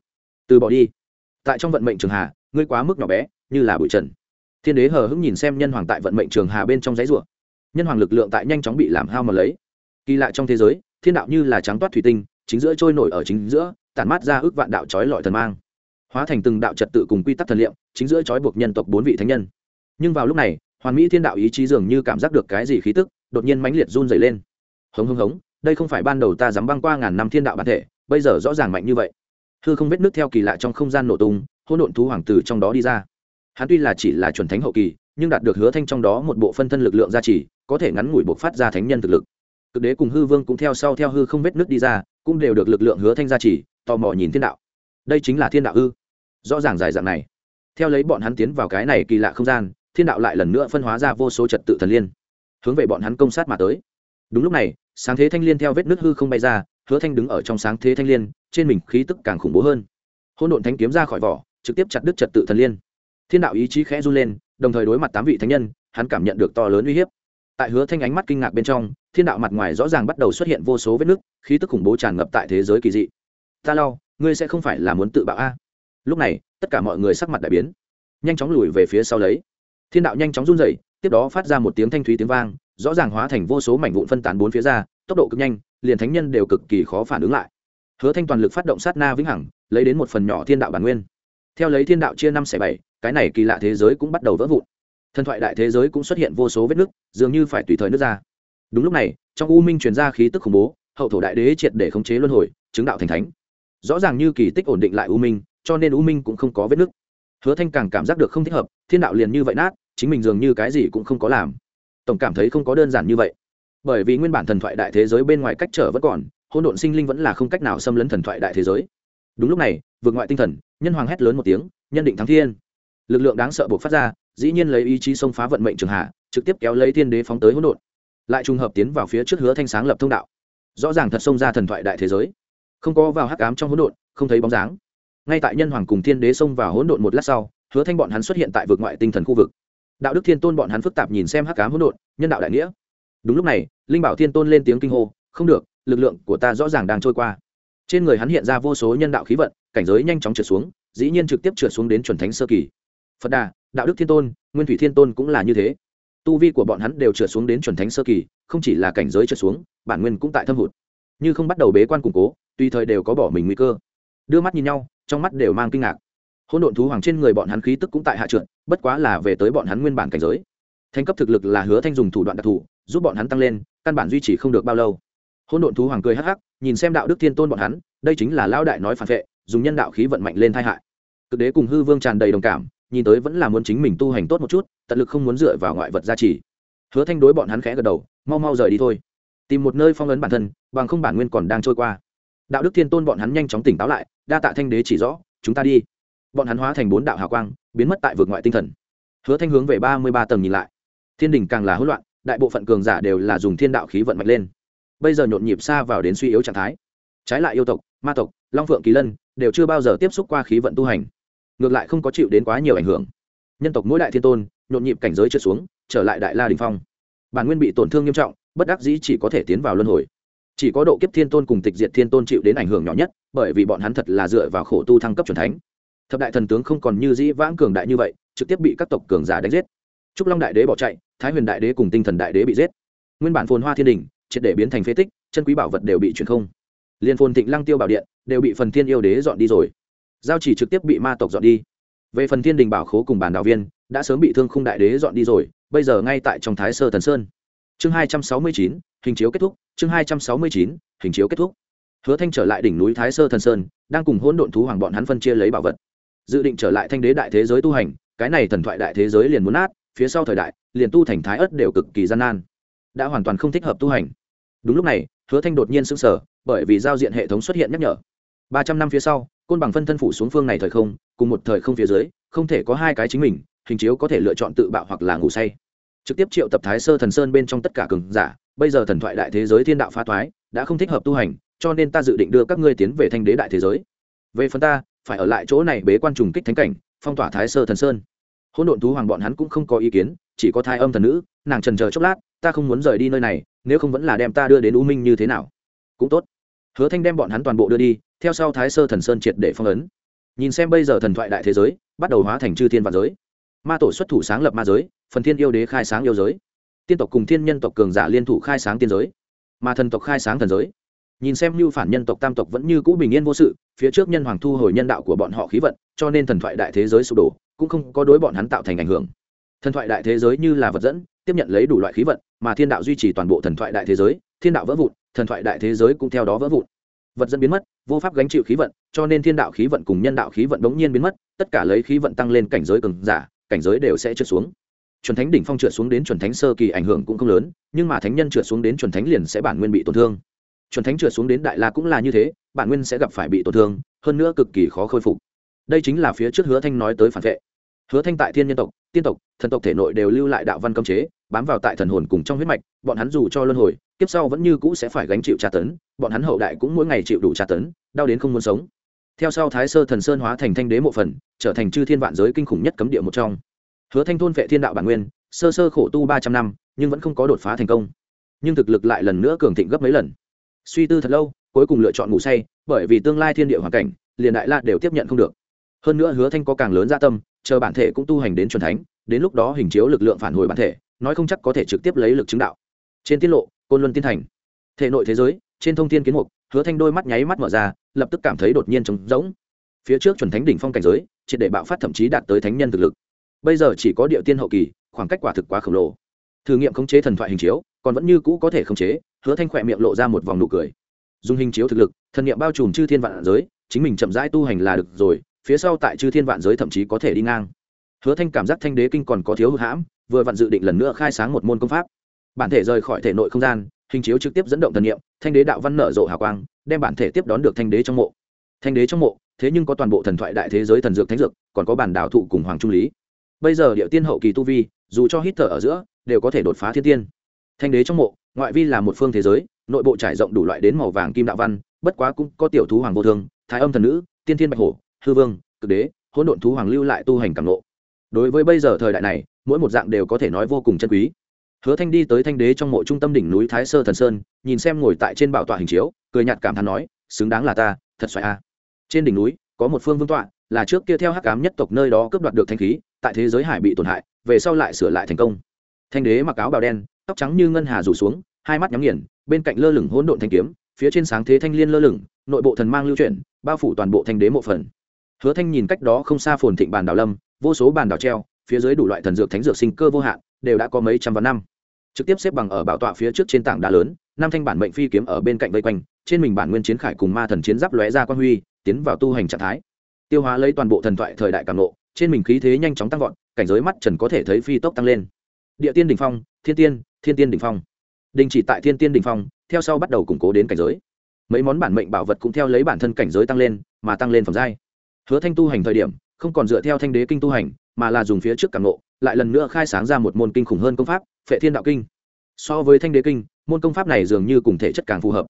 từ bỏ đi. Tại trong vận mệnh trường hà ngươi quá mức nhỏ bé, như là bụi trần. Thiên đế hờ hững nhìn xem nhân hoàng tại vận mệnh trường hà bên trong giấy rủa. Nhân hoàng lực lượng tại nhanh chóng bị làm hao mà lấy. Kỳ lạ trong thế giới, thiên đạo như là trắng toát thủy tinh, chính giữa trôi nổi ở chính giữa, tản mát ra ước vạn đạo trói lọi thần mang. Hóa thành từng đạo trật tự cùng quy tắc thần liệu chính giữa trói buộc nhân tộc bốn vị thánh nhân. Nhưng vào lúc này, hoàn mỹ thiên đạo ý chí dường như cảm giác được cái gì khí tức, đột nhiên mãnh liệt run dày lên. Hống hống hống, đây không phải ban đầu ta dám băng qua ngàn năm thiên đạo bản thể, bây giờ rõ ràng mạnh như vậy. Hư không vết nước theo kỳ lạ trong không gian nổ tung hỗn độn thú hoàng tử trong đó đi ra. Hắn tuy là chỉ là chuẩn thánh hậu kỳ, nhưng đạt được hứa thanh trong đó một bộ phân thân lực lượng gia trì, có thể ngắn ngủi buộc phát ra thánh nhân thực lực. Cực đế cùng hư vương cũng theo sau theo hư không vết nước đi ra, cũng đều được lực lượng hứa thanh gia trì, tò mò nhìn thiên đạo. Đây chính là thiên đạo ư? Rõ ràng dài dạng này. Theo lấy bọn hắn tiến vào cái này kỳ lạ không gian, thiên đạo lại lần nữa phân hóa ra vô số trật tự thần liên, hướng về bọn hắn công sát mà tới. Đúng lúc này, sáng thế thanh liên theo vết nước hư không bay ra, hứa thanh đứng ở trong sáng thế thanh liên, trên mình khí tức càng khủng bố hơn. Hôn độn thanh kiếm ra khỏi vỏ trực tiếp chặt đứt trật tự thần liên. Thiên đạo ý chí khẽ run lên, đồng thời đối mặt tám vị thánh nhân, hắn cảm nhận được to lớn uy hiếp. Tại hứa thanh ánh mắt kinh ngạc bên trong, thiên đạo mặt ngoài rõ ràng bắt đầu xuất hiện vô số vết nứt, khí tức khủng bố tràn ngập tại thế giới kỳ dị. Ta lau ngươi sẽ không phải là muốn tự bạo a. Lúc này, tất cả mọi người sắc mặt đại biến, nhanh chóng lùi về phía sau lấy. Thiên đạo nhanh chóng run rẩy, tiếp đó phát ra một tiếng thanh thúy tiếng vang, rõ ràng hóa thành vô số mảnh vụn phân tán bốn phía ra, tốc độ cực nhanh, liền thánh nhân đều cực kỳ khó phản ứng lại. Hứa thanh toàn lực phát động sát na vĩnh hằng, lấy đến một phần nhỏ thiên đạo bản nguyên theo lấy thiên đạo chia năm xẻ bảy, cái này kỳ lạ thế giới cũng bắt đầu vỡ vụn. Thần thoại đại thế giới cũng xuất hiện vô số vết nứt, dường như phải tùy thời nước ra. Đúng lúc này, trong u minh truyền ra khí tức khủng bố, hậu thổ đại đế triệt để khống chế luân hồi, chứng đạo thành thánh. Rõ ràng như kỳ tích ổn định lại u minh, cho nên u minh cũng không có vết nứt. Hứa thanh càng cảm giác được không thích hợp, thiên đạo liền như vậy nát, chính mình dường như cái gì cũng không có làm. Tổng cảm thấy không có đơn giản như vậy. Bởi vì nguyên bản thần thoại đại thế giới bên ngoài cách trở vẫn còn, hỗn độn sinh linh vẫn là không cách nào xâm lấn thần thoại đại thế giới. Đúng lúc này, vượt ngoại tinh thần nhân hoàng hét lớn một tiếng, nhân định thắng thiên. Lực lượng đáng sợ buộc phát ra, dĩ nhiên lấy ý chí xông phá vận mệnh trường hạ, trực tiếp kéo lấy thiên đế phóng tới hỗn độn. Lại trùng hợp tiến vào phía trước hứa thanh sáng lập thông đạo. Rõ ràng thật xông ra thần thoại đại thế giới. Không có vào hắc ám trong hỗn độn, không thấy bóng dáng. Ngay tại nhân hoàng cùng thiên đế xông vào hỗn độn một lát sau, hứa thanh bọn hắn xuất hiện tại vực ngoại tinh thần khu vực. Đạo đức thiên tôn bọn hắn phức tạp nhìn xem hắc ám hỗn độn, nhân đạo đại nghĩa. Đúng lúc này, linh bảo thiên tôn lên tiếng kinh hô, không được, lực lượng của ta rõ ràng đang trôi qua. Trên người hắn hiện ra vô số nhân đạo khí vận cảnh giới nhanh chóng trượt xuống, dĩ nhiên trực tiếp trượt xuống đến chuẩn thánh sơ kỳ. Phật đà, đạo đức thiên tôn, nguyên thủy thiên tôn cũng là như thế. Tu vi của bọn hắn đều trượt xuống đến chuẩn thánh sơ kỳ, không chỉ là cảnh giới trượt xuống, bản nguyên cũng tại thâm hụt. Như không bắt đầu bế quan củng cố, tùy thời đều có bỏ mình nguy cơ. Đưa mắt nhìn nhau, trong mắt đều mang kinh ngạc. Hỗn độn thú hoàng trên người bọn hắn khí tức cũng tại hạ trượt, bất quá là về tới bọn hắn nguyên bản cảnh giới. Thanh cấp thực lực là hứa thanh dùng thủ đoạn đặc thù, giúp bọn hắn tăng lên, căn bản duy trì không được bao lâu. Hỗn độn thú hoàng cười hắc hắc, nhìn xem đạo đức thiên tôn bọn hắn, đây chính là lão đại nói phản vệ dùng nhân đạo khí vận mạnh lên thai hại. Cực đế cùng hư vương tràn đầy đồng cảm, nhìn tới vẫn là muốn chính mình tu hành tốt một chút, tận lực không muốn dựa vào ngoại vật gia trì. Hứa thanh đối bọn hắn khẽ gật đầu, mau mau rời đi thôi. Tìm một nơi phong ấn bản thân, bằng không bản nguyên còn đang trôi qua. Đạo đức thiên tôn bọn hắn nhanh chóng tỉnh táo lại, đa tạ thanh đế chỉ rõ, chúng ta đi. Bọn hắn hóa thành bốn đạo hào quang, biến mất tại vực ngoại tinh thần. Hứa thanh hướng về ba mươi ba tầng nhìn lại. Thiên đình càng là hỗn loạn, đại bộ phận cường giả đều là dùng thiên đạo khí vận mạnh lên. Bây giờ nhộn nhịp xa vào đến suy yếu trạng thái. Trái lại yêu tộc, ma tộc, long phượng kỳ lân đều chưa bao giờ tiếp xúc qua khí vận tu hành, ngược lại không có chịu đến quá nhiều ảnh hưởng. Nhân tộc mỗi đại thiên tôn, nhộn nhịp cảnh giới trượt xuống, trở lại đại la đình phong. Bản nguyên bị tổn thương nghiêm trọng, bất đắc dĩ chỉ có thể tiến vào luân hồi. Chỉ có độ kiếp thiên tôn cùng tịch diệt thiên tôn chịu đến ảnh hưởng nhỏ nhất, bởi vì bọn hắn thật là dựa vào khổ tu thăng cấp c thánh. Thập đại thần tướng không còn như dĩ vãng cường đại như vậy, trực tiếp bị các tộc cường giả đánh giết. Trúc long đại đế bỏ chạy, thái huyền đại đế cùng tinh thần đại đế bị giết. Nguyên bản phồn hoa thiên đình, triệt để biến thành phế tích, chân quý bảo vật đều bị chuyển không liên phồn thịnh lăng tiêu bảo điện đều bị phần thiên yêu đế dọn đi rồi. Giao chỉ trực tiếp bị ma tộc dọn đi. Về phần thiên đình bảo khố cùng bản đạo viên đã sớm bị thương khung đại đế dọn đi rồi, bây giờ ngay tại trong thái sơ thần sơn. Chương hai trăm sáu mươi chín, hình chiếu kết thúc, chương hai trăm sáu mươi chín, hình chiếu kết thúc. Hứa thanh trở lại đỉnh núi thái sơ thần sơn, đang cùng hỗn độn thú hoàng bọn hắn phân chia lấy bảo vật. Dự định trở lại thanh đế đại thế giới tu hành, cái này thần thoại đại thế giới liền muốn nát, phía sau thời đại, liền tu thành thái ất đều cực kỳ gian nan, đã hoàn toàn không thích hợp tu hành. Đúng lúc này hứa thanh đột nhiên sững sờ, bởi vì giao diện hệ thống xuất hiện nhắc nhở. Ba trăm năm phía sau, côn bằng phân thân phủ xuống phương này thời không, cùng một thời không phía dưới, không thể có hai cái chính mình, hình chiếu có thể lựa chọn tự bạo hoặc là ngủ say. Trực tiếp triệu tập thái sơ thần sơn bên trong tất cả cường giả, bây giờ thần thoại đại thế giới thiên đạo phá thoái, đã không thích hợp tu hành, cho nên ta dự định đưa các ngươi tiến về thanh đế đại thế giới. Về phần ta, phải ở lại chỗ này bế quan trùng kích thánh cảnh, phong tỏa thái sơ thần sơn. Hỗn độn thú hoàng bọn hắn cũng không có ý kiến, chỉ có thai âm thần nữ nàng trần chờ chốc lát, ta không muốn rời đi nơi này, nếu không vẫn là đem ta đưa đến u minh như thế nào? Cũng tốt. Hứa thanh đem bọn hắn toàn bộ đưa đi, theo sau thái sơ thần sơn triệt để phong ấn. Nhìn xem bây giờ thần thoại đại thế giới, bắt đầu hóa thành chư thiên và giới. Ma tổ xuất thủ sáng lập ma giới, phần thiên yêu đế khai sáng yêu giới. Tiên tộc cùng thiên nhân tộc cường giả liên thủ khai sáng tiên giới. Mà thần tộc khai sáng thần giới. Nhìn xem như phản nhân tộc, tam tộc vẫn như cũ bình yên vô sự, phía trước nhân hoàng thu hồi nhân đạo của bọn họ khí vận, cho nên thần thoại đại thế giới sụp đổ, cũng không có đối bọn hắn tạo thành ảnh hưởng thần thoại đại thế giới như là vật dẫn, tiếp nhận lấy đủ loại khí vận, mà thiên đạo duy trì toàn bộ thần thoại đại thế giới, thiên đạo vỡ vụn, thần thoại đại thế giới cũng theo đó vỡ vụn. Vật dẫn biến mất, vô pháp gánh chịu khí vận, cho nên thiên đạo khí vận cùng nhân đạo khí vận bỗng nhiên biến mất, tất cả lấy khí vận tăng lên cảnh giới cường giả, cảnh giới đều sẽ trượt xuống. Chuẩn thánh đỉnh phong trượt xuống đến chuẩn thánh sơ kỳ ảnh hưởng cũng không lớn, nhưng mà thánh nhân trượt xuống đến chuẩn thánh liền sẽ bản nguyên bị tổn thương. Chuẩn thánh trượt xuống đến đại la cũng là như thế, bản nguyên sẽ gặp phải bị tổn thương, hơn nữa cực kỳ khó khôi phục. Đây chính là phía trước hứa thanh nói tới phản vệ. Hứa thanh tại thiên nhân tộc tiên tộc, thần tộc thể nội đều lưu lại đạo văn cấm chế, bám vào tại thần hồn cùng trong huyết mạch, bọn hắn dù cho luân hồi, kiếp sau vẫn như cũ sẽ phải gánh chịu tra tấn, bọn hắn hậu đại cũng mỗi ngày chịu đủ tra tấn, đau đến không muốn sống. Theo sau thái sơ thần sơn hóa thành thanh đế mộ phần, trở thành chư thiên vạn giới kinh khủng nhất cấm địa một trong. Hứa thanh thôn vệ thiên đạo bản nguyên, sơ sơ khổ tu ba trăm năm, nhưng vẫn không có đột phá thành công. Nhưng thực lực lại lần nữa cường thịnh gấp mấy lần. Suy tư thật lâu, cuối cùng lựa chọn ngủ say, bởi vì tương lai thiên địa hoàn cảnh, liền đại la đều tiếp nhận không được. Hơn nữa hứa thanh có càng lớn gia tâm chờ bản thể cũng tu hành đến c thánh, đến lúc đó hình chiếu lực lượng phản hồi bản thể, nói không chắc có thể trực tiếp lấy lực chứng đạo. Trên tiết lộ, côn luân tiên thành. Thể nội thế giới, trên thông thiên kiến mục, hứa thanh đôi mắt nháy mắt mở ra, lập tức cảm thấy đột nhiên trống rỗng. Phía trước chuẩn thánh đỉnh phong cảnh giới, triệt để bạo phát thậm chí đạt tới thánh nhân thực lực. Bây giờ chỉ có địa tiên hậu kỳ, khoảng cách quả thực quá khổng lồ. Thử nghiệm khống chế thần thoại hình chiếu, còn vẫn như cũ có thể khống chế, hứa thanh khỏe miệng lộ ra một vòng nụ cười. Dùng hình chiếu thực lực, thần niệm bao trùm chư thiên vạn giới, chính mình chậm rãi tu hành là được rồi phía sau tại chư thiên vạn giới thậm chí có thể đi ngang. Hứa thanh cảm giác thanh đế kinh còn có thiếu hụt hãm, vừa vặn dự định lần nữa khai sáng một môn công pháp. Bản thể rời khỏi thể nội không gian, hình chiếu trực tiếp dẫn động thần niệm, thanh đế đạo văn nở rộ hào quang, đem bản thể tiếp đón được thanh đế trong mộ. Thanh đế trong mộ, thế nhưng có toàn bộ thần thoại đại thế giới thần dược thánh dược, còn có bản đạo thụ cùng hoàng trung lý. Bây giờ địa tiên hậu kỳ tu vi, dù cho hít thở ở giữa, đều có thể đột phá thiên tiên. Thanh đế trong mộ, ngoại vi là một phương thế giới, nội bộ trải rộng đủ loại đến màu vàng kim đạo văn, bất quá cũng có tiểu thú hoàng vô thương thái âm thần nữ, tiên thiên bạch hổ hư vương, cực đế, hỗn độn thú hoàng lưu lại tu hành cảm lộ đối với bây giờ thời đại này, mỗi một dạng đều có thể nói vô cùng chân quý. Hứa thanh đi tới thanh đế trong mộ trung tâm đỉnh núi thái sơ thần sơn, nhìn xem ngồi tại trên bảo tọa hình chiếu, cười nhạt cảm thán nói, xứng đáng là ta, thật xoài a. Trên đỉnh núi, có một phương vương tọa, là trước kia theo hắc ám nhất tộc nơi đó cướp đoạt được thanh khí, tại thế giới hải bị tổn hại, về sau lại sửa lại thành công. Thanh đế mặc áo bào đen, tóc trắng như ngân hà rủ xuống, hai mắt nhắm nghiền, bên cạnh lơ lửng hỗn độn thanh kiếm, phía trên sáng thế thanh liên lơ lửng, nội bộ thần mang lưu chuyển, bao phủ toàn bộ thanh đế mộ phần hứa thanh nhìn cách đó không xa phồn thịnh bàn đảo lâm, vô số bàn đảo treo, phía dưới đủ loại thần dược thánh dược sinh cơ vô hạn, đều đã có mấy trăm vạn năm. Trực tiếp xếp bằng ở bảo tọa phía trước trên tảng đá lớn, năm thanh bản mệnh phi kiếm ở bên cạnh vây quanh, trên mình bản nguyên chiến khải cùng ma thần chiến giáp lóe ra quan huy, tiến vào tu hành trạng thái. Tiêu hóa lấy toàn bộ thần thoại thời đại cảm nộ trên mình khí thế nhanh chóng tăng vọt, cảnh giới mắt trần có thể thấy phi tốc tăng lên. Địa tiên đỉnh phong, thiên tiên thiên tiên đỉnh phong. Đình chỉ tại thiên tiên đỉnh phong, theo sau bắt đầu củng cố đến cảnh giới. Mấy món bản mệnh bảo vật cũng theo lấy bản thân cảnh giới tăng lên, mà tăng lên phẩm giai hứa thanh tu hành thời điểm, không còn dựa theo thanh đế kinh tu hành, mà là dùng phía trước cảm ngộ, lại lần nữa khai sáng ra một môn kinh khủng hơn công pháp, phệ thiên đạo kinh. So với thanh đế kinh, môn công pháp này dường như cùng thể chất càng phù hợp.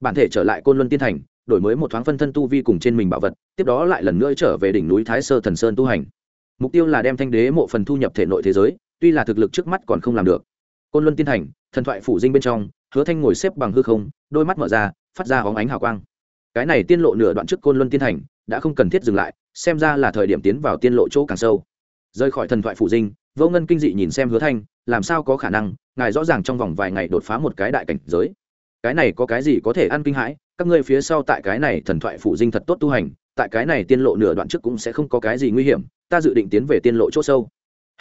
Bản thể trở lại côn luân tiên thành, đổi mới một thoáng phân thân tu vi cùng trên mình bảo vật, tiếp đó lại lần nữa trở về đỉnh núi thái sơ thần sơn tu hành. Mục tiêu là đem thanh đế mộ phần thu nhập thể nội thế giới, tuy là thực lực trước mắt còn không làm được. Côn luân tiên thành, thần thoại phủ dinh bên trong, hứa thanh ngồi xếp bằng hư không, đôi mắt mở ra, phát ra hóng ánh hào quang. Cái này tiên lộ nửa đoạn trước côn luân tiên thành đã không cần thiết dừng lại, xem ra là thời điểm tiến vào tiên lộ chỗ càng sâu. Rời khỏi thần thoại phủ dinh, vô ngân kinh dị nhìn xem hứa thanh, làm sao có khả năng, ngài rõ ràng trong vòng vài ngày đột phá một cái đại cảnh giới. Cái này có cái gì có thể ăn kinh hãi, các ngươi phía sau tại cái này thần thoại phủ dinh thật tốt tu hành, tại cái này tiên lộ nửa đoạn trước cũng sẽ không có cái gì nguy hiểm, ta dự định tiến về tiên lộ chỗ sâu.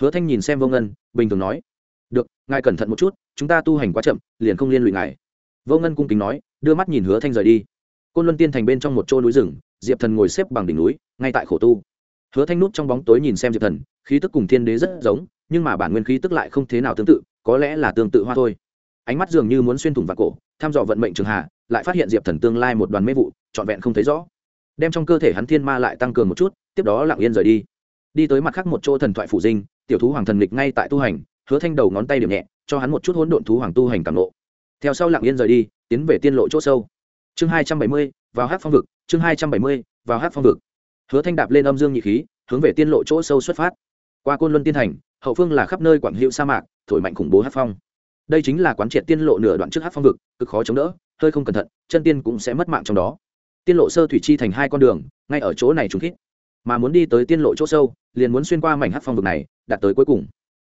Hứa thanh nhìn xem vô ngân, bình thường nói, được, ngài cẩn thận một chút, chúng ta tu hành quá chậm, liền không liên lụy ngài. Vô ngân cung kính nói, đưa mắt nhìn hứa thanh rời đi. Côn luân tiên thành bên trong một chỗ núi rừng diệp thần ngồi xếp bằng đỉnh núi, ngay tại khổ tu. Hứa thanh nút trong bóng tối nhìn xem diệp thần, khí tức cùng thiên đế rất giống, nhưng mà bản nguyên khí tức lại không thế nào tương tự, có lẽ là tương tự hoa thôi. Ánh mắt dường như muốn xuyên thủng vào cổ tham dò vận mệnh trường hạ, lại phát hiện diệp thần tương lai một đoàn mê vụ, trọn vẹn không thấy rõ. Đem trong cơ thể hắn thiên ma lại tăng cường một chút, tiếp đó lặng yên rời đi. Đi tới mặt khác một chỗ thần thoại phủ dinh, tiểu thú hoàng thần lịch ngay tại tu hành, hứa thanh đầu ngón tay điểm nhẹ, cho hắn một chút hỗn độn thú hoàng tu hành cảm lộ. theo sau lặng yên rời đi, tiến về tiên lộ chỗ sâu. Chương hai trăm bảy mươi vào hát phong vực, chương hai trăm bảy mươi, vào hát phong vực. Hứa thanh đạp lên âm dương nhị khí, hướng về tiên lộ chỗ sâu xuất phát. Qua côn luân tiên thành, hậu phương là khắp nơi quảng hiệu sa mạc, thổi mạnh khủng bố hát phong. Đây chính là quán triệt tiên lộ nửa đoạn trước hát phong vực, cực khó chống đỡ, hơi không cẩn thận, chân tiên cũng sẽ mất mạng trong đó. Tiên lộ sơ thủy chi thành hai con đường, ngay ở chỗ này trùng khít. Mà muốn đi tới tiên lộ chỗ sâu, liền muốn xuyên qua mảnh hát phong vực này, đạt tới cuối cùng.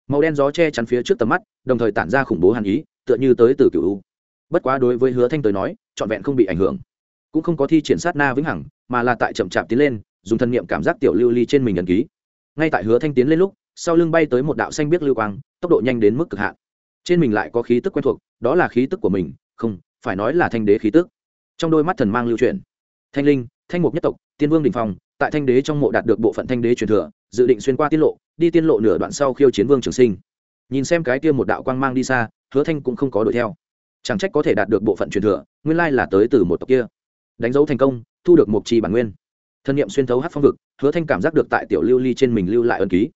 Màu đen gió che chắn phía trước tầm mắt, đồng thời tản ra khủng bố hàn ý, tựa như tới từ cựu u. Bất quá đối với hứa thanh tới nói, trọn vẹn không bị ảnh hưởng cũng không có thi triển sát na vĩnh hằng, mà là tại chậm chạp tiến lên, dùng thân nhiệm cảm giác tiểu lưu ly trên mình ẩn ký. Ngay tại hứa thanh tiến lên lúc, sau lưng bay tới một đạo xanh biết lưu quang, tốc độ nhanh đến mức cực hạn. Trên mình lại có khí tức quen thuộc, đó là khí tức của mình, không, phải nói là thanh đế khí tức. Trong đôi mắt thần mang lưu truyền thanh linh, thanh mục nhất tộc, tiên vương đình phong, tại thanh đế trong mộ đạt được bộ phận thanh đế truyền thừa, dự định xuyên qua tiết lộ, đi tiên lộ nửa đoạn sau khiêu chiến vương trường sinh. Nhìn xem cái kia một đạo quang mang đi xa, hứa thanh cũng không có đuổi theo. Chẳng trách có thể đạt được bộ phận truyền thừa, nguyên lai là tới từ một tộc kia đánh dấu thành công, thu được một trì bản nguyên. Thân nhiệm xuyên thấu hát phong vực, hứa thanh cảm giác được tại tiểu lưu ly trên mình lưu lại ân ký.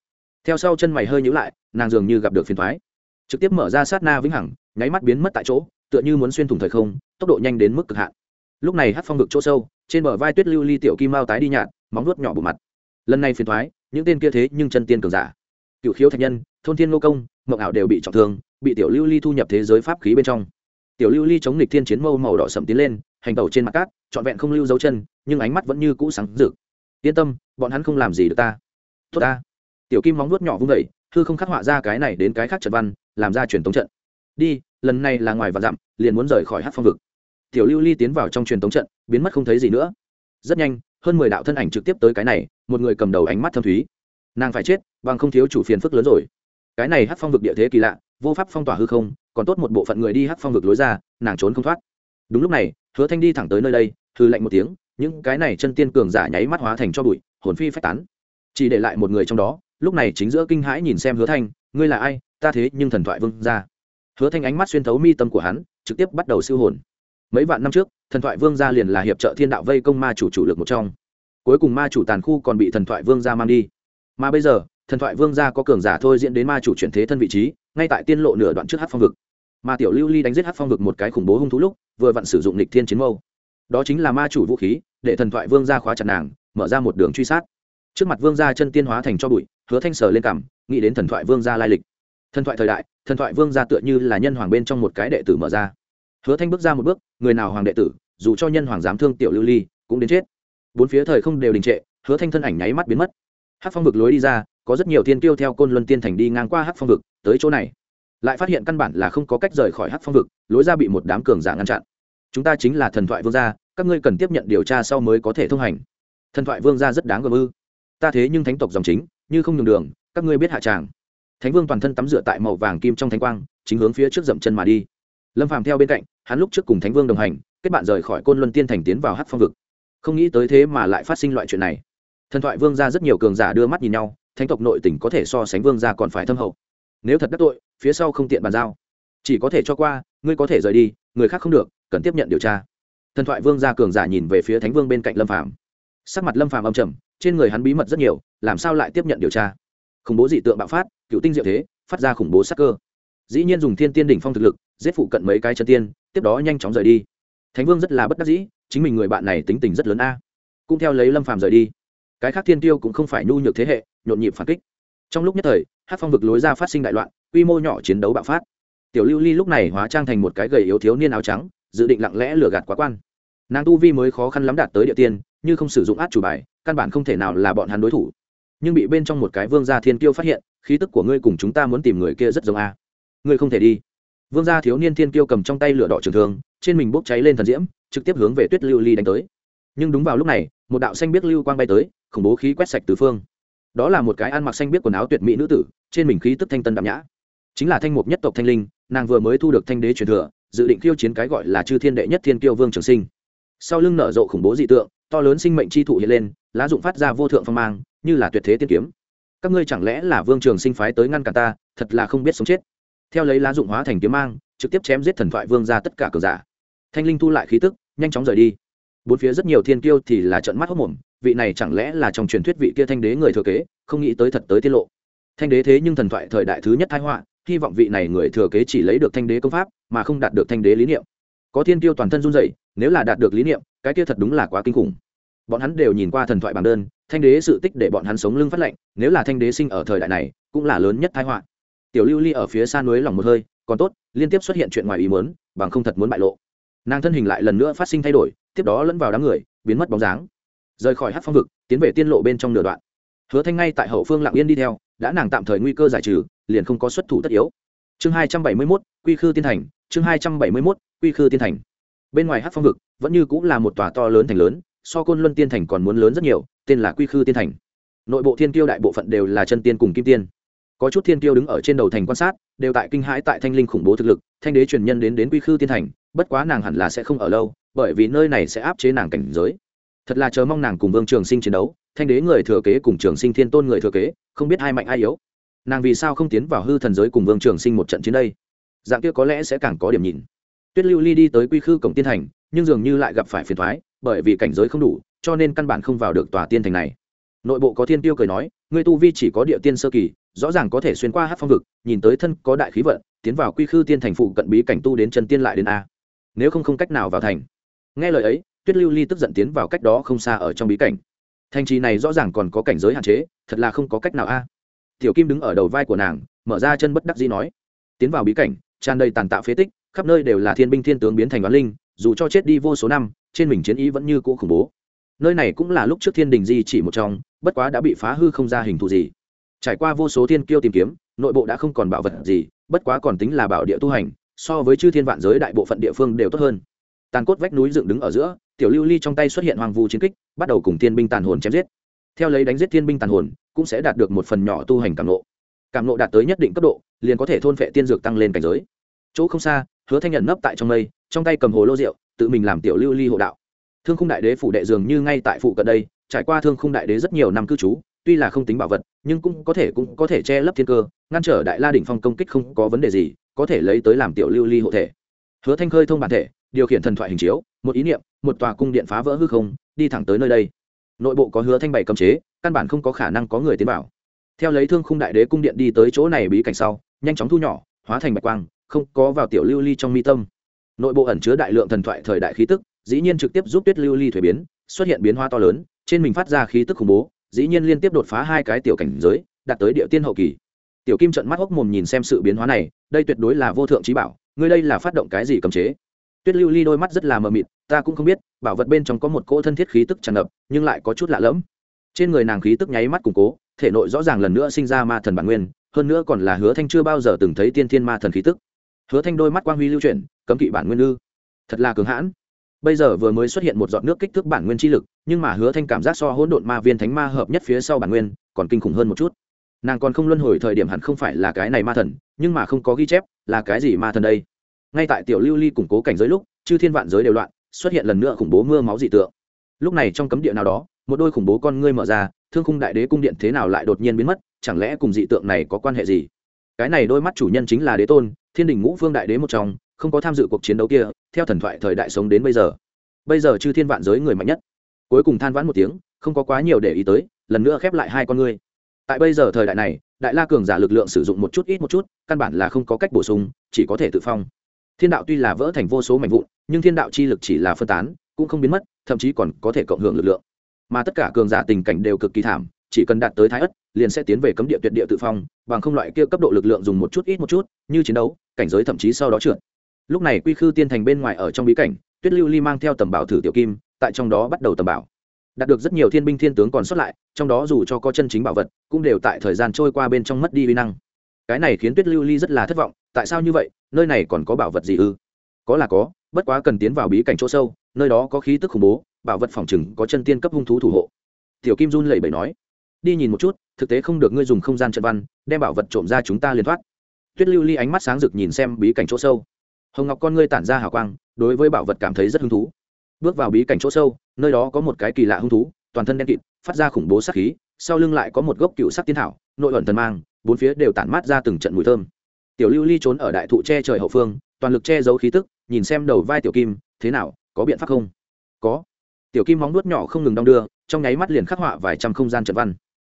Theo sau chân mày hơi nhữ lại, nàng dường như gặp được phiền thoái trực tiếp mở ra sát na vĩnh hằng, nháy mắt biến mất tại chỗ, tựa như muốn xuyên thủng thời không, tốc độ nhanh đến mức cực hạn. Lúc này hát phong vực chỗ sâu, trên bờ vai tuyết lưu ly tiểu kim mao tái đi nhạt, móng nuốt nhỏ bộ mặt. Lần này phiền thoái những tên kia thế nhưng chân tiên cường giả. Cựu khiếu thạch nhân, thôn thiên ngô công, mộng ảo đều bị trọng thương, bị tiểu lưu ly thu nhập thế giới pháp khí bên trong. Tiểu lưu ly chống nghịch thiên chiến mâu màu đỏ sậm tiến lên hành tẩu trên mặt cát, trọn vẹn không lưu dấu chân, nhưng ánh mắt vẫn như cũ sáng rực. Yên tâm, bọn hắn không làm gì được ta. Tốt ta. Tiểu kim móng nuốt nhỏ vung vẩy thư không khắc họa ra cái này đến cái khác trận văn, làm ra truyền tống trận. Đi, lần này là ngoài và dặm, liền muốn rời khỏi hát phong vực. Tiểu lưu ly tiến vào trong truyền tống trận, biến mất không thấy gì nữa. Rất nhanh, hơn mười đạo thân ảnh trực tiếp tới cái này, một người cầm đầu ánh mắt thâm thúy. Nàng phải chết, bằng không thiếu chủ phiền phức lớn rồi. Cái này hát phong vực địa thế kỳ lạ, vô pháp phong tỏa hư không, còn tốt một bộ phận người đi hát phong vực lối ra, nàng trốn không thoát. Đúng lúc này hứa thanh đi thẳng tới nơi đây hư lạnh một tiếng, những cái này chân tiên cường giả nháy mắt hóa thành cho bụi, hồn phi phách tán. Chỉ để lại một người trong đó, lúc này chính giữa kinh hãi nhìn xem hứa thanh, ngươi là ai? Ta thế nhưng thần thoại vương gia. hứa thanh ánh mắt xuyên thấu mi tâm của hắn, trực tiếp bắt đầu siêu hồn. Mấy vạn năm trước, thần thoại vương gia liền là hiệp trợ thiên đạo vây công ma chủ chủ lực một trong. Cuối cùng ma chủ tàn khu còn bị thần thoại vương gia mang đi. Mà bây giờ, thần thoại vương gia có cường giả thôi diễn đến ma chủ chuyển thế thân vị trí, ngay tại tiên lộ nửa đoạn trước hát phong vực mà tiểu lưu ly đánh giết hát phong vực một cái khủng bố hung thú lúc, vừa vặn sử dụng lịch thiên chiến mâu. Đó chính là ma chủ vũ khí, để thần thoại vương gia khóa chặt nàng, mở ra một đường truy sát. Trước mặt vương gia chân tiên hóa thành cho bụi, hứa thanh sở lên cảm, nghĩ đến thần thoại vương gia lai lịch. Thần thoại thời đại, thần thoại vương gia tựa như là nhân hoàng bên trong một cái đệ tử mở ra. Hứa thanh bước ra một bước, người nào hoàng đệ tử, dù cho nhân hoàng dám thương tiểu lưu ly, cũng đến chết. Bốn phía thời không đều đình trệ, hứa thanh thân ảnh nháy mắt biến mất. Hát phong vực lối đi ra, có rất nhiều thiên tiêu theo côn luân tiên thành đi ngang qua hát phong vực, tới chỗ này lại phát hiện căn bản là không có cách rời khỏi hắc phong vực, lối ra bị một đám cường giả ngăn chặn. Chúng ta chính là thần thoại vương gia, các ngươi cần tiếp nhận điều tra sau mới có thể thông hành. Thần thoại vương gia rất đáng gờm ư. Ta thế nhưng thánh tộc dòng chính, như không nhường đường, các ngươi biết hạ tràng. Thánh vương toàn thân tắm rửa tại màu vàng kim trong thánh quang, chính hướng phía trước dậm chân mà đi. Lâm phàm theo bên cạnh, hắn lúc trước cùng thánh vương đồng hành, kết bạn rời khỏi côn luân tiên thành tiến vào hát phong vực. Không nghĩ tới thế mà lại phát sinh loại chuyện này. Thần thoại vương gia rất nhiều cường giả đưa mắt nhìn nhau, thánh tộc nội tỉnh có thể so sánh vương gia còn phải thâm hậu. Nếu thật đắc tội phía sau không tiện bàn giao. Chỉ có thể cho qua, ngươi có thể rời đi, người khác không được, cần tiếp nhận điều tra. Thần thoại vương gia cường giả nhìn về phía thánh vương bên cạnh lâm phàm. Sắc mặt lâm phàm âm trầm, trên người hắn bí mật rất nhiều, làm sao lại tiếp nhận điều tra? Khủng bố dị tượng bạo phát, cựu tinh diệu thế, phát ra khủng bố sắc cơ. Dĩ nhiên dùng thiên tiên đỉnh phong thực lực, giết phụ cận mấy cái chân tiên, tiếp đó nhanh chóng rời đi. Thánh vương rất là bất đắc dĩ, chính mình người bạn này tính tình rất lớn a. Cũng theo lấy lâm phàm rời đi. Cái khác thiên tiêu cũng không phải nhu nhược thế hệ, nhộn nhịp phản kích trong lúc nhất thời, hát phong vực lối ra phát sinh đại loạn, quy mô nhỏ chiến đấu bạo phát. Tiểu lưu ly lúc này hóa trang thành một cái gầy yếu thiếu niên áo trắng, dự định lặng lẽ lừa gạt quá quan. Nàng tu vi mới khó khăn lắm đạt tới địa tiên, như không sử dụng át chủ bài, căn bản không thể nào là bọn hắn đối thủ. Nhưng bị bên trong một cái vương gia thiên kiêu phát hiện, khí tức của ngươi cùng chúng ta muốn tìm người kia rất giống a. Ngươi không thể đi. Vương gia thiếu niên thiên kiêu cầm trong tay lửa đỏ trường thương, trên mình bốc cháy lên thần diễm, trực tiếp hướng về tuyết lưu ly đánh tới. Nhưng đúng vào lúc này, một đạo xanh biết lưu quang bay tới, khủng bố khí quét sạch từ phương đó là một cái ăn mặc xanh biết quần áo tuyệt mỹ nữ tử, trên mình khí tức thanh tân đạm nhã. Chính là thanh mục nhất tộc thanh linh, nàng vừa mới thu được thanh đế truyền thừa, dự định khiêu chiến cái gọi là chư thiên đệ nhất thiên kiêu vương trường sinh. Sau lưng nở rộ khủng bố dị tượng, to lớn sinh mệnh chi thụ hiện lên, lá dụng phát ra vô thượng phong mang, như là tuyệt thế tiên kiếm. Các ngươi chẳng lẽ là vương trường sinh phái tới ngăn cả ta, thật là không biết sống chết. Theo lấy lá dụng hóa thành kiếm mang, trực tiếp chém giết thần thoại vương ra tất cả cờ giả. Thanh linh thu lại khí tức, nhanh chóng rời đi. Bốn phía rất nhiều thiên kiêu thì là trận mắt hốc mồm vị này chẳng lẽ là trong truyền thuyết vị kia thanh đế người thừa kế, không nghĩ tới thật tới tiết lộ. Thanh đế thế nhưng thần thoại thời đại thứ nhất thái họa, hy vọng vị này người thừa kế chỉ lấy được thanh đế công pháp, mà không đạt được thanh đế lý niệm. Có thiên tiêu toàn thân run dậy nếu là đạt được lý niệm, cái kia thật đúng là quá kinh khủng. Bọn hắn đều nhìn qua thần thoại bảng đơn, thanh đế sự tích để bọn hắn sống lưng phát lệnh nếu là thanh đế sinh ở thời đại này, cũng là lớn nhất thái họa. Tiểu lưu ly ở phía xa núi lòng một hơi, còn tốt, liên tiếp xuất hiện chuyện ngoài ý muốn, bằng không thật muốn bại lộ. Nàng thân hình lại lần nữa phát sinh thay đổi, tiếp đó lẫn vào đám người, biến mất bóng dáng rời khỏi hát phong vực, tiến về tiên lộ bên trong nửa đoạn. Hứa thanh ngay tại hậu phương lặng yên đi theo, đã nàng tạm thời nguy cơ giải trừ, liền không có xuất thủ tất yếu. Chương hai trăm bảy mươi mốt, quy khư tiên thành, chương hai trăm bảy mươi mốt, quy khư tiên thành. Bên ngoài hát phong vực, vẫn như cũng là một tòa to lớn thành lớn, so côn luân tiên thành còn muốn lớn rất nhiều, tên là quy khư tiên thành. Nội bộ thiên kiêu đại bộ phận đều là chân tiên cùng kim tiên. Có chút thiên kiêu đứng ở trên đầu thành quan sát, đều tại kinh hãi tại thanh linh khủng bố thực lực, thanh đế truyền nhân đến đến quy khư tiên thành, bất quá nàng hẳn là sẽ không ở lâu, bởi vì nơi này sẽ áp chế nàng cảnh giới thật là chờ mong nàng cùng vương trường sinh chiến đấu, thanh đế người thừa kế cùng trường sinh thiên tôn người thừa kế, không biết ai mạnh ai yếu. Nàng vì sao không tiến vào hư thần giới cùng vương trường sinh một trận chiến đây? Dạng kia có lẽ sẽ càng có điểm nhìn. Tuyết lưu ly đi tới quy khư cổng tiên thành, nhưng dường như lại gặp phải phiền thoái bởi vì cảnh giới không đủ, cho nên căn bản không vào được tòa tiên thành này. Nội bộ có thiên tiêu cười nói, người tu vi chỉ có địa tiên sơ kỳ, rõ ràng có thể xuyên qua hát phong vực, nhìn tới thân có đại khí vận, tiến vào quy khư tiên thành phụ cận bí cảnh tu đến chân tiên lại đến a. Nếu không không cách nào vào thành. Nghe lời ấy tuyết lưu ly tức giận tiến vào cách đó không xa ở trong bí cảnh. Thành trì này rõ ràng còn có cảnh giới hạn chế, thật là không có cách nào a. Tiểu kim đứng ở đầu vai của nàng, mở ra chân bất đắc dĩ nói. Tiến vào bí cảnh, tràn đầy tàn tạo phế tích, khắp nơi đều là thiên binh thiên tướng biến thành oán linh, dù cho chết đi vô số năm, trên mình chiến ý vẫn như cũ khủng bố. Nơi này cũng là lúc trước thiên đình di chỉ một trong, bất quá đã bị phá hư không ra hình thù gì. Trải qua vô số thiên kiêu tìm kiếm, nội bộ đã không còn bảo vật gì, bất quá còn tính là bảo địa tu hành, so với chư thiên vạn giới đại bộ phận địa phương đều tốt hơn tàn cốt vách núi dựng đứng ở giữa, tiểu lưu ly trong tay xuất hiện hoàng vu chiến kích, bắt đầu cùng thiên binh tàn hồn chém giết. Theo lấy đánh giết thiên binh tàn hồn, cũng sẽ đạt được một phần nhỏ tu hành cảm nộ cảm nộ đạt tới nhất định cấp độ, liền có thể thôn phệ tiên dược tăng lên cảnh giới. Chỗ không xa, hứa thanh nhận nấp tại trong mây, trong tay cầm hồ lô rượu, tự mình làm tiểu lưu ly hộ đạo. Thương khung đại đế phủ đệ dường như ngay tại phụ cận đây, trải qua thương khung đại đế rất nhiều năm cư trú, tuy là không tính bảo vật, nhưng cũng có thể cũng có thể che lấp thiên cơ, ngăn trở đại la đỉnh phong công kích không có vấn đề gì, có thể lấy tới làm tiểu lưu ly hộ thể. Hứa thanh khơi thông bản thể điều khiển thần thoại hình chiếu, một ý niệm, một tòa cung điện phá vỡ hư không, đi thẳng tới nơi đây. Nội bộ có hứa thanh bảy cấm chế, căn bản không có khả năng có người tiến vào. Theo lấy thương khung đại đế cung điện đi tới chỗ này bí cảnh sau, nhanh chóng thu nhỏ, hóa thành bạch quang, không có vào tiểu lưu ly trong mi tâm. Nội bộ ẩn chứa đại lượng thần thoại thời đại khí tức, dĩ nhiên trực tiếp giúp tuyết lưu ly thuế biến, xuất hiện biến hoa to lớn, trên mình phát ra khí tức khủng bố, dĩ nhiên liên tiếp đột phá hai cái tiểu cảnh giới, đạt tới địa tiên hậu kỳ. Tiểu kim trận mắt hốc mồm nhìn xem sự biến hóa này, đây tuyệt đối là vô thượng trí bảo, ngươi đây là phát động cái gì cấm chế? Tuyết lưu ly đôi mắt rất là mờ mịt, ta cũng không biết, bảo vật bên trong có một cỗ thân thiết khí tức tràn ngập, nhưng lại có chút lạ lẫm. Trên người nàng khí tức nháy mắt củng cố, thể nội rõ ràng lần nữa sinh ra ma thần bản nguyên, hơn nữa còn là hứa thanh chưa bao giờ từng thấy tiên thiên ma thần khí tức. Hứa thanh đôi mắt quang huy lưu chuyển, cấm kỵ bản nguyên ư? Thật là cường hãn. Bây giờ vừa mới xuất hiện một giọt nước kích thước bản nguyên chi lực, nhưng mà hứa thanh cảm giác so hỗn độn ma viên thánh ma hợp nhất phía sau bản nguyên, còn kinh khủng hơn một chút. Nàng còn không luân hồi thời điểm hẳn không phải là cái này ma thần, nhưng mà không có ghi chép là cái gì ma thần đây? Ngay tại tiểu lưu ly củng cố cảnh giới lúc, chư thiên vạn giới đều loạn, xuất hiện lần nữa khủng bố mưa máu dị tượng. Lúc này trong cấm địa nào đó, một đôi khủng bố con ngươi mở ra, thương khung đại đế cung điện thế nào lại đột nhiên biến mất, chẳng lẽ cùng dị tượng này có quan hệ gì? Cái này đôi mắt chủ nhân chính là đế tôn, thiên đình ngũ phương đại đế một trong, không có tham dự cuộc chiến đấu kia, theo thần thoại thời đại sống đến bây giờ. Bây giờ chư thiên vạn giới người mạnh nhất. Cuối cùng than vãn một tiếng, không có quá nhiều để ý tới, lần nữa khép lại hai con ngươi. Tại bây giờ thời đại này, đại la cường giả lực lượng sử dụng một chút ít một chút, căn bản là không có cách bổ sung, chỉ có thể tự phong thiên đạo tuy là vỡ thành vô số mảnh vụn, nhưng thiên đạo chi lực chỉ là phân tán, cũng không biến mất, thậm chí còn có thể cộng hưởng lực lượng. Mà tất cả cường giả tình cảnh đều cực kỳ thảm, chỉ cần đạt tới thái ất, liền sẽ tiến về cấm địa tuyệt địa tự phong, bằng không loại kia cấp độ lực lượng dùng một chút ít một chút, như chiến đấu, cảnh giới thậm chí sau đó trượt. Lúc này quy khư tiên thành bên ngoài ở trong bí cảnh, tuyết lưu ly mang theo tầm bảo thử tiểu kim, tại trong đó bắt đầu tầm bảo. Đạt được rất nhiều thiên binh thiên tướng còn xuất lại, trong đó dù cho có chân chính bảo vật, cũng đều tại thời gian trôi qua bên trong mất đi vi năng. Cái này khiến tuyết lưu ly rất là thất vọng, tại sao như vậy? Nơi này còn có bảo vật gì ư? Có là có, bất quá cần tiến vào bí cảnh chỗ sâu, nơi đó có khí tức khủng bố, bảo vật phòng chừng có chân tiên cấp hung thú thủ hộ. Tiểu kim run lẩy bẩy nói, đi nhìn một chút, thực tế không được ngươi dùng không gian trận văn, đem bảo vật trộm ra chúng ta liền thoát. Tuyết lưu ly ánh mắt sáng rực nhìn xem bí cảnh chỗ sâu. Hồng ngọc con ngươi tản ra hào quang, đối với bảo vật cảm thấy rất hứng thú. Bước vào bí cảnh chỗ sâu, nơi đó có một cái kỳ lạ hứng thú, toàn thân đen kịt, phát ra khủng bố sắc khí, sau lưng lại có một gốc cựu sắc tiên thảo, nội ẩn thần mang, bốn phía đều tản mát ra từng trận mùi thơm tiểu lưu ly trốn ở đại thụ che trời hậu phương, toàn lực che giấu khí tức, nhìn xem đầu vai tiểu kim, thế nào, có biện pháp không? Có. Tiểu kim móng nuốt nhỏ không ngừng đong đưa, trong nháy mắt liền khắc họa vài trăm không gian trận văn,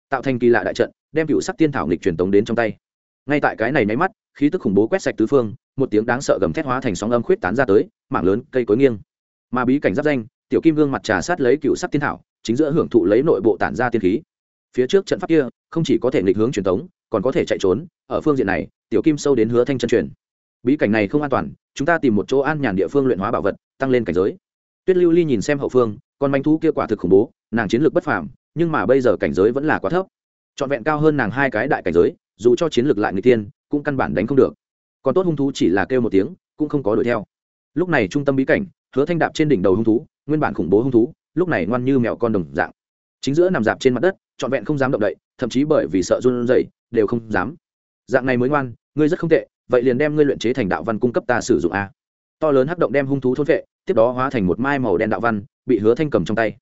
tạo thành kỳ lạ đại trận, đem cựu sắc tiên thảo nghịch truyền tống đến trong tay. Ngay tại cái này nháy mắt, khí tức khủng bố quét sạch tứ phương, một tiếng đáng sợ gầm thét hóa thành sóng âm khuyết tán ra tới, mảng lớn, cây cối nghiêng. Mà bí cảnh giáp danh, tiểu kim gương mặt trà sát lấy cựu sắc tiên thảo, chính giữa hưởng thụ lấy nội bộ tản ra tiên khí. Phía trước trận pháp kia, không chỉ có thể nghịch hướng truyền tống, còn có thể chạy trốn, ở phương diện này tiểu kim sâu đến hứa thanh chân truyền. Bí cảnh này không an toàn, chúng ta tìm một chỗ an nhàn địa phương luyện hóa bảo vật, tăng lên cảnh giới. Tuyết lưu ly nhìn xem hậu phương, con manh thú kia quả thực khủng bố, nàng chiến lược bất phàm, nhưng mà bây giờ cảnh giới vẫn là quá thấp. Trọn vẹn cao hơn nàng hai cái đại cảnh giới, dù cho chiến lược lại người tiên cũng căn bản đánh không được. Còn tốt hung thú chỉ là kêu một tiếng, cũng không có đuổi theo. Lúc này trung tâm bí cảnh, hứa thanh đạp trên đỉnh đầu hung thú, nguyên bản khủng bố hung thú, lúc này ngoan như mèo con đồng dạng. Chính giữa nằm dạp trên mặt đất, trọn vẹn không dám động đậy, thậm chí bởi vì sợ run rẩy, đều không dám. Dạng này mới ngoan ngươi rất không tệ, vậy liền đem ngươi luyện chế thành đạo văn cung cấp ta sử dụng a. To lớn hắc động đem hung thú thôn vệ, tiếp đó hóa thành một mai màu đen đạo văn, bị hứa thanh cầm trong tay.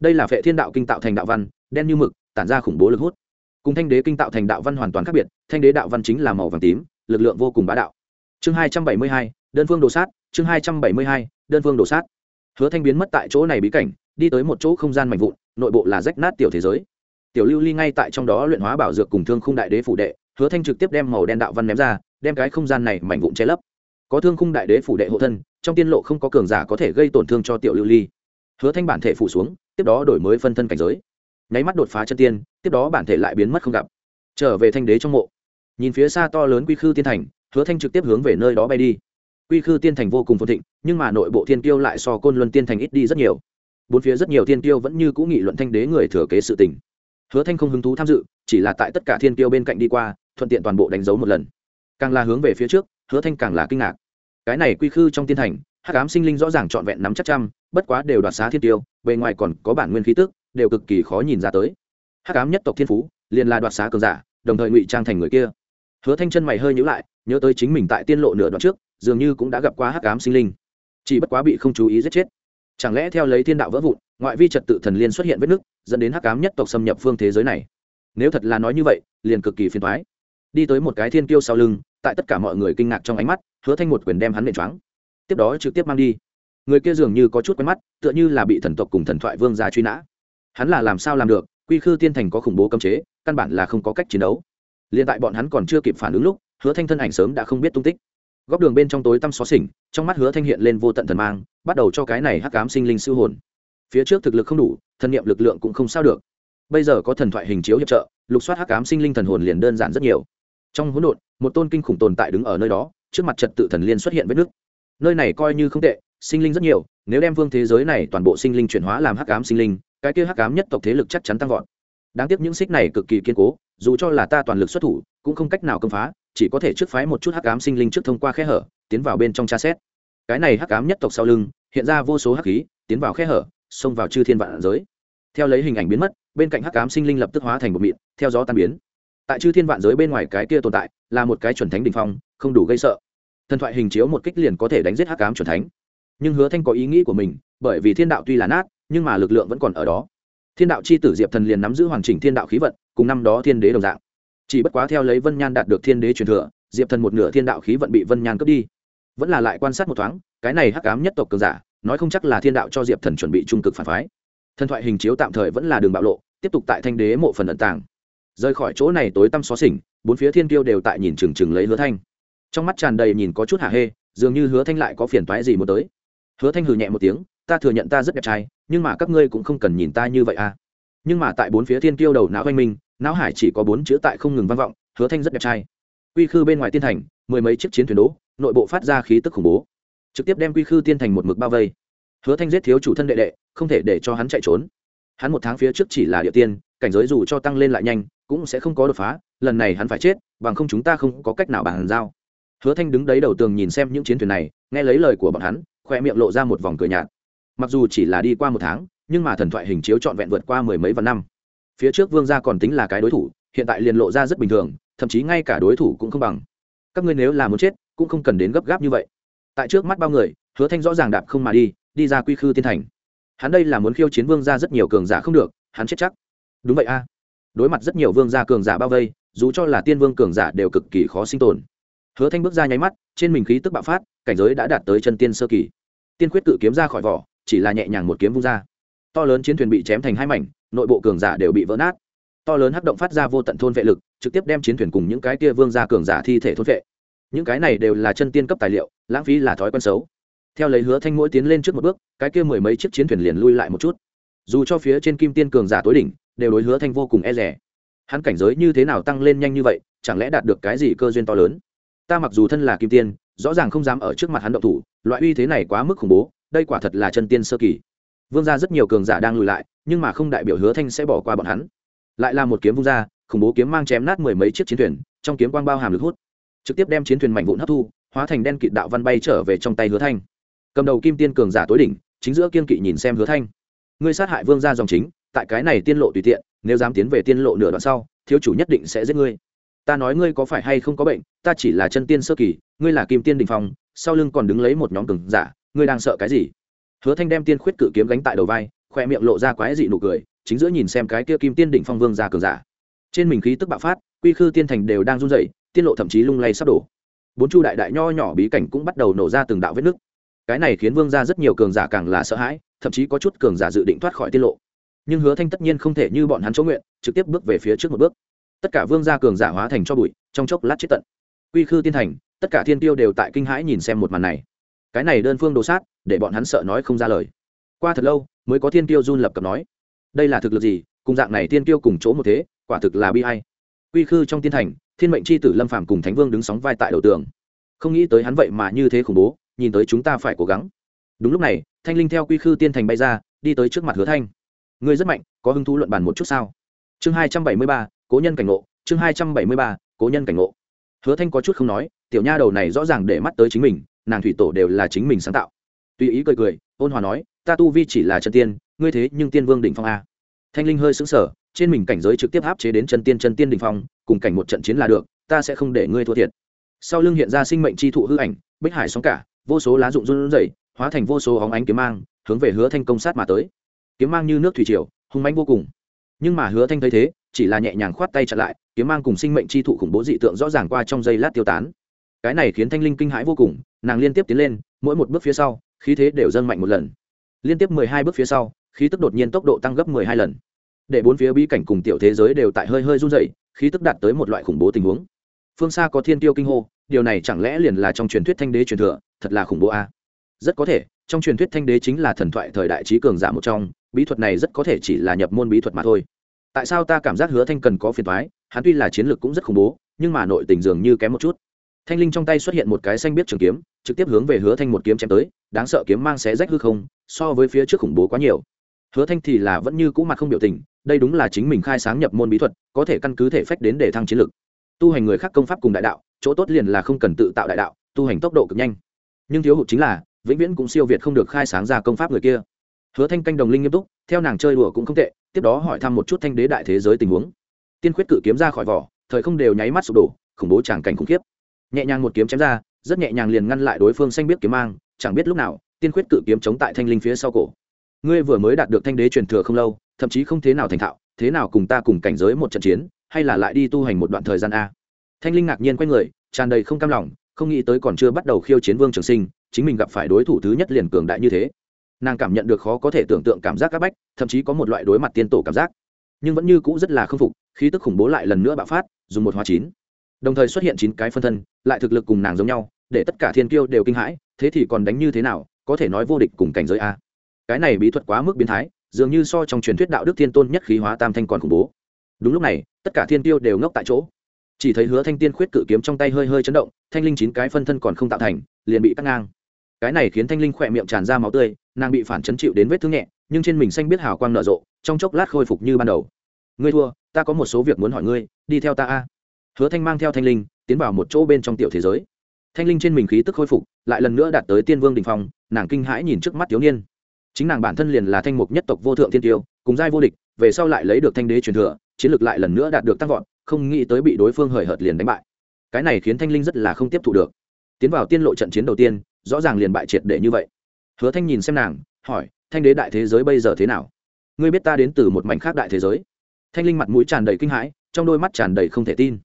Đây là phệ thiên đạo kinh tạo thành đạo văn, đen như mực, tản ra khủng bố lực hút. Cùng thanh đế kinh tạo thành đạo văn hoàn toàn khác biệt, thanh đế đạo văn chính là màu vàng tím, lực lượng vô cùng bá đạo. Chương hai trăm bảy mươi hai, đơn phương đồ sát, chương hai trăm bảy mươi hai, đơn phương đồ sát. Hứa thanh biến mất tại chỗ này bí cảnh, đi tới một chỗ không gian mạnh vụn, nội bộ là rách nát tiểu thế giới. Tiểu lưu ly ngay tại trong đó luyện hóa bảo dược cùng thương khung đại đế phủ đệ hứa thanh trực tiếp đem màu đen đạo văn ném ra, đem cái không gian này mảnh vụn che lấp. Có thương khung đại đế phủ đệ hộ thân, trong tiên lộ không có cường giả có thể gây tổn thương cho tiểu lưu ly. Hứa thanh bản thể phủ xuống, tiếp đó đổi mới phân thân cảnh giới. Nháy mắt đột phá chân tiên, tiếp đó bản thể lại biến mất không gặp. Trở về thanh đế trong mộ. Nhìn phía xa to lớn quy khư tiên thành, hứa thanh trực tiếp hướng về nơi đó bay đi. Quy khư tiên thành vô cùng phồn thịnh, nhưng mà nội bộ thiên tiêu lại so côn luân tiên thành ít đi rất nhiều. Bốn phía rất nhiều tiên tiêu vẫn như cũ nghị luận thanh đế người thừa kế sự tình hứa thanh không hứng thú tham dự, chỉ là tại tất cả thiên tiêu bên cạnh đi qua, thuận tiện toàn bộ đánh dấu một lần. Càng là hướng về phía trước, hứa thanh càng là kinh ngạc. Cái này quy khư trong tiên thành, hắc ám sinh linh rõ ràng trọn vẹn nắm chắc trăm, bất quá đều đoạt xá thiên tiêu bề ngoài còn có bản nguyên khí tức, đều cực kỳ khó nhìn ra tới. Hắc ám nhất tộc thiên phú, liền là đoạt xá cường giả, đồng thời ngụy trang thành người kia. Hứa thanh chân mày hơi nhíu lại, nhớ tới chính mình tại tiên lộ nửa đoạn trước, dường như cũng đã gặp qua hắc ám sinh linh. Chỉ bất quá bị không chú ý giết chết. Chẳng lẽ theo lấy thiên đạo vỡ vụn, ngoại vi trật tự thần liên xuất hiện vết nứt dẫn đến hắc ám nhất tộc xâm nhập phương thế giới này. Nếu thật là nói như vậy, liền cực kỳ phiền toái. Đi tới một cái thiên kiêu sau lưng, tại tất cả mọi người kinh ngạc trong ánh mắt, hứa thanh một quyền đem hắn nện choáng. Tiếp đó trực tiếp mang đi. Người kia dường như có chút quen mắt, tựa như là bị thần tộc cùng thần thoại vương gia truy nã. Hắn là làm sao làm được, quy khư tiên thành có khủng bố cấm chế, căn bản là không có cách chiến đấu. Liền tại bọn hắn còn chưa kịp phản ứng lúc, hứa thanh thân ảnh sớm đã không biết tung tích. Góc đường bên trong tối tăm xó xỉnh, trong mắt hứa thanh hiện lên vô tận thần mang, bắt đầu cho cái này hắc cám sinh linh siêu hồn. Phía trước thực lực không đủ thần niệm lực lượng cũng không sao được. Bây giờ có thần thoại hình chiếu hiệp trợ, lục soát hắc ám sinh linh thần hồn liền đơn giản rất nhiều. Trong hỗn độn, một tôn kinh khủng tồn tại đứng ở nơi đó, trước mặt trật tự thần liên xuất hiện vết nước nơi này coi như không tệ, sinh linh rất nhiều, nếu đem vương thế giới này toàn bộ sinh linh chuyển hóa làm hắc ám sinh linh, cái kia hắc ám nhất tộc thế lực chắc chắn tăng vọt. Đáng tiếc những xích này cực kỳ kiên cố, dù cho là ta toàn lực xuất thủ, cũng không cách nào công phá, chỉ có thể trước phái một chút hắc ám sinh linh trước thông qua khe hở, tiến vào bên trong tra xét. Cái này hắc ám nhất tộc sau lưng, hiện ra vô số hắc khí, tiến vào khe hở xông vào chư thiên vạn giới. Theo lấy hình ảnh biến mất, bên cạnh hắc cám sinh linh lập tức hóa thành một mịn, theo gió tan biến. Tại chư thiên vạn giới bên ngoài cái kia tồn tại, là một cái chuẩn thánh đình phong, không đủ gây sợ. Thần thoại hình chiếu một kích liền có thể đánh giết hắc cám chuẩn thánh. Nhưng hứa thanh có ý nghĩ của mình, bởi vì thiên đạo tuy là nát, nhưng mà lực lượng vẫn còn ở đó. Thiên đạo c h i tử diệp thần liền nắm giữ hoàn chỉnh thiên đạo khí vận, cùng năm đó thiên đế đồng dạng. Chỉ bất quá theo lấy vân nhan đạt được thiên đế truyền thừa, diệp thần một nửa thiên đạo khí vận bị vân nhan cướp đi. Vẫn là lại quan sát một thoáng, cái này hắc cám nhất tộc cường giả nói không chắc là thiên đạo cho diệp thần chuẩn bị trung cực phản phái. Thần thoại hình chiếu tạm thời vẫn là đường bạo lộ, tiếp tục tại thanh đế mộ phần ẩn tàng. Rời khỏi chỗ này tối tăm xó xỉnh, bốn phía thiên tiêu đều tại nhìn trừng trừng lấy hứa thanh. Trong mắt tràn đầy nhìn có chút hạ hê, dường như hứa thanh lại có phiền toái gì muốn tới. Hứa thanh hừ nhẹ một tiếng, ta thừa nhận ta rất đẹp trai, nhưng mà các ngươi cũng không cần nhìn ta như vậy à. Nhưng mà tại bốn phía thiên tiêu đầu não oanh minh não hải chỉ có bốn chữ tại không ngừng vang vọng, hứa thanh rất đẹp trai. Quy khư bên ngoài tiên thành, mười mấy chiếc chiến thuyền đỗ, nội bộ phát ra khí tức khủng bố trực tiếp đem quy khư tiên thành một mực bao vây. Hứa thanh giết thiếu chủ thân đệ đệ, không thể để cho hắn chạy trốn. Hắn một tháng phía trước chỉ là địa tiên, cảnh giới dù cho tăng lên lại nhanh, cũng sẽ không có đột phá, lần này hắn phải chết, bằng không chúng ta không có cách nào bàn giao. Hứa thanh đứng đấy đầu tường nhìn xem những chiến thuyền này, nghe lấy lời của bọn hắn, khoe miệng lộ ra một vòng cười nhạt. Mặc dù chỉ là đi qua một tháng, nhưng mà thần thoại hình chiếu trọn vẹn vượt qua mười mấy vạn năm. Phía trước vương gia còn tính là cái đối thủ, hiện tại liền lộ ra rất bình thường, thậm chí ngay cả đối thủ cũng không bằng. Các ngươi nếu là muốn chết, cũng không cần đến gấp gáp như vậy tại trước mắt bao người, hứa thanh rõ ràng đạp không mà đi đi ra quy khư tiên thành. Hắn đây là muốn khiêu chiến vương gia rất nhiều cường giả không được, hắn chết chắc. Đúng vậy a. Đối mặt rất nhiều vương gia cường giả bao vây, dù cho là tiên vương cường giả đều cực kỳ khó sinh tồn. Hứa thanh bước ra nháy mắt, trên mình khí tức bạo phát, cảnh giới đã đạt tới chân tiên sơ kỳ. Tiên quyết cự kiếm ra khỏi vỏ, chỉ là nhẹ nhàng một kiếm vung ra. To lớn chiến thuyền bị chém thành hai mảnh, nội bộ cường giả đều bị vỡ nát. To lớn hắc động phát ra vô tận thôn vệ lực, trực tiếp đem chiến thuyền cùng những cái kia vương ra cường giả thi thể thôn vệ những cái này đều là chân tiên cấp tài liệu, lãng phí là thói quen xấu. Theo lấy hứa thanh mỗi tiến lên trước một bước, cái kia mười mấy chiếc chiến thuyền liền lui lại một chút. Dù cho phía trên kim tiên cường giả tối đỉnh, đều đối hứa thanh vô cùng e rẻ hắn cảnh giới như thế nào tăng lên nhanh như vậy, chẳng lẽ đạt được cái gì cơ duyên to lớn? Ta mặc dù thân là kim tiên, rõ ràng không dám ở trước mặt hắn động thủ, loại uy thế này quá mức khủng bố, đây quả thật là chân tiên sơ kỳ. Vương ra rất nhiều cường giả đang lùi lại, nhưng mà không đại biểu hứa thanh sẽ bỏ qua bọn hắn. Lại là một kiếm vung ra, khủng bố kiếm mang chém nát mười mấy chiếc chiến thuyền, trong kiếm quang bao hàm lực hút trực tiếp đem chiến thuyền mảnh vụn hấp thu, hóa thành đen kịt đạo văn bay trở về trong tay hứa thanh. Cầm đầu kim tiên cường giả tối đỉnh, chính giữa kiên kỵ nhìn xem hứa thanh. Ngươi sát hại vương gia dòng chính, tại cái này tiên lộ tùy tiện, nếu dám tiến về tiên lộ nửa đoạn sau, thiếu chủ nhất định sẽ giết ngươi. Ta nói ngươi có phải hay không có bệnh, ta chỉ là chân tiên sơ kỳ, ngươi là kim tiên đình phong, sau lưng còn đứng lấy một nhóm cường giả, ngươi đang sợ cái gì? Hứa thanh đem tiên khuyết cự kiếm gánh tại đầu vai, khoe miệng lộ ra quái dị nụ cười, chính giữa nhìn xem cái kia kim tiên đỉnh phong vương gia cường giả. Trên mình khí tức bạo phát, quy khư tiên thành đều đang run rẩy tiên lộ thậm chí lung lay sắp đổ. Bốn chu đại đại nho nhỏ bí cảnh cũng bắt đầu nổ ra từng đạo vết nứt. Cái này khiến vương gia rất nhiều cường giả càng là sợ hãi, thậm chí có chút cường giả dự định thoát khỏi tiên lộ. Nhưng hứa thanh tất nhiên không thể như bọn hắn chỗ nguyện, trực tiếp bước về phía trước một bước. Tất cả vương gia cường giả hóa thành cho bụi, trong chốc lát chết tận. Quy khư tiên thành, tất cả thiên tiêu đều tại kinh hãi nhìn xem một màn này. Cái này đơn phương đồ sát, để bọn hắn sợ nói không ra lời. Qua thật lâu, mới có thiên tiêu run lập cập nói. Đây là thực lực gì, cùng dạng này thiên tiêu cùng chỗ một thế, quả thực là bi hay quy khư trong tiên thành thiên mệnh c h i tử lâm phàm cùng thánh vương đứng sóng vai tại đầu tường. Không nghĩ tới hắn vậy mà như thế khủng bố, nhìn tới chúng ta phải cố gắng. Đúng lúc này, thanh linh theo quy khư tiên thành bay ra, đi tới trước mặt hứa thanh. Ngươi rất mạnh, có hứng thú luận bàn một chút sao? Chương hai trăm bảy mươi ba, cố nhân cảnh ngộ. Chương hai trăm bảy mươi ba, cố nhân cảnh ngộ. Hứa thanh có chút không nói, tiểu nha đầu này rõ ràng để mắt tới chính mình, nàng thủy tổ đều là chính mình sáng tạo. Tùy ý cười cười, ôn hòa nói, ta tu vi chỉ là chân tiên, ngươi thế nhưng tiên vương đỉnh phong a. Thanh linh hơi sững sờ trên mình cảnh giới trực tiếp áp chế đến chân tiên chân tiên đỉnh phong, cùng cảnh một trận chiến là được, ta sẽ không để ngươi thua thiệt. Sau lưng hiện ra sinh mệnh chi thụ hư ảnh, bích hải sóng cả, vô số lá rụng run rẩy, hóa thành vô số óng ánh kiếm mang, hướng về hứa thanh công sát mà tới. Kiếm mang như nước thủy triều, hung mãnh vô cùng. Nhưng mà hứa thanh thấy thế, chỉ là nhẹ nhàng khoát tay chặn lại, kiếm mang cùng sinh mệnh chi thụ khủng bố dị tượng rõ ràng qua trong giây lát tiêu tán. Cái này khiến thanh linh kinh hãi vô cùng, nàng liên tiếp tiến lên, mỗi một bước phía sau, khí thế đều dâng mạnh một lần. Liên tiếp mười hai bước phía sau, khí tức đột nhiên tốc độ tăng gấp mười hai lần để bốn phía bí cảnh cùng tiểu thế giới đều tại hơi hơi run dậy khí tức đạt tới một loại khủng bố tình huống. Phương xa có thiên tiêu kinh hô, điều này chẳng lẽ liền là trong truyền thuyết thanh đế truyền thừa, thật là khủng bố a? Rất có thể, trong truyền thuyết thanh đế chính là thần thoại thời đại trí cường giả một trong, bí thuật này rất có thể chỉ là nhập môn bí thuật mà thôi. Tại sao ta cảm giác hứa thanh cần có phiền thoái hắn tuy là chiến lược cũng rất khủng bố, nhưng mà nội tình dường như kém một chút. Thanh linh trong tay xuất hiện một cái xanh biết trường kiếm, trực tiếp hướng về hứa thanh một kiếm chém tới, đáng sợ kiếm mang xé rách hư không, so với phía trước khủng bố quá nhiều. Hứa thanh thì là vẫn như cũ mặt không biểu tình đây đúng là chính mình khai sáng nhập môn bí thuật, có thể căn cứ thể phách đến để thăng chiến lược tu hành người khác công pháp cùng đại đạo, chỗ tốt liền là không cần tự tạo đại đạo, tu hành tốc độ cực nhanh. Nhưng thiếu hụt chính là, vĩnh viễn cũng siêu việt không được khai sáng ra công pháp người kia. Hứa thanh canh đồng linh nghiêm túc, theo nàng chơi đùa cũng không tệ, tiếp đó hỏi thăm một chút thanh đế đại thế giới tình huống. Tiên khuyết cự kiếm ra khỏi vỏ, thời không đều nháy mắt sụp đổ, khủng bố tràng cảnh khủng khiếp. Nhẹ nhàng một kiếm chém ra, rất nhẹ nhàng liền ngăn lại đối phương xanh biết kiếm mang, chẳng biết lúc nào, tiên khuyết cự kiếm chống tại thanh linh phía sau cổ ngươi vừa mới đạt được thanh đế truyền thừa không lâu, thậm chí không thế nào thành thạo, thế nào cùng ta cùng cảnh giới một trận chiến, hay là lại đi tu hành một đoạn thời gian a? Thanh linh ngạc nhiên quay người, tràn đầy không cam lòng, không nghĩ tới còn chưa bắt đầu khiêu chiến vương trường sinh, chính mình gặp phải đối thủ thứ nhất liền cường đại như thế. Nàng cảm nhận được khó có thể tưởng tượng cảm giác c áp bách, thậm chí có một loại đối mặt tiên tổ cảm giác. Nhưng vẫn như cũ rất là k phục, khí tức khủng bố lại lần nữa bạo phát, dùng một hóa chín. Đồng thời xuất hiện chín cái phân thân, lại thực lực cùng nàng giống nhau, để tất cả thiên kiêu đều kinh hãi, thế thì còn đánh như thế nào, có thể nói vô địch cùng cảnh giới a? Cái này bí thuật quá mức biến thái, dường như so trong truyền thuyết đạo đức thiên tôn nhất khí hóa tam thanh còn khủng bố. Đúng lúc này, tất cả thiên tiêu đều ngốc tại chỗ. Chỉ thấy hứa thanh tiên khuyết cự kiếm trong tay hơi hơi chấn động, thanh linh chín cái phân thân còn không tạo thành, liền bị cắt ngang. Cái này khiến thanh linh khỏe miệng tràn ra máu tươi, nàng bị phản chấn chịu đến vết thương nhẹ, nhưng trên mình xanh biết hào quang nở rộ, trong chốc lát khôi phục như ban đầu. Ngươi thua, ta có một số việc muốn hỏi ngươi, đi theo ta a. Hứa thanh mang theo thanh linh, tiến vào một chỗ bên trong tiểu thế giới. Thanh linh trên mình khí tức khôi phục, lại lần nữa đạt tới tiên vương đình phong, nàng kinh hãi nhìn trước mắt thiếu niên chính nàng bản thân liền là thanh mục nhất tộc vô thượng thiên tiêu, cùng giai vô địch, về sau lại lấy được thanh đế truyền thừa, chiến lược lại lần nữa đạt được tăng vọt, không nghĩ tới bị đối phương hời hợt liền đánh bại. Cái này khiến thanh linh rất là không tiếp thụ được. Tiến vào tiên lộ trận chiến đầu tiên, rõ ràng liền bại triệt để như vậy. Hứa thanh nhìn xem nàng, hỏi, thanh đế đại thế giới bây giờ thế nào? Ngươi biết ta đến từ một mảnh khác đại thế giới. Thanh linh mặt mũi tràn đầy kinh hãi, trong đôi mắt tràn đầy không thể tin.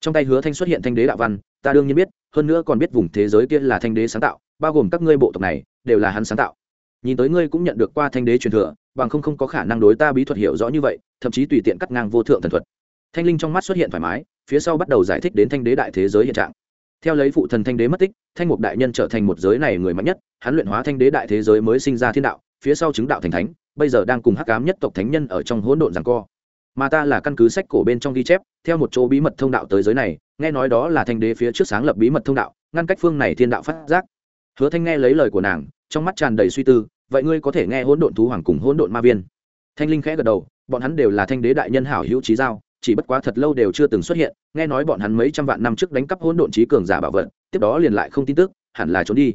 Trong tay hứa thanh xuất hiện thanh đế đạo văn, ta đương nhiên biết, hơn nữa còn biết vùng thế giới kia là thanh đế sáng tạo, bao gồm các ngươi bộ tộc này, đều là hắn sáng tạo nhìn tới ngươi cũng nhận được qua thanh đế truyền thừa, bằng không không có khả năng đối ta bí thuật hiểu rõ như vậy, thậm chí tùy tiện cắt ngang vô thượng thần thuật. Thanh linh trong mắt xuất hiện thoải mái, phía sau bắt đầu giải thích đến thanh đế đại thế giới hiện trạng. Theo lấy phụ thần thanh đế mất tích, thanh mục đại nhân trở thành một giới này người mạnh nhất, hắn luyện hóa thanh đế đại thế giới mới sinh ra thiên đạo, phía sau chứng đạo thành thánh, bây giờ đang cùng hắc cám nhất tộc thánh nhân ở trong hỗn độn rằng co. Mà ta là căn cứ sách cổ bên trong ghi chép, theo một chỗ bí mật thông đạo tới giới này, nghe nói đó là thanh đế phía trước sáng lập bí mật thông đạo, ngăn cách phương này thiên đạo phát giác. Hứa thanh nghe lấy lời của nàng trong mắt tràn đầy suy tư, vậy ngươi có thể nghe hỗn độn thú hoàng cùng hỗn độn ma viên. Thanh linh khẽ gật đầu, bọn hắn đều là thanh đế đại nhân hảo hữu trí giao, chỉ bất quá thật lâu đều chưa từng xuất hiện, nghe nói bọn hắn mấy trăm vạn năm trước đánh cắp hỗn độn trí cường giả bảo vật, tiếp đó liền lại không tin tức, hẳn là trốn đi.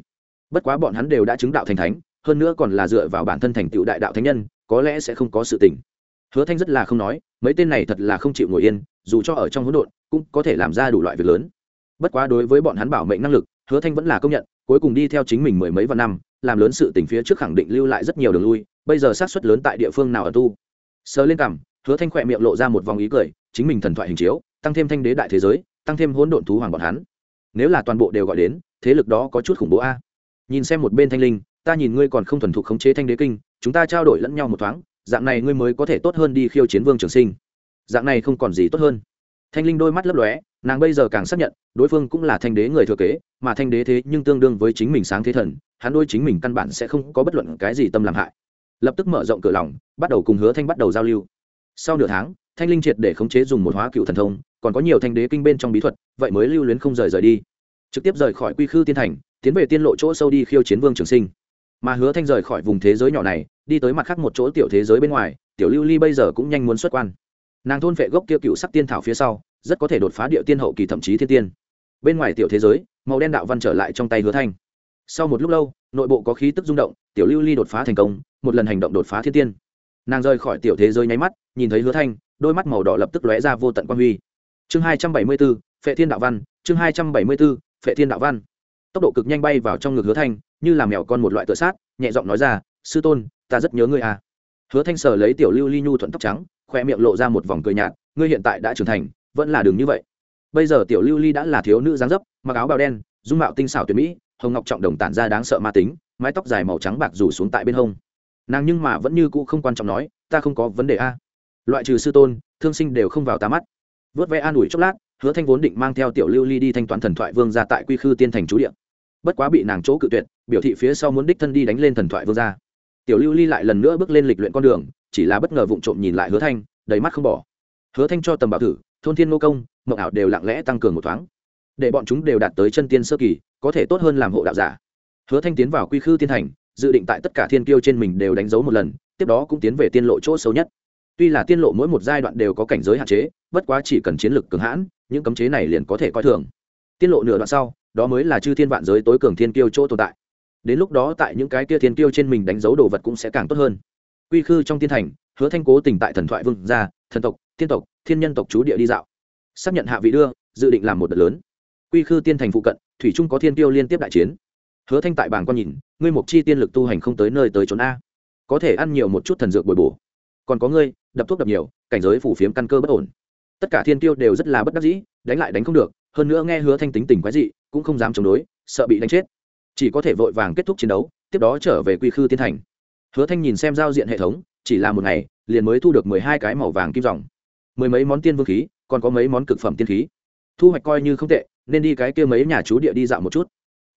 Bất quá bọn hắn đều đã chứng đạo thành thánh, hơn nữa còn là dựa vào bản thân thành tựu đại đạo thánh nhân, có lẽ sẽ không có sự tình. Hứa thanh rất là không nói, mấy tên này thật là không chịu ngồi yên, dù cho ở trong hỗn độn, cũng có thể làm ra đủ loại việc lớn. Bất quá đối với bọn hắn bảo mệnh năng lực, hứa thanh vẫn là công nhận, cuối cùng đi theo chính mình mười mấy vạn năm làm lớn sự tình phía trước khẳng định lưu lại rất nhiều đường lui, bây giờ sát suất lớn tại địa phương nào ở tu. Sờ lên cằm, hứa thanh khỏe miệng lộ ra một vòng ý cười, chính mình thần thoại hình chiếu, tăng thêm thanh đế đại thế giới, tăng thêm hỗn độn thú hoàng bọn hắn. Nếu là toàn bộ đều gọi đến, thế lực đó có chút khủng bố a. Nhìn xem một bên thanh linh, ta nhìn ngươi còn không thuần thục khống chế thanh đế kinh, chúng ta trao đổi lẫn nhau một thoáng, dạng này ngươi mới có thể tốt hơn đi khiêu chiến vương trường sinh. Dạng này không còn gì tốt hơn thanh linh đôi mắt lấp lóe, nàng bây giờ càng xác nhận, đối phương cũng là thanh đế người thừa kế, mà thanh đế thế nhưng tương đương với chính mình sáng thế thần, hắn đôi chính mình căn bản sẽ không có bất luận cái gì tâm làm hại. Lập tức mở rộng cửa lòng, bắt đầu cùng hứa thanh bắt đầu giao lưu. Sau nửa tháng, thanh linh triệt để khống chế dùng một hóa cựu thần thông, còn có nhiều thanh đế kinh bên trong bí thuật, vậy mới lưu luyến không rời rời đi. Trực tiếp rời khỏi quy khư tiên thành, tiến về tiên lộ chỗ sâu đi khiêu chiến vương trường sinh. Mà hứa thanh rời khỏi vùng thế giới nhỏ này, đi tới mặt khác một chỗ tiểu thế giới bên ngoài, tiểu lưu ly bây giờ cũng nhanh muốn xuất quan nàng thôn vệ gốc kia cựu sắc tiên thảo phía sau, rất có thể đột phá địa tiên hậu kỳ thậm chí thiên tiên. Bên ngoài tiểu thế giới, màu đen đạo văn trở lại trong tay hứa thanh. Sau một lúc lâu, nội bộ có khí tức rung động, tiểu lưu ly đột phá thành công, một lần hành động đột phá thiên tiên. Nàng rời khỏi tiểu thế giới nháy mắt, nhìn thấy hứa thanh, đôi mắt màu đỏ lập tức lóe ra vô tận quan huy. Chương hai trăm bảy mươi b ố phệ thiên đạo văn, chương hai trăm bảy mươi b ố phệ thiên đạo văn. Tốc độ cực nhanh bay vào trong ngực hứa thanh, như là mèo con một loại tự sát, nhẹ giọng nói ra, sư tôn, ta rất nhớ ngươi à. Hứa thanh sờ lấy tiểu lưu ly nhu thuận tóc trắng khoe miệng lộ ra một vòng cười nhạt, ngươi hiện tại đã trưởng thành, vẫn là đường như vậy. Bây giờ tiểu lưu ly đã là thiếu nữ dáng dấp, mặc áo bào đen, dung mạo tinh xảo tuyệt mỹ, hồng ngọc trọng đồng tản ra đáng sợ ma tính, mái tóc dài màu trắng bạc rủ xuống tại bên hông. Nàng nhưng mà vẫn như cũ không quan trọng nói, ta không có vấn đề a. Loại trừ sư tôn, thương sinh đều không vào tá mắt. Vớt vẽ an ủi chốc lát, hứa thanh vốn định mang theo tiểu lưu ly đi thanh toán thần thoại vương ra tại quy khư tiên thành chú điện bất quá bị nàng chỗ cự tuyệt, biểu thị phía sau muốn đích thân đi đánh lên thần thoại vương ra tiểu lưu ly lại lần nữa bước lên lịch luyện con đường chỉ là bất ngờ vụng trộm nhìn lại hứa thanh, đầy mắt không bỏ. Hứa thanh cho tầm bảo thử thôn thiên ngô công, mộng ảo đều lặng lẽ tăng cường một thoáng. Để bọn chúng đều đạt tới chân tiên sơ kỳ, có thể tốt hơn làm hộ đạo giả. Hứa thanh tiến vào quy khư tiên thành, dự định tại tất cả thiên kiêu trên mình đều đánh dấu một lần, tiếp đó cũng tiến về tiên lộ chỗ xấu nhất. Tuy là tiên lộ mỗi một giai đoạn đều có cảnh giới hạn chế, bất quá chỉ cần chiến lược cường hãn, những cấm chế này liền có thể coi thường. Tiên lộ nửa đoạn sau, đó mới là chư thiên vạn giới tối cường thiên kiêu chỗ tồn tại. Đến lúc đó tại những cái kia thiên kiêu trên mình đánh dấu đồ vật cũng sẽ càng tốt hơn quy khư trong tiên thành, hứa thanh cố tình tại thần thoại vương gia, thần tộc thiên tộc, thiên nhân tộc chú địa đi dạo. Xác nhận hạ vị đưa, dự định làm một đợt lớn. Quy khư tiên thành phụ cận, thủy trung có thiên tiêu liên tiếp đại chiến. Hứa thanh tại bảng quan nhìn, ngươi mục chi tiên lực tu hành không tới nơi tới trốn a. Có thể ăn nhiều một chút thần dược bồi bổ. Còn có ngươi, đập thuốc đập nhiều, cảnh giới phủ phiếm căn cơ bất ổn. Tất cả thiên tiêu đều rất là bất đắc dĩ, đánh lại đánh không được, hơn nữa nghe hứa thanh tính tình quái dị, cũng không dám chống đối, sợ bị đánh chết. Chỉ có thể vội vàng kết thúc chiến đấu, tiếp đó trở về quy khư tiên thành hứa thanh nhìn xem giao diện hệ thống, chỉ là một ngày, liền mới thu được mười hai cái màu vàng kim dòng. Mười mấy món tiên vương khí, còn có mấy món cực phẩm tiên khí. Thu hoạch coi như không tệ, nên đi cái kia mấy nhà chú địa đi dạo một chút.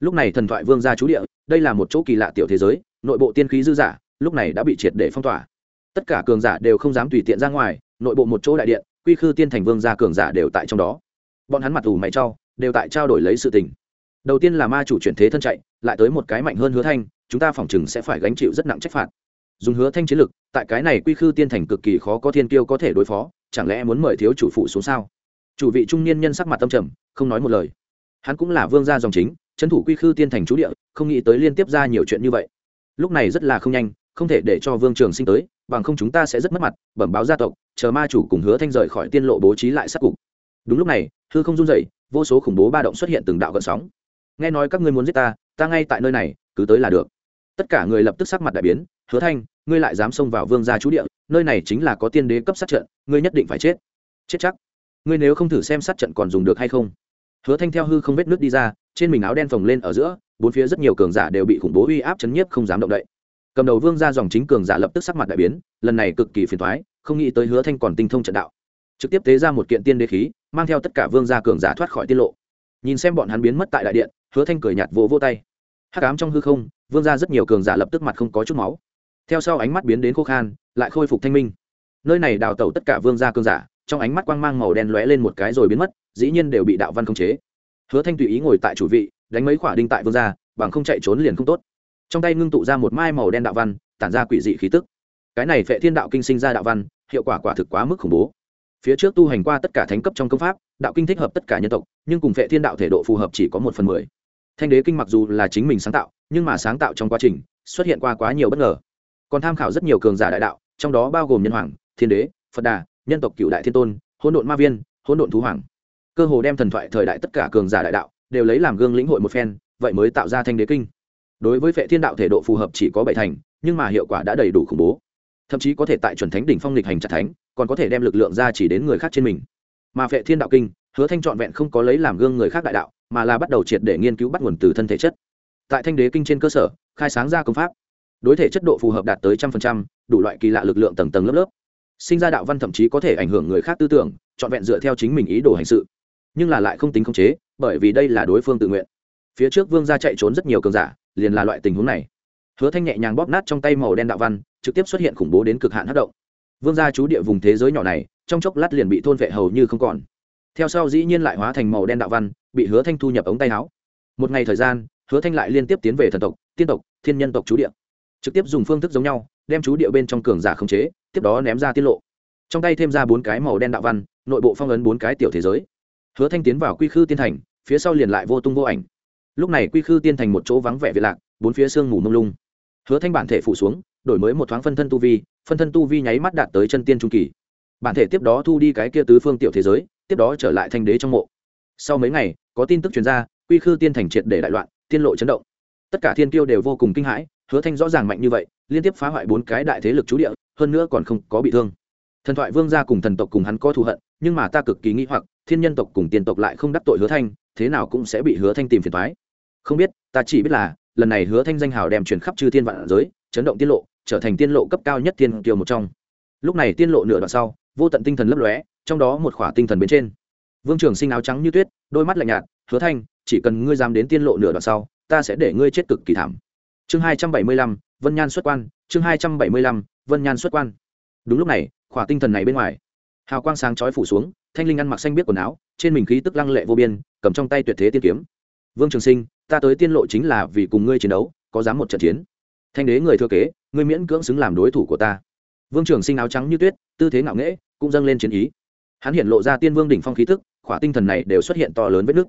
Lúc này thần thoại vương ra chú địa, đây là một chỗ kỳ lạ tiểu thế giới, nội bộ tiên khí dư giả, lúc này đã bị triệt để phong tỏa. Tất cả cường giả đều không dám tùy tiện ra ngoài, nội bộ một chỗ đại điện, quy khư tiên thành vương gia cường giả đều tại trong đó. Bọn hắn mặt ủ mày trao, đều tại trao đổi lấy sự tình. Đầu tiên là ma chủ chuyển thế thân chạy, lại tới một cái mạnh hơn hứa thanh chúng ta phỏng chừng sẽ phải gánh chịu rất nặng trách phạt. Dùng hứa thanh chiến lực tại cái này quy khư tiên thành cực kỳ khó có thiên kiêu có thể đối phó, chẳng lẽ muốn mời thiếu chủ phụ xuống sao? Chủ vị trung niên nhân sắc mặt tâm trầm, không nói một lời. Hắn cũng là vương gia dòng chính, trấn thủ quy khư tiên thành chú địa, không nghĩ tới liên tiếp ra nhiều chuyện như vậy. Lúc này rất là không nhanh, không thể để cho vương trường sinh tới, bằng không chúng ta sẽ rất mất mặt, bẩm báo gia tộc, chờ ma chủ cùng hứa thanh rời khỏi tiên lộ bố trí lại sát cục. Đúng lúc này, hư không run rẩy, vô số khủng bố ba động xuất hiện từng đạo gợn sóng. Nghe nói các ngươi muốn giết ta ta ngay tại nơi này, cứ tới là được tất cả người lập tức sắc mặt đại biến, hứa thanh, ngươi lại dám xông vào vương gia chú địa, nơi này chính là có tiên đế cấp sát trận, ngươi nhất định phải chết. Chết chắc? Ngươi nếu không thử xem sát trận còn dùng được hay không? Hứa thanh theo hư không vết nước đi ra, trên mình áo đen phồng lên ở giữa, bốn phía rất nhiều cường giả đều bị khủng bố uy áp chấn nhiếp không dám động đậy. Cầm đầu vương ra dòng chính cường giả lập tức sắc mặt đại biến, lần này cực kỳ phiền thoái không nghĩ tới hứa thanh còn tinh thông trận đạo. Trực tiếp tế ra một kiện tiên đế khí, mang theo tất cả vương gia cường giả thoát khỏi tiết lộ. Nhìn xem bọn hắn biến mất tại đại điện, hứa thanh cười nhạt vỗ vỗ tay hắc ám trong hư không, vương gia rất nhiều cường giả lập tức mặt không có chút máu. Theo sau ánh mắt biến đến khô khan, lại khôi phục thanh minh. Nơi này đào tẩu tất cả vương gia cường giả, trong ánh mắt quang mang màu đen lóe lên một cái rồi biến mất, dĩ nhiên đều bị đạo văn khống chế. Hứa thanh tùy ý ngồi tại chủ vị, đánh mấy khỏa đinh tại vương gia, bằng không chạy trốn liền không tốt. Trong tay ngưng tụ ra một mai màu đen đạo văn, tản ra quỷ dị khí tức. Cái này phệ thiên đạo kinh sinh ra đạo văn, hiệu quả quả thực quá mức khủng bố. Phía trước tu hành qua tất cả thánh cấp trong công pháp, đạo kinh thích hợp tất cả nhân tộc, nhưng cùng phệ thiên đạo thể độ phù hợp chỉ có một phần mười thanh đế kinh mặc dù là chính mình sáng tạo, nhưng mà sáng tạo trong quá trình, xuất hiện qua quá nhiều bất ngờ. Còn tham khảo rất nhiều cường giả đại đạo, trong đó bao gồm nhân hoàng, thiên đế, phật đà, nhân tộc cựu đại thiên tôn, hỗn độn ma viên, hỗn độn thú hoàng. Cơ hồ đem thần thoại thời đại tất cả cường giả đại đạo đều lấy làm gương lĩnh hội một phen, vậy mới tạo ra thanh đế kinh. Đối với vệ thiên đạo thể độ phù hợp chỉ có bảy thành, nhưng mà hiệu quả đã đầy đủ khủng bố. Thậm chí có thể tại chuẩn thánh đỉnh phong lịch hành chặt thánh, còn có thể đem lực lượng ra chỉ đến người khác trên mình. Mà vệ thiên đạo kinh, hứa thanh trọn vẹn không có lấy làm gương người khác đại đạo mà là bắt đầu triệt để nghiên cứu bắt nguồn từ thân thể chất. Tại thanh đế kinh trên cơ sở, khai sáng ra công pháp. Đối thể chất độ phù hợp đạt tới trăm phần trăm, đủ loại kỳ lạ lực lượng tầng tầng lớp lớp. Sinh ra đạo văn thậm chí có thể ảnh hưởng người khác tư tưởng, trọn vẹn dựa theo chính mình ý đồ hành sự. Nhưng là lại không tính khống chế, bởi vì đây là đối phương tự nguyện. Phía trước vương gia chạy trốn rất nhiều cường giả, liền là loại tình huống này. Hứa thanh nhẹ nhàng bóp nát trong tay màu đen đạo văn, trực tiếp xuất hiện khủng bố đến cực hạn hất động. Vương gia chú địa vùng thế giới nhỏ này, trong chốc lát liền bị thôn vệ hầu như không còn. Theo sau dĩ nhiên lại hóa thành màu đen đạo văn bị hứa thanh thu nhập ống tay áo. Một ngày thời gian, hứa thanh lại liên tiếp tiến về thần tộc, tiên tộc, thiên nhân tộc chú địa. Trực tiếp dùng phương thức giống nhau, đem chú địa bên trong cường giả khống chế, tiếp đó ném ra tiết lộ. Trong tay thêm ra bốn cái màu đen đạo văn, nội bộ phong ấn bốn cái tiểu thế giới. Hứa thanh tiến vào quy khư tiên thành, phía sau liền lại vô tung vô ảnh. Lúc này quy khư tiên thành một chỗ vắng vẻ việt lạc, bốn phía sương mù mông lung. Hứa thanh bản thể phủ xuống, đổi mới một thoáng phân thân tu vi, phân thân tu vi nháy mắt đạt tới chân tiên trung kỳ. Bản thể tiếp đó thu đi cái kia tứ phương tiểu thế giới, tiếp đó trở lại thanh đế trong mộ. Sau mấy ngày có tin tức truyền ra, quy khư tiên thành triệt để đại loạn, tiên lộ chấn động. Tất cả thiên tiêu đều vô cùng kinh hãi, hứa thanh rõ ràng mạnh như vậy, liên tiếp phá hoại bốn cái đại thế lực chú địa, hơn nữa còn không có bị thương. Thần thoại vương gia cùng thần tộc cùng hắn có thù hận, nhưng mà ta cực kỳ nghĩ hoặc, thiên nhân tộc cùng tiên tộc lại không đắc tội hứa thanh, thế nào cũng sẽ bị hứa thanh tìm phiền thoái không biết, ta chỉ biết là, lần này hứa thanh danh hào đem truyền khắp chư thiên vạn giới, chấn động tiên lộ, trở thành tiên lộ cấp cao nhất tiên kiều một trong. Lúc này tiên lộ nửa đoạn sau, vô tận tinh thần lấp lóe, trong đó một khỏa tinh thần bên trên vương trường sinh áo trắng như tuyết, đôi mắt lạnh nhạt, hứa thanh, chỉ cần ngươi dám đến tiên lộ nửa đoạn sau, ta sẽ để ngươi chết cực kỳ thảm. Chương hai trăm bảy mươi lăm, vân nhan xuất quan, chương hai trăm bảy mươi lăm, vân nhan xuất quan. Đúng lúc này, khỏa tinh thần này bên ngoài, hào quang sáng chói phủ xuống, thanh linh ăn mặc xanh biết quần áo, trên mình khí tức lăng lệ vô biên, cầm trong tay tuyệt thế tiên kiếm. Vương trường sinh, ta tới tiên lộ chính là vì cùng ngươi chiến đấu, có dám một trận chiến. Thanh đế người thừa kế, ngươi miễn cưỡng xứng làm đối thủ của ta. Vương trường sinh áo trắng như tuyết, tư thế ngạo nghễ, cũng dâng lên chiến ý hắn hiện lộ ra tiên vương đỉnh phong khí tức, khỏa tinh thần này đều xuất hiện to lớn vết nứt.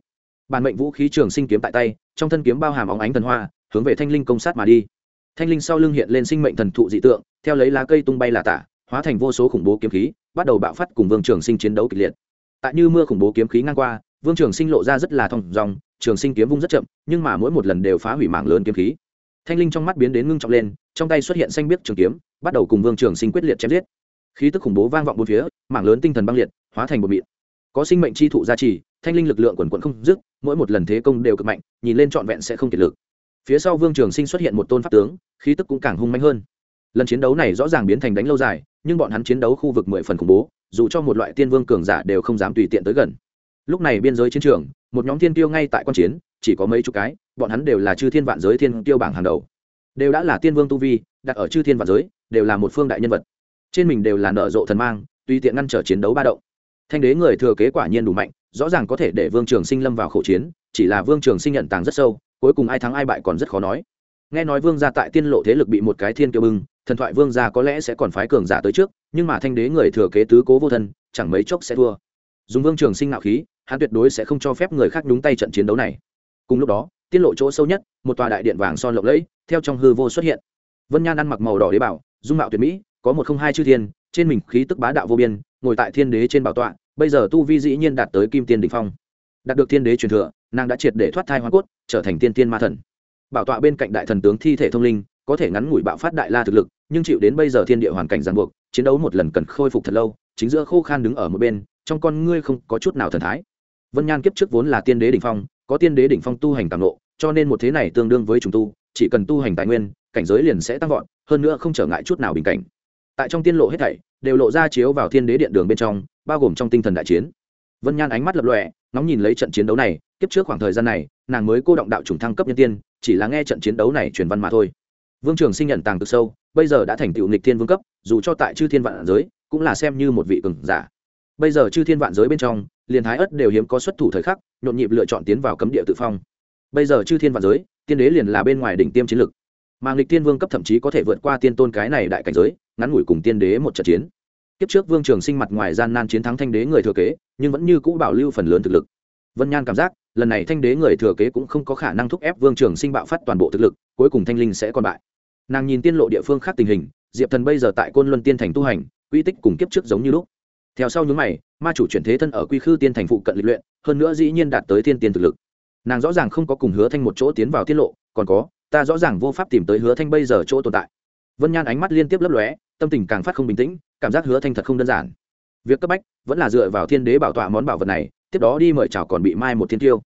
Bản mệnh vũ khí trường sinh kiếm tại tay, trong thân kiếm bao hàm óng ánh thần hoa, hướng về thanh linh công sát mà đi. Thanh linh sau lưng hiện lên sinh mệnh thần thụ dị tượng, theo lấy lá cây tung bay là tả, hóa thành vô số khủng bố kiếm khí, bắt đầu bạo phát cùng vương trường sinh chiến đấu kịch liệt. Tại như mưa khủng bố kiếm khí ngang qua, vương trường sinh lộ ra rất là thong dòng, trường sinh kiếm vung rất chậm, nhưng mà mỗi một lần đều phá hủy mạng lớn kiếm khí. Thanh linh trong mắt biến đến ngưng trọng lên, trong tay xuất hiện xanh biếc trường kiếm, bắt đầu cùng vương trường sinh quyết liệt chém giết. Khí tức khủng bố vang vọng bốn phía, mảng lớn tinh thần băng liệt hóa thành một mịn. Có sinh mệnh chi thụ gia trì, thanh linh lực lượng quần quận không dứt, mỗi một lần thế công đều cực mạnh, nhìn lên trọn vẹn sẽ không kiệt lực. Phía sau vương trường sinh xuất hiện một tôn pháp tướng, khí tức cũng càng hung mạnh hơn. Lần chiến đấu này rõ ràng biến thành đánh lâu dài, nhưng bọn hắn chiến đấu khu vực mười phần khủng bố, dù cho một loại tiên vương cường giả đều không dám tùy tiện tới gần. Lúc này biên giới chiến trường, một nhóm thiên tiêu ngay tại quan chiến, chỉ có mấy chục cái, bọn hắn đều là chư thiên vạn giới thiên tiêu bảng hàng đầu. Đều đã là tiên vương tu vi, đặt ở chư thiên vạn giới, đều là một phương đại nhân vật. Trên mình đều là nở rộ thần mang, tùy tiện ngăn trở chiến đấu ba động thanh đế người thừa kế quả nhiên đủ mạnh, rõ ràng có thể để vương trường sinh lâm vào khẩu chiến, chỉ là vương trường sinh nhận tàng rất sâu, cuối cùng ai thắng ai bại còn rất khó nói. Nghe nói vương gia tại tiên lộ thế lực bị một cái thiên kiêu bưng, thần thoại vương gia có lẽ sẽ còn phái cường giả tới trước, nhưng mà thanh đế người thừa kế tứ cố vô thân, chẳng mấy chốc sẽ thua. Dùng vương trường sinh ngạo khí, hắn tuyệt đối sẽ không cho phép người khác nhúng tay trận chiến đấu này. Cùng lúc đó tiết lộ chỗ sâu nhất, một tòa đại điện vàng son lộng lẫy, theo trong hư vô xuất hiện. Vân nhan ăn mặc màu đỏ đế bảo, dung mạo tuyệt mỹ, có một không hai chư thiên, trên mình khí tức bá đạo vô biên ngồi tại thiên đế trên bảo tọa, bây giờ tu vi dĩ nhiên đạt tới kim tiên đ ỉ n h phong. Đạt được thiên đế truyền thừa, nàng đã triệt để thoát thai hoa cốt, trở thành tiên tiên ma thần. Bảo tọa bên cạnh đại thần tướng thi thể thông linh, có thể ngắn ngủi bạo phát đại la thực lực, nhưng chịu đến bây giờ thiên địa hoàn cảnh ràng buộc, chiến đấu một lần cần khôi phục thật lâu, chính giữa khô khan đứng ở một bên, trong con ngươi không có chút nào thần thái. Vân nhan kiếp trước vốn là tiên đế đỉnh phong, có tiên đế đỉnh phong tu hành tàng lộ, cho nên một thế này tương đương với trùng tu, chỉ cần tu hành tài nguyên, cảnh giới liền sẽ tăng vọt, hơn nữa không trở ngại chút nào bình cảnh. Tại trong tiên lộ hết thảy đều lộ ra chiếu vào thiên đế điện đường bên trong, bao gồm trong tinh thần đại chiến. Vân nhan ánh mắt lập lọe ngóng nhìn lấy trận chiến đấu này, kiếp trước khoảng thời gian này, nàng mới cô động đạo chủng thăng cấp nhân tiên, chỉ là nghe trận chiến đấu này truyền văn mà thôi. Vương trường sinh nhận tàng cực sâu, bây giờ đã thành tựu nghịch thiên vương cấp, dù cho tại chư thiên vạn giới, cũng là xem như một vị cường giả. Bây giờ chư thiên vạn giới bên trong, liền thái ất đều hiếm có xuất thủ thời khắc, nhộn nhịp lựa chọn tiến vào cấm địa tự phong. Bây giờ chư thiên vạn giới, tiên đế liền là bên ngoài đỉnh tiêm chiến lực. Mà nghịch tiên vương cấp thậm chí có thể vượt qua tiên tôn cái này đại cảnh giới, ngắn ngủi cùng tiên đế một trận chiến kiếp trước vương trường sinh mặt ngoài gian nan chiến thắng thanh đế người thừa kế, nhưng vẫn như cũ bảo lưu phần lớn thực lực. Vân nhan cảm giác, lần này thanh đế người thừa kế cũng không có khả năng thúc ép vương trường sinh bạo phát toàn bộ thực lực, cuối cùng thanh linh sẽ còn bại. Nàng nhìn tiên lộ địa phương khác tình hình, diệp thần bây giờ tại côn luân tiên thành tu hành, quy tích cùng kiếp trước giống như lúc. Theo sau những mày, ma chủ chuyển thế thân ở quy khư tiên thành phụ cận lịch luyện, hơn nữa dĩ nhiên đạt tới tiên tiên thực lực. Nàng rõ ràng không có cùng hứa thanh một chỗ tiến vào tiết lộ, còn có, ta rõ ràng vô pháp tìm tới hứa thanh bây giờ chỗ tồn tại. Vân nhan ánh mắt liên tiếp lấp lóe tâm tình càng phát không bình tĩnh, cảm giác hứa thanh thật không đơn giản. Việc cấp bách vẫn là dựa vào thiên đế bảo tọa món bảo vật này, tiếp đó đi mời chào còn bị mai một thiên tiêu.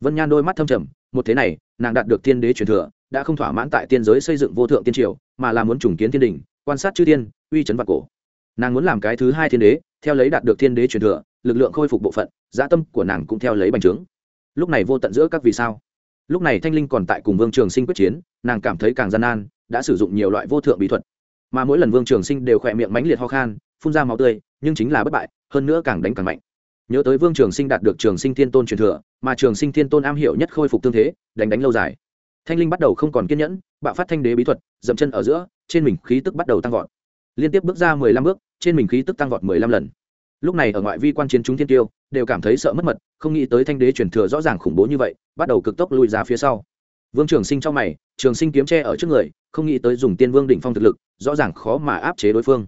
Vân nhan đôi mắt thâm trầm, một thế này, nàng đạt được thiên đế truyền thừa, đã không thỏa mãn tại tiên giới xây dựng vô thượng tiên triều, mà là muốn trùng kiến thiên đình, quan sát chư thiên, uy chấn vạn cổ. Nàng muốn làm cái thứ hai thiên đế, theo lấy đạt được thiên đế truyền thừa, lực lượng khôi phục bộ phận dã tâm của nàng cũng theo lấy bành trướng. Lúc này vô tận giữa các vì sao. Lúc này thanh linh còn tại cùng vương trường sinh quyết chiến, nàng cảm thấy càng gian nan, đã sử dụng nhiều loại vô thượng bí thuật mà mỗi lần vương trường sinh đều khỏe miệng mánh liệt ho khan, phun ra máu tươi, nhưng chính là bất bại, hơn nữa càng đánh càng mạnh. Nhớ tới vương trường sinh đạt được trường sinh thiên tôn truyền thừa, mà trường sinh thiên tôn am hiểu nhất khôi phục tương thế, đánh đánh lâu dài. Thanh linh bắt đầu không còn kiên nhẫn, bạo phát thanh đế bí thuật, dậm chân ở giữa, trên mình khí tức bắt đầu tăng vọt. Liên tiếp bước ra mười lăm bước, trên mình khí tức tăng vọt mười lăm lần. Lúc này ở ngoại vi quan chiến chúng thiên tiêu, đều cảm thấy sợ mất mật, không nghĩ tới thanh đế truyền thừa rõ ràng khủng bố như vậy, bắt đầu cực tốc lùi ra phía sau. Vương trường sinh trong mày trường sinh kiếm tre ở trước người, không nghĩ tới dùng tiên vương đỉnh phong thực lực, rõ ràng khó mà áp chế đối phương.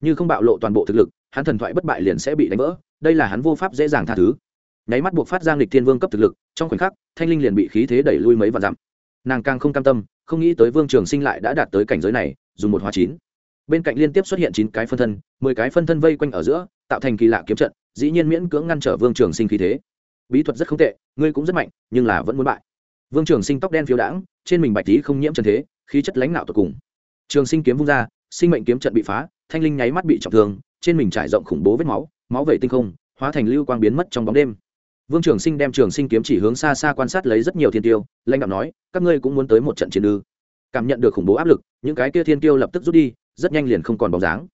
Như không bạo lộ toàn bộ thực lực, hắn thần thoại bất bại liền sẽ bị đánh vỡ, đây là hắn vô pháp dễ dàng tha thứ. Nháy mắt buộc phát giang lịch thiên vương cấp thực lực, trong khoảnh khắc, thanh linh liền bị khí thế đẩy lui mấy vạn dặm. Nàng càng không cam tâm, không nghĩ tới vương trường sinh lại đã đạt tới cảnh giới này, dùng một hóa chín. Bên cạnh liên tiếp xuất hiện chín cái phân thân, mười cái phân thân vây quanh ở giữa, tạo thành kỳ lạ kiếm trận, dĩ nhiên miễn cưỡng ngăn trở vương trường sinh khí thế. Bí thuật rất không tệ, ngươi cũng rất mạnh, nhưng là vẫn muốn bại vương trường sinh tóc đen phiếu đãng, trên mình bạch tí không nhiễm trần thế, khí chất lãnh đạo tột cùng. Trường sinh kiếm vung ra, sinh mệnh kiếm trận bị phá, thanh linh nháy mắt bị trọng thương, trên mình trải rộng khủng bố vết máu máu vẩy tinh không, hóa thành lưu quang biến mất trong bóng đêm. Vương trường sinh đem trường sinh kiếm chỉ hướng xa xa quan sát lấy rất nhiều thiên tiêu, lãnh đạo nói, các ngươi cũng muốn tới một trận chiến ư? Cảm nhận được khủng bố áp lực, những cái kia thiên tiêu lập tức rút đi, rất nhanh liền không còn bóng dáng.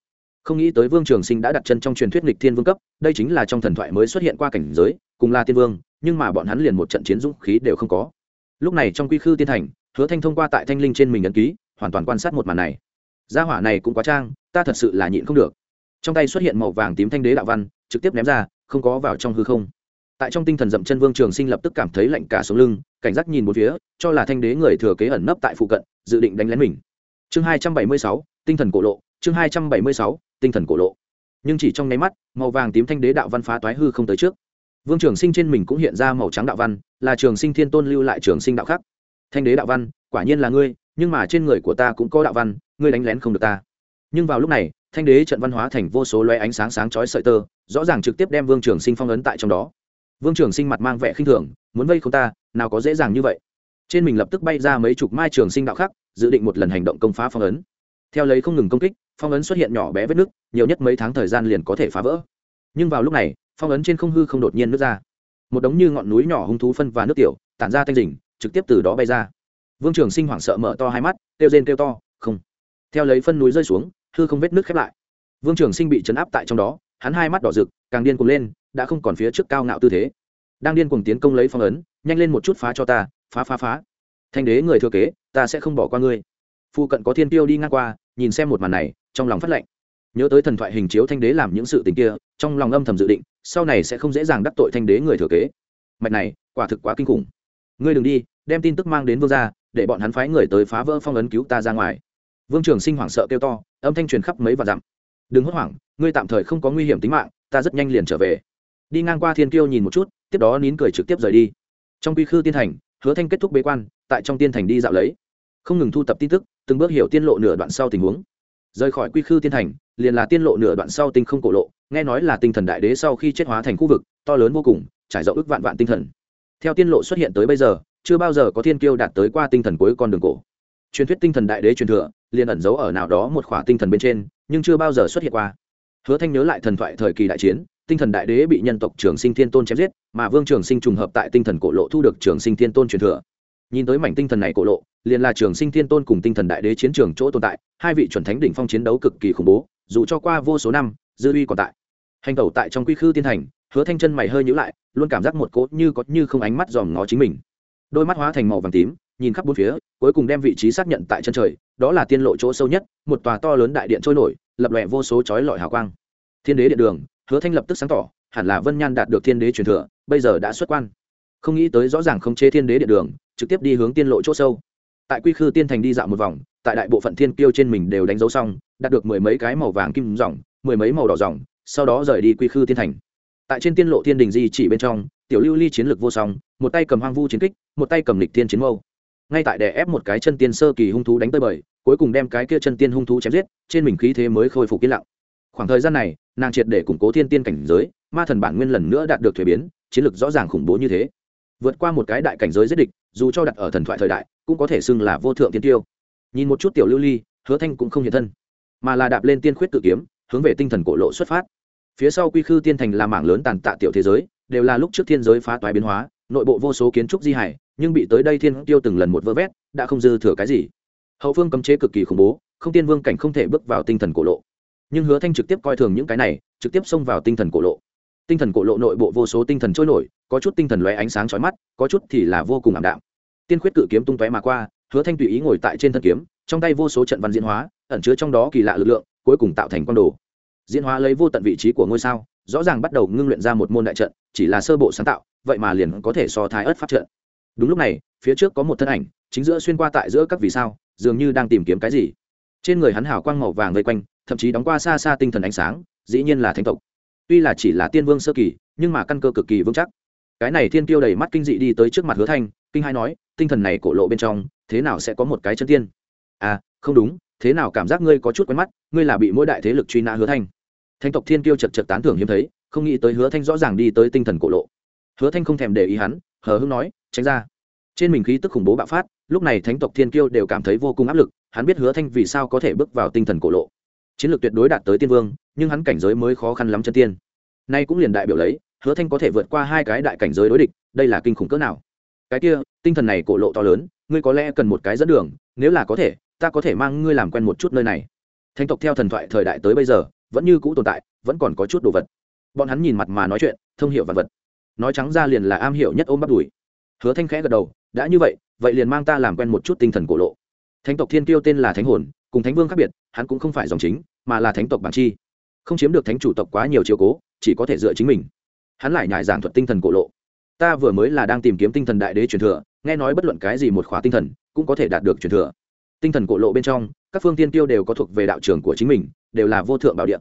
Không nghĩ tới vương trường sinh đã đặt chân trong truyền thuyết nghịch thiên vương cấp, đây chính là trong thần thoại mới xuất hiện qua cảnh giới, cùng là tiên vương, nhưng mà bọn hắn liền một trận chiến dũng khí đều không có lúc này trong quy khư tiên thành, hứa thanh thông qua tại thanh linh trên mình ấn ký, hoàn toàn quan sát một màn này. Gia hỏa này cũng quá trang, ta thật sự là nhịn không được. Trong tay xuất hiện màu vàng tím thanh đế đạo văn, trực tiếp ném ra, không có vào trong hư không. Tại trong tinh thần dậm chân vương trường sinh lập tức cảm thấy lạnh cả sống lưng, cảnh giác nhìn một phía, cho là thanh đế người thừa kế ẩn nấp tại phụ cận, dự định đánh lén mình. Chương hai trăm bảy mươi sáu, tinh thần cổ lộ, chương hai trăm bảy mươi sáu, tinh thần cổ lộ. Nhưng chỉ trong nháy mắt, màu vàng tím thanh đế đạo văn phá toái hư không tới trước. Vương trường sinh trên mình cũng hiện ra màu trắng đạo văn là trường sinh thiên tôn lưu lại trường sinh đạo khắc. Thanh đế đạo văn, quả nhiên là ngươi, nhưng mà trên người của ta cũng có đạo văn, ngươi đánh lén không được ta. Nhưng vào lúc này, thanh đế trận văn hóa thành vô số loé ánh sáng sáng chói sợi tơ, rõ ràng trực tiếp đem vương trường sinh phong ấn tại trong đó. Vương trường sinh mặt mang vẻ khinh thường, muốn vây không ta, nào có dễ dàng như vậy. Trên mình lập tức bay ra mấy chục mai trường sinh đạo khắc, dự định một lần hành động công phá phong ấn. Theo lấy không ngừng công kích, phong ấn xuất hiện nhỏ bé vết nước nhiều nhất mấy tháng thời gian liền có thể phá vỡ. Nhưng vào lúc này, phong ấn trên không hư không đột nhiên nước ra một đống như ngọn núi nhỏ hung thú phân và nước tiểu, tản ra thanh rình, trực tiếp từ đó bay ra. Vương trường sinh hoảng sợ mở to hai mắt, kêu rên kêu to, không! Theo lấy phân núi rơi xuống, hư không vết nước khép lại. Vương trường sinh bị chấn áp tại trong đó, hắn hai mắt đỏ rực, càng điên cuồng lên, đã không còn phía trước cao ngạo tư thế. Đang điên cuồng tiến công lấy phong ấn, nhanh lên một chút phá cho ta, phá phá phá. Thanh đế người thừa kế, ta sẽ không bỏ qua ngươi. Phụ cận có thiên tiêu đi ngang qua, nhìn xem một màn này, trong lòng phát lệnh nhớ tới thần thoại hình chiếu thanh đế làm những sự tình kia, trong lòng âm thầm dự định, sau này sẽ không dễ dàng đắc tội thanh đế người thừa kế. Mạch này, quả thực quá kinh khủng. Ngươi đừng đi, đem tin tức mang đến vương gia, để bọn hắn phái người tới phá vỡ phong ấn cứu ta ra ngoài. Vương trường sinh hoảng sợ kêu to, âm thanh truyền khắp mấy và dặm. Đừng hốt hoảng, ngươi tạm thời không có nguy hiểm tính mạng, ta rất nhanh liền trở về. Đi ngang qua thiên kiêu nhìn một chút, tiếp đó nín cười trực tiếp rời đi. Trong quy khư tiên thành, hứa thanh kết thúc bế quan, tại trong tiên thành đi dạo lấy. Không ngừng thu tập tin tức, từng bước hiểu tiên lộ nửa đoạn sau tình huống rời khỏi quy khư tiên thành, liền là tiên lộ nửa đoạn sau tinh không cổ lộ, nghe nói là tinh thần đại đế sau khi chết hóa thành khu vực, to lớn vô cùng, trải rộng ước vạn vạn tinh thần. Theo tiên lộ xuất hiện tới bây giờ, chưa bao giờ có thiên kiêu đạt tới qua tinh thần cuối con đường cổ. Truyền thuyết tinh thần đại đế truyền thừa, liền ẩn giấu ở nào đó một khỏa tinh thần bên trên, nhưng chưa bao giờ xuất hiện qua. Hứa thanh nhớ lại thần thoại thời kỳ đại chiến, tinh thần đại đế bị nhân tộc trường sinh thiên tôn chém giết, mà vương trường sinh trùng hợp tại tinh thần cổ lộ thu được trường sinh thiên tôn truyền thừa. Nhìn tới mảnh tinh thần này cổ lộ liền là trường sinh thiên tôn cùng tinh thần đại đế chiến trường chỗ tồn tại, hai vị chuẩn thánh đỉnh phong chiến đấu cực kỳ khủng bố, dù cho qua vô số năm, dư uy còn tại. Hành tẩu tại trong quy khư tiên thành, hứa thanh chân mày hơi nhữ lại, luôn cảm giác một cốt như có như không ánh mắt dòm ngó chính mình. Đôi mắt hóa thành màu vàng tím, nhìn khắp bốn phía, cuối cùng đem vị trí xác nhận tại chân trời, đó là tiên lộ chỗ sâu nhất, một tòa to lớn đại điện trôi nổi, lập lòe vô số chói lọi hào quang. Thiên đế điện đường, hứa thanh lập tức sáng tỏ, hẳn là vân nhan đạt được thiên đế truyền thừa, bây giờ đã xuất quan. Không nghĩ tới rõ ràng không chế thiên đế điện đường, trực tiếp đi hướng tiên lộ chỗ sâu tại quy khư tiên thành đi dạo một vòng, tại đại bộ phận thiên kiêu trên mình đều đánh dấu xong, đạt được mười mấy cái màu vàng kim dòng, mười mấy màu đỏ dòng, sau đó rời đi quy khư tiên thành. Tại trên tiên lộ thiên đình di chỉ bên trong, tiểu lưu ly chiến lược vô song, một tay cầm hoang vu chiến kích, một tay cầm lịch tiên chiến mâu. Ngay tại đè ép một cái chân tiên sơ kỳ hung thú đánh tới bời, cuối cùng đem cái kia chân tiên hung thú chém giết, trên mình khí thế mới khôi phục yên lặng. Khoảng thời gian này, nàng triệt để củng cố thiên tiên cảnh giới, ma thần bản nguyên lần nữa đạt được thuế biến, chiến lược rõ ràng khủng bố như thế. Vượt qua một cái đại cảnh giới giết địch, dù cho đặt ở thần thoại thời đại cũng có thể xưng là vô thượng tiên tiêu. Nhìn một chút tiểu lưu ly, hứa thanh cũng không hiện thân, mà là đạp lên tiên khuyết tự kiếm, hướng về tinh thần cổ lộ xuất phát. Phía sau quy khư tiên thành là mảng lớn tàn tạ tiểu thế giới, đều là lúc trước thiên giới phá toái biến hóa, nội bộ vô số kiến trúc di hải, nhưng bị tới đây thiên tiêu từng lần một vỡ vét, đã không dư thừa cái gì. Hậu phương cấm chế cực kỳ khủng bố, không tiên vương cảnh không thể bước vào tinh thần cổ lộ. Nhưng hứa thanh trực tiếp coi thường những cái này, trực tiếp xông vào tinh thần cổ lộ. Tinh thần cổ lộ nội bộ vô số tinh thần trôi nổi, có chút tinh thần lóe ánh sáng chói mắt, có chút thì là vô cùng ảm đạm tiên khuyết cự kiếm tung tóe mà qua, hứa thanh tùy ý ngồi tại trên thân kiếm, trong tay vô số trận văn diễn hóa, ẩn chứa trong đó kỳ lạ lực lượng, cuối cùng tạo thành quan đồ. Diễn hóa lấy vô tận vị trí của ngôi sao, rõ ràng bắt đầu ngưng luyện ra một môn đại trận, chỉ là sơ bộ sáng tạo, vậy mà liền có thể so thái ớt phát trận. Đúng lúc này, phía trước có một thân ảnh, chính giữa xuyên qua tại giữa các vì sao, dường như đang tìm kiếm cái gì. Trên người hắn hào quang màu vàng vây quanh, thậm chí đóng qua xa xa tinh thần ánh sáng, dĩ nhiên là thánh tộc. Tuy là chỉ là tiên vương sơ kỳ, nhưng mà căn cơ cực kỳ vững chắc. Cái này thiên tiêu đầy mắt kinh dị đi tới trước mặt hứa thanh, kinh hai nói tinh thần này cổ lộ bên trong, thế nào sẽ có một cái chân tiên? À không đúng, thế nào cảm giác ngươi có chút quen mắt, ngươi là bị mỗi đại thế lực truy nã hứa thanh. Thanh tộc thiên Kiêu chật chật tán thưởng hiếm thấy, không nghĩ tới hứa thanh rõ ràng đi tới tinh thần cổ lộ. Hứa thanh không thèm để ý hắn, hờ hưng nói, tránh ra. Trên mình khí tức khủng bố bạo phát, lúc này thánh tộc thiên kiêu đều cảm thấy vô cùng áp lực, hắn biết hứa thanh vì sao có thể bước vào tinh thần cổ lộ. Chiến lược tuyệt đối đạt tới tiên vương, nhưng hắn cảnh giới mới khó khăn lắm chân tiên. Nay cũng liền đại biểu lấy, hứa thanh có thể vượt qua hai cái đại cảnh giới đối địch, đây là kinh khủng cỡ nào? Cái kia, tinh thần này cổ lộ to lớn, ngươi có lẽ cần một cái dẫn đường, nếu là có thể, ta có thể mang ngươi làm quen một chút nơi này. Thánh tộc theo thần thoại thời đại tới bây giờ, vẫn như cũ tồn tại, vẫn còn có chút đồ vật. Bọn hắn nhìn mặt mà nói chuyện, thông hiểu vật vật. Nói trắng ra liền là am hiểu nhất ôm bắt đùi. Hứa thanh khẽ gật đầu, đã như vậy vậy liền mang ta làm quen một chút tinh thần cổ lộ. Thánh tộc thiên tiêu tên là thánh hồn, cùng thánh vương khác biệt, hắn cũng không phải dòng chính, mà là thánh tộc bản chi. Không chiếm được thánh chủ tộc quá nhiều chiều cố, chỉ có thể dựa chính mình. Hắn lại nhải giảng thuật tinh thần cổ lộ ta vừa mới là đang tìm kiếm tinh thần đại đế truyền thừa, nghe nói bất luận cái gì một khóa tinh thần cũng có thể đạt được truyền thừa. Tinh thần cổ lộ bên trong, các phương tiên tiêu đều có thuộc về đạo trường của chính mình, đều là vô thượng bảo điện.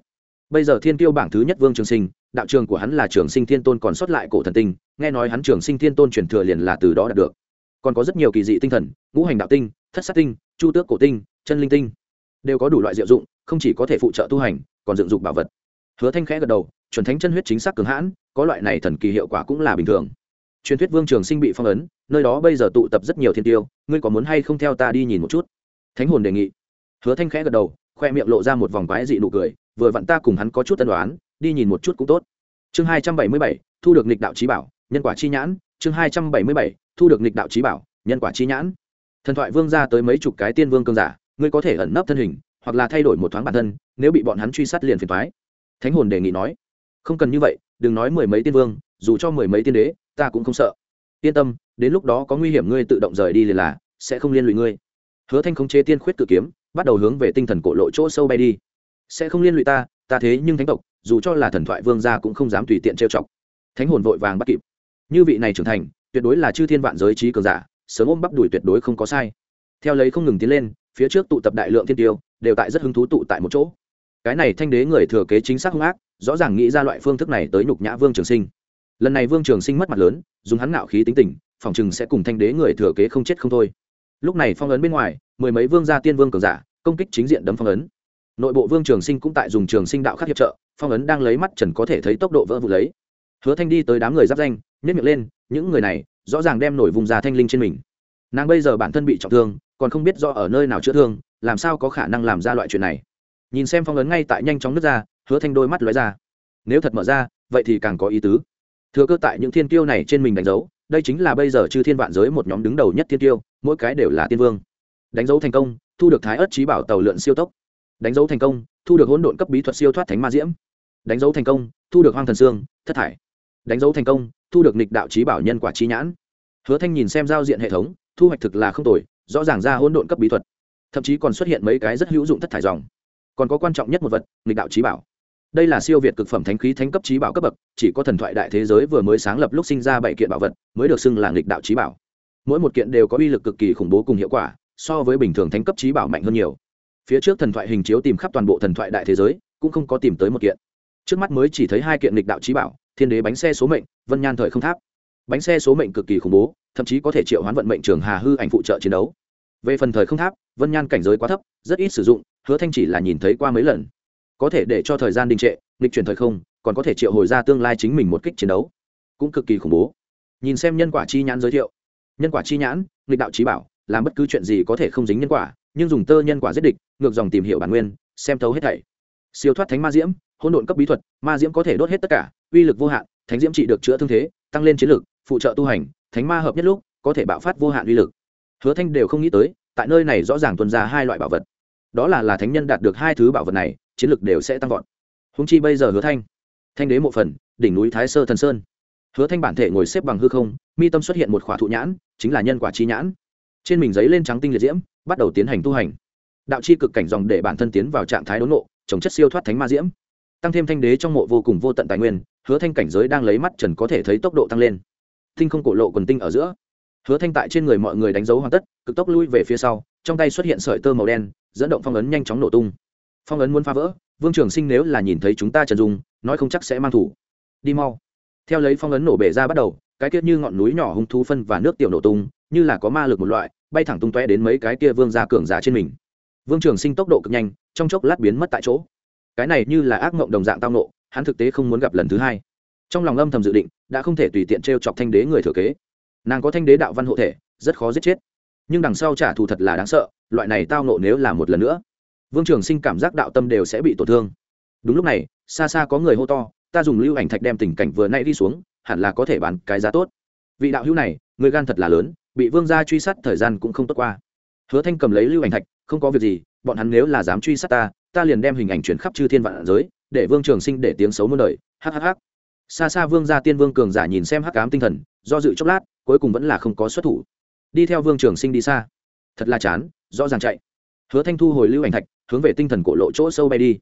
bây giờ thiên tiêu bảng thứ nhất vương trường sinh, đạo trường của hắn là trường sinh thiên tôn còn sót lại cổ thần tinh, nghe nói hắn trường sinh thiên tôn truyền thừa liền là từ đó đạt được. Còn có rất nhiều kỳ dị tinh thần, ngũ hành đạo tinh, thất sát tinh, chu tước cổ tinh, chân linh tinh, đều có đủ loại diệu dụng, không chỉ có thể phụ trợ tu hành, còn dựng dụng bảo vật. Hứa thanh khẽ gật đầu, chuẩn thánh chân huyết chính xác cường hãn, có loại này thần kỳ hiệu quả cũng là bình thường truyền thuyết vương trường sinh bị phong ấn, nơi đó bây giờ tụ tập rất nhiều thiên tiêu, ngươi có muốn hay không theo ta đi nhìn một chút? Thánh hồn đề nghị. Hứa thanh khẽ gật đầu, khoe miệng lộ ra một vòng quái dị nụ cười, vừa vặn ta cùng hắn có chút tân đoán đi nhìn một chút cũng tốt. Chương hai trăm bảy mươi bảy, thu được nịch đạo trí bảo, nhân quả chi nhãn. Chương hai trăm bảy mươi bảy, thu được nịch đạo trí bảo, nhân quả chi nhãn. Thần thoại vương ra tới mấy chục cái tiên vương cương giả, ngươi có thể ẩn nấp thân hình, hoặc là thay đổi một thoáng bản thân, nếu bị bọn hắn truy sát liền phiền thoái thánh hồn đề nghị nói. Không cần như vậy, đừng nói mười mấy tiên vương, dù cho mười mấy tiên đế ta cũng không sợ. Yên tâm, đến lúc đó có nguy hiểm ngươi tự động rời đi liền là, sẽ không liên lụy ngươi. Hứa thanh khống chế tiên khuyết cự kiếm, bắt đầu hướng về tinh thần cổ lộ chỗ sâu bay đi. Sẽ không liên lụy ta ta thế nhưng thánh tộc, dù cho là thần thoại vương gia cũng không dám tùy tiện trêu chọc. Thánh hồn vội vàng bắt kịp. Như vị này trưởng thành, tuyệt đối là chư thiên vạn giới trí cường giả, sớm ôm bắp đuổi tuyệt đối không có sai. Theo lấy không ngừng tiến lên, phía trước tụ tập đại lượng thiên tiêu, đều tại rất hứng thú tụ tại một chỗ. Cái này thanh đế người thừa kế chính xác hung ác, rõ ràng nghĩ ra loại phương thức này tới nhục nhã vương trường sinh lần này vương trường sinh mất mặt lớn, dùng hắn ngạo khí tính tình phòng chừng sẽ cùng thanh đế người thừa kế không chết không thôi. Lúc này phong ấn bên ngoài, mười mấy vương gia tiên vương cường giả, công kích chính diện đấm phong ấn. Nội bộ vương trường sinh cũng tại dùng trường sinh đạo khắc hiệp trợ, phong ấn đang lấy mắt trần có thể thấy tốc độ vỡ vụ lấy. Hứa thanh đi tới đám người giáp danh nhất miệng lên, những người này rõ ràng đem nổi vùng già thanh linh trên mình. Nàng bây giờ bản thân bị trọng thương, còn không biết do ở nơi nào chữa thương, làm sao có khả năng làm ra loại chuyện này? Nhìn xem phong ấn ngay tại nhanh chóng nước ra, hứa thanh đôi mắt lóe ra. Nếu thật mở ra, vậy thì càng có ý tứ thừa cơ tại những thiên tiêu này trên mình đánh dấu, đây chính là bây giờ chư thiên vạn giới một nhóm đứng đầu nhất thiên tiêu mỗi cái đều là tiên vương. Đánh dấu thành công, thu được thái ớt trí bảo tàu lượn siêu tốc. Đánh dấu thành công, thu được hỗn độn cấp bí thuật siêu thoát thánh ma diễm. Đánh dấu thành công, thu được hoang thần sương thất thải. Đánh dấu thành công, thu được nịch đạo trí bảo nhân quả trí nhãn. Hứa thanh nhìn xem giao diện hệ thống, thu hoạch thực là không tồi, rõ ràng ra hỗn độn cấp bí thuật. Thậm chí còn xuất hiện mấy cái rất hữu dụng thất thải dòng. Còn có quan trọng nhất một vật nịch đạo trí bảo đây là siêu việt cực phẩm thánh khí thánh cấp trí bảo cấp bậc, chỉ có thần thoại đại thế giới vừa mới sáng lập lúc sinh ra bảy kiện bảo vật, mới được xưng là nghịch đạo trí bảo. Mỗi một kiện đều có uy lực cực kỳ khủng bố cùng hiệu quả, so với bình thường thánh cấp trí bảo mạnh hơn nhiều. Phía trước thần thoại hình chiếu tìm khắp toàn bộ thần thoại đại thế giới, cũng không có tìm tới một kiện. Trước mắt mới chỉ thấy hai kiện nghịch đạo trí bảo, thiên đế bánh xe số mệnh, vân nhan thời không tháp. Bánh xe số mệnh cực kỳ khủng bố, thậm chí có thể triệu hoán vận mệnh trường hà hư ảnh phụ trợ chiến đấu. Về phần thời không tháp, vân nhan cảnh giới quá thấp, rất ít sử dụng, hứa thanh chỉ là nhìn thấy qua mấy lần có thể để cho thời gian đình trệ, nghịch chuyển thời không, còn có thể triệu hồi ra tương lai chính mình một kích chiến đấu. Cũng cực kỳ khủng bố. Nhìn xem nhân quả chi nhãn giới thiệu. Nhân quả chi nhãn, nghịch đạo trí bảo, làm bất cứ chuyện gì có thể không dính nhân quả, nhưng dùng tơ nhân quả giết địch, ngược dòng tìm hiểu bản nguyên, xem thấu hết thảy. Siêu thoát thánh ma diễm hôn độn cấp bí thuật, ma diễm có thể đốt hết tất cả, uy lực vô hạn, thánh diễm trị được chữa thương thế, tăng lên chiến lực, phụ trợ tu hành, thánh ma hợp nhất lúc, có thể bạo phát vô hạn uy lực. Hứa thanh đều không nghĩ tới, tại nơi này rõ ràng tuân ra hai loại bảo vật. Đó là là thánh nhân đạt được hai thứ bảo vật này chiến lực đều sẽ tăng vọt. Húng chi bây giờ hứa thanh thanh đế một phần, đỉnh núi thái sơ thần sơn. Hứa thanh bản thể ngồi xếp bằng hư không, mi tâm xuất hiện một khỏa thụ nhãn, chính là nhân quả chi nhãn. Trên mình giấy lên trắng tinh liệt diễm, bắt đầu tiến hành tu hành. Đạo chi cực cảnh dòng để bản thân tiến vào trạng thái đốn nộ, chống chất siêu thoát thánh ma diễm. Tăng thêm thanh đế trong mộ vô cùng vô tận tài nguyên, hứa thanh cảnh giới đang lấy mắt trần có thể thấy tốc độ tăng lên. Tinh không cổ lộ quần tinh ở giữa. Hứa thanh tại trên người mọi người đánh dấu hoàn tất, cực tốc lui về phía sau, trong tay xuất hiện sợi tơ màu đen, dẫn động phong ấn nhanh chóng nổ tung phong ấn muốn phá vỡ, vương trường sinh nếu là nhìn thấy chúng ta trần dung, nói không chắc sẽ mang thủ. Đi mau. Theo lấy phong ấn nổ bể ra bắt đầu, cái kia như ngọn núi nhỏ hung thú phân và nước tiểu nổ tung, như là có ma lực một loại, bay thẳng tung toe đến mấy cái kia vương ra cường giá trên mình. Vương trường sinh tốc độ cực nhanh, trong chốc lát biến mất tại chỗ. Cái này như là ác mộng đồng dạng tao nộ hắn thực tế không muốn gặp lần thứ hai. Trong lòng âm thầm dự định, đã không thể tùy tiện t r e o chọc thanh đế người thừa kế. Nàng có thanh đế đạo văn hộ thể, rất khó giết chết. Nhưng đằng sau trả thù thật là đáng sợ, loại này tao nộ nếu là một lần nữa vương trường sinh cảm giác đạo tâm đều sẽ bị tổn thương. Đúng lúc này, xa xa có người hô to, ta dùng lưu ảnh thạch đem tình cảnh vừa nay đi xuống, hẳn là có thể bán cái giá tốt. Vị đạo hữu này, người gan thật là lớn, bị vương gia truy sát thời gian cũng không tốt qua. Hứa thanh cầm lấy lưu ảnh thạch, không có việc gì, bọn hắn nếu là dám truy sát ta ta liền đem hình ảnh chuyển khắp chư thiên vạn giới, để vương trường sinh để tiếng xấu muôn đời. Hhh xa xa vương gia tiên vương cường giả nhìn xem hắc ám tinh thần, do dự chốc lát, cuối cùng vẫn là không có xuất thủ. Đi theo vương trường sinh đi xa. Thật là chán, rõ ràng chạy. Hứa thanh thu hồi lưu ảnh thạch hướng về tinh thần cổ lộ chỗ sâu bay đi.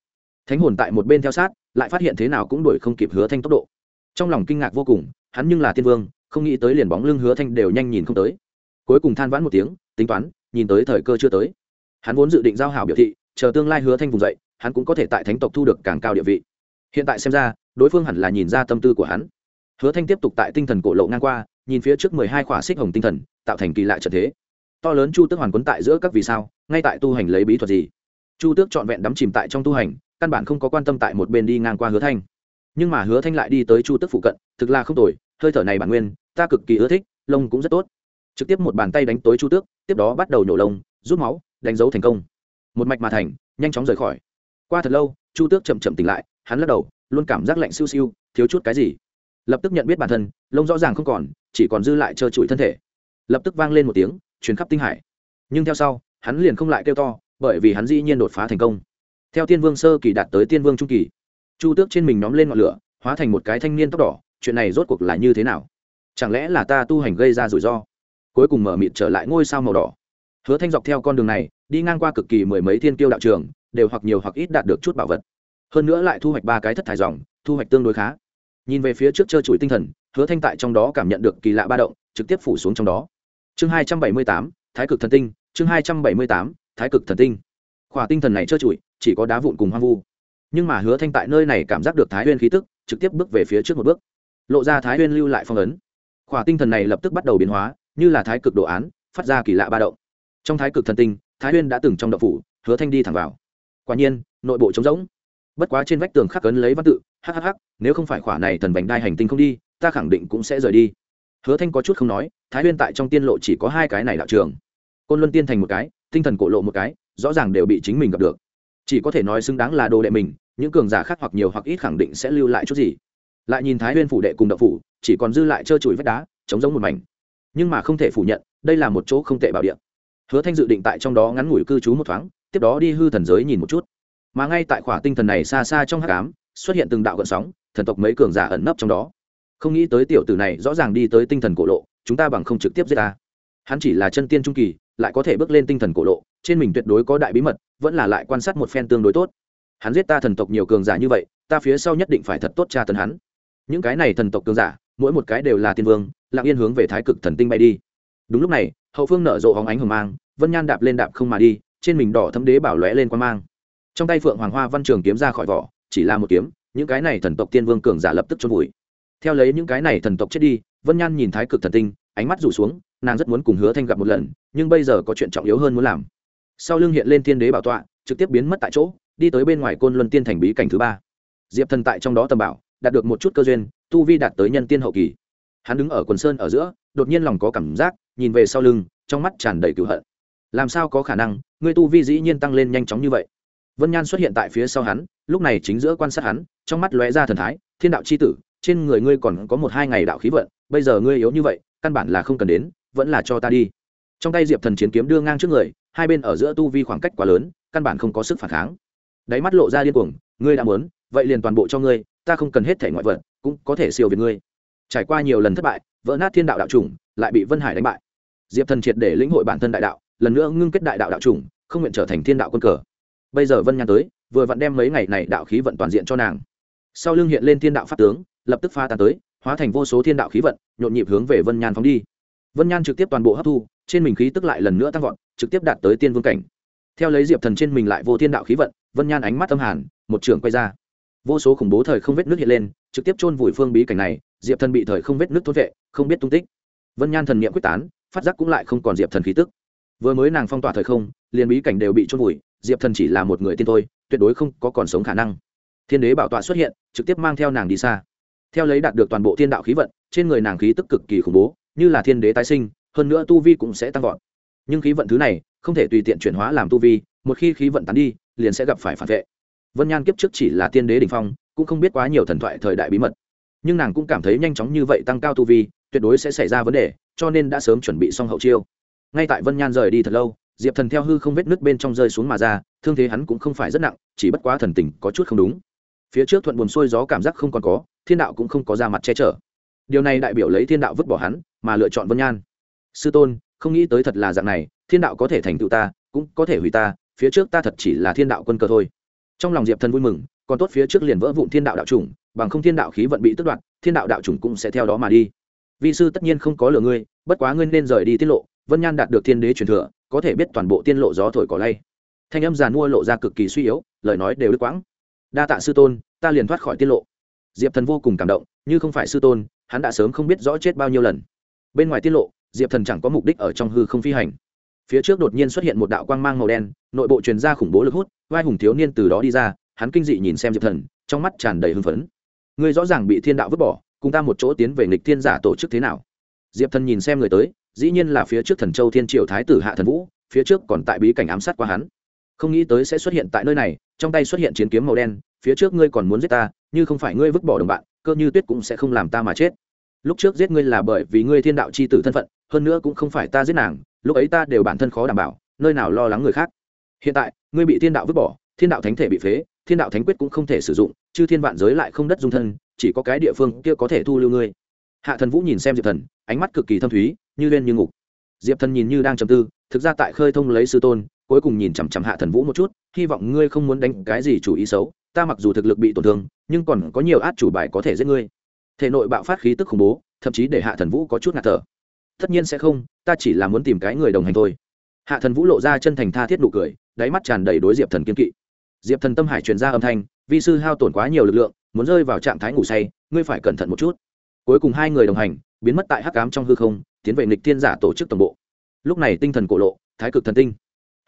Thánh hồn tại một bên theo sát, lại phát hiện thế nào cũng đuổi không kịp hứa thanh tốc độ. Trong lòng kinh ngạc vô cùng, hắn nhưng là Thiên vương, không nghĩ tới liền bóng lưng hứa thanh đều nhanh nhìn không tới. Cuối cùng than vãn một tiếng, tính toán, nhìn tới thời cơ chưa tới. Hắn vốn dự định giao hảo biểu thị, chờ tương lai hứa thanh vùng dậy, hắn cũng có thể tại thánh tộc thu được càng cao địa vị. Hiện tại xem ra, đối phương hẳn là nhìn ra tâm tư của hắn. Hứa thanh tiếp tục tại tinh thần cổ lộ ngang qua, nhìn phía trước mười hai khỏa xích hồng tinh thần, tạo thành kỳ lạ trận thế. To lớn chu tức hoàn quấn tại giữa các vì sao, ngay tại tu hành lấy bí thuật gì? Chu tước trọn vẹn đắm chìm tại trong tu hành, căn bản không có quan tâm tại một bên đi ngang qua hứa thanh. Nhưng mà hứa thanh lại đi tới chu tước phụ cận, thực là không tồi, hơi thở này bản nguyên, ta cực kỳ ưa thích, lông cũng rất tốt. Trực tiếp một bàn tay đánh tối chu tước, tiếp đó bắt đầu nhổ lông, rút máu, đánh dấu thành công. Một mạch mà thành, nhanh chóng rời khỏi. Qua thật lâu, chu tước chậm chậm tỉnh lại, hắn lắc đầu, luôn cảm giác lạnh siêu siêu, thiếu chút cái gì. Lập tức nhận biết bản thân, lông rõ ràng không còn, chỉ còn dư lại trơ trụi thân thể. Lập tức vang lên một tiếng chuyến khắp tinh hải. Nhưng theo sau, hắn liền không lại kêu to bởi vì hắn dĩ nhiên đột phá thành công. Theo tiên vương sơ kỳ đạt tới tiên vương trung kỳ, chu tước trên mình nhóm lên ngọn lửa, hóa thành một cái thanh niên tóc đỏ, chuyện này rốt cuộc là như thế nào? Chẳng lẽ là ta tu hành gây ra rủi ro? Cuối cùng mở mịt trở lại ngôi sao màu đỏ. Hứa thanh dọc theo con đường này, đi ngang qua cực kỳ mười mấy thiên kiêu đạo trường, đều hoặc nhiều hoặc ít đạt được chút bảo vật. Hơn nữa lại thu hoạch ba cái thất thải dòng, thu hoạch tương đối khá. Nhìn về phía trước trơ chuỗi tinh thần, hứa thanh tại trong đó cảm nhận được kỳ lạ ba động, trực tiếp phủ xuống trong đó. Chương hai trăm bảy mươi tám, thái cực thần tinh, chương hai trăm bảy mươi tám thái cực thần tinh. Khỏa tinh thần này trơ trụi, chỉ có đá vụn cùng hoang vu. Nhưng mà hứa thanh tại nơi này cảm giác được thái huyên khí tức, trực tiếp bước về phía trước một bước. Lộ ra thái huyên lưu lại phong ấn. Khỏa tinh thần này lập tức bắt đầu biến hóa, như là thái cực đồ án, phát ra kỳ lạ ba động. Trong thái cực thần tinh, thái huyên đã từng trong đậu phủ, hứa thanh đi thẳng vào. Quả nhiên, nội bộ trống rỗng. Bất quá trên vách tường khắc cấn lấy văn tự hhh nếu không phải khỏa này thần vành đai hành tinh không đi, ta khẳng định cũng sẽ rời đi. Hứa thanh có chút không nói, thái huyên tại trong tiên lộ chỉ có hai cái này đạo trường. Côn luân tiên thành một cái tinh thần cổ lộ một cái, rõ ràng đều bị chính mình gặp được. Chỉ có thể nói xứng đáng là đồ đệ mình, những cường giả khác hoặc nhiều hoặc ít khẳng định sẽ lưu lại chút gì. Lại nhìn thái huyên phủ đệ cùng đậu phủ, chỉ còn dư lại trơ trụi vách đá chống giống một mảnh. Nhưng mà không thể phủ nhận, đây là một chỗ không tệ bảo địa. Hứa thanh dự định tại trong đó ngắn ngủi cư trú một thoáng, tiếp đó đi hư thần giới nhìn một chút. Mà ngay tại khỏa tinh thần này xa xa trong hát cám xuất hiện từng đạo gợn sóng, thần tộc mấy cường giả ẩn nấp trong đó. Không nghĩ tới tiểu tử này rõ ràng đi tới tinh thần cổ lộ, chúng ta bằng không trực tiếp giết ta. Hắn chỉ là chân tiên trung kỳ lại có thể bước lên tinh thần cổ lộ, trên mình tuyệt đối có đại bí mật, vẫn là lại quan sát một phen tương đối tốt. Hắn giết ta thần tộc nhiều cường giả như vậy, ta phía sau nhất định phải thật tốt tra tấn hắn. Những cái này thần tộc cường giả, mỗi một cái đều là tiên vương, lặng yên hướng về thái cực thần tinh bay đi. Đúng lúc này, hậu phương nở rộ hóng ánh hồng mang, vân nhan đạp lên đạp không mà đi, trên mình đỏ thấm đế bảo lóe lên quan mang. Trong tay phượng hoàng hoa văn trường kiếm ra khỏi vỏ, chỉ là một kiếm, những cái này thần tộc tiên vương cường giả lập tức trôn vùi. Theo lấy những cái này thần tộc chết đi, vân nhan nhìn thái cực thần tinh, ánh mắt rủ xuống, nàng rất muốn cùng hứa thanh gặp một lần nhưng bây giờ có chuyện trọng yếu hơn muốn làm. Sau lưng hiện lên thiên đế bảo tọa, trực tiếp biến mất tại chỗ, đi tới bên ngoài côn luân tiên thành bí cảnh thứ ba. Diệp thần tại trong đó tầm bảo, đạt được một chút cơ duyên, tu vi đạt tới nhân tiên hậu kỳ. Hắn đứng ở quần sơn ở giữa, đột nhiên lòng có cảm giác, nhìn về sau lưng, trong mắt tràn đầy cựu hận. Làm sao có khả năng ngươi tu vi dĩ nhiên tăng lên nhanh chóng như vậy? Vân nhan xuất hiện tại phía sau hắn, lúc này chính giữa quan sát hắn, trong mắt lóe ra thần thái, thiên đạo c h i tử, trên người ngươi còn có một hai ngày đạo khí vận, bây giờ ngươi yếu như vậy, căn bản là không cần đến, vẫn là cho ta đi trong tay diệp thần chiến kiếm đưa ngang trước người, hai bên ở giữa tu vi khoảng cách quá lớn, căn bản không có sức phản kháng. Đáy mắt lộ ra điên cuồng, ngươi đã muốn, vậy liền toàn bộ cho ngươi, ta không cần hết thể ngoại vật, cũng có thể siêu việt ngươi. Trải qua nhiều lần thất bại, vỡ nát thiên đạo đạo chủng, lại bị vân hải đánh bại. Diệp thần triệt để lĩnh hội bản thân đại đạo, lần nữa ngưng kết đại đạo đạo chủng, không nguyện trở thành thiên đạo quân cờ. Bây giờ vân nhan tới, vừa vặn đem mấy ngày này đạo khí vận toàn diện cho nàng. Sau lưng hiện lên thiên đạo pháp tướng, lập tức pha tàn tới, hóa thành vô số thiên đạo khí vận, nhộn nhịp hướng về vân nhan phóng đi. Vân nhan trực tiếp toàn bộ hấp thu trên mình khí tức lại lần nữa tăng vọt, trực tiếp đạt tới tiên vương cảnh. Theo lấy diệp thần trên mình lại vô thiên đạo khí vận, vân nhan ánh mắt âm hàn, một trường quay ra. Vô số khủng bố thời không vết nước hiện lên, trực tiếp chôn vùi phương bí cảnh này, diệp thần bị thời không vết nước thốt vệ, không biết tung tích. Vân nhan thần n i ệ m quyết tán, phát giác cũng lại không còn diệp thần khí tức. Vừa mới nàng phong tỏa thời không, liền bí cảnh đều bị chôn vùi, diệp thần chỉ là một người tiên thôi, tuyệt đối không có còn sống khả năng. Thiên đế bảo tọa xuất hiện, trực tiếp mang theo nàng đi xa. Theo lấy đạt được toàn bộ thiên đạo khí vận, trên người nàng khí tức cực kỳ khủng bố, như là thiên đế tái sinh hơn nữa tu vi cũng sẽ tăng vọt. Nhưng khí vận thứ này, không thể tùy tiện chuyển hóa làm tu vi, một khi khí vận tán đi, liền sẽ gặp phải phản vệ. Vân nhan kiếp trước chỉ là tiên đế đình phong, cũng không biết quá nhiều thần thoại thời đại bí mật. Nhưng nàng cũng cảm thấy nhanh chóng như vậy tăng cao tu vi, tuyệt đối sẽ xảy ra vấn đề, cho nên đã sớm chuẩn bị xong hậu chiêu. Ngay tại vân nhan rời đi thật lâu, diệp thần theo hư không vết nước bên trong rơi xuống mà ra, thương thế hắn cũng không phải rất nặng, chỉ bất quá thần tình có chút không đúng. Phía trước thuận buồn xuôi gió cảm giác không còn có, thiên đạo cũng không có ra mặt che chở. Điều này đại biểu lấy thiên đạo vứt bỏ hắn, mà lựa chọn vân nhan sư tôn, không nghĩ tới thật là dạng này, thiên đạo có thể thành tựu ta, cũng có thể hủy ta, phía trước ta thật chỉ là thiên đạo quân cơ thôi. Trong lòng diệp thần vui mừng, còn tốt phía trước liền vỡ vụn thiên đạo đạo chủng, bằng không thiên đạo khí vận bị tức đoạt, thiên đạo đạo chủng cũng sẽ theo đó mà đi. Vi sư tất nhiên không có lừa ngươi, bất quá ngươi nên rời đi tiết lộ, vân nhan đạt được thiên đế truyền thừa, có thể biết toàn bộ tiên lộ gió thổi cỏ lay. Thanh âm giàn mua lộ ra cực kỳ suy yếu, lời nói đều đứt quãng. Đa tạ sư tôn, ta liền thoát khỏi tiết lộ. Diệp thần vô cùng cảm động, như không phải sư tôn, hắn đã sớm không biết rõ chết bao nhiêu lần. Bên ngoài tiết lộ diệp thần chẳng có mục đích ở trong hư không phi hành phía trước đột nhiên xuất hiện một đạo quang mang màu đen nội bộ truyền ra khủng bố lực hút vai hùng thiếu niên từ đó đi ra hắn kinh dị nhìn xem diệp thần trong mắt tràn đầy hưng phấn ngươi rõ ràng bị thiên đạo vứt bỏ cùng ta một chỗ tiến về nghịch thiên giả tổ chức thế nào diệp thần nhìn xem người tới dĩ nhiên là phía trước thần châu thiên triệu thái tử hạ thần vũ phía trước còn tại bí cảnh ám sát qua hắn không nghĩ tới sẽ xuất hiện tại nơi này trong tay xuất hiện chiến kiếm màu đen phía trước ngươi còn muốn giết ta như không phải ngươi vứt bỏ đồng bạn cơ như tuyết cũng sẽ không làm ta mà chết lúc trước giết ngươi là bởi vì ngươi thiên đạo c h i tử thân phận hơn nữa cũng không phải ta giết nàng, lúc ấy ta đều bản thân khó đảm bảo, nơi nào lo lắng người khác. Hiện tại, ngươi bị thiên đạo vứt bỏ, thiên đạo thánh thể bị phế, thiên đạo thánh quyết cũng không thể sử dụng chứ thiên vạn giới lại không đất dung thân, chỉ có cái địa phương kia có thể thu lưu ngươi. Hạ thần vũ nhìn xem diệp thần, ánh mắt cực kỳ thâm thúy, như lên như ngục. Diệp thần nhìn như đang trầm tư, thực ra tại khơi thông lấy sư tôn, cuối cùng nhìn chằm chằm hạ thần vũ một chút, hy vọng ngươi không muốn đánh cái gì chủ ý xấu, ta mặc dù thực lực bị tổn thương, nhưng còn có nhiều át chủ bài có thể giết ngươi. Thể nội bạo phát khí tức khủng bố, thậm chí để hạ thần vũ có chút ngạt thở tất nhiên sẽ không, ta chỉ là muốn tìm cái người đồng hành thôi. Hạ thần vũ lộ ra chân thành tha thiết nụ cười, đáy mắt tràn đầy đối diệp thần kiên kỵ. Diệp thần tâm hải truyền ra âm thanh, vi sư hao tổn quá nhiều lực lượng, muốn rơi vào trạng thái ngủ say, ngươi phải cẩn thận một chút. Cuối cùng hai người đồng hành, biến mất tại hắc cám trong hư không, tiến về nghịch thiên giả tổ chức tổng bộ. Lúc này tinh thần cổ lộ, thái cực thần tinh.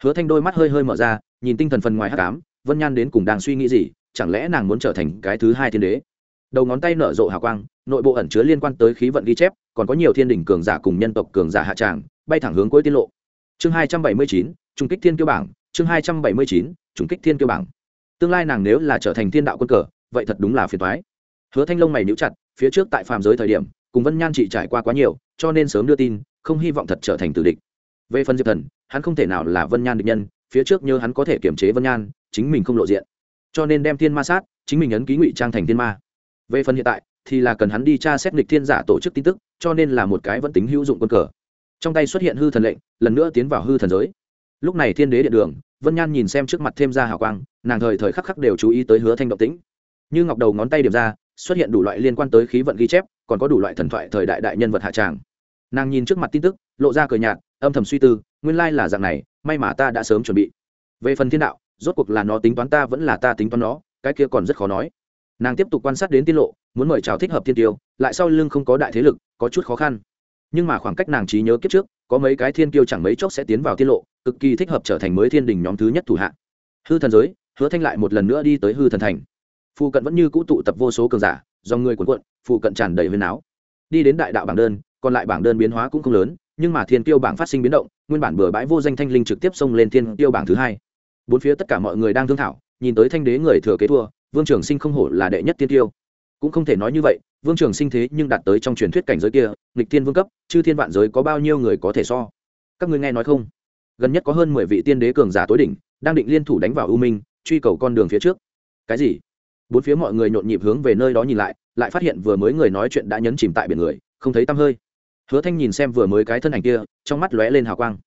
Hứa thanh đôi mắt hơi hơi mở ra, nhìn tinh thần phần ngoài hắc cám vân nhan đến cùng đang suy nghĩ gì, chẳng lẽ nàng muốn trở thành cái thứ hai thiên đế? Đầu ngón tay nở rộ hào quang, nội bộ ẩn chứa liên quan tới khí vận ghi chép còn có nhiều thiên đình cường giả cùng nhân tộc cường giả hạ tràng, bay thẳng hướng cuối tiên lộ. Chương hai trăm bảy mươi chín trung kích thiên kiêu bảng. Chương hai trăm bảy mươi chín trung kích thiên kiêu bảng. Tương lai nàng nếu là trở thành thiên đạo quân cờ, vậy thật đúng là phiền toái. Hứa thanh long mày níu chặt, phía trước tại phàm giới thời điểm, cùng vân nhan chị trải qua quá nhiều, cho nên sớm đưa tin, không hy vọng thật trở thành tử địch. Về phần diệp thần, hắn không thể nào là vân nhan địch nhân, phía trước như hắn có thể kiềm chế vân nhan, chính mình không lộ diện. Cho nên đem thiên ma sát, chính mình ấn ký ngụy trang thành thiên ma. Về phần hiện tại thì là cần hắn đi tra xét nghịch thiên giả tổ chức tin tức, cho nên là một cái vẫn tính hữu dụng quân cờ. Trong tay xuất hiện hư thần lệnh, lần nữa tiến vào hư thần giới. Lúc này thiên đế điện đường, vân nhan nhìn xem trước mặt thêm ra hào quang, nàng thời thời khắc khắc đều chú ý tới hứa thanh động tĩnh. Như ngọc đầu ngón tay điểm ra, xuất hiện đủ loại liên quan tới khí vận ghi chép, còn có đủ loại thần thoại thời đại đại nhân vật hạ tràng. Nàng nhìn trước mặt tin tức, lộ ra cười nhạt, âm thầm suy tư, nguyên lai là dạng này, may mà ta đã sớm chuẩn bị. Về phần thiên đạo, rốt cuộc là nó tính toán ta vẫn là ta tính toán nó, cái kia còn rất khó nói nàng tiếp tục quan sát đến tiết lộ, muốn mời chào thích hợp thiên tiêu, lại sau lưng không có đại thế lực, có chút khó khăn. Nhưng mà khoảng cách nàng trí nhớ kiếp trước, có mấy cái thiên tiêu chẳng mấy chốc sẽ tiến vào tiết lộ, cực kỳ thích hợp trở thành mới thiên đình nhóm thứ nhất thủ hạ. Hư thần giới, hứa thanh lại một lần nữa đi tới hư thần thành. Phụ cận vẫn như cũ tụ tập vô số cường giả do người cuộn cuộn phụ cận tràn đầy huyền áo đi đến đại đạo bảng đơn, còn lại bảng đơn biến hóa cũng không lớn, nhưng mà thiên tiêu bảng phát sinh biến động, nguyên bản bừa bãi vô danh thanh linh trực tiếp xông lên thiên tiêu bảng thứ hai. Bốn phía tất cả mọi người đang thương thảo, nhìn tới thanh đế người thừa kế thua vương trường sinh không hổ là đệ nhất tiên tiêu. Cũng không thể nói như vậy, vương trường sinh thế nhưng đạt tới trong truyền thuyết cảnh giới kia, nghịch tiên vương cấp, chư thiên vạn giới có bao nhiêu người có thể so? Các ngươi nghe nói không? Gần nhất có hơn mười vị tiên đế cường giả tối đỉnh, đang định liên thủ đánh vào u minh, truy cầu con đường phía trước. Cái gì? Bốn phía mọi người nhộn nhịp hướng về nơi đó nhìn lại lại phát hiện vừa mới người nói chuyện đã nhấn chìm tại biển người, không thấy tăm hơi. Hứa thanh nhìn xem vừa mới cái thân ảnh kia, trong mắt lóe lên hào quang.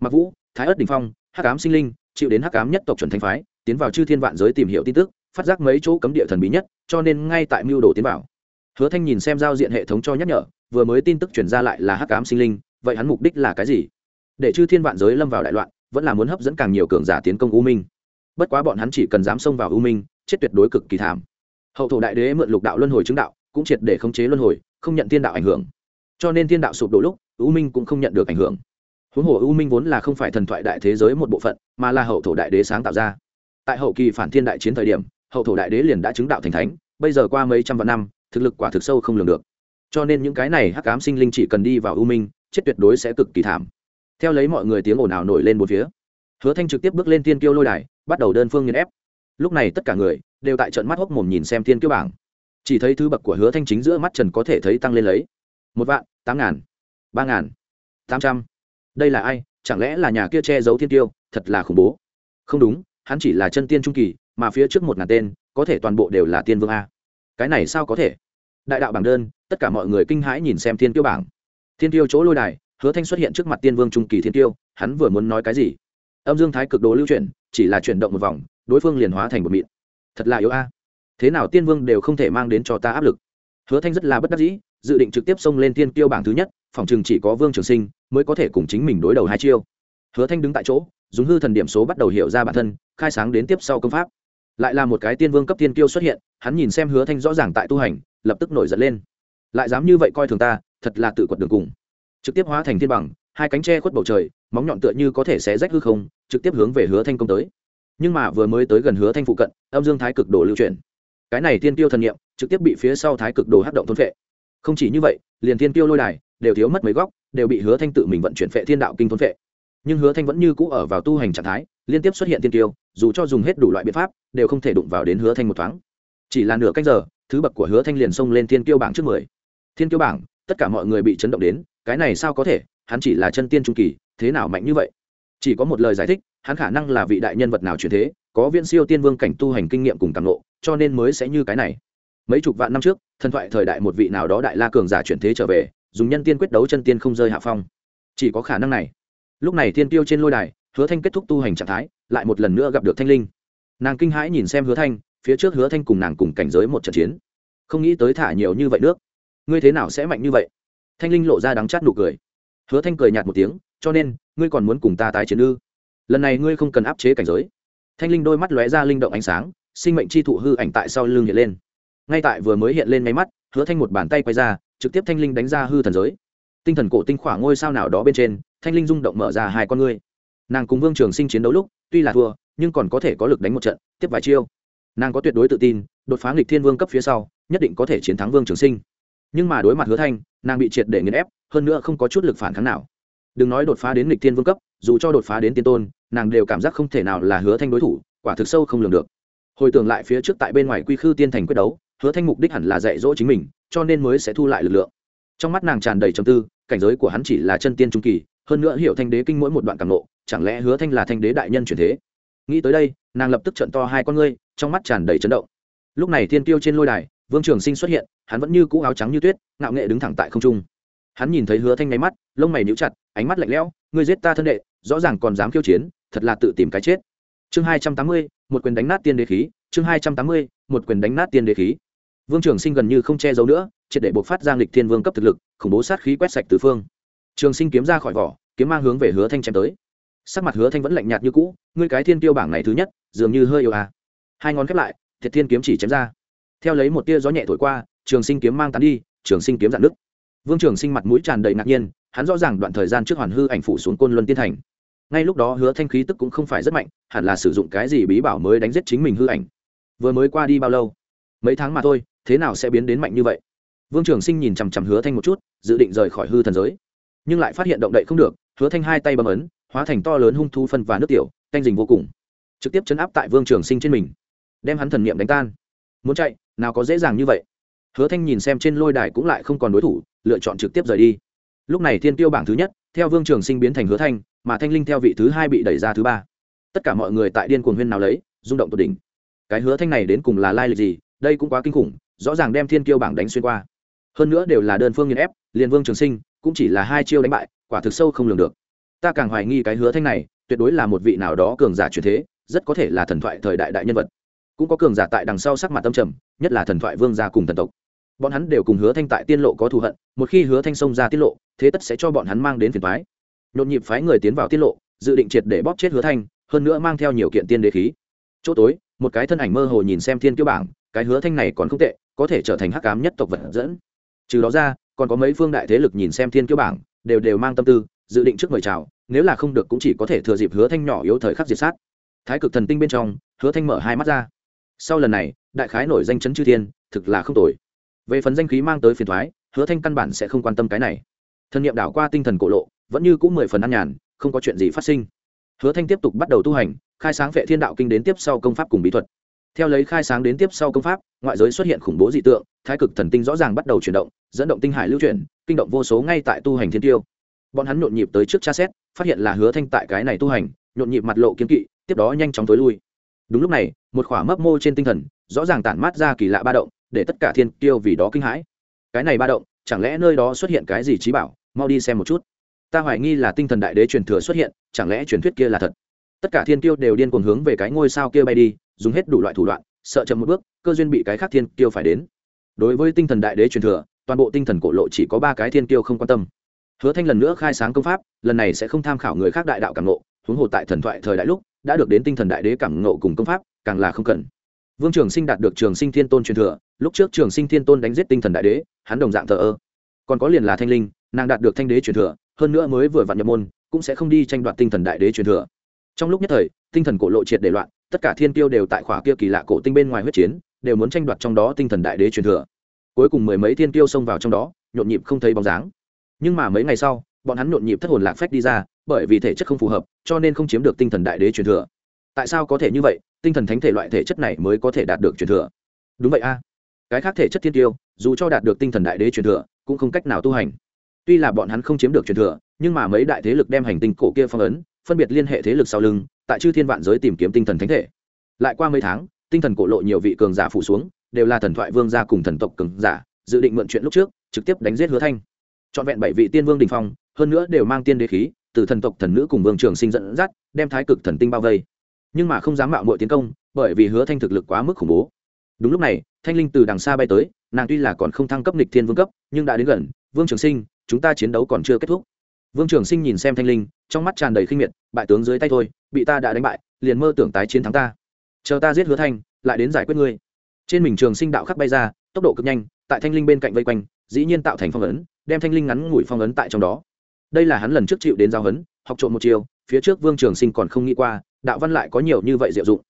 Mặc vũ, thái ất đình phong, hắc ám sinh linh, chịu đến hắc ám nhất tộc chuẩn thanh phái, tiến vào chư thiên vạn giới tìm hiểu tin tức phát giác mấy chỗ cấm địa thần bí nhất, cho nên ngay tại mưu đồ tiến vào. Hứa thanh nhìn xem giao diện hệ thống cho nhắc nhở, vừa mới tin tức chuyển ra lại là hắc ám sinh linh, vậy hắn mục đích là cái gì? Để chư thiên vạn giới lâm vào đại loạn, vẫn là muốn hấp dẫn càng nhiều cường giả tiến công u minh. Bất quá bọn hắn chỉ cần dám xông vào u minh, chết tuyệt đối cực kỳ thảm. Hậu thổ đại đế mượn lục đạo luân hồi chứng đạo, cũng triệt để khống chế luân hồi, không nhận thiên đạo ảnh hưởng. Cho nên thiên đạo sụp đổ lúc, u minh cũng không nhận được ảnh hưởng. Huống hồ u minh vốn là không phải thần thoại đại thế giới một bộ phận, mà là hậu thổ đại đế sáng tạo ra. Tại hậu kỳ phản thiên đại chiến thời điểm hậu thổ đại đế liền đã chứng đạo thành thánh, bây giờ qua mấy trăm vạn năm, thực lực quả thực sâu không lường được. Cho nên những cái này hắc ám sinh linh chỉ cần đi vào u minh, chết tuyệt đối sẽ cực kỳ thảm. Theo lấy mọi người tiếng ồn ào nổi lên một phía, hứa thanh trực tiếp bước lên tiên kiêu lôi đài, bắt đầu đơn phương nghiên ép. Lúc này tất cả người đều tại trận mắt hốc mồm nhìn xem tiên kiêu bảng. Chỉ thấy thứ bậc của hứa thanh chính giữa mắt trần có thể thấy tăng lên lấy. Một vạn, tám ngàn, ba ngàn, tám trăm. Đây là ai? Chẳng lẽ là nhà kia che giấu thiên tiêu thật là khủng bố. Không đúng, hắn chỉ là chân tiên trung kỳ mà phía trước một ngàn tên, có thể toàn bộ đều là tiên vương a. Cái này sao có thể? Đại đạo bảng đơn, tất cả mọi người kinh hãi nhìn xem thiên tiêu bảng. Thiên tiêu chỗ lôi đài, hứa thanh xuất hiện trước mặt tiên vương trung kỳ thiên tiêu hắn vừa muốn nói cái gì? Âm dương thái cực đồ lưu chuyển, chỉ là chuyển động một vòng, đối phương liền hóa thành một mịn. Thật là yếu a. Thế nào tiên vương đều không thể mang đến cho ta áp lực? Hứa thanh rất là bất đắc dĩ, dự định trực tiếp xông lên tiên tiêu bảng thứ nhất, phòng chừng chỉ có vương trường sinh mới có thể cùng chính mình đối đầu hai chiêu. Hứa thanh đứng tại chỗ, dùng hư thần điểm số bắt đầu hiểu ra bản thân, khai sáng đến tiếp sau công pháp lại là một cái tiên vương cấp tiên kiêu xuất hiện, hắn nhìn xem hứa thanh rõ ràng tại tu hành, lập tức nổi giận lên. Lại dám như vậy coi thường ta, thật là tự quật đường cùng. Trực tiếp hóa thành thiên bằng, hai cánh tre khuất bầu trời, móng nhọn tựa như có thể xé rách hư không, trực tiếp hướng về hứa thanh công tới. Nhưng mà vừa mới tới gần hứa thanh phụ cận, âm dương thái cực đồ lưu chuyển. Cái này tiên tiêu thần nghiệm trực tiếp bị phía sau thái cực đồ hát động thôn phệ. Không chỉ như vậy, liền tiên tiêu lôi đài, đều thiếu mất mấy góc, đều bị hứa thanh tự mình vận chuyển phệ thiên đạo kinh thôn phệ. Nhưng hứa thanh vẫn như cũ ở vào tu hành trạng thái liên tiếp xuất hiện tiên tiêu dù cho dùng hết đủ loại biện pháp, đều không thể đụng vào đến hứa thanh một thoáng. Chỉ là nửa cách giờ, thứ bậc của hứa thanh liền xông lên thiên tiêu bảng trước mười. Thiên tiêu bảng, tất cả mọi người bị chấn động đến, cái này sao có thể, hắn chỉ là chân tiên trung kỳ, thế nào mạnh như vậy? Chỉ có một lời giải thích, hắn khả năng là vị đại nhân vật nào chuyển thế, có viên siêu tiên vương cảnh tu hành kinh nghiệm cùng tàng lộ, cho nên mới sẽ như cái này. Mấy chục vạn năm trước, thần thoại thời đại một vị nào đó đại la cường giả chuyển thế trở về, dùng nhân tiên quyết đấu chân tiên không rơi hạ phong. Chỉ có khả năng này. Lúc này tiên tiêu trên lôi đài hứa thanh kết thúc tu hành trạng thái, lại một lần nữa gặp được thanh linh. Nàng kinh hãi nhìn xem hứa thanh, phía trước hứa thanh cùng nàng cùng cảnh giới một trận chiến. Không nghĩ tới thả nhiều như vậy nước. Ngươi thế nào sẽ mạnh như vậy? Thanh linh lộ ra đắng chát nụ cười. Hứa thanh cười nhạt một tiếng, cho nên, ngươi còn muốn cùng ta tái chiến ư? Lần này ngươi không cần áp chế cảnh giới. Thanh linh đôi mắt lóe ra linh động ánh sáng, sinh mệnh chi thụ hư ảnh tại sau lưng hiện lên. Ngay tại vừa mới hiện lên máy mắt, hứa thanh một bàn tay quay ra, trực tiếp thanh linh đánh ra hư thần giới. Tinh thần cổ tinh khỏa ngôi sao nào đó bên trên, thanh linh rung động mở ra hai con ngươi nàng cùng vương trường sinh chiến đấu lúc, tuy là thua, nhưng còn có thể có lực đánh một trận, tiếp vài chiêu. Nàng có tuyệt đối tự tin, đột phá nghịch thiên vương cấp phía sau, nhất định có thể chiến thắng vương trường sinh. Nhưng mà đối mặt hứa thanh, nàng bị triệt để nghiền ép, hơn nữa không có chút lực phản kháng nào. Đừng nói đột phá đến nghịch thiên vương cấp, dù cho đột phá đến tiên tôn, nàng đều cảm giác không thể nào là hứa thanh đối thủ, quả thực sâu không lường được. Hồi tưởng lại phía trước tại bên ngoài quy khư tiên thành quyết đấu, hứa thanh mục đích hẳn là dạy dỗ chính mình, cho nên mới sẽ thu lại lực lượng. Trong mắt nàng tràn đầy trầm tư, cảnh giới của hắn chỉ là chân tiên trung kỳ hơn nữa hiểu thanh đế kinh mỗi một đoạn cảm nộ, chẳng lẽ hứa thanh là thanh đế đại nhân chuyển thế? Nghĩ tới đây, nàng lập tức trận to hai con ngươi, trong mắt tràn đầy chấn động. Lúc này thiên tiêu trên lôi đài, vương trường sinh xuất hiện, hắn vẫn như cũ áo trắng như tuyết, ngạo nghệ đứng thẳng tại không trung. Hắn nhìn thấy hứa thanh nháy mắt, lông mày níu chặt, ánh mắt lạnh lẽo, ngươi giết ta thân đệ, rõ ràng còn dám khiêu chiến, thật là tự tìm cái chết. Chương hai trăm tám mươi, một quyền đánh nát tiên đế khí, chương hai trăm tám mươi, một quyền đánh nát tiên đế khí. Vương trường sinh gần như không che giấu nữa, triệt để buộc phát giang lịch thiên vương cấp thực lực, khủng bố sát khí quét sạch từ phương trường sinh kiếm ra khỏi vỏ, kiếm mang hướng về hứa thanh chém tới. Sắc mặt hứa thanh vẫn lạnh nhạt như cũ, ngươi cái thiên tiêu bảng này thứ nhất, dường như hơi yêu à. hai ngón khép lại, thiệt thiên kiếm chỉ chém ra. Theo lấy một tia gió nhẹ thổi qua, trường sinh kiếm mang tán đi, trường sinh kiếm dạn nứt. Vương trường sinh mặt mũi tràn đầy ngạc nhiên, hắn rõ ràng đoạn thời gian trước hoàn hư ảnh phủ xuống côn luân tiên thành. Ngay lúc đó hứa thanh khí tức cũng không phải rất mạnh, hẳn là sử dụng cái gì bí bảo mới đánh giết chính mình hư ảnh. Vừa mới qua đi bao lâu? Mấy tháng mà thôi, thế nào sẽ biến đến mạnh như vậy? Vương trường sinh nhìn chằm chằm hứa thanh một chút, dự định rời khỏi hư thần giới nhưng lại phát hiện động đậy không được, hứa thanh hai tay bấm ấn, hóa thành to lớn hung thu phân và nước tiểu, canh dình vô cùng, trực tiếp chấn áp tại vương trường sinh trên mình, đem hắn thần niệm đánh tan. Muốn chạy, nào có dễ dàng như vậy. Hứa thanh nhìn xem trên lôi đài cũng lại không còn đối thủ, lựa chọn trực tiếp rời đi. Lúc này thiên tiêu bảng thứ nhất, theo vương trường sinh biến thành hứa thanh, mà thanh linh theo vị thứ hai bị đẩy ra thứ ba. Tất cả mọi người tại điên cuồng huyên nào lấy, rung động tột đỉnh. Cái hứa thanh này đến cùng là lai lịch gì, đây cũng quá kinh khủng, rõ ràng đem thiên tiêu bảng đánh xuyên qua. Hơn nữa đều là đơn phương nghiền ép, liền vương trường sinh cũng chỉ là hai chiêu đánh bại, quả thực sâu không lường được. Ta càng hoài nghi cái hứa thanh này, tuyệt đối là một vị nào đó cường giả truyền thế, rất có thể là thần thoại thời đại đại nhân vật. Cũng có cường giả tại đằng sau sắc mặt tâm trầm, nhất là thần thoại vương gia cùng thần tộc. Bọn hắn đều cùng hứa thanh tại tiên lộ có thù hận, một khi hứa thanh xông ra tiết lộ, thế tất sẽ cho bọn hắn mang đến phiền thoái nhộn nhịp phái người tiến vào tiết lộ, dự định triệt để bóp chết hứa thanh, hơn nữa mang theo nhiều kiện tiên đế khí. Chỗ tối, một cái thân ảnh mơ hồ nhìn xem thiên kiêu bảng, cái hứa thanh này còn không tệ, có thể trở thành hắc cám nhất tộc vật dẫn. Trừ đó ra còn có mấy phương đại thế lực nhìn xem thiên kiêu bảng, đều đều mang tâm tư, dự định trước mời chào, nếu là không được cũng chỉ có thể thừa dịp hứa thanh nhỏ yếu thời khắc diệt sát. Thái cực thần tinh bên trong, hứa thanh mở hai mắt ra. Sau lần này, đại khái nổi danh chấn chư thiên, thực là không tồi. Về phần danh khí mang tới phiền thoái hứa thanh căn bản sẽ không quan tâm cái này. Thân nhiệm đảo qua tinh thần cổ lộ, vẫn như cũng mười phần ăn nhàn, không có chuyện gì phát sinh. Hứa thanh tiếp tục bắt đầu tu hành, khai sáng vệ thiên đạo kinh đến tiếp sau công pháp cùng bí thuật. Theo lấy khai sáng đến tiếp sau công pháp, ngoại giới xuất hiện khủng bố dị tượng, thái cực thần tinh rõ ràng bắt đầu chuyển động dẫn động tinh hải lưu chuyển, kinh động vô số ngay tại tu hành thiên tiêu. Bọn hắn nhộn nhịp tới trước tra xét, phát hiện là hứa thanh tại cái này tu hành, nhộn nhịp mặt lộ kiếm kỵ, tiếp đó nhanh chóng tối lui. Đúng lúc này, một khỏa mấp mô trên tinh thần, rõ ràng tản mát ra kỳ lạ ba động, để tất cả thiên tiêu vì đó kinh hãi. Cái này ba động, chẳng lẽ nơi đó xuất hiện cái gì trí bảo? Mau đi xem một chút. Ta hoài nghi là tinh thần đại đế truyền thừa xuất hiện, chẳng lẽ truyền thuyết kia là thật? Tất cả thiên tiêu đều điên cuồng hướng về cái ngôi sao kia bay đi, dùng hết đủ loại thủ đoạn, sợ chậm một bước, cơ duyên bị cái khác thiên tiêu phải đến. Đối với tinh thần đại đế truyền thừa toàn bộ tinh thần cổ lộ chỉ có ba cái thiên tiêu không quan tâm. Hứa thanh lần nữa khai sáng công pháp, lần này sẽ không tham khảo người khác đại đạo cảm ngộ, huống hồ tại thần thoại thời đại lúc, đã được đến tinh thần đại đế cảm ngộ cùng công pháp, càng là không cần. Vương trường sinh đạt được trường sinh thiên tôn truyền thừa, lúc trước trường sinh thiên tôn đánh giết tinh thần đại đế, hắn đồng dạng thờ ơ. Còn có liền là thanh linh, nàng đạt được thanh đế truyền thừa, hơn nữa mới vừa vặn nhập môn, cũng sẽ không đi tranh đoạt tinh thần đại đế truyền thừa. Trong lúc nhất thời, tinh thần cổ lộ triệt để loạn, tất cả thiên tiêu đều tại khỏa kia kỳ lạ cổ tinh bên ngoài huyết chiến, đều muốn tranh đoạt trong đó tinh thần đại đế truyền thừa cuối cùng mười mấy thiên tiêu xông vào trong đó, nhộn nhịp không thấy bóng dáng. Nhưng mà mấy ngày sau, bọn hắn nhộn nhịp thất hồn lạc phách đi ra, bởi vì thể chất không phù hợp, cho nên không chiếm được tinh thần đại đế truyền thừa. Tại sao có thể như vậy? Tinh thần thánh thể loại thể chất này mới có thể đạt được truyền thừa. Đúng vậy a. Cái khác thể chất thiên tiêu, dù cho đạt được tinh thần đại đế truyền thừa, cũng không cách nào tu hành. Tuy là bọn hắn không chiếm được truyền thừa, nhưng mà mấy đại thế lực đem hành tinh cổ kia phong ấn, phân biệt liên hệ thế lực sau lưng, tại chư thiên vạn giới tìm kiếm tinh thần thánh thể. Lại qua mấy tháng, tinh thần cổ lộ nhiều vị cường giả phủ xuống đều là thần thoại vương gia cùng thần tộc cường giả, dự định mượn chuyện lúc trước, trực tiếp đánh giết hứa thanh. Trọn vẹn bảy vị tiên vương đình phong, hơn nữa đều mang tiên đế khí, từ thần tộc thần nữ cùng vương trường sinh dẫn dắt, đem thái cực thần tinh bao vây. Nhưng mà không dám mạo muội tiến công, bởi vì hứa thanh thực lực quá mức khủng bố. Đúng lúc này, thanh linh từ đằng xa bay tới, nàng tuy là còn không thăng cấp nịch thiên vương cấp, nhưng đã đến gần, vương trường sinh, chúng ta chiến đấu còn chưa kết thúc. Vương trường sinh nhìn xem thanh linh, trong mắt tràn đầy khinh miệt, bại tướng dưới tay thôi, bị ta đã đánh bại, liền mơ tưởng tái chiến thắng ta. Chờ ta giết hứa thanh, lại đến giải quyết ngươi trên mình trường sinh đạo khắc bay ra, tốc độ cực nhanh, tại thanh linh bên cạnh vây quanh, dĩ nhiên tạo thành phong ấn, đem thanh linh ngắn ngủi phong ấn tại trong đó. Đây là hắn lần trước chịu đến giao hấn, học trộm một chiều phía trước vương trường sinh còn không nghĩ qua, đạo văn lại có nhiều như vậy diệu dụng.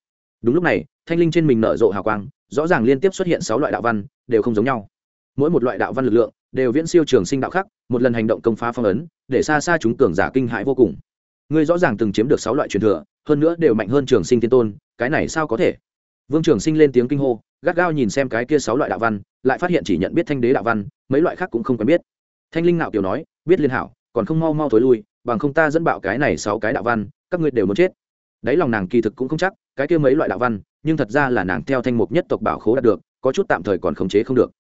Đúng lúc này, thanh linh trên mình nở rộ hào quang, rõ ràng liên tiếp xuất hiện sáu loại đạo văn, đều không giống nhau. Mỗi một loại đạo văn lực lượng, đều viễn siêu trường sinh đạo khắc, một lần hành động công phá phong ấn, để xa xa chúng cường giả kinh hãi vô cùng. Ngươi rõ ràng từng chiếm được sáu loại truyền thừa, hơn nữa đều mạnh hơn trường sinh tiên tôn, cái này sao có thể? Vương trường sinh lên tiếng kinh hô, gắt gao nhìn xem cái kia sáu loại đạo văn, lại phát hiện chỉ nhận biết thanh đế đạo văn, mấy loại khác cũng không quen biết. Thanh linh nạo kiều nói, biết liên hảo, còn không mau mau thối lui, bằng không ta dẫn bạo cái này sáu cái đạo văn, các ngươi đều muốn chết. Đáy lòng nàng kỳ thực cũng không chắc, cái kia mấy loại đạo văn, nhưng thật ra là nàng theo thanh mục nhất tộc bảo khố đạt được, có chút tạm thời còn khống chế không được.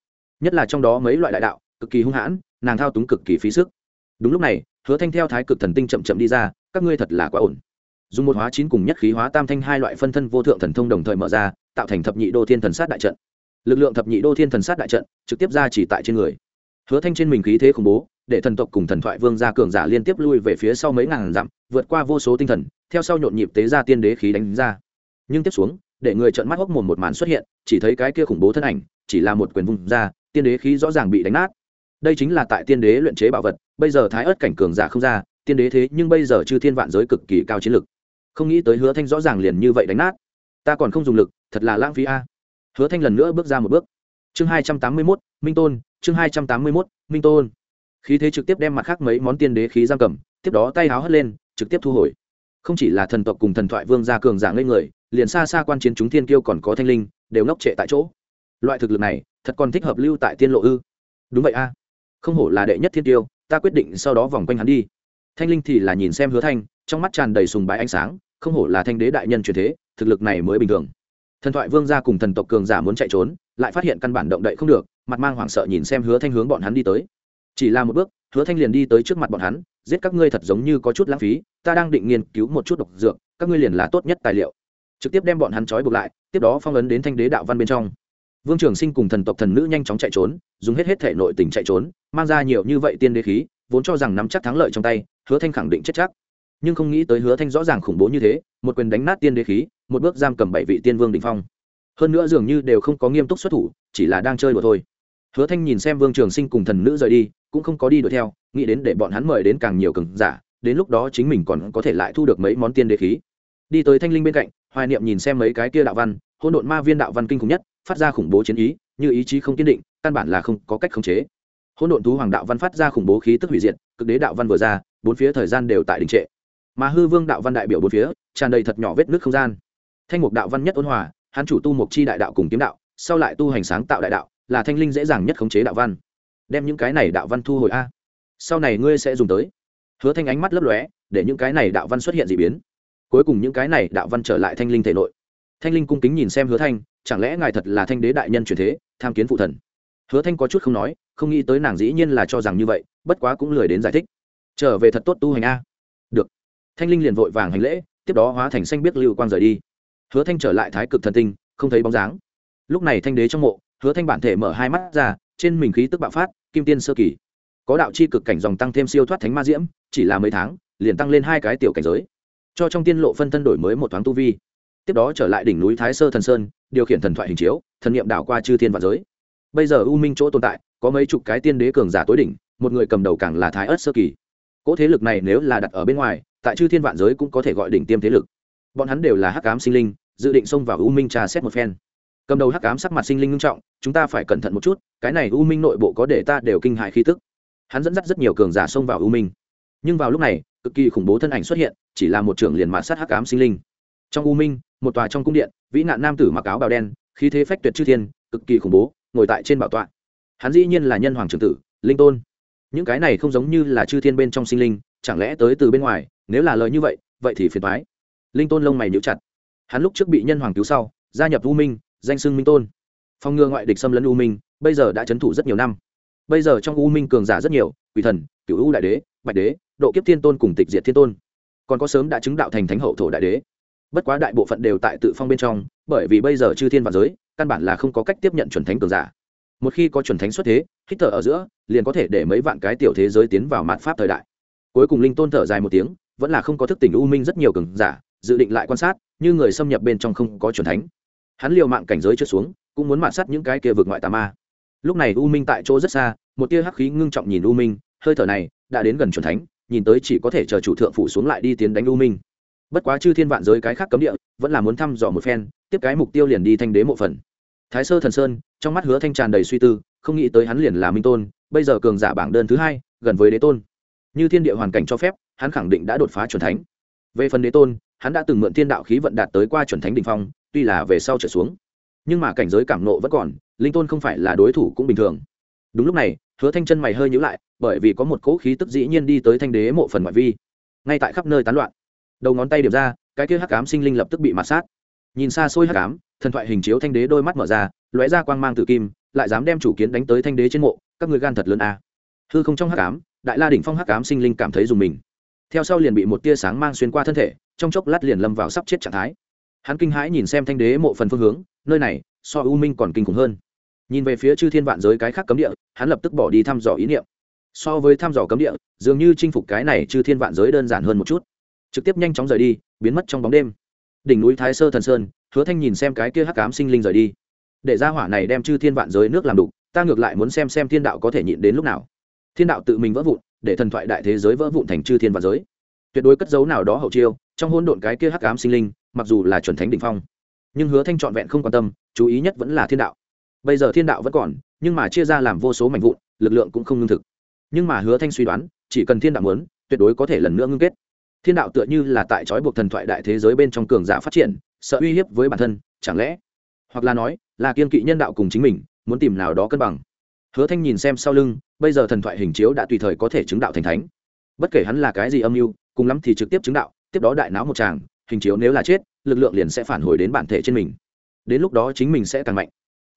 Nhất là trong đó mấy loại đại đạo, cực kỳ hung hãn, nàng thao túng cực kỳ phí sức. Đúng lúc này, hứa thanh theo thái cực thần tinh chậm chậm đi ra, các ngươi thật là quá ổn dùng một hóa chín cùng nhất khí hóa tam thanh hai loại phân thân vô thượng thần thông đồng thời mở ra, tạo thành thập nhị đô thiên thần sát đại trận. Lực lượng thập nhị đô thiên thần sát đại trận trực tiếp ra chỉ tại trên người. Hứa thanh trên mình khí thế khủng bố, để thần tộc cùng thần thoại vương gia cường giả liên tiếp lui về phía sau mấy ngàn dặm, vượt qua vô số tinh thần, theo sau nhộn nhịp tế ra tiên đế khí đánh ra. Nhưng tiếp xuống, để người trợn mắt hốc mồm một màn xuất hiện, chỉ thấy cái kia khủng bố thân ảnh, chỉ là một quyền vùng ra, tiên đế khí rõ ràng bị đánh nát. Đây chính là tại tiên đế luyện chế bảo vật, bây giờ thái ớt cảnh cường giả không ra, tiên đế thế nhưng bây giờ chư thiên vạn giới cực kỳ cao chiến lực không nghĩ tới hứa thanh rõ ràng liền như vậy đánh nát. Ta còn không dùng lực, thật là lãng phí a. Hứa thanh lần nữa bước ra một bước. Chương hai trăm tám mươi mốt, minh tôn, chương hai trăm tám mươi mốt, minh tôn. Khí thế trực tiếp đem mặt khác mấy món tiên đế khí giam cầm, tiếp đó tay háo hất lên, trực tiếp thu hồi. Không chỉ là thần tộc cùng thần thoại vương gia cường giả ngây người, liền xa xa quan chiến chúng thiên kiêu còn có thanh linh, đều ngốc trệ tại chỗ. Loại thực lực này, thật còn thích hợp lưu tại tiên lộ ư? Đúng vậy a. Không hổ là đệ nhất thiên tiêu ta quyết định sau đó vòng quanh hắn đi. Thanh linh thì là nhìn xem hứa thanh trong mắt tràn đầy sùng bái ánh sáng, không hổ là thanh đế đại nhân truyền thế, thực lực này mới bình thường. Thần thoại vương gia cùng thần tộc cường giả muốn chạy trốn, lại phát hiện căn bản động đậy không được, mặt mang hoảng sợ nhìn xem hứa thanh hướng bọn hắn đi tới. Chỉ là một bước, hứa thanh liền đi tới trước mặt bọn hắn, giết các ngươi thật giống như có chút lãng phí, ta đang định nghiên cứu một chút độc dược, các ngươi liền là tốt nhất tài liệu. Trực tiếp đem bọn hắn trói buộc lại, tiếp đó phong ấn đến thanh đế đạo văn bên trong. Vương trường sinh cùng thần tộc thần nữ nhanh chóng chạy trốn, dùng hết hết thể nội tình chạy trốn, mang ra nhiều như vậy tiên đế khí, vốn cho rằng nắm chắc thắng lợi trong tay, hứa thanh khẳng định chết chắc nhưng không nghĩ tới hứa thanh rõ ràng khủng bố như thế, một quyền đánh nát tiên đế khí, một bước giam cầm bảy vị tiên vương đình phong. Hơn nữa dường như đều không có nghiêm túc xuất thủ, chỉ là đang chơi đùa thôi. Hứa thanh nhìn xem vương trường sinh cùng thần nữ rời đi, cũng không có đi đuổi theo, nghĩ đến để bọn hắn mời đến càng nhiều cường giả, đến lúc đó chính mình còn có thể lại thu được mấy món tiên đế khí. Đi tới thanh linh bên cạnh, hoài niệm nhìn xem mấy cái kia đạo văn, hỗn độn ma viên đạo văn kinh khủng nhất, phát ra khủng bố chiến ý, như ý chí không kiên định, căn bản là không có cách khống chế. Hỗn độn thú hoàng đạo văn phát ra khủng bố khí tức hủy diệt, cực đế đạo văn vừa ra, bốn phía thời gian đều tại đình trệ mà hư vương đạo văn đại biểu bốn phía, tràn đầy thật nhỏ vết nước không gian. Thanh mục đạo văn nhất ôn hòa, hắn chủ tu mục chi đại đạo cùng kiếm đạo, sau lại tu hành sáng tạo đại đạo, là thanh linh dễ dàng nhất khống chế đạo văn. Đem những cái này đạo văn thu hồi a. Sau này ngươi sẽ dùng tới. Hứa thanh ánh mắt lấp lóe, để những cái này đạo văn xuất hiện d ị biến. Cuối cùng những cái này đạo văn trở lại thanh linh thể nội. Thanh linh cung kính nhìn xem hứa thanh, chẳng lẽ ngài thật là thanh đế đại nhân truyền thế, tham kiến phụ thần? Hứa thanh có chút không nói, không nghĩ tới nàng dĩ nhiên là cho rằng như vậy, bất quá cũng lười đến giải thích. Trở về thật tốt tu hành a thanh linh liền vội vàng hành lễ, tiếp đó hóa thành xanh biết lưu quang rời đi. Hứa thanh trở lại thái cực thần tinh, không thấy bóng dáng. Lúc này thanh đế trong mộ, hứa thanh bản thể mở hai mắt ra, trên mình khí tức bạo phát, kim tiên sơ kỳ. Có đạo chi cực cảnh dòng tăng thêm siêu thoát thánh ma diễm, chỉ là mấy tháng, liền tăng lên hai cái tiểu cảnh giới. Cho trong tiên lộ phân thân đổi mới một thoáng tu vi. Tiếp đó trở lại đỉnh núi thái sơ thần sơn, điều khiển thần thoại hình chiếu, thần niệm đảo qua chư thiên và giới. Bây giờ u minh chỗ tồn tại, có mấy chục cái tiên đế cường giả tối đỉnh, một người cầm đầu càng là thái ớt sơ kỳ. Cỗ thế lực này nếu là đặt ở bên ngoài tại chư thiên vạn giới cũng có thể gọi đỉnh tiêm thế lực. Bọn hắn đều là hắc ám sinh linh, dự định xông vào u minh trà xét một phen. Cầm đầu hắc ám sắc mặt sinh linh nghiêm trọng, chúng ta phải cẩn thận một chút, cái này u minh nội bộ có để ta đều kinh hại khí tức. Hắn dẫn dắt rất nhiều cường giả xông vào u minh. Nhưng vào lúc này, cực kỳ khủng bố thân ảnh xuất hiện, chỉ là một trưởng liền mạt sát hắc ám sinh linh. Trong u minh, một tòa trong cung điện, vĩ nạn nam tử mặc áo bào đen, khí thế phách tuyệt chư thiên, cực kỳ khủng bố, ngồi tại trên bảo tọa. Hắn dĩ nhiên là nhân hoàng trưởng tử, linh tôn. Những cái này không giống như là chư thiên bên trong sinh linh, chẳng lẽ tới từ bên ngoài nếu là lời như vậy vậy thì phiền thoái linh tôn lông mày nhíu chặt. Hắn lúc trước bị nhân hoàng cứu sau, gia nhập u minh, danh xưng minh tôn. Phòng ngừa ngoại địch xâm lấn u minh, bây giờ đã c h ấ n thủ rất nhiều năm. Bây giờ trong u minh cường giả rất nhiều, quỷ thần cựu u đại đế, bạch đế, độ kiếp thiên tôn cùng tịch diệt thiên tôn. Còn có sớm đã chứng đạo thành thánh hậu thổ đại đế. Bất quá đại bộ phận đều tại tự phong bên trong, bởi vì bây giờ chư thiên và giới, căn bản là không có cách tiếp nhận chuẩn thánh cường giả. Một khi có chuẩn thánh xuất thế, hít thở ở giữa, liền có thể để mấy vạn cái tiểu thế giới tiến vào mạn pháp thời đại. Cuối cùng linh tôn thở dài một tiếng vẫn là không có thức tỉnh u minh rất nhiều cường giả, dự định lại quan sát, như người xâm nhập bên trong không có chuẩn thánh. Hắn liều mạng cảnh giới trượt xuống, cũng muốn mạn sát những cái kia vượt ngoại tà ma. Lúc này u minh tại chỗ rất xa, một tia hắc khí ngưng trọng nhìn u minh, hơi thở này đã đến gần chuẩn thánh, nhìn tới chỉ có thể chờ chủ thượng phủ xuống lại đi tiến đánh u minh. Bất quá chư thiên vạn giới cái khác cấm địa, vẫn là muốn thăm dò một phen, tiếp cái mục tiêu liền đi thanh đế mộ phần. Thái sơ thần sơn, trong mắt hứa thanh tràn đầy suy tư, không nghĩ tới hắn liền là minh tôn, bây giờ cường giả bảng đơn thứ hai, gần với đế tôn. Như thiên địa hoàn cảnh cho phép hắn khẳng định đã đột phá chuẩn thánh. Về phần đế tôn, hắn đã từng mượn thiên đạo khí vận đạt tới qua chuẩn thánh đ ỉ n h phong, tuy là về sau trở xuống. Nhưng mà cảnh giới cảm nộ vẫn còn, linh tôn không phải là đối thủ cũng bình thường. Đúng lúc này, hứa thanh chân mày hơi nhữ lại, bởi vì có một cỗ khí tức dĩ nhiên đi tới thanh đế mộ phần ngoại vi. Ngay tại khắp nơi tán loạn. Đầu ngón tay điểm ra, cái kia hắc cám sinh linh lập tức bị mạt sát. Nhìn xa xôi hắc cám thần thoại hình chiếu thanh đế đôi mắt mở ra, lóe ra quang mang tự kim, lại dám đem chủ kiến đánh tới thanh đế trên mộ, các người gan thật lớn à. hư không trong hắc cám đại la đỉnh phong hắc cám sinh linh cảm thấy dùng mình theo sau liền bị một tia sáng mang xuyên qua thân thể, trong chốc lát liền lâm vào sắp chết trạng thái. Hắn kinh hãi nhìn xem thanh đế mộ phần phương hướng, nơi này, so u minh còn kinh khủng hơn. Nhìn về phía chư thiên vạn giới cái khác cấm địa, hắn lập tức bỏ đi thăm dò ý niệm. So với thăm dò cấm địa, dường như chinh phục cái này chư thiên vạn giới đơn giản hơn một chút. Trực tiếp nhanh chóng rời đi, biến mất trong bóng đêm. Đỉnh núi thái sơ thần sơn, hứa thanh nhìn xem cái kia hắc cám sinh linh rời đi. Để ra hỏa này đem chư thiên vạn giới nước làm đục, ta ngược lại muốn xem xem thiên đạo có thể nhịn đến lúc nào. Thiên đạo tự mình vỡ vụn để thần thoại đại thế giới vỡ vụn thành chư thiên và giới. Tuyệt đối cất dấu nào đó hậu chiêu, trong hôn độn cái kia hắc ám sinh linh, mặc dù là chuẩn thánh đ ỉ n h phong, nhưng hứa thanh trọn vẹn không quan tâm, chú ý nhất vẫn là thiên đạo. Bây giờ thiên đạo vẫn còn, nhưng mà chia ra làm vô số mảnh vụn, lực lượng cũng không ngưng thực. Nhưng mà hứa thanh suy đoán, chỉ cần thiên đạo muốn, tuyệt đối có thể lần nữa ngưng kết. Thiên đạo tựa như là tại trói buộc thần thoại đại thế giới bên trong cường giả phát triển, sợ uy hiếp với bản thân, chẳng lẽ? Hoặc là nói, là kiên kỵ nhân đạo cùng chính mình, muốn tìm nào đó cân bằng. Hứa thanh nhìn xem sau lưng bây giờ thần thoại hình chiếu đã tùy thời có thể chứng đạo thành thánh. Bất kể hắn là cái gì âm mưu, cùng lắm thì trực tiếp chứng đạo, tiếp đó đại não một tràng, hình chiếu nếu là chết, lực lượng liền sẽ phản hồi đến bản thể trên mình. Đến lúc đó chính mình sẽ càng mạnh.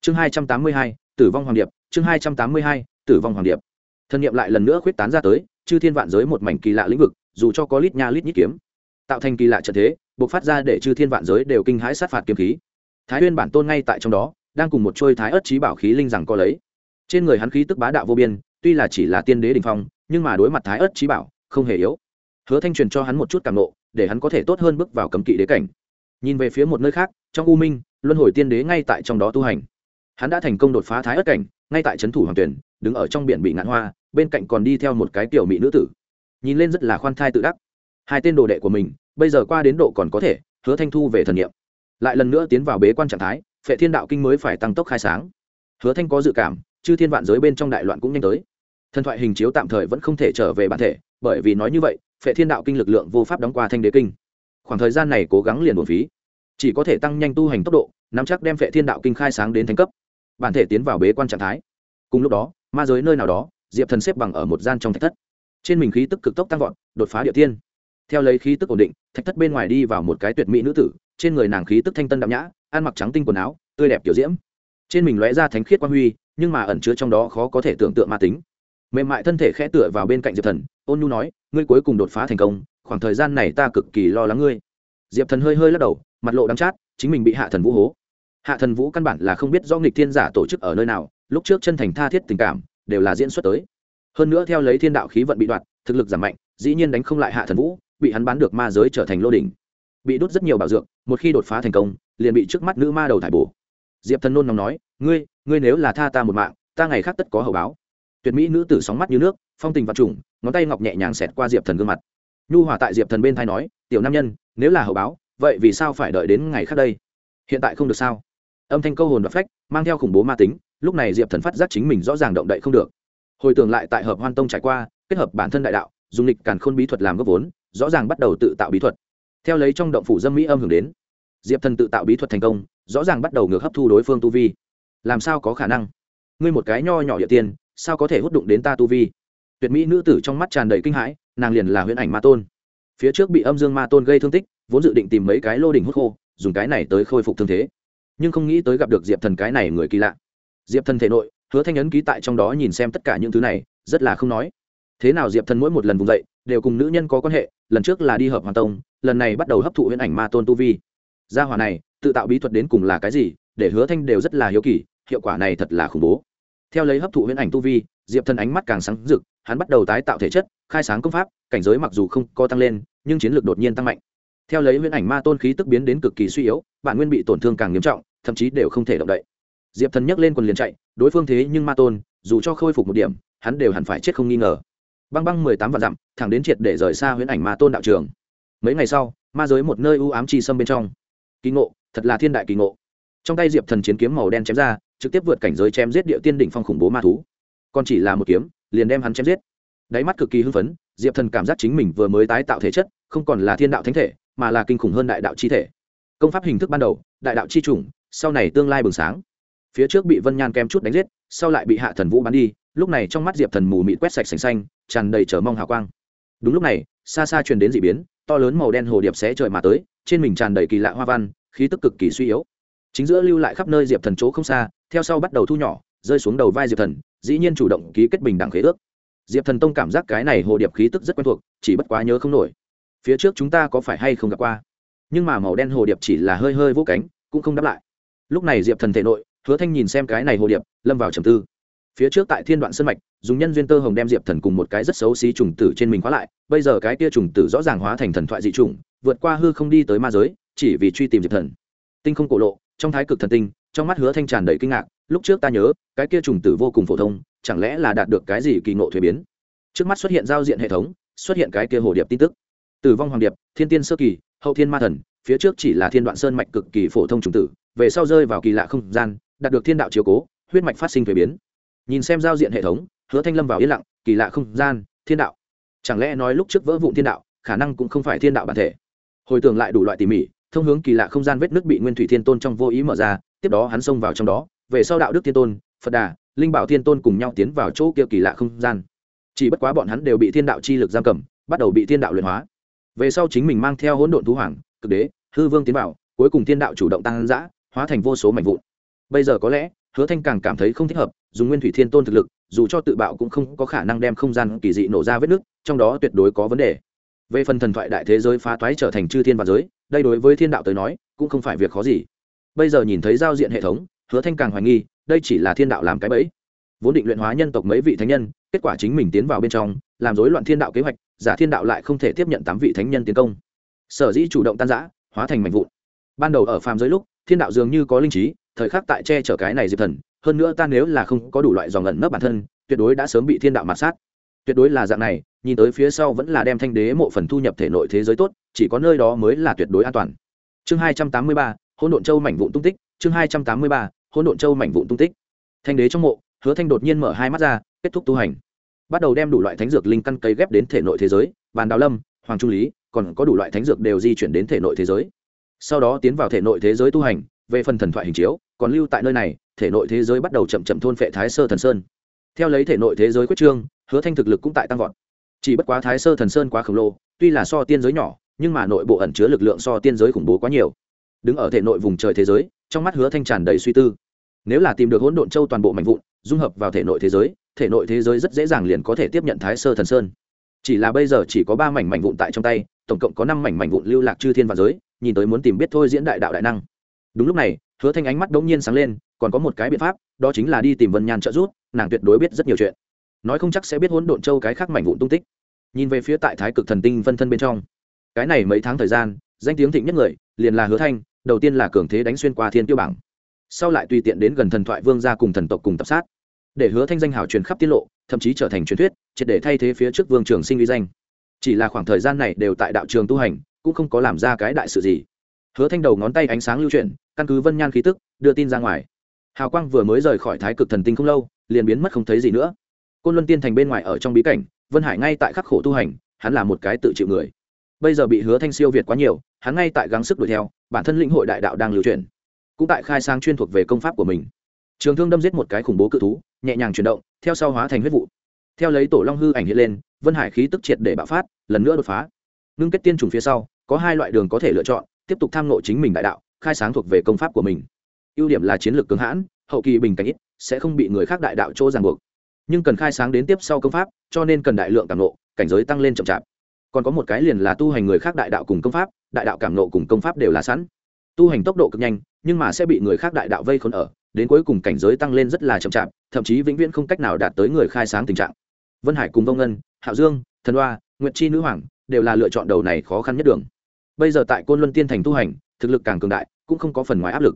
Chương hai trăm tám mươi hai, tử vong hoàng điệp, chương hai trăm tám mươi hai, tử vong hoàng điệp. Thân nghiệm lại lần nữa khuyết tán ra tới, chư thiên vạn giới một mảnh kỳ lạ lĩnh vực, dù cho có lít nha lít nhít kiếm, tạo thành kỳ lạ trận thế buộc phát ra để chư thiên vạn giới đều kinh hãi sát phạt kiếm khí. Thái huyên bản tôn ngay tại trong đó, đang cùng một trôi thái ớt trí bảo khí linh rằng có lấy. Trên người hắn khí tức bá đạo vô biên tuy là chỉ là tiên đế đình phong, nhưng mà đối mặt thái ớt trí bảo, không hề yếu. Hứa thanh truyền cho hắn một chút cảm nộ để hắn có thể tốt hơn bước vào cấm kỵ đế cảnh. Nhìn về phía một nơi khác, trong u minh, luân hồi tiên đế ngay tại trong đó tu hành. Hắn đã thành công đột phá thái ớt cảnh, ngay tại trấn thủ hoàng tuyển, đứng ở trong biển bị ngạn hoa, bên cạnh còn đi theo một cái tiểu mỹ nữ tử. Nhìn lên rất là khoan thai tự đắc. Hai tên đồ đệ của mình, bây giờ qua đến độ còn có thể, hứa thanh thu về thần nghiệm lại lần nữa tiến vào bế quan trạng thái, phệ thiên đạo kinh mới phải tăng tốc khai sáng. Hứa thanh có dự cảm chư thiên vạn giới bên trong đại loạn cũng nhanh tới. Thần thoại hình chiếu tạm thời vẫn không thể trở về bản thể, bởi vì nói như vậy, phệ thiên đạo kinh lực lượng vô pháp đóng qua thanh đế kinh. Khoảng thời gian này cố gắng liền buồn phí. Chỉ có thể tăng nhanh tu hành tốc độ, nắm chắc đem phệ thiên đạo kinh khai sáng đến thành cấp. Bản thể tiến vào bế quan trạng thái. Cùng lúc đó, ma giới nơi nào đó, diệp thần xếp bằng ở một gian trong thạch thất. Trên mình khí tức cực tốc tăng vọt, đột phá địa tiên. Theo lấy khí tức ổn định, thạch thất bên ngoài đi vào một cái tuyệt mỹ nữ tử, trên người nàng khí tức thanh tân đạm nhã, ăn mặc trắng tinh quần áo, tươi đẹp kiểu diễm. Trên mình lóe ra thánh khiết quan huy nhưng mà ẩn chứa trong đó khó có thể tưởng tượng ma tính. Mềm mại thân thể khẽ tựa vào bên cạnh diệp thần, ôn nhu nói, ngươi cuối cùng đột phá thành công, khoảng thời gian này ta cực kỳ lo lắng ngươi. Diệp thần hơi hơi lắc đầu, mặt lộ đắm chát, chính mình bị hạ thần vũ hố. Hạ thần vũ căn bản là không biết do nghịch thiên giả tổ chức ở nơi nào, lúc trước chân thành tha thiết tình cảm, đều là diễn xuất tới. Hơn nữa theo lấy thiên đạo khí vận bị đoạt, thực lực giảm mạnh, dĩ nhiên đánh không lại hạ thần vũ, bị hắn bán được ma giới trở thành lô đỉnh. Bị đốt rất nhiều bảo dược, một khi đột phá thành công, liền bị trước mắt nữ ma đầu thải bổ. Diệp thần nôn nóng nói, ngươi ngươi nếu là tha ta một mạng, ta ngày khác tất có hậu báo. Tuyệt mỹ nữ tử sóng mắt như nước, phong tình vật trùng, ngón tay ngọc nhẹ nhàng xẹt qua diệp thần gương mặt. Nhu hòa tại diệp thần bên thai nói, tiểu nam nhân, nếu là hậu báo, vậy vì sao phải đợi đến ngày khác đây? Hiện tại không được sao? Âm thanh câu hồn và phách, mang theo khủng bố ma tính, lúc này diệp thần phát giác chính mình rõ ràng động đậy không được. Hồi tưởng lại tại hợp hoan tông trải qua, kết hợp bản thân đại đạo, dùng lịch càn khôn bí thuật làm gốc vốn, rõ ràng bắt đầu tự tạo bí thuật. Theo lấy trong động phủ dâm mỹ âm hưởng đến, diệp thần tự tạo bí thuật thành công, rõ ràng bắt đầu ngược hấp thu đối phương tu vi làm sao có khả năng? Ngươi một cái nho nhỏ địa tiên, sao có thể hút đụng đến ta tu vi? Tuyệt mỹ nữ tử trong mắt tràn đầy kinh hãi, nàng liền là huyễn ảnh ma tôn. Phía trước bị âm dương ma tôn gây thương tích, vốn dự định tìm mấy cái lô đỉnh hút khô, dùng cái này tới khôi phục thương thế. Nhưng không nghĩ tới gặp được diệp thần cái này người kỳ lạ. Diệp thần thể nội, hứa thanh ấn ký tại trong đó nhìn xem tất cả những thứ này, rất là không nói. Thế nào diệp thần mỗi một lần vùng dậy, đều cùng nữ nhân có quan hệ, lần trước là đi hợp hoàn tông, lần này bắt đầu hấp thụ huyễn ảnh ma tôn tu vi. Gia hỏa này, tự tạo bí thuật đến cùng là cái gì, để hứa thanh đều rất là hiếu kỳ hiệu quả này thật là khủng bố. Theo lấy hấp thụ huyễn ảnh tu vi, diệp thần ánh mắt càng sáng rực, hắn bắt đầu tái tạo thể chất, khai sáng công pháp, cảnh giới mặc dù không có tăng lên, nhưng chiến lược đột nhiên tăng mạnh. Theo lấy huyễn ảnh ma tôn khí tức biến đến cực kỳ suy yếu, bản nguyên bị tổn thương càng nghiêm trọng, thậm chí đều không thể động đậy. Diệp thần nhấc lên quần liền chạy, đối phương thế nhưng ma tôn, dù cho khôi phục một điểm, hắn đều hẳn phải chết không nghi ngờ. Băng băng mười tám vạn dặm, thẳng đến triệt để rời xa huyễn ảnh ma tôn đạo trường. Mấy ngày sau, ma giới một nơi u ám chi sâm bên trong. Kỳ ngộ, thật là thiên đại kỳ ngộ. Trong tay diệp thần chiến kiếm màu đen chém ra trực tiếp vượt cảnh giới chém giết địa tiên đỉnh phong khủng bố ma thú. Còn chỉ là một kiếm, liền đem hắn chém giết. Đáy mắt cực kỳ hưng phấn, diệp thần cảm giác chính mình vừa mới tái tạo thể chất, không còn là thiên đạo thánh thể, mà là kinh khủng hơn đại đạo chi thể. Công pháp hình thức ban đầu, đại đạo chi chủng, sau này tương lai bừng sáng. Phía trước bị vân nhan kem chút đánh giết, sau lại bị hạ thần vũ bắn đi, lúc này trong mắt diệp thần mù mịt quét sạch sành xanh, tràn đầy trở mong hào quang. Đúng lúc này, xa xa truyền đến d ị biến, to lớn màu đen hồ điệp xé trời mà tới, trên mình tràn đầy kỳ lạ hoa văn, khí tức cực kỳ suy yếu. Chính giữa lưu lại khắp nơi diệp thần chỗ không xa theo sau bắt đầu thu nhỏ, rơi xuống đầu vai diệp thần, dĩ nhiên chủ động ký kết bình đẳng khế ước. Diệp thần tông cảm giác cái này hồ điệp khí tức rất quen thuộc, chỉ bất quá nhớ không nổi. Phía trước chúng ta có phải hay không gặp qua? Nhưng mà màu đen hồ điệp chỉ là hơi hơi vỗ cánh, cũng không đáp lại. Lúc này diệp thần thể nội, hứa thanh nhìn xem cái này hồ điệp, lâm vào trầm tư. Phía trước tại thiên đoạn sân mạch, dùng nhân duyên tơ hồng đem diệp thần cùng một cái rất xấu xí trùng tử trên mình khóa lại, bây giờ cái kia trùng tử rõ ràng hóa thành thần thoại dị trùng, vượt qua hư không đi tới ma giới, chỉ vì truy tìm diệp thần. Tinh không cổ lộ, trong thái cực thần tinh trong mắt hứa thanh tràn đầy kinh ngạc, lúc trước ta nhớ, cái kia trùng tử vô cùng phổ thông, chẳng lẽ là đạt được cái gì kỳ ngộ thuế biến? Trước mắt xuất hiện giao diện hệ thống, xuất hiện cái kia hồ điệp tin tức. Tử vong hoàng điệp, thiên tiên sơ kỳ, hậu thiên ma thần, phía trước chỉ là thiên đoạn sơn mạch cực kỳ phổ thông trùng tử, về sau rơi vào kỳ lạ không gian, đạt được thiên đạo chiếu cố, huyết mạch phát sinh thuế biến. Nhìn xem giao diện hệ thống, hứa thanh lâm vào yên lặng, kỳ lạ không gian, thiên đạo. Chẳng lẽ nói lúc trước vỡ vụn thiên đạo, khả năng cũng không phải thiên đạo bản thể? Hồi tưởng lại đủ loại tỉ mỉ, thông hướng kỳ lạ không gian vết nước bị nguyên thủy thiên tôn trong vô ý mở ra tiếp đó hắn xông vào trong đó, về sau đạo đức thiên tôn, phật đà, linh bảo thiên tôn cùng nhau tiến vào chỗ kia kỳ lạ không gian. Chỉ bất quá bọn hắn đều bị thiên đạo chi lực giam cầm, bắt đầu bị thiên đạo luyện hóa. Về sau chính mình mang theo hỗn độn thú hoàng, cực đế, hư vương tiến vào, cuối cùng thiên đạo chủ động tăng giã hóa thành vô số mảnh vụn. Bây giờ có lẽ, hứa thanh càng cảm thấy không thích hợp, dùng nguyên thủy thiên tôn thực lực, dù cho tự bạo cũng không có khả năng đem không gian kỳ dị nổ ra vết nứt, trong đó tuyệt đối có vấn đề. Về phần thần thoại đại thế giới phá toái trở thành chư thiên và giới, đây đối với thiên đạo tới nói, cũng không phải việc khó gì bây giờ nhìn thấy giao diện hệ thống, hứa thanh càng hoài nghi, đây chỉ là thiên đạo làm cái bẫy. Vốn định luyện hóa nhân tộc mấy vị thánh nhân, kết quả chính mình tiến vào bên trong, làm rối loạn thiên đạo kế hoạch, giả thiên đạo lại không thể tiếp nhận tám vị thánh nhân tiến công. Sở dĩ chủ động tan giã hóa thành mảnh vụn. Ban đầu ở phàm giới lúc, thiên đạo dường như có linh trí, thời khắc tại che chở cái này diệp thần, hơn nữa ta nếu là không có đủ loại dòng ẩn nấp bản thân, tuyệt đối đã sớm bị thiên đạo mặt sát. Tuyệt đối là dạng này, nhìn tới phía sau vẫn là đem thanh đế mộ phần thu nhập thể nội thế giới tốt, chỉ có nơi đó mới là tuyệt đối an toàn. Chương hai trăm tám mươi ba hỗn độn châu mảnh vụn tung tích, chương hai trăm tám mươi ba, hỗn độn châu mảnh vụn tung tích. Thanh đế trong mộ, hứa thanh đột nhiên mở hai mắt ra, kết thúc tu hành. Bắt đầu đem đủ loại thánh dược linh căn cây ghép đến thể nội thế giới, bàn đào lâm, hoàng trung lý, còn có đủ loại thánh dược đều di chuyển đến thể nội thế giới. Sau đó tiến vào thể nội thế giới tu hành, về phần thần thoại hình chiếu, còn lưu tại nơi này, thể nội thế giới bắt đầu chậm chậm thôn phệ thái sơ thần sơn. Theo lấy thể nội thế giới quyết trương, hứa thanh thực lực cũng tại tăng vọt. Chỉ bất quá thái sơ thần sơn quá khổng lồ, tuy là so tiên giới nhỏ, nhưng mà nội bộ ẩn chứa lực lượng so tiên giới khủng bố quá nhiều đứng ở thể nội vùng trời thế giới, trong mắt hứa thanh tràn đầy suy tư. Nếu là tìm được hỗn độn châu toàn bộ mạnh vụn, dung hợp vào thể nội thế giới, thể nội thế giới rất dễ dàng liền có thể tiếp nhận thái sơ thần sơn. Chỉ là bây giờ chỉ có ba mảnh mảnh vụn tại trong tay, tổng cộng có năm mảnh mảnh vụn lưu lạc chư thiên và giới, nhìn tới muốn tìm biết thôi diễn đại đạo đại năng. Đúng lúc này, hứa thanh ánh mắt đống nhiên sáng lên, còn có một cái biện pháp, đó chính là đi tìm vân nhan trợ giúp, nàng tuyệt đối biết rất nhiều chuyện. Nói không chắc sẽ biết hỗn độn châu cái khác mảnh vụn tung tích. Nhìn về phía tại thái cực thần tinh phân thân bên trong, cái này mấy tháng thời gian, danh tiếng thịnh nhất người, liền là hứa thanh đầu tiên là cường thế đánh xuyên qua thiên tiêu bảng. Sau lại tùy tiện đến gần thần thoại vương gia cùng thần tộc cùng tập sát. Để hứa thanh danh hào truyền khắp tiết lộ, thậm chí trở thành truyền thuyết, triệt để thay thế phía trước vương trường sinh uy danh. Chỉ là khoảng thời gian này đều tại đạo trường tu hành, cũng không có làm ra cái đại sự gì. Hứa thanh đầu ngón tay ánh sáng lưu chuyển, căn cứ vân nhan khí tức, đưa tin ra ngoài. Hào quang vừa mới rời khỏi thái cực thần tinh không lâu, liền biến mất không thấy gì nữa. Côn luân tiên thành bên ngoài ở trong bí cảnh, vân hải ngay tại khắc khổ tu hành, hắn là một cái tự chịu người. Bây giờ bị hứa thanh siêu việt quá nhiều, hắn ngay tại gắng sức đuổi theo bản thân lĩnh hội đại đạo đang lưu truyền, cũng tại khai sáng chuyên thuộc về công pháp của mình. Trường thương đâm giết một cái khủng bố cự thú, nhẹ nhàng chuyển động, theo sau hóa thành huyết vụ. Theo lấy tổ long hư ảnh hiện lên, vân hải khí tức triệt để bạo phát, lần nữa đột phá. Ngưng kết tiên trùng phía sau, có hai loại đường có thể lựa chọn, tiếp tục tham nộ chính mình đại đạo, khai sáng thuộc về công pháp của mình. Ưu điểm là chiến lược cứng hãn, hậu kỳ bình cảnh ít, sẽ không bị người khác đại đạo chỗ ràng buộc. Nhưng cần khai sáng đến tiếp sau công pháp, cho nên cần đại lượng cảm nộ cảnh giới tăng lên chậm chạp. Còn có một cái liền là tu hành người khác đại đạo cùng công pháp đại đạo cảm nộ cùng công pháp đều là sẵn. Tu hành tốc độ cực nhanh, nhưng mà sẽ bị người khác đại đạo vây khốn ở, đến cuối cùng cảnh giới tăng lên rất là chậm chạp, thậm chí vĩnh viễn không cách nào đạt tới người khai sáng tình trạng. Vân hải cùng vông ngân, hạo dương, thần hoa nguyệt chi nữ hoàng đều là lựa chọn đầu này khó khăn nhất đường. Bây giờ tại côn luân tiên thành tu hành, thực lực càng cường đại, cũng không có phần ngoài áp lực.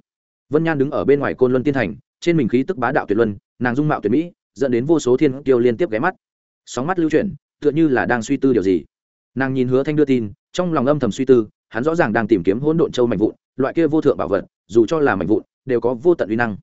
Vân nhan đứng ở bên ngoài côn luân tiên thành, trên mình khí tức bá đạo tuyệt luân, nàng dung mạo tuyệt mỹ, dẫn đến vô số thiên tiêu liên tiếp ghé mắt. Sóng mắt lưu chuyển, tựa như là đang suy tư điều gì. Nàng nhìn hứa thanh đưa tin, trong lòng âm thầm suy tư hắn rõ ràng đang tìm kiếm hỗn độn châu mạnh vụn, loại kia vô thượng bảo vật, dù cho là mạnh vụn, đều có vô tận uy năng.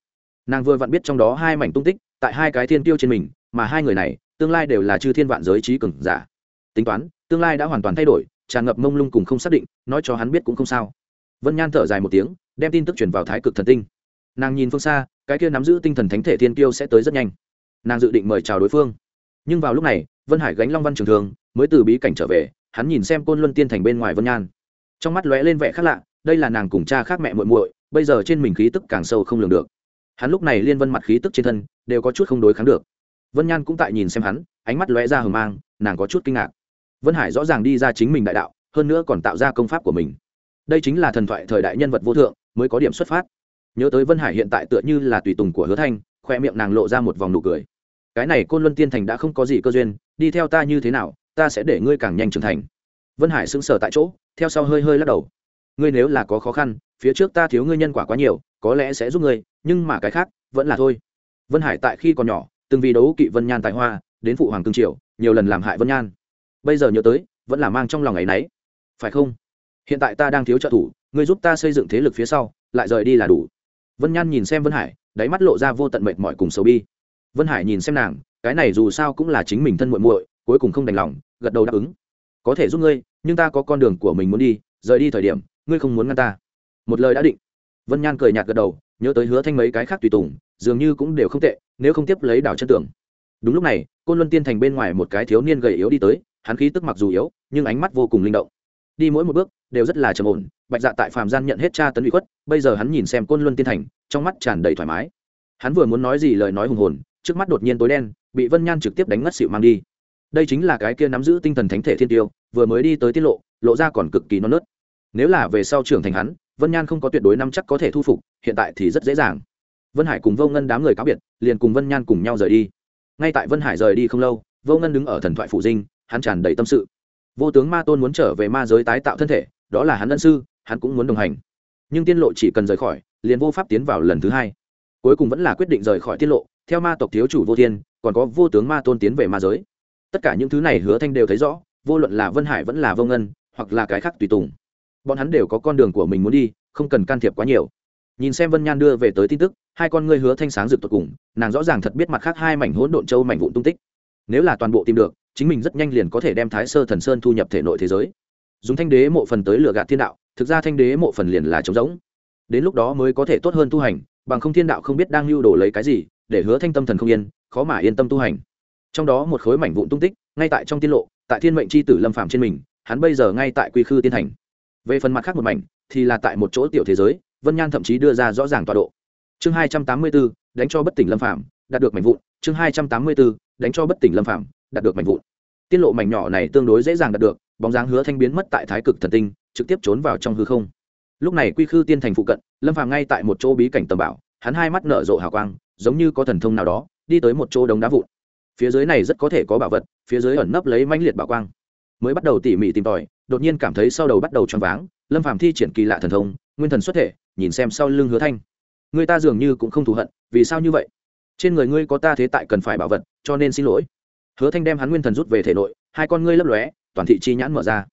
Nàng vừa vặn biết trong đó hai mảnh tung tích, tại hai cái thiên tiêu trên mình, mà hai người này, tương lai đều là chư thiên vạn giới trí cường giả. Tính toán, tương lai đã hoàn toàn thay đổi, tràn ngập mông lung cùng không xác định, nói cho hắn biết cũng không sao. Vân nhan thở dài một tiếng, đem tin tức truyền vào thái cực thần tinh. Nàng nhìn phương xa, cái kia nắm giữ tinh thần thánh thể thiên tiêu sẽ tới rất nhanh. Nàng dự định mời chào đối phương. Nhưng vào lúc này, vân hải gánh long văn trường thường, mới từ bí cảnh trở về, hắn nhìn xem côn luân tiên thành bên ngoài vân nhan trong mắt lóe lên vẻ khác lạ, đây là nàng cùng cha khác mẹ muội muội, bây giờ trên mình khí tức càng sâu không lường được. Hắn lúc này liên vân mặt khí tức trên thân, đều có chút không đối kháng được. Vân nhan cũng tại nhìn xem hắn, ánh mắt lóe ra hờ mang, nàng có chút kinh ngạc. Vân hải rõ ràng đi ra chính mình đại đạo, hơn nữa còn tạo ra công pháp của mình. Đây chính là thần thoại thời đại nhân vật vô thượng, mới có điểm xuất phát. Nhớ tới vân hải hiện tại tựa như là tùy tùng của hứa thanh, khoe miệng nàng lộ ra một vòng nụ cười. Cái này côn luân tiên thành đã không có gì cơ duyên, đi theo ta như thế nào, ta sẽ để ngươi càng nhanh trưởng thành vân hải sững sờ tại chỗ, theo sau hơi hơi lắc đầu. Ngươi nếu là có khó khăn, phía trước ta thiếu ngươi nhân quả quá nhiều, có lẽ sẽ giúp ngươi, nhưng mà cái khác, vẫn là thôi. Vân hải tại khi còn nhỏ, từng vì đấu kỵ vân nhan tại hoa, đến phụ hoàng cương triều, nhiều lần làm hại vân nhan. Bây giờ nhớ tới, vẫn là mang trong lòng ngày nấy. Phải không? Hiện tại ta đang thiếu trợ thủ, ngươi giúp ta xây dựng thế lực phía sau, lại rời đi là đủ. Vân nhan nhìn xem vân hải, đáy mắt lộ ra vô tận mệt mỏi cùng sầu bi. Vân hải nhìn xem nàng, cái này dù sao cũng là chính mình thân muội muội, cuối cùng không đành lòng, gật đầu đáp ứng có thể giúp ngươi, nhưng ta có con đường của mình muốn đi, rời đi thời điểm, ngươi không muốn ngăn ta. Một lời đã định. Vân nhan cười nhạt gật đầu, nhớ tới hứa thanh mấy cái khác tùy tùng, dường như cũng đều không tệ, nếu không tiếp lấy đảo chân tưởng đúng lúc này, côn luân tiên thành bên ngoài một cái thiếu niên gầy yếu đi tới, hắn khí tức mặc dù yếu, nhưng ánh mắt vô cùng linh động. Đi mỗi một bước, đều rất là trầm ổn, bạch dạ tại phàm gian nhận hết tra tấn bị khuất, bây giờ hắn nhìn xem côn luân tiên thành, trong mắt tràn đầy thoải mái. Hắn vừa muốn nói gì lời nói hùng hồn, trước mắt đột nhiên tối đen, bị vân nhan trực tiếp đánh ngất xịu mang đi đây chính là cái kia nắm giữ tinh thần thánh thể thiên tiêu, vừa mới đi tới tiết lộ lộ ra còn cực kỳ non nớt. Nếu là về sau trưởng thành hắn, vân nhan không có tuyệt đối năm chắc có thể thu phục, hiện tại thì rất dễ dàng. Vân hải cùng vô ngân đám người cáo biệt, liền cùng vân nhan cùng nhau rời đi. Ngay tại vân hải rời đi không lâu, vô ngân đứng ở thần thoại phụ dinh, hắn tràn đầy tâm sự. Vô tướng ma tôn muốn trở về ma giới tái tạo thân thể, đó là hắn ân sư, hắn cũng muốn đồng hành. Nhưng tiên lộ chỉ cần rời khỏi, liền vô pháp tiến vào lần thứ hai. Cuối cùng vẫn là quyết định rời khỏi tiết lộ, theo ma tộc thiếu chủ vô thiên, còn có vô tướng ma tôn tiến về ma giới tất cả những thứ này hứa thanh đều thấy rõ, vô luận là vân hải vẫn là vô ngân, hoặc là cái khác tùy tùng, bọn hắn đều có con đường của mình muốn đi, không cần can thiệp quá nhiều. Nhìn xem vân nhan đưa về tới tin tức, hai con ngươi hứa thanh sáng rực tột cùng, nàng rõ ràng thật biết mặt khác hai mảnh hỗn độn châu mảnh vụn tung tích. Nếu là toàn bộ tìm được, chính mình rất nhanh liền có thể đem thái sơ thần sơn thu nhập thể nội thế giới. Dùng thanh đế mộ phần tới lựa gạt thiên đạo, thực ra thanh đế mộ phần liền là trống rỗng. Đến lúc đó mới có thể tốt hơn tu hành, bằng không thiên đạo không biết đang lưu đồ lấy cái gì, để hứa thanh tâm thần không yên, khó mà yên tâm tu hành trong đó một khối mảnh vụn tung tích, ngay tại trong tiên lộ, tại thiên mệnh c h i tử lâm phạm trên mình, hắn bây giờ ngay tại quy khư tiên thành. Về phần mặt khác một mảnh, thì là tại một chỗ tiểu thế giới, vân nhan thậm chí đưa ra rõ ràng tọa độ. Chương hai trăm tám mươi b ố đánh cho bất tỉnh lâm phạm đạt được mảnh vụn. Chương hai trăm tám mươi b ố đánh cho bất tỉnh lâm phạm đạt được mảnh vụn. Tiên lộ mảnh nhỏ này tương đối dễ dàng đạt được, bóng dáng hứa thanh biến mất tại thái cực thần tinh, trực tiếp trốn vào trong hư không. Lúc này quy khư tiên thành phụ cận, lâm phàm ngay tại một chỗ bí cảnh tầm bảo, hắn hai mắt nở rộ hào quang, giống như có thần thông nào đó, đi tới một chỗ đống đá vụn phía dưới này rất có thể có bảo vật, phía dưới ẩn nấp lấy mãnh liệt bảo quang. Mới bắt đầu tỉ mỉ tìm tòi, đột nhiên cảm thấy sau đầu bắt đầu choáng váng, lâm phàm thi triển kỳ lạ thần thông, nguyên thần xuất thể, nhìn xem sau lưng hứa thanh. Người ta dường như cũng không thù hận, vì sao như vậy? Trên người ngươi có ta thế tại cần phải bảo vật, cho nên xin lỗi. Hứa thanh đem hắn nguyên thần rút về thể nội, hai con ngươi lấp lóe, toàn thị chi nhãn mở ra.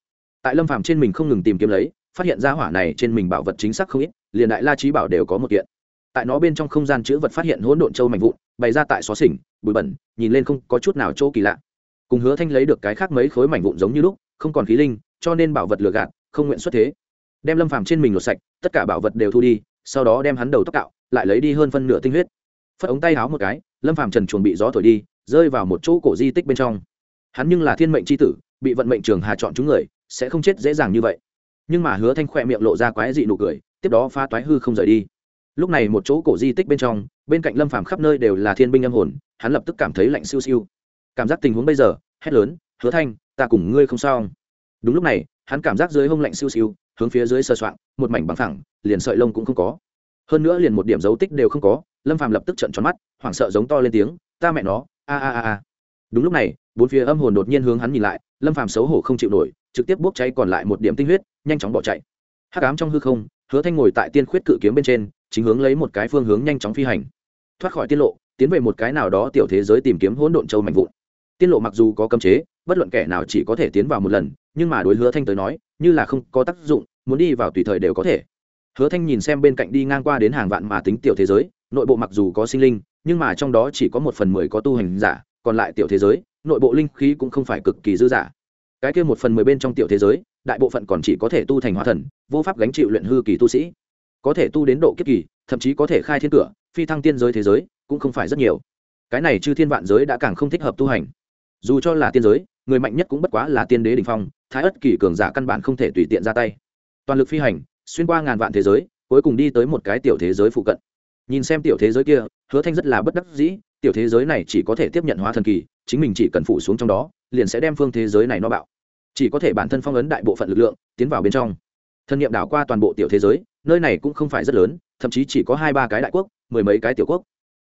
Tại lâm phàm trên mình không ngừng tìm kiếm lấy, phát hiện ra hỏa này trên mình bảo vật chính xác không ít, liền đại la trí bảo đều có một kiện tại nó bên trong không gian chữ vật phát hiện hỗn độn châu mạnh vụn, bày ra tại xó xỉnh, bụi bẩn, nhìn lên không có chút nào chỗ kỳ lạ. Cùng hứa thanh lấy được cái khác mấy khối mảnh vụn giống như lúc, không còn khí linh, cho nên bảo vật lừa gạt, không nguyện xuất thế. Đem lâm phàm trên mình lột sạch, tất cả bảo vật đều thu đi, sau đó đem hắn đầu tóc cạo, lại lấy đi hơn phân nửa tinh huyết. Phất ống tay háo một cái, lâm phàm trần chuồng bị gió thổi đi, rơi vào một chỗ cổ di tích bên trong. Hắn nhưng là thiên mệnh c h i tử, bị vận mệnh trường hà chọn chúng người, sẽ không chết dễ dàng như vậy. Nhưng mà hứa thanh khoe miệng lộ ra quái dị nụ cười, tiếp đó pha toái hư không rời đi lúc này một chỗ cổ di tích bên trong, bên cạnh lâm phàm khắp nơi đều là thiên binh âm hồn, hắn lập tức cảm thấy lạnh siêu siêu. Cảm giác tình huống bây giờ, hét lớn, hứa thanh, ta cùng ngươi không sao đúng lúc này, hắn cảm giác dưới hông lạnh siêu siêu, hướng phía dưới sờ soạng, một mảnh bằng thẳng liền sợi lông cũng không có. Hơn nữa liền một điểm dấu tích đều không có, lâm phàm lập tức trận tròn mắt, hoảng sợ giống to lên tiếng, ta mẹ nó, a a a a. Đúng lúc này, bốn phía âm hồn đột nhiên hướng hắn nhìn lại, lâm phàm xấu hổ không chịu nổi, trực tiếp bốc cháy còn lại một điểm tinh huyết, nhanh chóng bỏ chạy. Hắc ám trong hư không, hứa thanh ngồi tại tiên khuyết cự kiếm bên trên chính hướng lấy một cái phương hướng nhanh chóng phi hành. Thoát khỏi tiết lộ, tiến về một cái nào đó tiểu thế giới tìm kiếm hỗn độn châu mạnh vụn. Tiết lộ mặc dù có cấm chế, bất luận kẻ nào chỉ có thể tiến vào một lần, nhưng mà đối hứa thanh tới nói, như là không có tác dụng, muốn đi vào tùy thời đều có thể. Hứa thanh nhìn xem bên cạnh đi ngang qua đến hàng vạn mà tính tiểu thế giới, nội bộ mặc dù có sinh linh, nhưng mà trong đó chỉ có một phần mười có tu hành giả, còn lại tiểu thế giới, nội bộ linh khí cũng không phải cực kỳ dư giả cái kia một phần mười bên trong tiểu thế giới, đại bộ phận còn chỉ có thể tu thành hóa thần, vô pháp gánh chịu luyện hư kỳ tu sĩ có thể tu đến độ kiếp kỳ, thậm chí có thể khai thiên cửa, phi thăng tiên giới thế giới, cũng không phải rất nhiều. Cái này chư thiên vạn giới đã càng không thích hợp tu hành. Dù cho là tiên giới, người mạnh nhất cũng bất quá là tiên đế đình phong, thái ất kỳ cường giả căn bản không thể tùy tiện ra tay. Toàn lực phi hành, xuyên qua ngàn vạn thế giới, cuối cùng đi tới một cái tiểu thế giới phụ cận. Nhìn xem tiểu thế giới kia, hứa thanh rất là bất đắc dĩ, tiểu thế giới này chỉ có thể tiếp nhận hóa thần kỳ, chính mình chỉ cần phủ xuống trong đó, liền sẽ đem phương thế giới này nó bạo. Chỉ có thể bản thân phong ấn đại bộ phận lực lượng, tiến vào bên trong. Thân nhiệm đảo qua toàn bộ tiểu thế giới nơi này cũng không phải rất lớn, thậm chí chỉ có hai ba cái đại quốc, mười mấy cái tiểu quốc.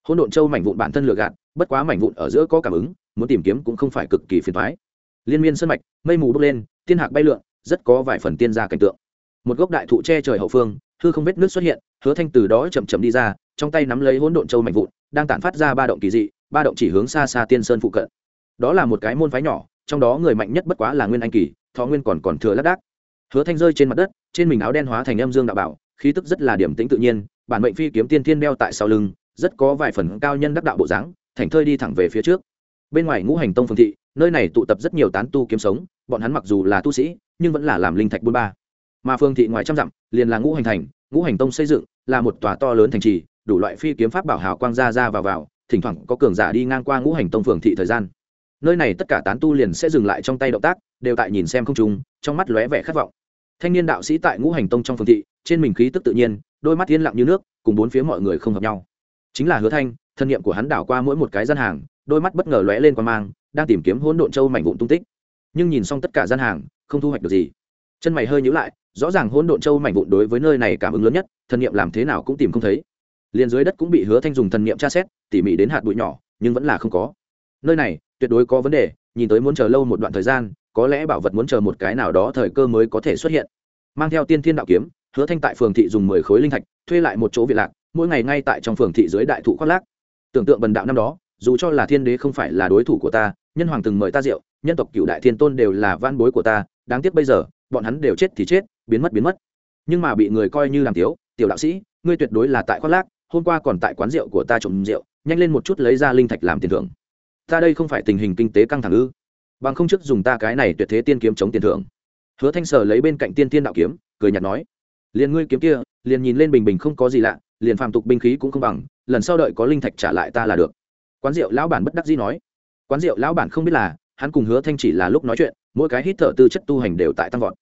Hỗn độn châu mảnh vụn bản thân lừa gạt, bất quá mảnh vụn ở giữa có cảm ứng, muốn tìm kiếm cũng không phải cực kỳ phiền thoái liên miên sân mạch, mây mù bốc lên, tiên hạc bay lượn, rất có vài phần tiên gia cảnh tượng. Một gốc đại thụ che trời hậu phương, hư không vết nước xuất hiện, hứa thanh từ đó chậm chậm đi ra, trong tay nắm lấy hỗn độn châu mảnh vụn, đang tản phát ra ba động kỳ dị, ba động chỉ hướng xa xa tiên sơn phụ cận. Đó là một cái môn phái nhỏ, trong đó người mạnh nhất bất quá là nguyên anh kỳ, thọ nguyên còn còn thừa lác đác. Hứa thanh rơi trên mặt đất, trên mình áo đen hóa thành âm dương đạo bảo khí tức rất là điểm tĩnh tự nhiên, bản mệnh phi kiếm tiên thiên đeo tại sau lưng, rất có vài phần cao nhân đắc đạo bộ dáng, thành thơi đi thẳng về phía trước. Bên ngoài ngũ hành tông phương thị, nơi này tụ tập rất nhiều tán tu kiếm sống, bọn hắn mặc dù là tu sĩ, nhưng vẫn là làm linh thạch buôn ba. Mà phương thị ngoài trăm dặm, liền là ngũ hành thành, ngũ hành tông xây dựng, là một tòa to lớn thành trì, đủ loại phi kiếm pháp bảo hào quang ra ra vào vào, thỉnh thoảng có cường giả đi ngang qua ngũ hành tông phường thị thời gian. Nơi này tất cả tán tu liền sẽ dừng lại trong tay động tác, đều tại nhìn xem không trùng trong mắt lóe vẻ khát vọng. Thanh niên đạo sĩ tại ngũ hành tông trong phường thị trên mình khí tức tự nhiên, đôi mắt yên lặng như nước, cùng bốn phía mọi người không hợp nhau. Chính là hứa thanh, thân nhiệm của hắn đảo qua mỗi một cái gian hàng, đôi mắt bất ngờ lóe lên quan mang, đang tìm kiếm hỗn độn châu mảnh vụn tung tích. Nhưng nhìn xong tất cả gian hàng, không thu hoạch được gì. Chân mày hơi nhíu lại, rõ ràng hỗn độn châu mảnh vụn đối với nơi này cảm ứng lớn nhất, thân niệm làm thế nào cũng tìm không thấy. Liền dưới đất cũng bị hứa thanh dùng thần niệm tra xét, tỉ mỉ đến hạt bụi nhỏ, nhưng vẫn là không có. Nơi này, tuyệt đối có vấn đề, nhìn tới muốn chờ lâu một đoạn thời gian, có lẽ bảo vật muốn chờ một cái nào đó thời cơ mới có thể xuất hiện. Mang theo tiên thiên đạo kiếm hứa thanh tại phường thị dùng mười khối linh thạch, thuê lại một chỗ viện lạc, mỗi ngày ngay tại trong phường thị dưới đại thụ khoác lác. Tưởng tượng bần đạo năm đó, dù cho là thiên đế không phải là đối thủ của ta, nhân hoàng từng mời ta rượu, nhân tộc cựu đại thiên tôn đều là van bối của ta, đáng tiếc bây giờ, bọn hắn đều chết thì chết, biến mất biến mất. Nhưng mà bị người coi như làm tiếu tiểu đạo sĩ, ngươi tuyệt đối là tại khoác lác, hôm qua còn tại quán rượu của ta trộm rượu, nhanh lên một chút lấy ra linh thạch làm tiền thưởng. Ta đây không phải tình hình kinh tế căng thẳng ư? Bằng không trước dùng ta cái này tuyệt thế tiên kiếm chống tiền thưởng. Hứa thanh sở lấy bên cạnh tiên tiên đạo kiếm, cười nhạt nói liền ngươi kiếm kia, liền nhìn lên bình bình không có gì lạ, liền phàm tục binh khí cũng không bằng, lần sau đợi có linh thạch trả lại ta là được. Quán rượu lão bản bất đắc dĩ nói. Quán rượu lão bản không biết là, hắn cùng hứa thanh chỉ là lúc nói chuyện, mỗi cái hít thở tư chất tu hành đều tại tăng vọt.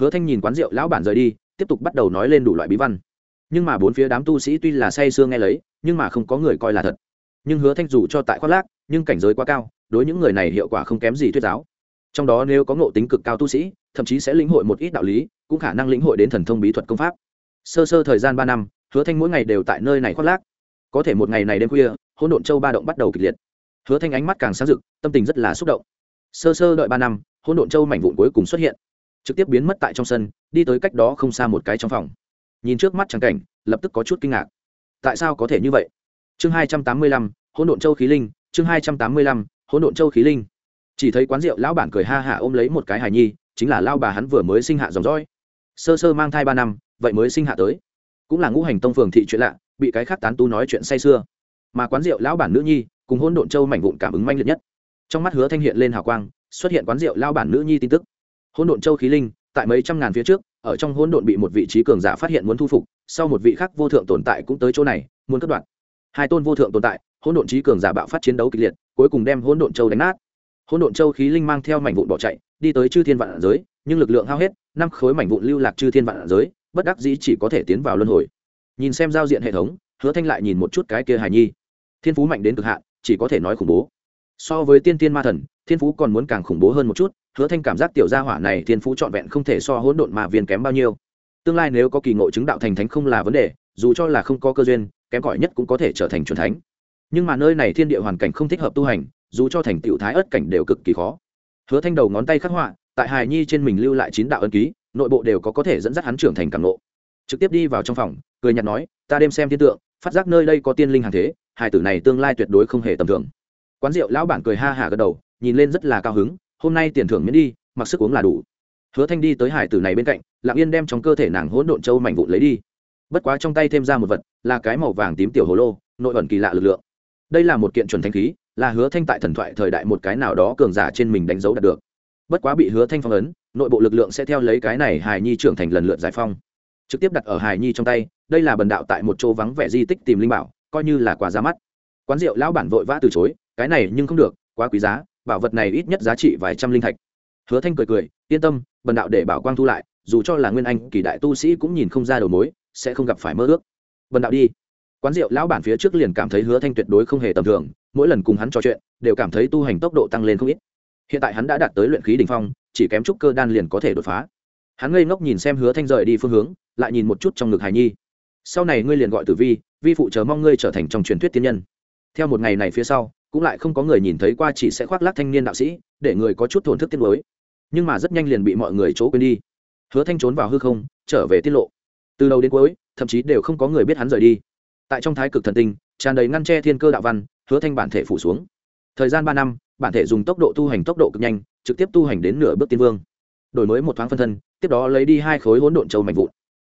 Hứa thanh nhìn quán rượu lão bản rời đi, tiếp tục bắt đầu nói lên đủ loại bí văn. Nhưng mà bốn phía đám tu sĩ tuy là say sưa nghe lấy, nhưng mà không có người coi là thật. Nhưng hứa thanh dù cho tại khoác lác, nhưng cảnh giới quá cao, đối những người này hiệu quả không kém gì thuyết giáo. Trong đó nếu có ngộ tính cực cao tu sĩ, thậm chí sẽ lĩnh hội một ít đạo lý cũng khả năng lĩnh hội đến thần thông bí thuật công pháp. Sơ sơ thời gian ba năm, hứa thanh mỗi ngày đều tại nơi này khoác lác. Có thể một ngày này đêm khuya, hỗn độn châu ba động bắt đầu kịch liệt. Hứa thanh ánh mắt càng sáng rực, tâm tình rất là xúc động. Sơ sơ đợi ba năm, hỗn độn châu mảnh vụn cuối cùng xuất hiện, trực tiếp biến mất tại trong sân, đi tới cách đó không xa một cái trong phòng. Nhìn trước mắt trắng cảnh, lập tức có chút kinh ngạc. Tại sao có thể như vậy? Chương hai trăm tám mươi lăm, hỗn độn châu khí linh, chương hai trăm tám mươi lăm, hỗn độn châu khí linh. Chỉ thấy quán rượu lão bản cười ha hả ôm lấy một cái hài nhi, chính là lao bà hắn vừa mới sinh hạ dòng dõi sơ sơ mang thai ba năm, vậy mới sinh hạ tới. Cũng là ngũ hành tông phường thị chuyện lạ, bị cái khác tán tu nói chuyện say sưa. Mà quán rượu lão bản nữ nhi cùng hôn độn châu mảnh vụn cảm ứng manh liệt nhất. Trong mắt hứa thanh hiện lên hào quang, xuất hiện quán rượu lão bản nữ nhi tin tức. Hôn độn châu khí linh, tại mấy trăm ngàn phía trước, ở trong hôn độn bị một vị trí cường giả phát hiện muốn thu phục, sau một vị khác vô thượng tồn tại cũng tới chỗ này, muốn cất đoạn. Hai tôn vô thượng tồn tại hôn độn trí cường giả bạo phát chiến đấu kịch liệt, cuối cùng đem hôn độn châu đánh nát. Hôn độn châu khí linh mang theo mảnh vụn bỏ chạy, đi tới chư thiên vạn giới, nhưng lực lượng hao hết năm khối mảnh vụn lưu lạc chư thiên vạn giới, bất đắc dĩ chỉ có thể tiến vào luân hồi. Nhìn xem giao diện hệ thống, hứa thanh lại nhìn một chút cái kia hài nhi. Thiên phú mạnh đến cực hạn, chỉ có thể nói khủng bố. So với tiên tiên ma thần, thiên phú còn muốn càng khủng bố hơn một chút, hứa thanh cảm giác tiểu gia hỏa này thiên phú trọn vẹn không thể so hỗn độn mà viên kém bao nhiêu. Tương lai nếu có kỳ ngộ chứng đạo thành thánh không là vấn đề, dù cho là không có cơ duyên, kém cỏi nhất cũng có thể trở thành chuẩn thánh. Nhưng mà nơi này thiên địa hoàn cảnh không thích hợp tu hành, dù cho thành tựu thái ớt cảnh đều cực kỳ khó. Hứa thanh đầu ngón tay khắc họa tại hài nhi trên mình lưu lại chín đạo ân ký, nội bộ đều có có thể dẫn dắt hắn trưởng thành cảm nộ trực tiếp đi vào trong phòng, cười nhạt nói, ta đêm xem thiên tượng, phát giác nơi đây có tiên linh hàng thế, hài tử này tương lai tuyệt đối không hề tầm thường. Quán rượu lão bản cười ha hả gật đầu, nhìn lên rất là cao hứng, hôm nay tiền thưởng miễn đi, mặc sức uống là đủ. Hứa thanh đi tới hải tử này bên cạnh, lặng yên đem trong cơ thể nàng hỗn độn châu mảnh vụn lấy đi. Bất quá trong tay thêm ra một vật, là cái màu vàng tím tiểu hồ lô, nội ẩn kỳ lạ lực lượng. Đây là một kiện chuẩn thanh khí, là hứa thanh tại thần thoại thời đại một cái nào đó cường giả trên mình đánh dấu đạt được bất quá bị hứa thanh phong ấn, nội bộ lực lượng sẽ theo lấy cái này hài nhi trưởng thành lần lượt giải phong. Trực tiếp đặt ở hài nhi trong tay, đây là bần đạo tại một chỗ vắng vẻ di tích tìm linh bảo, coi như là quà ra mắt. Quán rượu lão bản vội vã từ chối, cái này nhưng không được, quá quý giá, bảo vật này ít nhất giá trị vài trăm linh thạch. Hứa thanh cười cười, yên tâm, bần đạo để bảo quang thu lại, dù cho là nguyên anh, kỳ đại tu sĩ cũng nhìn không ra đầu mối, sẽ không gặp phải mơ ước. Bần đạo đi. Quán rượu lão bản phía trước liền cảm thấy hứa thanh tuyệt đối không hề tầm thường, mỗi lần cùng hắn trò chuyện, đều cảm thấy tu hành tốc độ tăng lên không ít hiện tại hắn đã đạt tới luyện khí đỉnh phong, chỉ kém chút cơ đan liền có thể đột phá. Hắn ngây ngốc nhìn xem hứa thanh rời đi phương hướng, lại nhìn một chút trong ngực hải nhi. Sau này ngươi liền gọi tử vi vi phụ chờ mong ngươi trở thành trong truyền thuyết tiên nhân. Theo một ngày này phía sau, cũng lại không có người nhìn thấy qua chỉ sẽ khoác lác thanh niên đạo sĩ, để người có chút thổn thức tiết mới nhưng mà rất nhanh liền bị mọi người chỗ quên đi. Hứa thanh trốn vào hư không, trở về tiết lộ. Từ đầu đến cuối, thậm chí đều không có người biết hắn rời đi. Tại trong thái cực thần tinh, tràn đầy ngăn tre thiên cơ đạo văn, hứa thanh bản thể phủ xuống. Thời gian ba năm bản thể dùng tốc độ tu hành tốc độ cực nhanh, trực tiếp tu hành đến nửa bước tiên vương. Đổi mới một thoáng phân thân, tiếp đó lấy đi hai khối hỗn độn châu mạnh vụn.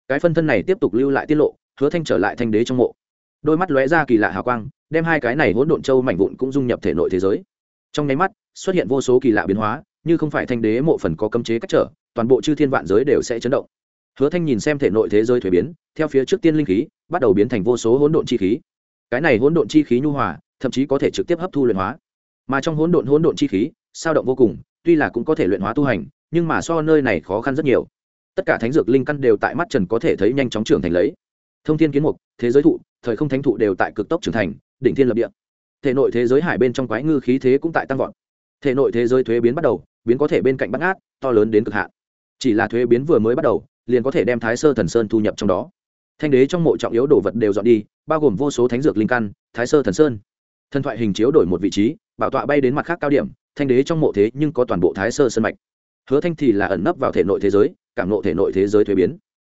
Cái phân thân này tiếp tục lưu lại tiết lộ, hứa thanh trở lại thanh đế trong mộ. Đôi mắt lóe ra kỳ lạ hào quang, đem hai cái này hỗn độn châu mảnh vụn cũng dung nhập thể nội thế giới. Trong nháy mắt, xuất hiện vô số kỳ lạ biến hóa, như không phải thanh đế mộ phần có cấm chế cách trở, toàn bộ chư thiên vạn giới đều sẽ chấn động. Hứa thanh nhìn xem thể nội thế giới thuế biến, theo phía trước tiên linh khí, bắt đầu biến thành vô số hỗn độn chi khí. Cái này hỗn độn chi khí nhu hòa, thậm chí có thể trực tiếp hấp thu luyện hóa mà trong hỗn độn hỗn độn chi khí, sao động vô cùng, tuy là cũng có thể luyện hóa tu hành, nhưng mà so nơi này khó khăn rất nhiều. Tất cả thánh dược linh căn đều tại mắt trần có thể thấy nhanh chóng trưởng thành lấy. Thông thiên kiến mục, thế giới thụ, thời không thánh thụ đều tại cực tốc trưởng thành, đỉnh thiên lập địa. Thể nội thế giới hải bên trong quái ngư khí thế cũng tại tăng vọt. Thể nội thế giới thuế biến bắt đầu, biến có thể bên cạnh bắt ngát, to lớn đến cực hạn. Chỉ là thuế biến vừa mới bắt đầu, liền có thể đem thái sơ thần sơn thu nhập trong đó. Thanh đế trong mộ trọng yếu đồ vật đều dọn đi, bao gồm vô số thánh dược linh căn, thái sơ thần sơn. Thần thoại hình chiếu đổi một vị trí bảo tọa bay đến mặt khác cao điểm, thanh đế trong mộ thế nhưng có toàn bộ thái sơ sân mạch. Hứa thanh thì là ẩn nấp vào thể nội thế giới, cảm nộ thể nội thế giới thuế biến.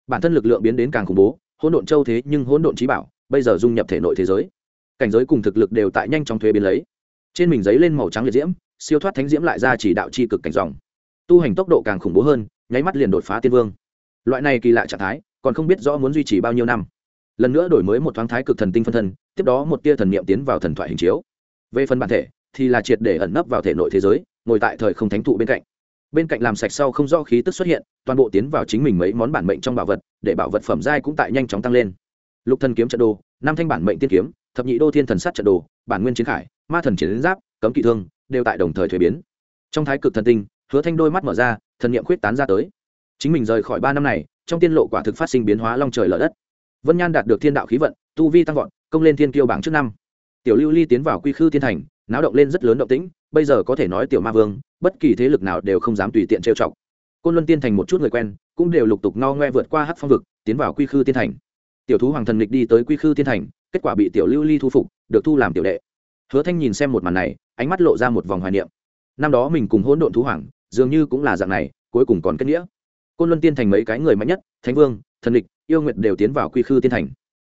Bản thân lực lượng biến đến càng khủng bố, hỗn độn châu thế nhưng hỗn độn trí bảo, bây giờ dung nhập thể nội thế giới. Cảnh giới cùng thực lực đều tại nhanh trong thuế biến lấy. Trên mình giấy lên màu trắng liệt diễm, siêu thoát thánh diễm lại ra chỉ đạo chi cực cảnh dòng. Tu hành tốc độ càng khủng bố hơn, nháy mắt liền đột phá tiên vương. Loại này kỳ lạ trạng thái, còn không biết rõ muốn duy trì bao nhiêu năm. Lần nữa đổi mới một thoáng thái cực thần tinh phân thân, tiếp đó một tia thần niệm tiến vào thần thoại hình chiếu. Về phần bản thể thì là triệt để ẩn nấp vào thể nội thế giới, ngồi tại thời không thánh thụ bên cạnh. Bên cạnh làm sạch sau không do khí tức xuất hiện, toàn bộ tiến vào chính mình mấy món bản mệnh trong bảo vật, để bảo vật phẩm giai cũng tại nhanh chóng tăng lên. Lục thần kiếm trận đồ, năm thanh bản mệnh tiên kiếm, thập nhị đô thiên thần sát trận đồ, bản nguyên chiến khải, ma thần chiến giáp, cấm kỵ thương, đều tại đồng thời thuế biến. Trong thái cực thần tinh, hứa thanh đôi mắt mở ra, thần niệm khuyết tán ra tới. Chính mình rời khỏi ba năm này, trong tiên lộ quả thực phát sinh biến hóa long trời lở đất. Vân nhan đạt được thiên đạo khí vận, tu vi tăng vọt, công lên thiên kiêu bảng trước năm. Tiểu lưu ly tiến vào quy khư thiên thành náo động lên rất lớn động tĩnh, bây giờ có thể nói tiểu ma vương, bất kỳ thế lực nào đều không dám tùy tiện trêu chọc. Côn luân tiên thành một chút người quen, cũng đều lục tục no ngoe vượt qua hát phong vực, tiến vào quy khư tiên thành. Tiểu thú hoàng thần lịch đi tới quy khư tiên thành, kết quả bị tiểu lưu ly thu phục, được thu làm tiểu đệ. Hứa thanh nhìn xem một màn này, ánh mắt lộ ra một vòng hoài niệm. Năm đó mình cùng hỗn độn thú hoàng, dường như cũng là dạng này, cuối cùng còn kết nghĩa. Côn luân tiên thành mấy cái người mạnh nhất, thánh vương, thần lịch, yêu nguyệt đều tiến vào quy khư tiên thành.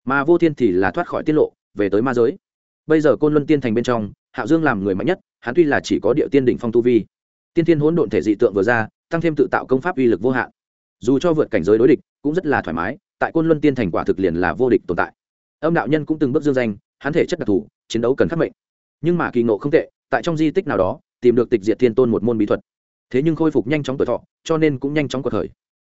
Mà vô thiên thì là thoát khỏi tiết lộ, về tới ma giới. Bây giờ côn luân tiên thành bên trong hạo dương làm người mạnh nhất, hắn tuy là chỉ có địa tiên đỉnh phong tu vi, tiên thiên hỗn độn thể dị tượng vừa ra, tăng thêm tự tạo công pháp uy lực vô hạn. Dù cho vượt cảnh giới đối địch, cũng rất là thoải mái, tại côn luân tiên thành quả thực liền là vô địch tồn tại. Âm đạo nhân cũng từng bước dương danh, hắn thể chất đặc thù, chiến đấu cần khắc mệnh. Nhưng mà kỳ ngộ không tệ, tại trong di tích nào đó, tìm được tịch diệt thiên tôn một môn bí thuật. Thế nhưng khôi phục nhanh chóng tuổi thọ, cho nên cũng nhanh chóng cuộc khởi.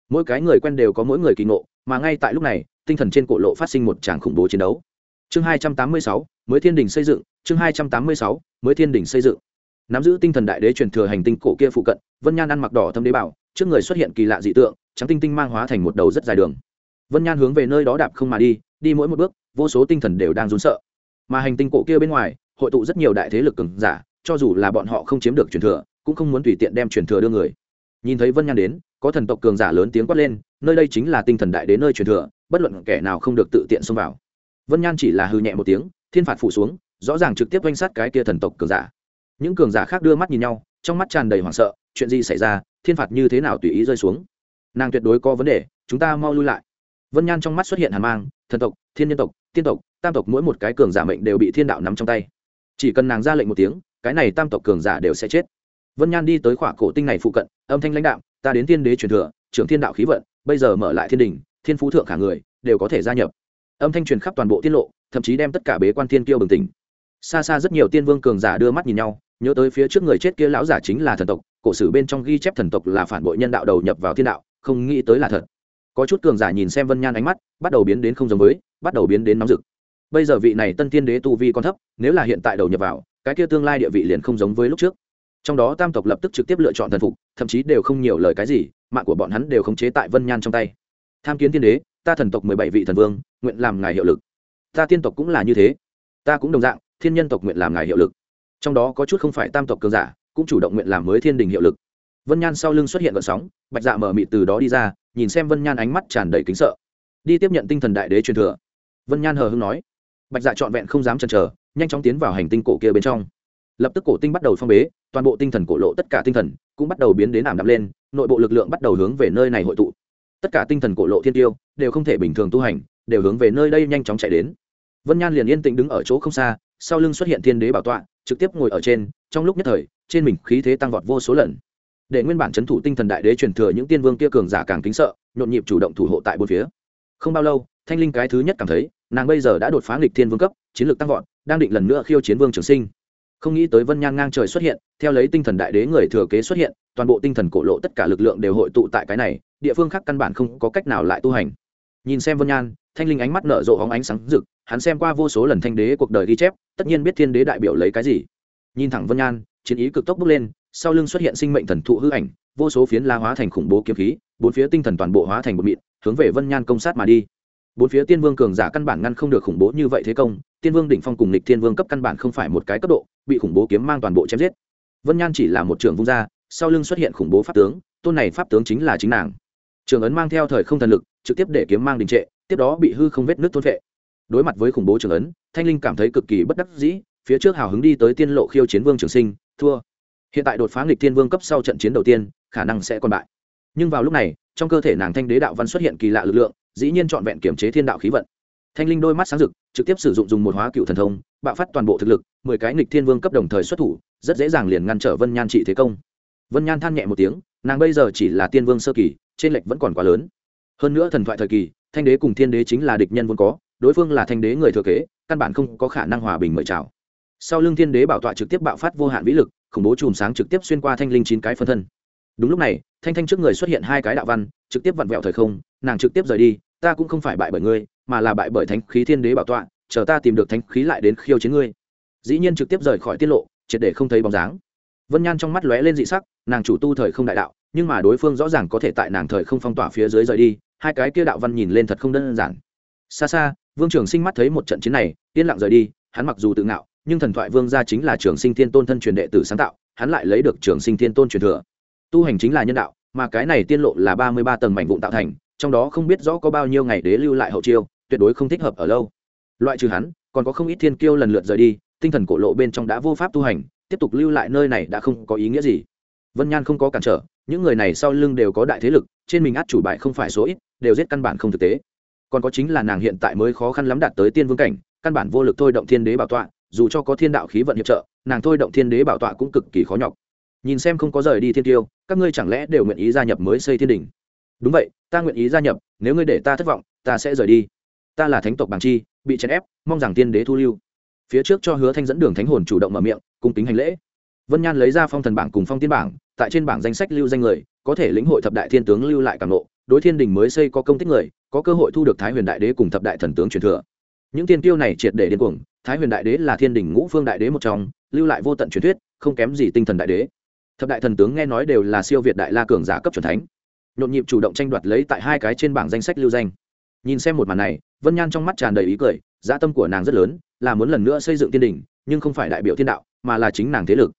Mỗi cái người quen đều có mỗi người kỳ ngộ, mà ngay tại lúc này, tinh thần trên cổ lộ phát sinh một tràng khủng bố chiến đấu. Chương hai trăm tám mươi sáu mới thiên đình xây dựng, chương hai trăm tám mươi sáu, mới thiên đình xây dựng. Nắm giữ tinh thần đại đế truyền thừa hành tinh cổ kia phụ cận, vân nhan ăn mặc đỏ thâm đế bảo, trước người xuất hiện kỳ lạ dị tượng, trắng tinh tinh mang hóa thành một đầu rất dài đường. Vân nhan hướng về nơi đó đạp không mà đi đi mỗi một bước, vô số tinh thần đều đang run sợ. Mà hành tinh cổ kia bên ngoài, hội tụ rất nhiều đại thế lực cường giả, cho dù là bọn họ không chiếm được truyền thừa, cũng không muốn tùy tiện đem truyền thừa đưa người. Nhìn thấy vân nhan đến, có thần tộc cường giả lớn tiếng quát lên, nơi đây chính là tinh thần đại đế nơi truyền thừa, bất luận kẻ nào không được tự tiện xông vào. Vân nhan chỉ là hư nhẹ một tiếng thiên phạt phủ xuống, rõ ràng trực tiếp oanh sát cái kia thần tộc cường giả. Những cường giả khác đưa mắt nhìn nhau, trong mắt tràn đầy hoảng sợ, chuyện gì xảy ra, thiên phạt như thế nào tùy ý rơi xuống. Nàng tuyệt đối có vấn đề, chúng ta mau lui lại. Vân nhan trong mắt xuất hiện hàn mang, thần tộc, thiên nhân tộc, tiên tộc, tam tộc mỗi một cái cường giả mệnh đều bị thiên đạo nắm trong tay. Chỉ cần nàng ra lệnh một tiếng, cái này tam tộc cường giả đều sẽ chết. Vân nhan đi tới khỏa cổ tinh này phụ cận, âm thanh lãnh đạo ta đến thiên đế truyền thừa, trưởng thiên đạo khí vận, bây giờ mở lại thiên đình, thiên phú thượng cả người, đều có thể gia nhập âm thanh truyền khắp toàn bộ tiết lộ, thậm chí đem tất cả bế quan thiên kiêu bừng tỉnh. Xa xa rất nhiều tiên vương cường giả đưa mắt nhìn nhau, nhớ tới phía trước người chết kia lão giả chính là thần tộc, cổ sử bên trong ghi chép thần tộc là phản bội nhân đạo đầu nhập vào thiên đạo, không nghĩ tới là thật. Có chút cường giả nhìn xem vân nhan ánh mắt, bắt đầu biến đến không giống với, bắt đầu biến đến nóng rực. Bây giờ vị này tân tiên đế tu vi còn thấp, nếu là hiện tại đầu nhập vào, cái kia tương lai địa vị liền không giống với lúc trước. Trong đó tam tộc lập tức trực tiếp lựa chọn thần phục, thậm chí đều không nhiều lời cái gì, mạng của bọn hắn đều khống chế tại vân nhan trong tay. Tham kiến tiên đế ta thần tộc mười bảy vị thần vương, nguyện làm ngài hiệu lực. Ta tiên tộc cũng là như thế. Ta cũng đồng dạng, thiên nhân tộc nguyện làm ngài hiệu lực. Trong đó có chút không phải tam tộc cường giả, cũng chủ động nguyện làm mới thiên đình hiệu lực. Vân nhan sau lưng xuất hiện gợn sóng, bạch dạ mở mịt từ đó đi ra, nhìn xem vân nhan ánh mắt tràn đầy kính sợ. Đi tiếp nhận tinh thần đại đế truyền thừa. Vân nhan hờ hưng nói. Bạch dạ trọn vẹn không dám chần chờ, nhanh chóng tiến vào hành tinh cổ kia bên trong. Lập tức cổ tinh bắt đầu phong bế, toàn bộ tinh thần cổ lộ tất cả tinh thần cũng bắt đầu biến đến ảm đạm lên, nội bộ lực lượng bắt đầu hướng về nơi này hội tụ tất cả tinh thần cổ lộ thiên tiêu đều không thể bình thường tu hành, đều hướng về nơi đây nhanh chóng chạy đến. Vân nhan liền yên tĩnh đứng ở chỗ không xa, sau lưng xuất hiện thiên đế bảo tọa, trực tiếp ngồi ở trên, trong lúc nhất thời, trên mình khí thế tăng vọt vô số lần. Để nguyên bản c h ấ n thủ tinh thần đại đế truyền thừa những tiên vương kia cường giả càng kính sợ, nhộn nhịp chủ động thủ hộ tại bốn phía. Không bao lâu, thanh linh cái thứ nhất cảm thấy, nàng bây giờ đã đột phá nghịch thiên vương cấp, chiến lược tăng vọt, đang định lần nữa khiêu chiến vương trường sinh. Không nghĩ tới vân nhan ngang trời xuất hiện, theo lấy tinh thần đại đế người thừa kế xuất hiện, toàn bộ tinh thần cổ lộ tất cả lực lượng đều hội tụ tại cái này địa phương khác căn bản không có cách nào lại tu hành. Nhìn xem vân nhan, thanh linh ánh mắt nở rộ hóng ánh sáng rực, hắn xem qua vô số lần thanh đế cuộc đời ghi chép, tất nhiên biết thiên đế đại biểu lấy cái gì. Nhìn thẳng vân nhan, chiến ý cực tốc bước lên, sau lưng xuất hiện sinh mệnh thần thụ hư ảnh, vô số phiến la hóa thành khủng bố kiếm khí, bốn phía tinh thần toàn bộ hóa thành một mịn, hướng về vân nhan công sát mà đi. Bốn phía tiên vương cường giả căn bản ngăn không được khủng bố như vậy thế công, tiên vương đỉnh phong cùng lịch thiên vương cấp căn bản không phải một cái cấp độ, bị khủng bố kiếm mang toàn bộ chém giết. Vân nhan chỉ là một trường vung ra, sau lưng xuất hiện khủng bố pháp tướng, tôn này pháp tướng chính là chính nàng trường ấn mang theo thời không thần lực, trực tiếp để kiếm mang đình trệ, tiếp đó bị hư không vết nước thôn vệ đối mặt với khủng bố trường ấn, thanh linh cảm thấy cực kỳ bất đắc dĩ, phía trước hào hứng đi tới tiên lộ khiêu chiến vương trường sinh, thua. Hiện tại đột phá nghịch thiên vương cấp sau trận chiến đầu tiên, khả năng sẽ còn bại. Nhưng vào lúc này, trong cơ thể nàng thanh đế đạo văn xuất hiện kỳ lạ lực lượng, dĩ nhiên trọn vẹn kiểm chế thiên đạo khí vận. Thanh linh đôi mắt sáng rực, trực tiếp sử dụng dùng một hóa cựu thần thông, bạo phát toàn bộ thực lực, mười cái nghịch thiên vương cấp đồng thời xuất thủ, rất dễ dàng liền ngăn trở vân nhan trị thế công. Vân nhan than nhẹ một tiếng, nàng bây giờ chỉ là tiên vương sơ kỳ trên lệch vẫn còn quá lớn. Hơn nữa thần thoại thời kỳ, thanh đế cùng thiên đế chính là địch nhân vốn có, đối phương là thanh đế người thừa kế, căn bản không có khả năng hòa bình mời chào. Sau lưng thiên đế bảo tọa trực tiếp bạo phát vô hạn vĩ lực, khủng bố chùm sáng trực tiếp xuyên qua thanh linh chín cái phân thân. Đúng lúc này, thanh thanh trước người xuất hiện hai cái đạo văn, trực tiếp vặn vẹo thời không, nàng trực tiếp rời đi, ta cũng không phải bại bởi ngươi, mà là bại bởi thánh khí thiên đế bảo tọa, chờ ta tìm được thánh khí lại đến khiêu chiến ngươi. Dĩ nhiên trực tiếp rời khỏi tiết lộ, triệt để không thấy bóng dáng. Vân nhan trong mắt lóe lên dị sắc, nàng chủ tu thời không đại đạo nhưng mà đối phương rõ ràng có thể tại nàng thời không phong tỏa phía dưới rời đi, hai cái kia đạo văn nhìn lên thật không đơn giản. Xa xa, vương trường sinh mắt thấy một trận chiến này, yên lặng rời đi, hắn mặc dù tự ngạo, nhưng thần thoại vương gia chính là trường sinh thiên tôn thân truyền đệ tử sáng tạo, hắn lại lấy được trường sinh thiên tôn truyền thừa. Tu hành chính là nhân đạo, mà cái này tiên lộ là ba mươi ba tầng mảnh vụn tạo thành, trong đó không biết rõ có bao nhiêu ngày đế lưu lại hậu chiêu, tuyệt đối không thích hợp ở lâu. Loại trừ hắn, còn có không ít thiên kiêu lần lượt rời đi, tinh thần cổ lộ bên trong đã vô pháp tu hành, tiếp tục lưu lại nơi này đã không có ý nghĩa gì vân nhan không có cản trở, những người này sau lưng đều có đại thế lực, trên mình át chủ bại không phải số ít, đều giết căn bản không thực tế. Còn có chính là nàng hiện tại mới khó khăn lắm đạt tới tiên vương cảnh, căn bản vô lực thôi động thiên đế bảo tọa, dù cho có thiên đạo khí vận hiệp trợ, nàng thôi động thiên đế bảo tọa cũng cực kỳ khó nhọc. Nhìn xem không có rời đi thiên tiêu, các ngươi chẳng lẽ đều nguyện ý gia nhập mới xây thiên đình? Đúng vậy, ta nguyện ý gia nhập, nếu ngươi để ta thất vọng, ta sẽ rời đi. Ta là thánh tộc bàng chi, bị chèn ép, mong rằng tiên đế thu lưu. Phía trước cho hứa thanh dẫn đường thánh hồn chủ động mở miệng, cung kính hành lễ vân nhan lấy ra phong thần bảng cùng phong tiên bảng tại trên bảng danh sách lưu danh người có thể lĩnh hội thập đại thiên tướng lưu lại cảm lộ, đối thiên đình mới xây có công tích người có cơ hội thu được thái huyền đại đế cùng thập đại thần tướng truyền thừa. Những tiên tiêu này triệt để điên cuồng thái huyền đại đế là thiên đình ngũ phương đại đế một trong lưu lại vô tận truyền thuyết không kém gì tinh thần đại đế. Thập đại thần tướng nghe nói đều là siêu việt đại la cường giả cấp c thánh. Nhộn nhịp chủ động tranh đoạt lấy tại hai cái trên bảng danh sách lưu danh. Nhìn xem một màn này vân nhan trong mắt tràn đầy ý cười dã tâm của nàng rất lớn là muốn lần nữa xây dựng thiên đình nhưng không phải đại biểu thiên đạo mà là chính nàng thế lực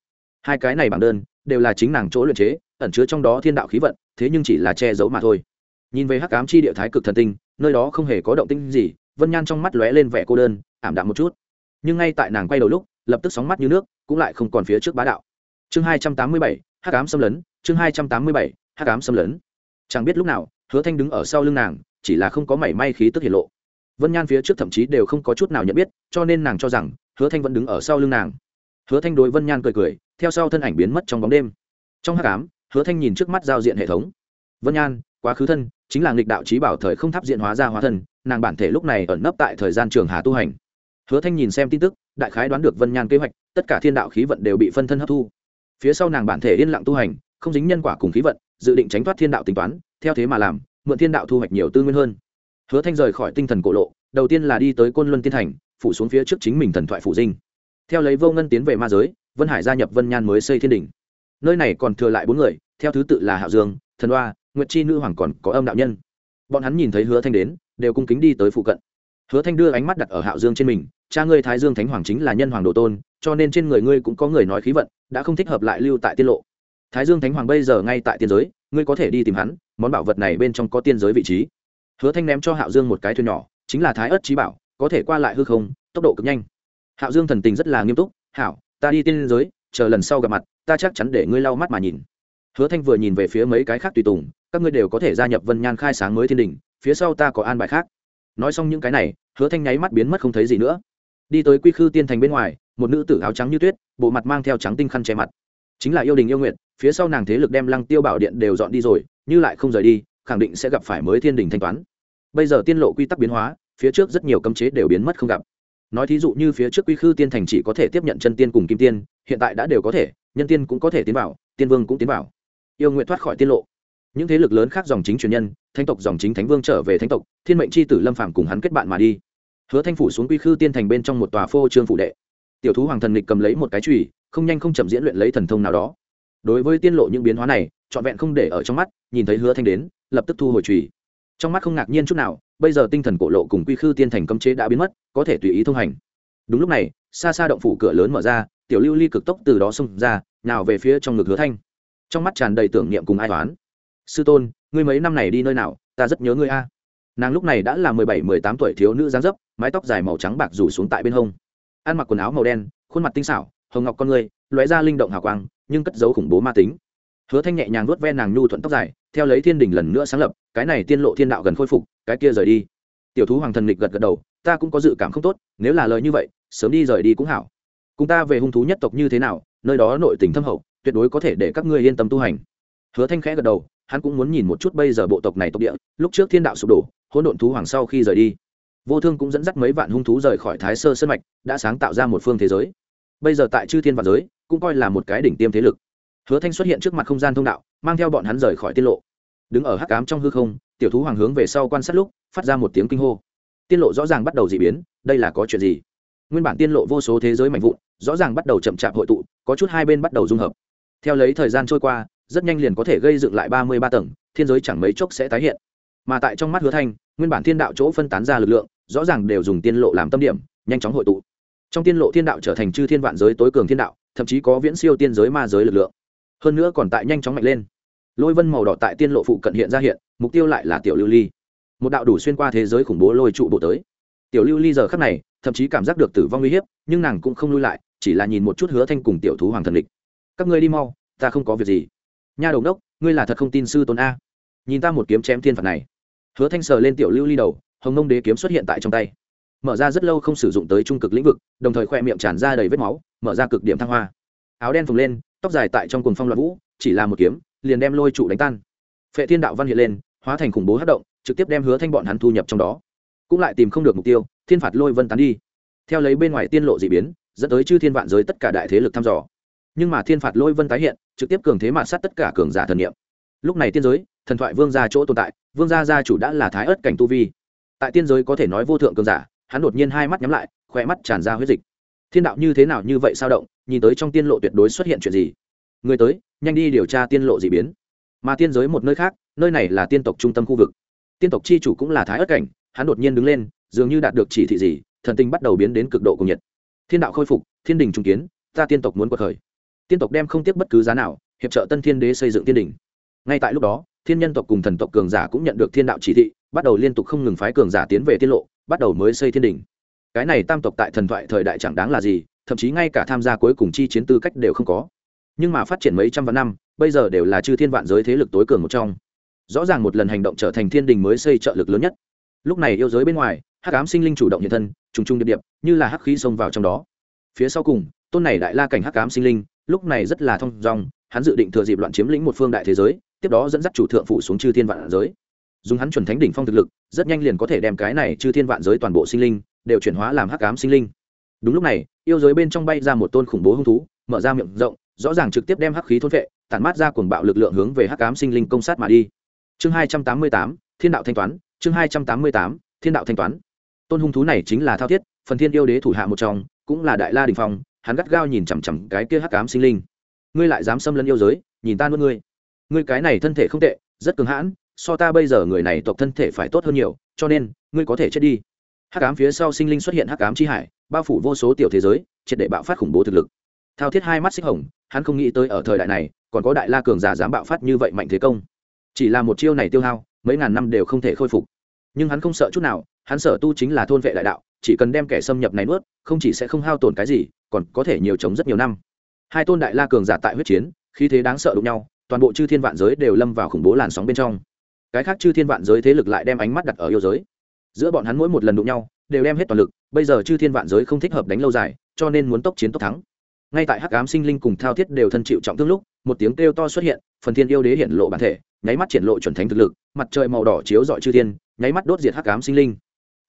hai cái này bảng đơn đều là chính nàng chỗ luyện chế, ẩn chứa trong đó thiên đạo khí vận, thế nhưng chỉ là che giấu mà thôi. Nhìn về hắc ám chi địa thái cực thần tinh, nơi đó không hề có động tinh gì, vân nhan trong mắt lóe lên vẻ cô đơn, ảm đạm một chút. Nhưng ngay tại nàng quay đầu lúc, lập tức sóng mắt như nước, cũng lại không còn phía trước bá đạo. Chương hai trăm tám mươi bảy, hắc ám xâm lấn, chương hai trăm tám mươi bảy, hắc ám xâm lấn. Chẳng biết lúc nào, hứa thanh đứng ở sau lưng nàng, chỉ là không có mảy may khí tức hiện lộ. Vân nhan phía trước thậm chí đều không có chút nào nhận biết, cho nên nàng cho rằng hứa thanh vẫn đứng ở sau lưng nàng. Hứa thanh đối vân nhan cười cười theo sau thân ảnh biến mất trong bóng đêm. Trong hát cám hứa thanh nhìn trước mắt giao diện hệ thống. Vân nhan, quá khứ thân, chính là nghịch đạo trí bảo thời không tháp diện hóa ra hóa thân, nàng bản thể lúc này ẩn nấp tại thời gian trường hà tu hành. Hứa thanh nhìn xem tin tức, đại khái đoán được vân nhan kế hoạch, tất cả thiên đạo khí vận đều bị phân thân hấp thu. Phía sau nàng bản thể yên lặng tu hành, không dính nhân quả cùng khí vận, dự định tránh thoát thiên đạo tính toán, theo thế mà làm, mượn thiên đạo thu hoạch nhiều tư nguyên hơn. Hứa thanh rời khỏi tinh thần cổ lộ, đầu tiên là đi tới côn luân tiên thành, phủ xuống phía trước chính mình thần thoại phủ dinh. Theo lấy vô ngân tiến về ma giới vân hải gia nhập vân nhan mới xây thiên đình nơi này còn thừa lại bốn người, theo thứ tự là hạo dương, thần đoa nguyệt chi nữ hoàng còn có âm đạo nhân. Bọn hắn nhìn thấy hứa thanh đến, đều cung kính đi tới phụ cận. Hứa thanh đưa ánh mắt đặt ở hạo dương trên mình, cha ngươi thái dương thánh hoàng chính là nhân hoàng đồ tôn, cho nên trên người ngươi cũng có người nói khí vận, đã không thích hợp lại lưu tại tiên lộ. Thái dương thánh hoàng bây giờ ngay tại tiên giới, ngươi có thể đi tìm hắn, món bảo vật này bên trong có tiên giới vị trí. Hứa thanh ném cho hạo dương một cái thuyền nhỏ, chính là thái ớt trí bảo, có thể qua lại hư không, tốc độ cực nhanh. Hạo dương thần tình rất là nghiêm túc, hảo ta đi tiên giới, chờ lần sau gặp mặt, ta chắc chắn để ngươi lau mắt mà nhìn. Hứa thanh vừa nhìn về phía mấy cái khác tùy tùng, các ngươi đều có thể gia nhập vân nhan khai sáng mới thiên đình, phía sau ta có an bài khác. Nói xong những cái này, hứa thanh nháy mắt biến mất không thấy gì nữa. Đi tới quy khư tiên thành bên ngoài, một nữ tử áo trắng như tuyết, bộ mặt mang theo trắng tinh khăn che mặt. Chính là yêu đình yêu nguyện phía sau nàng thế lực đem lăng tiêu bảo điện đều dọn đi rồi, như lại không rời đi, khẳng định sẽ gặp phải mới thiên đình thanh toán. Bây giờ tiên lộ quy tắc biến hóa, phía trước rất nhiều cấm chế đều biến mất không gặp nói thí dụ như phía trước quy khư tiên thành chỉ có thể tiếp nhận chân tiên cùng kim tiên, hiện tại đã đều có thể, nhân tiên cũng có thể tiến vào, tiên vương cũng tiến vào. Yêu nguyện thoát khỏi tiên lộ. Những thế lực lớn khác dòng chính truyền nhân thanh tộc dòng chính thánh vương trở về thánh tộc, thiên mệnh c h i tử lâm phàm cùng hắn kết bạn mà đi. Hứa thanh phủ xuống quy khư tiên thành bên trong một tòa phô trương phụ đệ. Tiểu thú hoàng thần lịch cầm lấy một cái chùy, không nhanh không chậm diễn luyện lấy thần thông nào đó. Đối với tiên lộ những biến hóa này, trọn vẹn không để ở trong mắt, nhìn thấy hứa thanh đến, lập tức thu hồi chùy. Trong mắt không ngạc nhiên chút nào bây giờ tinh thần cổ lộ cùng quy khư tiên thành cấm chế đã biến mất, có thể tùy ý thông hành. Đúng lúc này, xa xa động phủ cửa lớn mở ra, tiểu lưu ly cực tốc từ đó xông ra, nào về phía trong ngực hứa thanh. Trong mắt tràn đầy tưởng niệm cùng ai toán sư tôn, ngươi mấy năm này đi nơi nào, ta rất nhớ ngươi a. Nàng lúc này đã là mười bảy, mười tám tuổi thiếu nữ dáng dấp, mái tóc dài màu trắng bạc rủ xuống tại bên hông. Ăn mặc quần áo màu đen, khuôn mặt tinh xảo, hồng ngọc con người, lóe ra linh động hào quang, nhưng cất giấu khủng bố ma tính. Hứa thanh nhẹ nhàng nuốt ve nàng nhu thuận tóc dài, theo lấy thiên đình lần nữa sáng lập, cái này tiên lộ thiên đạo gần khôi phục cái kia rời đi. Tiểu thú hoàng thần lịch gật gật đầu, ta cũng có dự cảm không tốt, nếu là lời như vậy, sớm đi rời đi cũng hảo. Cùng ta về hung thú nhất tộc như thế nào, nơi đó nội tình thâm hậu, tuyệt đối có thể để các ngươi yên tâm tu hành. Hứa thanh khẽ gật đầu, hắn cũng muốn nhìn một chút bây giờ bộ tộc này tộc địa, lúc trước thiên đạo sụp đổ, hỗn độn thú hoàng sau khi rời đi. Vô thương cũng dẫn dắt mấy vạn hung thú rời khỏi thái sơ Sân mạch, đã sáng tạo ra một phương thế giới. Bây giờ tại chư thiên vạn giới, cũng coi là một cái đỉnh tiêm thế lực. Hứa thanh xuất hiện trước mặt không gian thông đạo, mang theo bọn hắn rời khỏi tiết lộ đứng ở hắc cám trong hư không, tiểu thú hoàng hướng về sau quan sát lúc, phát ra một tiếng kinh hô. Tiên lộ rõ ràng bắt đầu d ị biến, đây là có chuyện gì? Nguyên bản tiên lộ vô số thế giới mạnh vụn, rõ ràng bắt đầu chậm chạp hội tụ, có chút hai bên bắt đầu dung hợp. Theo lấy thời gian trôi qua, rất nhanh liền có thể gây dựng lại ba mươi ba tầng, thiên giới chẳng mấy chốc sẽ tái hiện. Mà tại trong mắt hứa thanh, nguyên bản thiên đạo chỗ phân tán ra lực lượng, rõ ràng đều dùng tiên lộ làm tâm điểm, nhanh chóng hội tụ. Trong tiên lộ thiên đạo trở thành chư thiên vạn giới tối cường thiên đạo, thậm chí có viễn siêu tiên giới ma giới lực lượng. Hơn nữa còn tại nhanh chóng mạnh lên lôi vân màu đỏ tại tiên lộ phụ cận hiện ra hiện, mục tiêu lại là tiểu lưu ly. Một đạo đủ xuyên qua thế giới khủng bố lôi trụ bộ tới. Tiểu lưu ly giờ khắc này, thậm chí cảm giác được tử vong uy hiếp, nhưng nàng cũng không lui lại, chỉ là nhìn một chút hứa thanh cùng tiểu thú hoàng thần địch các ngươi đi mau, ta không có việc gì. Nha đầu đốc, ngươi là thật không tin sư tôn a. Nhìn ta một kiếm chém thiên phạt này. Hứa thanh sờ lên tiểu lưu ly đầu, hồng nông đế kiếm xuất hiện tại trong tay. Mở ra rất lâu không sử dụng tới trung cực lĩnh vực, đồng thời khoe miệng tràn ra đầy vết máu, mở ra cực điểm thăng hoa. Áo đen phồng lên, tóc dài tại trong cuồng phong loạn vũ, chỉ là một kiếm liền đem lôi trụ đánh tan. Phệ thiên đạo văn hiện lên, hóa thành khủng bố hát động, trực tiếp đem hứa thanh bọn hắn thu nhập trong đó. Cũng lại tìm không được mục tiêu, thiên phạt lôi vân tán đi. Theo lấy bên ngoài tiên lộ d ị biến, dẫn tới chư thiên vạn giới tất cả đại thế lực thăm dò. Nhưng mà thiên phạt lôi vân tái hiện, trực tiếp cường thế mạt sát tất cả cường giả thần niệm. Lúc này tiên giới, thần thoại vương gia chỗ tồn tại, vương gia gia chủ đã là thái ớt cảnh tu vi. Tại tiên giới có thể nói vô thượng cường giả, hắn đột nhiên hai mắt nhắm lại khoe mắt tràn ra huyết dịch. Thiên đạo như thế nào như vậy sao động, nhìn tới trong tiên lộ tuyệt đối xuất hiện chuyện gì? Người tới nhanh đi điều tra tiên lộ d ị biến. Mà tiên giới một nơi khác, nơi này là tiên tộc trung tâm khu vực. Tiên tộc c h i chủ cũng là thái ất cảnh, hắn đột nhiên đứng lên, dường như đạt được chỉ thị gì, thần tinh bắt đầu biến đến cực độ cùng nhiệt. Thiên đạo khôi phục, thiên đình trung kiến, ta tiên tộc muốn cuộc khởi. Tiên tộc đem không tiếp bất cứ giá nào, hiệp trợ tân thiên đế xây dựng tiên đình. Ngay tại lúc đó, thiên nhân tộc cùng thần tộc cường giả cũng nhận được thiên đạo chỉ thị, bắt đầu liên tục không ngừng phái cường giả tiến về tiết lộ, bắt đầu mới xây thiên đình. Cái này tam tộc tại thần thoại thời đại chẳng đáng là gì, thậm chí ngay cả tham gia cuối cùng chi chiến tư cách đều không có nhưng mà phát triển mấy trăm vạn năm, bây giờ đều là chư thiên vạn giới thế lực tối cường một trong. Rõ ràng một lần hành động trở thành thiên đình mới xây trợ lực lớn nhất. Lúc này yêu giới bên ngoài, hắc ám sinh linh chủ động hiện thân, trùng trùng điệp điệp, như là hắc khí xông vào trong đó. Phía sau cùng, tôn này đại la cảnh hắc ám sinh linh, lúc này rất là thong dong, hắn dự định thừa dịp loạn chiếm lĩnh một phương đại thế giới, tiếp đó dẫn dắt chủ thượng phủ xuống chư thiên vạn giới. Dùng hắn chuẩn thánh đỉnh phong thực lực, rất nhanh liền có thể đem cái này chư thiên vạn giới toàn bộ sinh linh đều chuyển hóa làm hắc ám sinh linh. Đúng lúc này, yêu giới bên trong bay ra một tôn khủng bố hung thú, mở ra miệng rộng rõ ràng trực tiếp đem hắc khí thôn vệ, tản mát ra cuồng bạo lực lượng hướng về hắc ám sinh linh công sát mà đi. Chương hai trăm tám mươi tám, thiên đạo thanh toán, chương hai trăm tám mươi tám, thiên đạo thanh toán. Tôn hung thú này chính là thao thiết, phần thiên yêu đế thủ hạ một trong, cũng là đại la đình phong, hắn gắt gao nhìn chằm chằm cái kia hắc ám sinh linh. Ngươi lại dám xâm lấn yêu giới, nhìn ta nuốt ngươi. Ngươi cái này thân thể không tệ, rất cứng hãn, so ta bây giờ người này tộc thân thể phải tốt hơn nhiều, cho nên, ngươi có thể chết đi. Hắc ám phía sau sinh linh xuất hiện hắc ám chi hải, bao phủ vô số tiểu thế giới, triệt để bạo phát khủng bố thực lực. Thao thiết hai mắt xích hồng hắn không nghĩ tới ở thời đại này, còn có đại la cường giả dám bạo phát như vậy mạnh thế công. Chỉ là một chiêu này tiêu hao, mấy ngàn năm đều không thể khôi phục. Nhưng hắn không sợ chút nào, hắn sợ tu chính là thôn vệ đại đạo, chỉ cần đem kẻ xâm nhập này nuốt, không chỉ sẽ không hao tổn cái gì, còn có thể nhiều chống rất nhiều năm. Hai tôn đại la cường giả tại huyết chiến khi thế đáng sợ đụng nhau, toàn bộ chư thiên vạn giới đều lâm vào khủng bố làn sóng bên trong. Cái khác chư thiên vạn giới thế lực lại đem ánh mắt đặt ở yêu giới. Giữa bọn hắn mỗi một lần đụng nhau, đều đem hết toàn lực, bây giờ chư thiên vạn giới không thích hợp đánh lâu dài, cho nên muốn tốc chiến tốc thắng ngay tại hắc ám sinh linh cùng thao thiết đều thân chịu trọng thương lúc, một tiếng kêu to xuất hiện, phần thiên yêu đế hiện lộ bản thể, nháy mắt triển lộ chuẩn thánh thực lực, mặt trời màu đỏ chiếu dọi chư thiên, nháy mắt đốt diệt hắc ám sinh linh.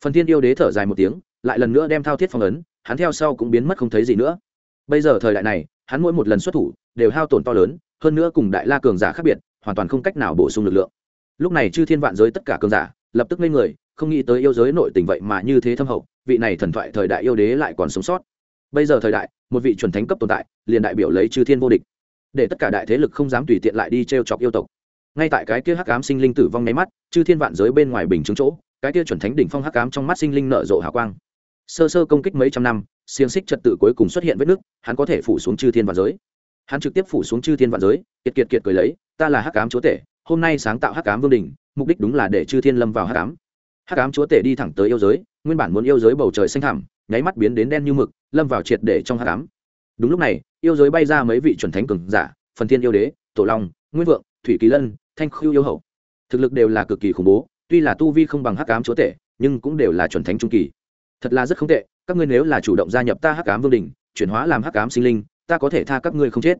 Phần thiên yêu đế thở dài một tiếng, lại lần nữa đem thao thiết phong ấn, hắn theo sau cũng biến mất không thấy gì nữa. Bây giờ thời đại này, hắn mỗi một lần xuất thủ, đều hao tổn to lớn, hơn nữa cùng đại la cường giả khác biệt, hoàn toàn không cách nào bổ sung lực lượng. Lúc này chư thiên vạn giới tất cả cường giả, lập tức lên người, không nghĩ tới yêu giới nội tình vậy mà như thế thâm hậu, vị này thần thoại thời đại yêu đế lại còn sống sót bây giờ thời đại, một vị chuẩn thánh cấp tồn tại, liền đại biểu lấy chư thiên vô địch. Để tất cả đại thế lực không dám tùy tiện lại đi t r e o chọc yêu tộc. Ngay tại cái kia hắc ám sinh linh tử vong nháy mắt, chư thiên vạn giới bên ngoài bình chứng chỗ, cái kia chuẩn thánh đỉnh phong hắc ám trong mắt sinh linh nở rộ hào quang. Sơ sơ công kích mấy trăm năm, xiềng xích trật tự cuối cùng xuất hiện vết nước hắn có thể phủ xuống chư thiên vạn giới. Hắn trực tiếp phủ xuống chư thiên vạn giới, kiệt kiệt kiệt cười lấy, ta là hắc ám chúa tể, hôm nay sáng tạo hắc ám vương đình mục đích đúng là để chư thiên lâm vào hắc ám. Hắc ám chúa tể đi thẳng tới yêu giới, nguyên bản muốn yêu giới bầu trời xanh thẳm, nháy mắt biến đến đen như mực lâm vào triệt để trong hắc ám đúng lúc này, yêu giới bay ra mấy vị chuẩn thánh cường giả, phần thiên yêu đế, tổ long, nguyên vượng, thủy kỳ lân, thanh khưu yêu hậu. Thực lực đều là cực kỳ khủng bố, tuy là tu vi không bằng hắc ám chúa tể, nhưng cũng đều là chuẩn thánh trung kỳ. Thật là rất không tệ, các ngươi nếu là chủ động gia nhập ta hắc ám vương đình, chuyển hóa làm hắc ám sinh linh, ta có thể tha các ngươi không chết.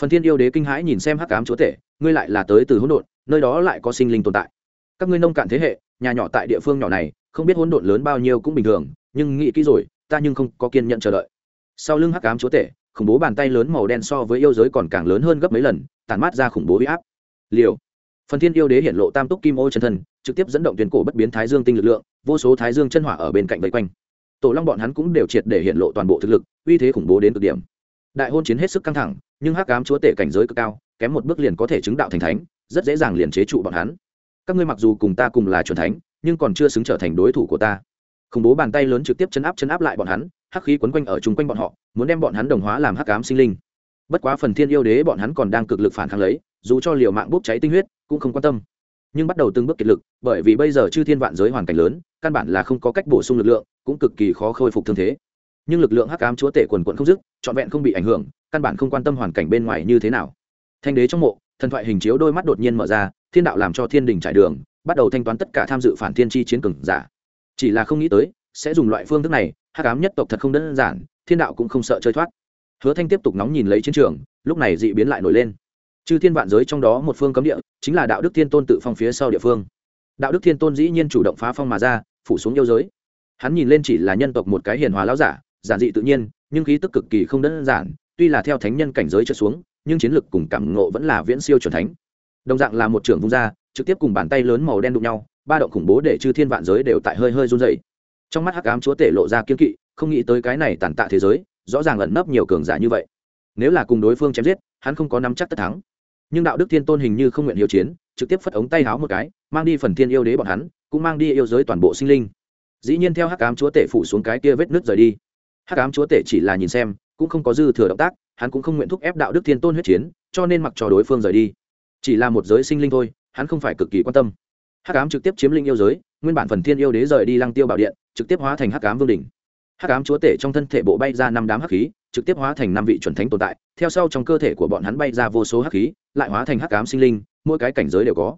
Phần thiên yêu đế kinh hãi nhìn xem hắc ám chúa tể, ngươi lại là tới từ hỗn độn, nơi đó lại có sinh linh tồn tại. Các ngươi nông cạn thế hệ, nhà nhỏ tại địa phương nhỏ này, không biết hỗn độn lớn bao nhiêu cũng bình thường, nhưng nghĩ kỹ rồi ta nhưng không có kiên nhận chờ đợi. Sau lưng hắc ám chúa tể, khủng bố bàn tay lớn màu đen so với yêu giới còn càng lớn hơn gấp mấy lần tàn mát ra khủng bố huy áp. Liều. Phần thiên yêu đế hiện lộ tam túc kim ô chân thân, trực tiếp dẫn động tuyến cổ bất biến thái dương tinh lực lượng, vô số thái dương chân hỏa ở bên cạnh vây quanh. Tổ long bọn hắn cũng đều triệt để hiện lộ toàn bộ thực lực, uy thế khủng bố đến cực điểm. Đại hôn chiến hết sức căng thẳng, nhưng hắc ám chúa tể cảnh giới cực cao, kém một bước liền có thể chứng đạo thành thánh, rất dễ dàng liền chế trụ bọn hắn. Các ngươi mặc dù cùng ta cùng là c thánh, nhưng còn chưa xứng trở thành đối thủ của ta khủng bố bàn tay lớn trực tiếp chấn áp chấn áp lại bọn hắn, hắc khí quấn quanh ở chung quanh bọn họ, muốn đem bọn hắn đồng hóa làm hắc ám sinh linh. Bất quá phần thiên yêu đế bọn hắn còn đang cực lực phản kháng lấy, dù cho liều mạng bốc cháy tinh huyết, cũng không quan tâm. Nhưng bắt đầu từng bước kiệt lực, bởi vì bây giờ chư thiên vạn giới hoàn cảnh lớn, căn bản là không có cách bổ sung lực lượng, cũng cực kỳ khó khôi phục thương thế. Nhưng lực lượng hắc ám chúa tể quần quận không dứt, trọn vẹn không bị ảnh hưởng, căn bản không quan tâm hoàn cảnh bên ngoài như thế nào. Thanh đế trong mộ, thần thoại hình chiếu đôi mắt đột nhiên mở ra, thiên đạo làm cho thiên đình trải đường, bắt đầu thanh toán tất cả tham dự phản thiên chi chiến cường giả chỉ là không nghĩ tới, sẽ dùng loại phương thức này, hắc ám nhất tộc thật không đơn giản, thiên đạo cũng không sợ chơi thoát. Hứa thanh tiếp tục nóng nhìn lấy chiến trường, lúc này dị biến lại nổi lên. Chư thiên vạn giới trong đó một phương cấm địa, chính là đạo đức thiên tôn tự phong phía sau địa phương. Đạo đức thiên tôn dĩ nhiên chủ động phá phong mà ra, phủ xuống yêu giới. Hắn nhìn lên chỉ là nhân tộc một cái hiền hòa lão giả, giản dị tự nhiên, nhưng khí tức cực kỳ không đơn giản, tuy là theo thánh nhân cảnh giới trở xuống, nhưng chiến lực cùng cảm ngộ vẫn là viễn siêu chuẩn thánh. Đồng dạng là một trưởng vung ra, trực tiếp cùng bàn tay lớn màu đen đụng nhau ba động khủng bố để chư thiên vạn giới đều tại hơi hơi run dày trong mắt hắc ám chúa tể lộ ra kiên kỵ, không nghĩ tới cái này tàn tạ thế giới, rõ ràng ẩn nấp nhiều cường giả như vậy. Nếu là cùng đối phương chém giết, hắn không có nắm chắc tất thắng. Nhưng đạo đức thiên tôn hình như không nguyện hiếu chiến, trực tiếp phất ống tay háo một cái, mang đi phần thiên yêu đế bọn hắn, cũng mang đi yêu giới toàn bộ sinh linh. Dĩ nhiên theo hắc ám chúa tể phủ xuống cái kia vết nước rời đi. Hắc ám chúa tể chỉ là nhìn xem, cũng không có dư thừa động tác, hắn cũng không nguyện thúc ép đạo đức thiên tôn huyết chiến, cho nên mặc cho đối phương rời đi. Chỉ là một giới sinh linh thôi, hắn không phải cực kỳ quan tâm hắc ám trực tiếp chiếm linh yêu giới, nguyên bản phần thiên yêu đế rời đi lăng tiêu bảo điện, trực tiếp hóa thành hắc ám vương đỉnh. Hắc ám chúa tể trong thân thể bộ bay ra năm đám hắc khí, trực tiếp hóa thành năm vị chuẩn thánh tồn tại. Theo sau trong cơ thể của bọn hắn bay ra vô số hắc khí, lại hóa thành hắc ám sinh linh, mỗi cái cảnh giới đều có.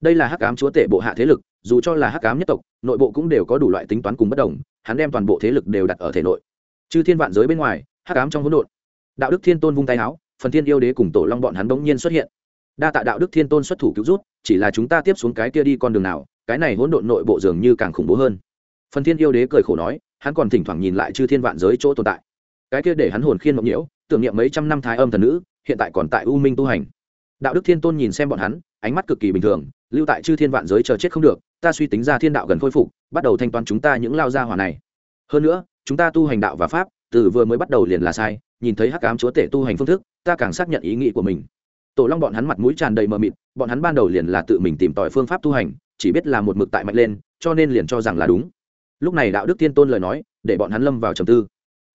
Đây là hắc ám chúa tể bộ hạ thế lực, dù cho là hắc ám nhất tộc, nội bộ cũng đều có đủ loại tính toán cùng bất đồng, hắn đem toàn bộ thế lực đều đặt ở thể nội. Chư thiên vạn giới bên ngoài, hắc ám trong hỗn độn. Đạo đức thiên tôn vung tay áo, phần thiên yêu đế cùng tổ long bọn hắn bỗng nhiên xuất hiện đa tạ đạo đức thiên tôn xuất thủ cứu rút chỉ là chúng ta tiếp xuống cái kia đi con đường nào, cái này hỗn độn nội bộ dường như càng khủng bố hơn. Phần thiên yêu đế cười khổ nói, hắn còn thỉnh thoảng nhìn lại chư thiên vạn giới chỗ tồn tại. Cái kia để hắn hồn khiên mộng nhiễu, tưởng niệm mấy trăm năm thái âm thần nữ, hiện tại còn tại u minh tu hành. Đạo đức thiên tôn nhìn xem bọn hắn, ánh mắt cực kỳ bình thường, lưu tại chư thiên vạn giới chờ chết không được, ta suy tính ra thiên đạo gần khôi phục, bắt đầu thanh toán chúng ta những lao gia hỏa này. Hơn nữa, chúng ta tu hành đạo và pháp, từ vừa mới bắt đầu liền là sai, nhìn thấy hắc ám chúa tể tu hành phương thức, ta càng xác nhận ý nghĩ của mình tổ long bọn hắn mặt mũi tràn đầy mờ mịt, bọn hắn ban đầu liền là tự mình tìm tòi phương pháp tu hành, chỉ biết là một mực tại mạnh lên, cho nên liền cho rằng là đúng. Lúc này đạo đức tiên tôn lời nói, để bọn hắn lâm vào trầm tư.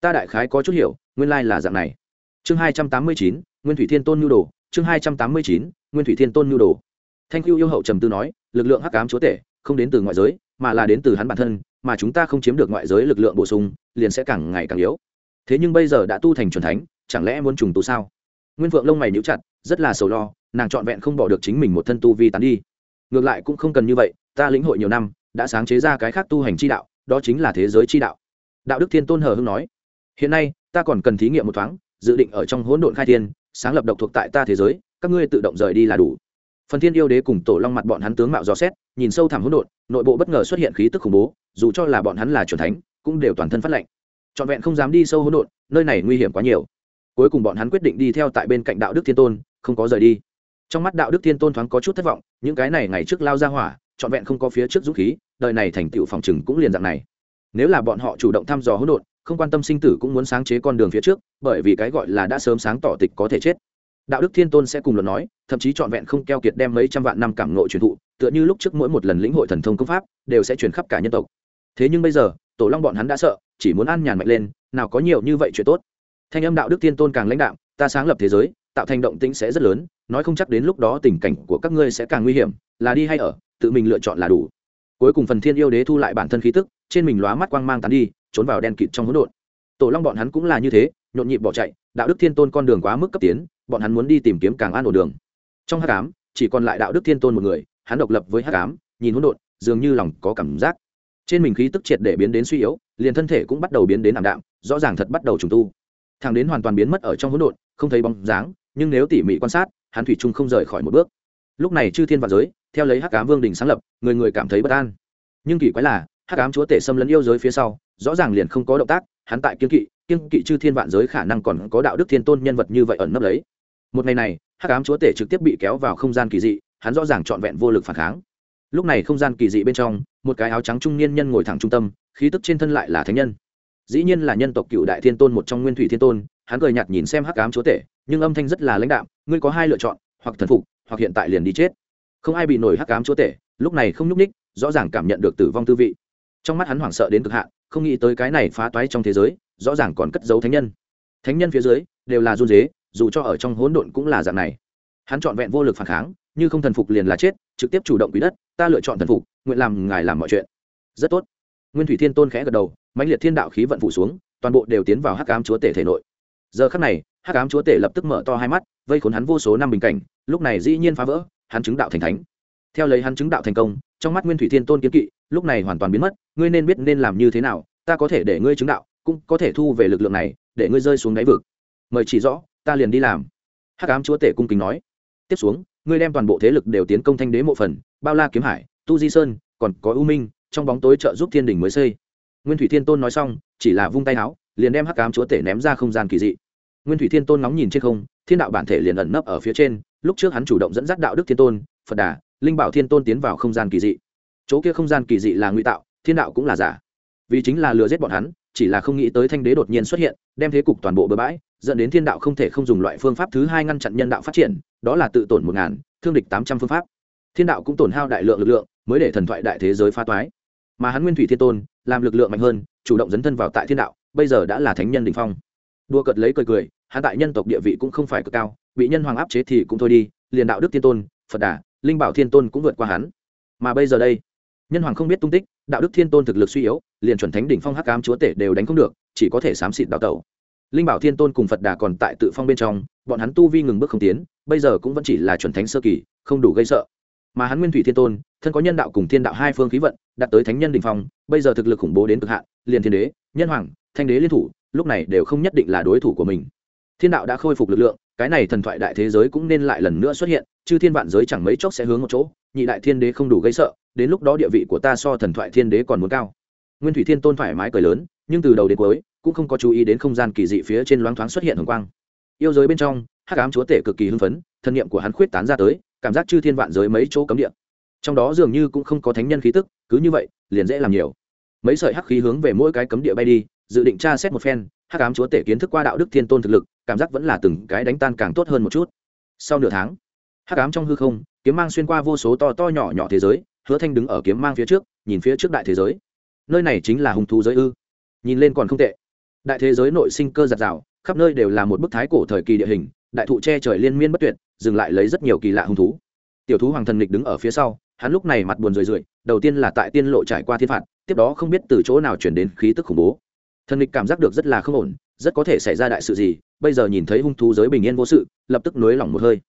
Ta đại khái có chút hiểu, nguyên lai là dạng này. Chương hai trăm tám mươi chín, nguyên thủy thiên tôn nhu đồ, chương hai trăm tám mươi chín, nguyên thủy thiên tôn nhu đồ. Thanh cưu yêu hậu trầm tư nói, lực lượng hắc ám chúa tể, không đến từ ngoại giới, mà là đến từ hắn bản thân, mà chúng ta không chiếm được ngoại giới lực lượng bổ sung, liền sẽ càng ngày càng yếu. Thế nhưng bây giờ đã tu thành c thánh, chẳng lẽ muốn trùng tu sao? Nguyên vượng lông mày níu chặt, rất là sầu lo, nàng trọn vẹn không bỏ được chính mình một thân tu vi tán đi. Ngược lại cũng không cần như vậy, ta lĩnh hội nhiều năm, đã sáng chế ra cái khác tu hành chi đạo, đó chính là thế giới chi đạo. Đạo đức thiên tôn hờ hưng nói, hiện nay, ta còn cần thí nghiệm một thoáng, dự định ở trong hỗn độn khai thiên, sáng lập độc thuộc tại ta thế giới, các ngươi tự động rời đi là đủ. Phần thiên yêu đế cùng tổ long mặt bọn hắn tướng mạo dò xét, nhìn sâu thẳm hỗn độn, nội bộ bất ngờ xuất hiện khí tức khủng bố, dù cho là bọn hắn là c thánh, cũng đều toàn thân phát lệnh trọn vẹn không dám đi sâu hỗn độn, nơi này nguy hiểm quá nhiều cuối cùng bọn hắn quyết định đi theo tại bên cạnh đạo đức thiên tôn, không có rời đi. Trong mắt đạo đức thiên tôn thoáng có chút thất vọng, những cái này ngày trước lao ra hỏa, trọn vẹn không có phía trước dũng khí, đời này thành tựu phòng chừng cũng liền dạng này. Nếu là bọn họ chủ động thăm dò hỗn độn, không quan tâm sinh tử cũng muốn sáng chế con đường phía trước, bởi vì cái gọi là đã sớm sáng tỏ tịch có thể chết. Đạo đức thiên tôn sẽ cùng luận nói, thậm chí trọn vẹn không keo kiệt đem mấy trăm vạn năm cảm ngộ truyền thụ, tựa như lúc trước mỗi một lần lĩnh hội thần thông công pháp, đều sẽ truyền khắp cả nhân tộc. Thế nhưng bây giờ, tổ long bọn hắn đã sợ, chỉ muốn an nhàn mạnh lên, nào có nhiều như vậy chuyện tốt thanh âm đạo đức thiên tôn càng lãnh đạo ta sáng lập thế giới, tạo thành động tĩnh sẽ rất lớn, nói không chắc đến lúc đó tình cảnh của các ngươi sẽ càng nguy hiểm, là đi hay ở, tự mình lựa chọn là đủ. Cuối cùng phần thiên yêu đế thu lại bản thân khí tức, trên mình lóa mắt quang mang tán đi, trốn vào đen kịt trong hỗn độn. Tổ long bọn hắn cũng là như thế, nhộn nhịp bỏ chạy, đạo đức thiên tôn con đường quá mức cấp tiến, bọn hắn muốn đi tìm kiếm càng an ổn đường. Trong hắc ám, chỉ còn lại đạo đức thiên tôn một người, hắn độc lập với hắc ám, nhìn hỗn độn, dường như lòng có cảm giác. Trên mình khí tức triệt để biến đến suy yếu, liền thân thể cũng bắt đầu biến đến ảm đạm, rõ ràng thật bắt đầu trùng tu thằng đến hoàn toàn biến mất ở trong hỗn độn, không thấy bóng dáng, nhưng nếu tỉ mỉ quan sát, hắn thủy trung không rời khỏi một bước. Lúc này chư thiên vạn giới, theo lấy hắc ám vương đình sáng lập, người người cảm thấy bất an. Nhưng kỳ quái là, hắc ám chúa tể xâm lấn yêu giới phía sau, rõ ràng liền không có động tác, hắn tại kiên kỵ kiên kỵ chư thiên vạn giới khả năng còn có đạo đức thiên tôn nhân vật như vậy ẩn nấp lấy. Một ngày này, hắc ám chúa tể trực tiếp bị kéo vào không gian kỳ dị, hắn rõ ràng trọn vẹn vô lực phản kháng. Lúc này không gian kỳ dị bên trong, một cái áo trắng trung niên nhân ngồi thẳng trung tâm, khí tức trên thân lại là thánh nhân dĩ nhiên là nhân tộc cựu đại thiên tôn một trong nguyên thủy thiên tôn, hắn cười nhạt nhìn xem hắc ám chúa tể, nhưng âm thanh rất là lãnh đạm, ngươi có hai lựa chọn, hoặc thần phục, hoặc hiện tại liền đi chết. Không ai bị nổi hắc ám chúa tể, lúc này không nhúc ních rõ ràng cảm nhận được tử vong tư vị. Trong mắt hắn hoảng sợ đến cực hạn, không nghĩ tới cái này phá toái trong thế giới, rõ ràng còn cất giấu thánh nhân. Thánh nhân phía dưới, đều là run dế dù cho ở trong hỗn độn cũng là dạng này. Hắn trọn vẹn vô lực phản kháng, như không thần phục liền là chết, trực tiếp chủ động quý đất, ta lựa chọn thần phục, nguyện làm ngài làm mọi chuyện. Rất tốt. Nguyên thủy thiên tôn khẽ gật đầu mãnh liệt thiên đạo khí vận phủ xuống, toàn bộ đều tiến vào hắc ám chúa tể thể nội. Giờ khắc này, hắc ám chúa tể lập tức mở to hai mắt, vây khốn hắn vô số năm bình cảnh, lúc này dĩ nhiên phá vỡ, hắn chứng đạo thành thánh. Theo lấy hắn chứng đạo thành công, trong mắt nguyên thủy thiên tôn kiên kỵ, lúc này hoàn toàn biến mất, ngươi nên biết nên làm như thế nào, ta có thể để ngươi chứng đạo, cũng có thể thu về lực lượng này, để ngươi rơi xuống đáy vực. Mời chỉ rõ, ta liền đi làm. Hắc ám chúa tể cung kính nói. Tiếp xuống, ngươi đem toàn bộ thế lực đều tiến công thanh đế mộ phần, bao la kiếm hải, tu di sơn, còn có u minh, trong bóng tối trợ giúp thiên đình mới xây nguyên thủy thiên tôn nói xong, chỉ là vung tay áo liền đem hắc cám chúa tể ném ra không gian kỳ dị. Nguyên thủy thiên tôn ngóng nhìn trên không, thiên đạo bản thể liền ẩn nấp ở phía trên, lúc trước hắn chủ động dẫn dắt đạo đức thiên tôn, phật đà, linh bảo thiên tôn tiến vào không gian kỳ dị. Chỗ kia không gian kỳ dị là ngụy tạo, thiên đạo cũng là giả. Vì chính là lừa giết bọn hắn, chỉ là không nghĩ tới thanh đế đột nhiên xuất hiện, đem thế cục toàn bộ bừa bãi, dẫn đến thiên đạo không thể không dùng loại phương pháp thứ hai ngăn chặn nhân đạo phát triển, đó là tự tổn một ngàn, thương địch tám trăm phương pháp. Thiên đạo cũng tổn hao đại lượng lực lượng, mới để thần thoại đại thế giới phá toái mà hắn nguyên thủy thiên tôn, làm lực lượng mạnh hơn, chủ động dấn thân vào tại thiên đạo, bây giờ đã là thánh nhân đình phong. Đua cợt lấy cười cười, hắn tại nhân tộc địa vị cũng không phải cực cao, bị nhân hoàng áp chế thì cũng thôi đi, liền đạo đức thiên tôn, phật đà, linh bảo thiên tôn cũng vượt qua hắn. Mà bây giờ đây, nhân hoàng không biết tung tích, đạo đức thiên tôn thực lực suy yếu, liền chuẩn thánh đỉnh phong hắc cám chúa tể đều đánh không được, chỉ có thể xám xịt đào tẩu. Linh bảo thiên tôn cùng phật đà còn tại tự phong bên trong, bọn hắn tu vi ngừng bước không tiến, bây giờ cũng vẫn chỉ là chuẩn thánh sơ kỳ, không đủ gây sợ mà hắn nguyên thủy thiên tôn, thân có nhân đạo cùng thiên đạo hai phương khí vận, đạt tới thánh nhân đình phong, bây giờ thực lực khủng bố đến cực hạn, liền thiên đế, nhân hoàng, thanh đế liên thủ, lúc này đều không nhất định là đối thủ của mình. Thiên đạo đã khôi phục lực lượng, cái này thần thoại đại thế giới cũng nên lại lần nữa xuất hiện chứ thiên vạn giới chẳng mấy chốc sẽ hướng một chỗ, nhị đại thiên đế không đủ gây sợ, đến lúc đó địa vị của ta so thần thoại thiên đế còn muốn cao. Nguyên thủy thiên tôn thoải mái cười lớn, nhưng từ đầu đến cuối, cũng không có chú ý đến không gian kỳ dị phía trên loáng thoáng xuất hiện hồng quang. Yêu giới bên trong, hắc ám chúa tể cực kỳ hưng phấn, thân nhiệm của hắn khuyết tán ra tới cảm giác chư thiên vạn giới mấy chỗ cấm địa. Trong đó dường như cũng không có thánh nhân khí tức, cứ như vậy, liền dễ làm nhiều. Mấy sợi hắc khí hướng về mỗi cái cấm địa bay đi, dự định tra xét một phen, hắc ám chúa tể kiến thức qua đạo đức thiên tôn thực lực, cảm giác vẫn là từng cái đánh tan càng tốt hơn một chút. Sau nửa tháng, hắc ám trong hư không, kiếm mang xuyên qua vô số to to nhỏ nhỏ thế giới, hứa thanh đứng ở kiếm mang phía trước, nhìn phía trước đại thế giới. Nơi này chính là hung thú giới ư? Nhìn lên còn không tệ. Đại thế giới nội sinh cơ giạt rào, khắp nơi đều là một bức thái cổ thời kỳ địa hình, đại thụ che trời liên miên bất tuyệt dừng lại lấy rất nhiều kỳ lạ hung thú. Tiểu thú hoàng thần nghịch đứng ở phía sau, hắn lúc này mặt buồn rười rượi, đầu tiên là tại tiên lộ trải qua thiên phạt, tiếp đó không biết từ chỗ nào chuyển đến khí tức khủng bố. Thần nghịch cảm giác được rất là không ổn, rất có thể xảy ra đại sự gì, bây giờ nhìn thấy hung thú giới bình yên vô sự, lập tức nới lỏng một hơi.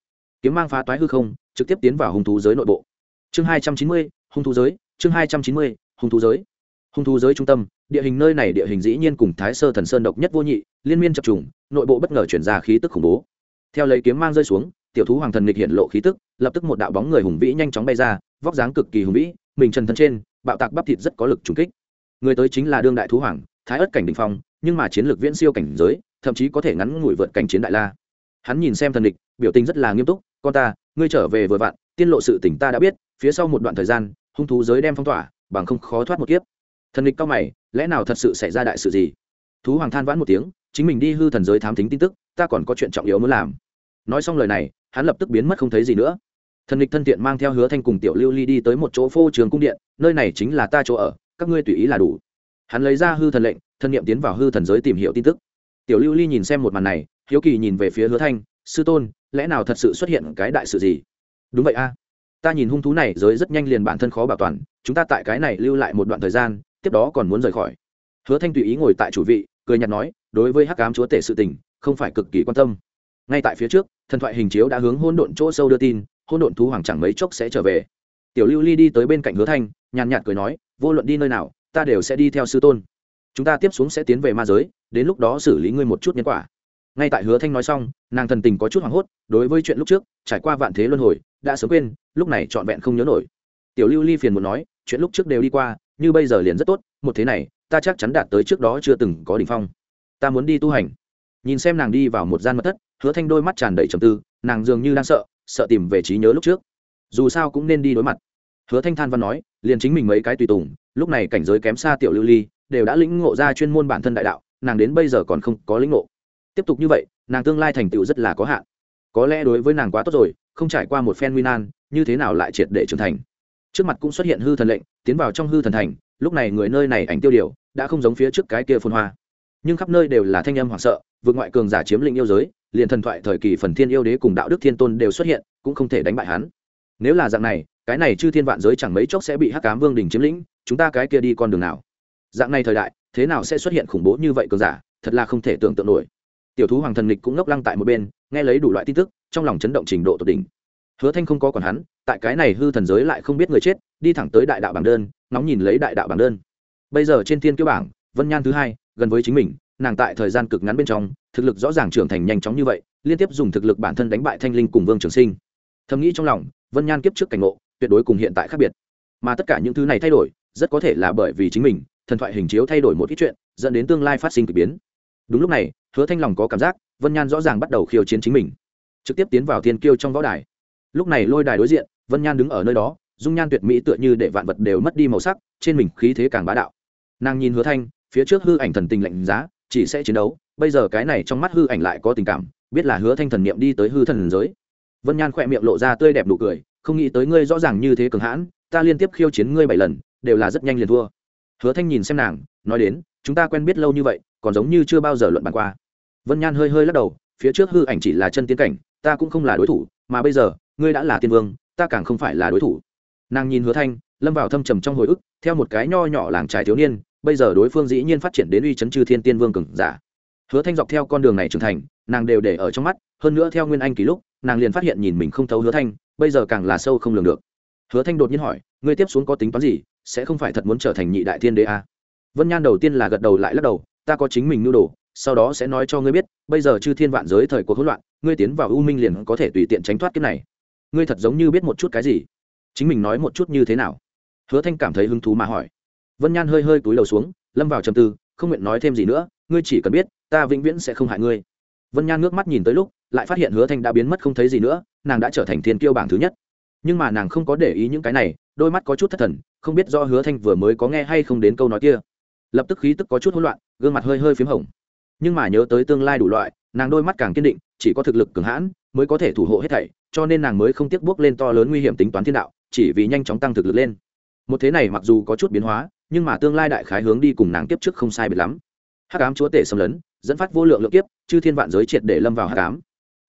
Kiếm mang phá toái hư không, trực tiếp tiến vào hung thú giới nội bộ. Chương hai trăm chín mươi, hung thú giới, chương hai trăm chín mươi, hung thú giới. Hung thú giới trung tâm, địa hình nơi này địa hình dĩ nhiên cùng thái sơ thần sơn độc nhất vô nhị, liên miên chập trùng, nội bộ bất ngờ chuyển ra khí tức khủng bố. Theo lấy kiếm mang rơi xuống tiểu thú hoàng thần nghịch hiện lộ khí tức, lập tức một đạo bóng người hùng vĩ nhanh chóng bay ra, vóc dáng cực kỳ hùng vĩ, mình trần thân trên, bạo tạc bắp thịt rất có lực trùng kích. Người tới chính là đương đại thú hoàng, thái ất cảnh đình phong, nhưng mà chiến lược viễn siêu cảnh giới, thậm chí có thể ngắn ngủi vượt cảnh chiến đại la. Hắn nhìn xem thần địch, biểu tình rất là nghiêm túc, con ta, ngươi trở về vừa vặn, tiên lộ sự tỉnh ta đã biết, phía sau một đoạn thời gian, hung thú giới đem phong tỏa, bằng không khó thoát một kiếp. Thần địch cao mày, lẽ nào thật sự xảy ra đại sự gì? Thú hoàng than vãn một tiếng, chính mình đi hư thần giới thám tính tin tức, ta còn có chuyện trọng yếu muốn làm. Nói xong lời này hắn lập tức biến mất không thấy gì nữa. Thần lịch thân tiện mang theo hứa thanh cùng tiểu lưu ly đi tới một chỗ phô trường cung điện, nơi này chính là ta chỗ ở, các ngươi tùy ý là đủ. Hắn lấy ra hư thần lệnh, thân nhiệm tiến vào hư thần giới tìm hiểu tin tức. Tiểu lưu ly nhìn xem một màn này, hiếu kỳ nhìn về phía hứa thanh, sư tôn, lẽ nào thật sự xuất hiện cái đại sự gì? Đúng vậy a. Ta nhìn hung thú này giới rất nhanh liền bản thân khó bảo toàn, chúng ta tại cái này lưu lại một đoạn thời gian, tiếp đó còn muốn rời khỏi. Hứa thanh tùy ý ngồi tại chủ vị, cười nhạt nói, đối với hắc ám chúa tể sự tình, không phải cực kỳ quan tâm ngay tại phía trước, thần thoại hình chiếu đã hướng hôn độn chỗ sâu đưa tin hôn độn thú hoàng chẳng mấy chốc sẽ trở về. Tiểu lưu ly đi tới bên cạnh hứa thanh, nhàn nhạt cười nói, vô luận đi nơi nào, ta đều sẽ đi theo sư tôn. Chúng ta tiếp xuống sẽ tiến về ma giới, đến lúc đó xử lý ngươi một chút nhân quả. Ngay tại hứa thanh nói xong, nàng thần tình có chút hoảng hốt, đối với chuyện lúc trước, trải qua vạn thế luân hồi, đã sớm quên, lúc này trọn vẹn không nhớ nổi. Tiểu lưu ly phiền muốn nói, chuyện lúc trước đều đi qua, như bây giờ liền rất tốt, một thế này, ta chắc chắn đạt tới trước đó chưa từng có đ ỉ n h phong. Ta muốn đi tu hành. Nhìn xem nàng đi vào một gian mật thất hứa thanh đôi mắt tràn đầy trầm tư, nàng dường như đang sợ sợ tìm về trí nhớ lúc trước. Dù sao cũng nên đi đối mặt. Hứa thanh than văn nói, liền chính mình mấy cái tùy tùng, lúc này cảnh giới kém xa tiểu lưu ly, đều đã lĩnh ngộ ra chuyên môn bản thân đại đạo, nàng đến bây giờ còn không có lĩnh ngộ. Tiếp tục như vậy, nàng tương lai thành tựu rất là có hạn. Có lẽ đối với nàng quá tốt rồi, không trải qua một phen nguy nan, như thế nào lại triệt để trưởng thành? Trước mặt cũng xuất hiện hư thần lệnh, tiến vào trong hư thần thành, lúc này người nơi này ảnh tiêu điều, đã không giống phía trước cái kia phun hoa. Nhưng khắp nơi đều là thanh âm hoảng sợ, vượt ngoại cường giả chiếm lĩnh yêu giới liền thần thoại thời kỳ phần thiên yêu đế cùng đạo đức thiên tôn đều xuất hiện, cũng không thể đánh bại hắn. Nếu là dạng này, cái này chư thiên vạn giới chẳng mấy chốc sẽ bị hắc cám vương đình chiếm lĩnh, chúng ta cái kia đi con đường nào? Dạng này thời đại, thế nào sẽ xuất hiện khủng bố như vậy cường giả? Thật là không thể tưởng tượng nổi. Tiểu thú hoàng thần lịch cũng ngốc lăng tại một bên, nghe lấy đủ loại tin tức, trong lòng chấn động trình độ tột đỉnh. Hứa thanh không có còn hắn, tại cái này hư thần giới lại không biết người chết, đi thẳng tới đại đạo bảng đơn nóng nhìn lấy đại đạo bảng đơn. Bây giờ trên thiên kiêu bảng, vân nhan thứ hai, gần với chính mình nàng tại thời gian cực ngắn bên trong, thực lực rõ ràng trưởng thành nhanh chóng như vậy, liên tiếp dùng thực lực bản thân đánh bại thanh linh cùng vương trường sinh. Thầm nghĩ trong lòng, vân nhan kiếp trước cảnh ngộ, tuyệt đối cùng hiện tại khác biệt. Mà tất cả những thứ này thay đổi, rất có thể là bởi vì chính mình, thần thoại hình chiếu thay đổi một ít chuyện, dẫn đến tương lai phát sinh k ỳ biến. Đúng lúc này, hứa thanh lòng có cảm giác, vân nhan rõ ràng bắt đầu khiêu chiến chính mình. Trực tiếp tiến vào thiên kiêu trong võ đài. Lúc này lôi đài đối diện, vân nhan đứng ở nơi đó, dung nhan tuyệt mỹ tựa như để vạn vật đều mất đi màu sắc, trên mình khí thế càng bá đạo. Nàng nhìn hứa thanh, phía trước hư ảnh thần tình lạnh giá chỉ sẽ chiến đấu. Bây giờ cái này trong mắt hư ảnh lại có tình cảm, biết là hứa thanh thần niệm đi tới hư thần giới. Vân nhan khỏe miệng lộ ra tươi đẹp nụ cười, không nghĩ tới ngươi rõ ràng như thế cường hãn, ta liên tiếp khiêu chiến ngươi bảy lần, đều là rất nhanh liền thua. Hứa thanh nhìn xem nàng, nói đến, chúng ta quen biết lâu như vậy, còn giống như chưa bao giờ luận bàn qua. Vân nhan hơi hơi lắc đầu, phía trước hư ảnh chỉ là chân tiến cảnh, ta cũng không là đối thủ, mà bây giờ, ngươi đã là tiên vương, ta càng không phải là đối thủ. Nàng nhìn hứa thanh, lâm vào thâm trầm trong hồi ức, theo một cái nho nhỏ làng trài thiếu niên bây giờ đối phương dĩ nhiên phát triển đến uy chấn chư thiên tiên vương cường giả. Hứa thanh dọc theo con đường này trưởng thành, nàng đều để ở trong mắt, hơn nữa theo nguyên anh kỷ lúc, nàng liền phát hiện nhìn mình không thấu hứa thanh, bây giờ càng là sâu không lường được. Hứa thanh đột nhiên hỏi, ngươi tiếp xuống có tính toán gì? Sẽ không phải thật muốn trở thành nhị đại thiên đế à? vân nhan đầu tiên là gật đầu lại lắc đầu, ta có chính mình nhu đồ, sau đó sẽ nói cho ngươi biết, bây giờ chư thiên vạn giới thời cuộc hỗn loạn, ngươi tiến vào u minh liền có thể tùy tiện tránh thoát kiếp này. Ngươi thật giống như biết một chút cái gì? Chính mình nói một chút như thế nào? Hứa thanh cảm thấy hứng thú mà hỏi vân nhan hơi hơi túi đầu xuống, lâm vào trầm tư, không nguyện nói thêm gì nữa, ngươi chỉ cần biết, ta vĩnh viễn sẽ không hại ngươi. Vân nhan ngước mắt nhìn tới lúc, lại phát hiện hứa thanh đã biến mất không thấy gì nữa, nàng đã trở thành thiên kiêu bảng thứ nhất. Nhưng mà nàng không có để ý những cái này, đôi mắt có chút thất thần, không biết do hứa thanh vừa mới có nghe hay không đến câu nói kia. Lập tức khí tức có chút hỗn loạn, gương mặt hơi hơi p h í m hồng. Nhưng mà nhớ tới tương lai đủ loại, nàng đôi mắt càng kiên định, chỉ có thực lực cường hãn mới có thể thủ hộ hết thảy, cho nên nàng mới không tiếc bước lên to lớn nguy hiểm tính toán thiên đạo, chỉ vì nhanh chóng tăng thực lực lên. Một thế này mặc dù có chút biến hóa nhưng mà tương lai đại khái hướng đi cùng nàng tiếp trước không sai biệt lắm. Hắc ám chúa tể xâm lấn, dẫn phát vô lượng lượng kiếp, chư thiên vạn giới triệt để lâm vào hắc ám.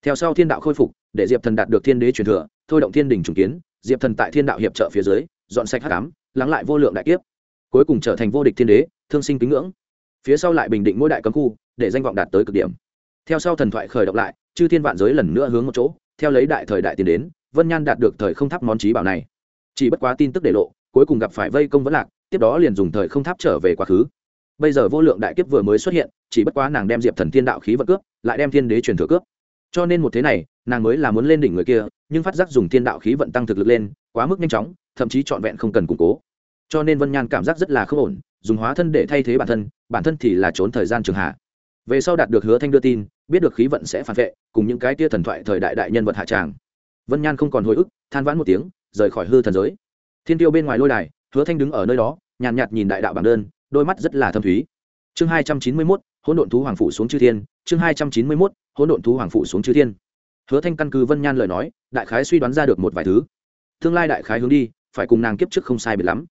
Theo sau thiên đạo khôi phục, để diệp thần đạt được thiên đế truyền thừa, thôi động thiên đình trùng kiến, diệp thần tại thiên đạo hiệp trợ phía dưới, dọn sạch hắc ám, lắng lại vô lượng đại kiếp. Cuối cùng trở thành vô địch thiên đế, thương sinh kính ngưỡng. Phía sau lại bình định mỗi đại cấm khu, để danh vọng đạt tới cực điểm. Theo sau thần thoại khởi động lại, chư thiên vạn giới lần nữa hướng một chỗ, theo lấy đại thời đại tiến đến, vân nhan đạt được thời không tháp món trí bảo này. Chỉ bất quá tin tức để lộ, cuối cùng gặp phải vây công vẫn lạc tiếp đó liền dùng thời không tháp trở về quá khứ. Bây giờ vô lượng đại kiếp vừa mới xuất hiện, chỉ bất quá nàng đem diệp thần thiên đạo khí vật cướp, lại đem thiên đế truyền thừa cướp. Cho nên một thế này, nàng mới là muốn lên đỉnh người kia, nhưng phát giác dùng thiên đạo khí vận tăng thực lực lên, quá mức nhanh chóng, thậm chí trọn vẹn không cần củng cố. Cho nên vân nhan cảm giác rất là không ổn, dùng hóa thân để thay thế bản thân bản thân thì là trốn thời gian trường hạ. Về sau đạt được hứa thanh đưa tin, biết được khí vận sẽ phản vệ, cùng những cái tia thần thoại thời đại đại nhân vật hạ tràng. Vân nhan không còn hồi ức, than vãn một tiếng, rời khỏi hư thần giới. Thiên tiêu bên ngoài lôi đài, hứa thanh đứng ở nơi đó nhàn nhạt, nhìn đại đạo bảng đơn đôi mắt rất là thâm thúy. Chương hai trăm chín mươi mốt hỗn độn thú hoàng phụ xuống chư thiên. Chương hai trăm chín mươi mốt hỗn độn thú hoàng phụ xuống chư thiên. Hứa thanh căn cứ vân nhan lời nói đại khái suy đoán ra được một vài thứ. Tương lai đại khái hướng đi phải cùng nàng kiếp trước không sai biệt lắm.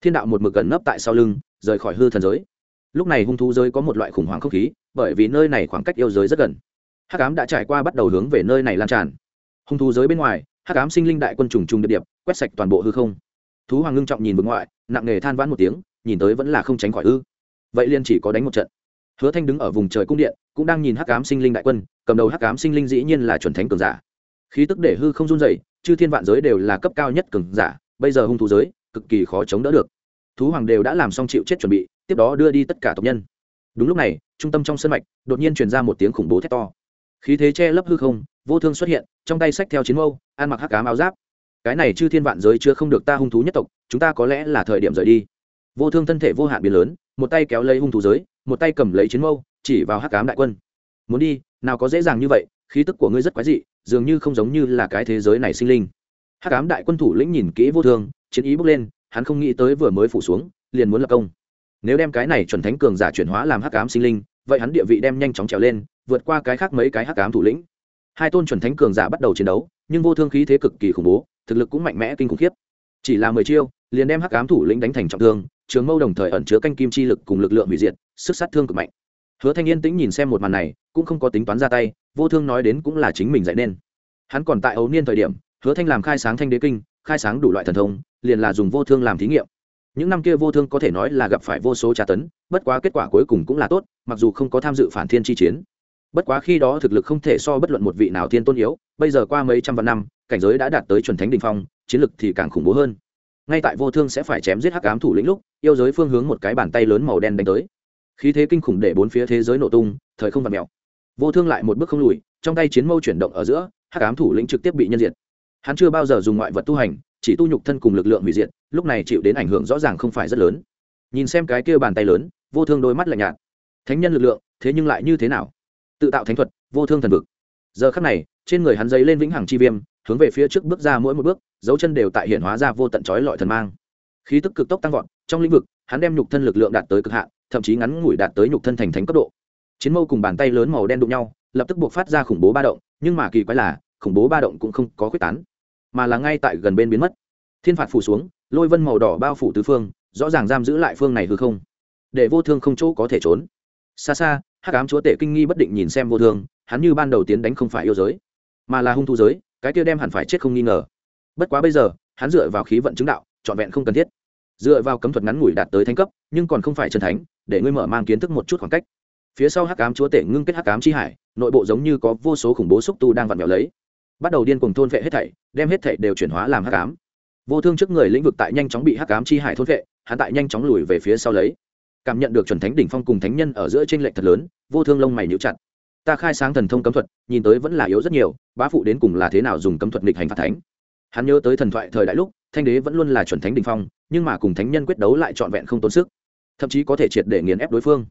Thiên đạo một mực gần nấp tại sau lưng rời khỏi hư thần giới. Lúc này hung thú giới có một loại khủng hoảng không khí bởi vì nơi này khoảng cách yêu giới rất gần. Hắc ám đã trải qua bắt đầu hướng về nơi này lan tràn. Hung thú giới bên ngoài hắc ám sinh linh đại quân trùng trùng điệp điệp quét sạch toàn bộ hư không thú hoàng ngưng trọng nhìn vực ngoại, nặng nề than vãn một tiếng, nhìn tới vẫn là không tránh khỏi ư. Vậy liền chỉ có đánh một trận. Hứa thanh đứng ở vùng trời cung điện, cũng đang nhìn hắc ám sinh linh đại quân, cầm đầu hắc ám sinh linh dĩ nhiên là chuẩn thánh cường giả. Khí tức để hư không run dày chư thiên vạn giới đều là cấp cao nhất cường giả, bây giờ hung thú giới, cực kỳ khó chống đỡ được. Thú hoàng đều đã làm xong chịu chết chuẩn bị, tiếp đó đưa đi tất cả tộc nhân. Đúng lúc này, trung tâm trong sân mạch, đột nhiên truyền ra một tiếng khủng bố thét to. Khí thế che lấp hư không, vô thương xuất hiện, trong tay sách theo chiến mâu, ăn mặc hắc cám áo giáp cái này chư thiên vạn giới chưa không được ta hung thú nhất tộc, chúng ta có lẽ là thời điểm rời đi. Vô thương thân thể vô hạn biến lớn, một tay kéo lấy hung thú giới, một tay cầm lấy chiến mâu, chỉ vào hắc cám đại quân. Muốn đi, nào có dễ dàng như vậy, khí tức của ngươi rất quái dị, dường như không giống như là cái thế giới này sinh linh. Hắc cám đại quân thủ lĩnh nhìn kỹ vô thương, chiến ý bước lên, hắn không nghĩ tới vừa mới phủ xuống, liền muốn lập công. Nếu đem cái này chuẩn thánh cường giả chuyển hóa làm hắc ám sinh linh, vậy hắn địa vị đem nhanh chóng trèo lên, vượt qua cái khác mấy cái hắc ám thủ lĩnh. Hai tôn chuẩn thánh cường giả bắt đầu chiến đấu, nhưng vô thương khí thế cực kỳ khủng bố thực lực cũng mạnh mẽ kinh khủng khiếp. Chỉ là mười chiêu, liền đem hắc ám thủ lĩnh đánh thành trọng thương, trường mâu đồng thời ẩn chứa canh kim chi lực cùng lực lượng hủy diệt, sức sát thương cực mạnh. Hứa thanh yên tĩnh nhìn xem một màn này, cũng không có tính toán ra tay, vô thương nói đến cũng là chính mình dạy nên. Hắn còn tại ấu niên thời điểm, hứa thanh làm khai sáng thanh đế kinh, khai sáng đủ loại thần thông, liền là dùng vô thương làm thí nghiệm. Những năm kia vô thương có thể nói là gặp phải vô số tra tấn, bất quá kết quả cuối cùng cũng là tốt, mặc dù không có tham dự phản thiên chi chiến bất quá khi đó thực lực không thể so bất luận một vị nào thiên tôn yếu, bây giờ qua mấy trăm vạn năm, cảnh giới đã đạt tới chuẩn thánh đình phong, chiến lực thì càng khủng bố hơn. Ngay tại vô thương sẽ phải chém giết hắc ám thủ lĩnh lúc, yêu giới phương hướng một cái bàn tay lớn màu đen đánh tới. Khí thế kinh khủng để bốn phía thế giới nổ tung, thời không vặt mèo. Vô thương lại một bước không lùi, trong tay chiến mâu chuyển động ở giữa, hắc ám thủ lĩnh trực tiếp bị nhân diệt. Hắn chưa bao giờ dùng ngoại vật tu hành, chỉ tu nhục thân cùng lực lượng hủy diệt, lúc này chịu đến ảnh hưởng rõ ràng không phải rất lớn. Nhìn xem cái kia bàn tay lớn, vô thương đôi mắt lạnh nhạt. Thánh nhân lực lượng, thế nhưng lại như thế nào? Tự tạo thánh thuật, vô thương thần vực. Giờ khắc này, trên người hắn giấy lên vĩnh hằng chi viêm, hướng về phía trước bước ra mỗi một bước, dấu chân đều tại hiện hóa ra vô tận trói lọi thần mang. Khí tức cực tốc tăng vọt, trong lĩnh vực, hắn đem nhục thân lực lượng đạt tới cực hạn, thậm chí ngắn ngủi đạt tới nhục thân thành thánh cấp độ. Chiến mâu cùng bàn tay lớn màu đen đụng nhau, lập tức buộc phát ra khủng bố ba động, nhưng mà kỳ quái là, khủng bố ba động cũng không có quyết tán, mà là ngay tại gần bên biến mất. Thiên phạt phủ xuống, lôi vân màu đỏ bao phủ tứ phương, rõ ràng giam giữ lại phương này hư không, để vô thương không chỗ có thể trốn. Xa xa hắc ám chúa tể kinh nghi bất định nhìn xem vô thương, hắn như ban đầu tiến đánh không phải yêu giới, mà là hung thu giới, cái kia đem hẳn phải chết không nghi ngờ. Bất quá bây giờ, hắn dựa vào khí vận chứng đạo, trọn vẹn không cần thiết. Dựa vào cấm thuật ngắn ngủi đạt tới thánh cấp, nhưng còn không phải chân thánh, để ngươi mở mang kiến thức một chút khoảng cách. Phía sau hắc ám chúa tể ngưng kết hắc ám chi hải, nội bộ giống như có vô số khủng bố xúc tu đang vặn vẹo lấy. Bắt đầu điên cuồng thôn vệ hết thảy, đem hết thảy đều chuyển hóa làm hắc ám. Vô thương trước người lĩnh vực tại nhanh chóng bị hắc ám chi hải thôn vệ, hắn tại nhanh chóng lùi về phía sau lấy. Cảm nhận được chuẩn thánh đỉnh phong cùng thánh nhân ở giữa trên lệch thật lớn vô thương lông mày nhíu chặt. Ta khai sáng thần thông cấm thuật, nhìn tới vẫn là yếu rất nhiều, bá phụ đến cùng là thế nào dùng cấm thuật nghịch hành phạt thánh? Hắn nhớ tới thần thoại thời đại lúc, thanh đế vẫn luôn là chuẩn thánh đình phong, nhưng mà cùng thánh nhân quyết đấu lại trọn vẹn không tốn sức. Thậm chí có thể triệt để nghiền ép đối phương.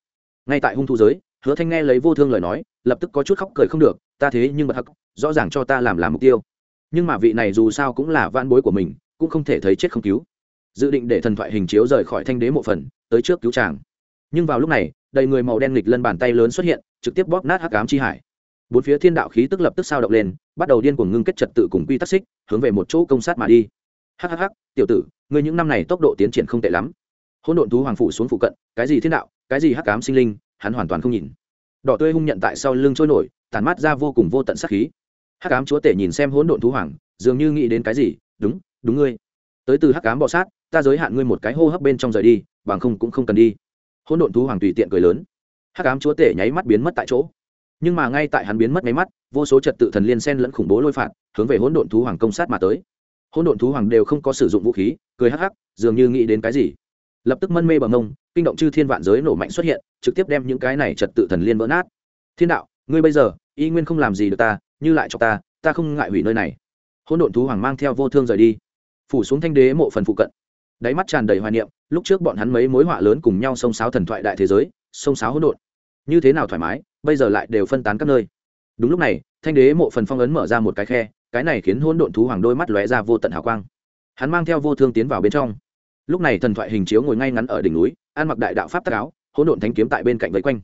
Ngay tại hung thu giới, hứa thanh nghe lấy vô thương lời nói, lập tức có chút khóc cười không được, ta thế nhưng mà thật, rõ ràng cho ta làm làm mục tiêu. Nhưng mà vị này dù sao cũng là van bối của mình, cũng không thể thấy chết không cứu. Dự định để thần thoại hình chiếu rời khỏi thanh đế mộ phần, tới trước cứu chàng. nhưng vào lúc này đầy người màu đen nghịch lân bàn tay lớn xuất hiện, trực tiếp bóp nát hắc ám chi hải. Bốn phía thiên đạo khí tức lập tức sao động lên, bắt đầu điên cuồng ngưng kết trật tự cùng quy tắc xích, hướng về một chỗ công sát mà đi. Hhh tiểu tử người những năm này tốc độ tiến triển không tệ lắm. Hỗn độn thú hoàng phủ xuống phụ cận, cái gì thiên đạo, cái gì hắc ám sinh linh, hắn hoàn toàn không nhìn. Đỏ tươi hung nhận tại sau lưng trôi nổi tàn mát ra vô cùng vô tận sắc khí. Hắc ám chúa tể nhìn xem hỗn độn thú hoàng, dường như nghĩ đến cái gì, đúng đúng ngươi. Tới từ hắc ám bọ sát, ta giới hạn ngươi một cái hô hấp bên trong rời đi, bằng không cũng không cần đi hỗn độn thú hoàng tùy tiện cười lớn. Hắc ám chúa tể nháy mắt biến mất tại chỗ. Nhưng mà ngay tại hắn biến mất nháy mắt, vô số trật tự thần liên sen lẫn khủng bố lôi phạt, hướng về hỗn độn thú hoàng công sát mà tới. Hỗn độn thú hoàng đều không có sử dụng vũ khí, cười hắc hắc, dường như nghĩ đến cái gì. Lập tức mân mê bằng ông kinh động chư thiên vạn giới nổ mạnh xuất hiện, trực tiếp đem những cái này trật tự thần liên vỡ nát. Thiên đạo, ngươi bây giờ, y nguyên không làm gì được ta, như lại cho ta ta không ngại hủy nơi này. Hỗn độn thú hoàng mang theo vô thương rời đi. Phủ xuống thanh đế mộ phần phụ cận đáy mắt tràn đầy hoài niệm, lúc trước bọn hắn mấy mối họa lớn cùng nhau xông xáo thần thoại đại thế giới, xông xáo hỗn độn. Như thế nào thoải mái, bây giờ lại đều phân tán các nơi. Đúng lúc này, thanh đế mộ phần phong ấn mở ra một cái khe, cái này khiến hỗn độn thú hoàng đôi mắt lóe ra vô tận hào quang. Hắn mang theo vô thương tiến vào bên trong. Lúc này thần thoại hình chiếu ngồi ngay ngắn ở đỉnh núi, ăn mặc đại đạo pháp tác áo, hỗn độn thanh kiếm tại bên cạnh vây quanh.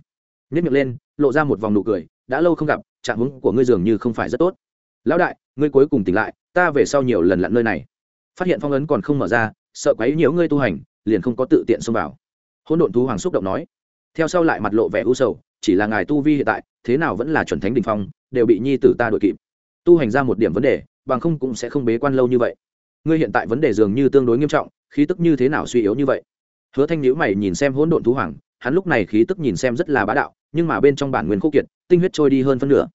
Nhét miệng lên, lộ ra một vòng nụ cười, đã lâu không gặp, trạng hướng của ngươi dường như không phải rất tốt. Lão đại, ngươi cuối cùng tỉnh lại, ta về sau nhiều lần lặn nơi này. Phát hiện phong ấn còn không mở ra sợ quấy nhiễu ngươi tu hành, liền không có tự tiện xông vào. Hỗn độn thú hoàng xúc động nói. Theo sau lại mặt lộ vẻ u sầu, chỉ là ngài tu vi hiện tại, thế nào vẫn là chuẩn thánh đình phong, đều bị nhi tử ta đội kịp. Tu hành ra một điểm vấn đề, bằng không cũng sẽ không bế quan lâu như vậy. Ngươi hiện tại vấn đề dường như tương đối nghiêm trọng, khí tức như thế nào suy yếu như vậy? Hứa thanh nhữ mày nhìn xem hỗn độn thú hoàng, hắn lúc này khí tức nhìn xem rất là bá đạo, nhưng mà bên trong bản nguyên khúc kiệt, tinh huyết trôi đi hơn phân nửa.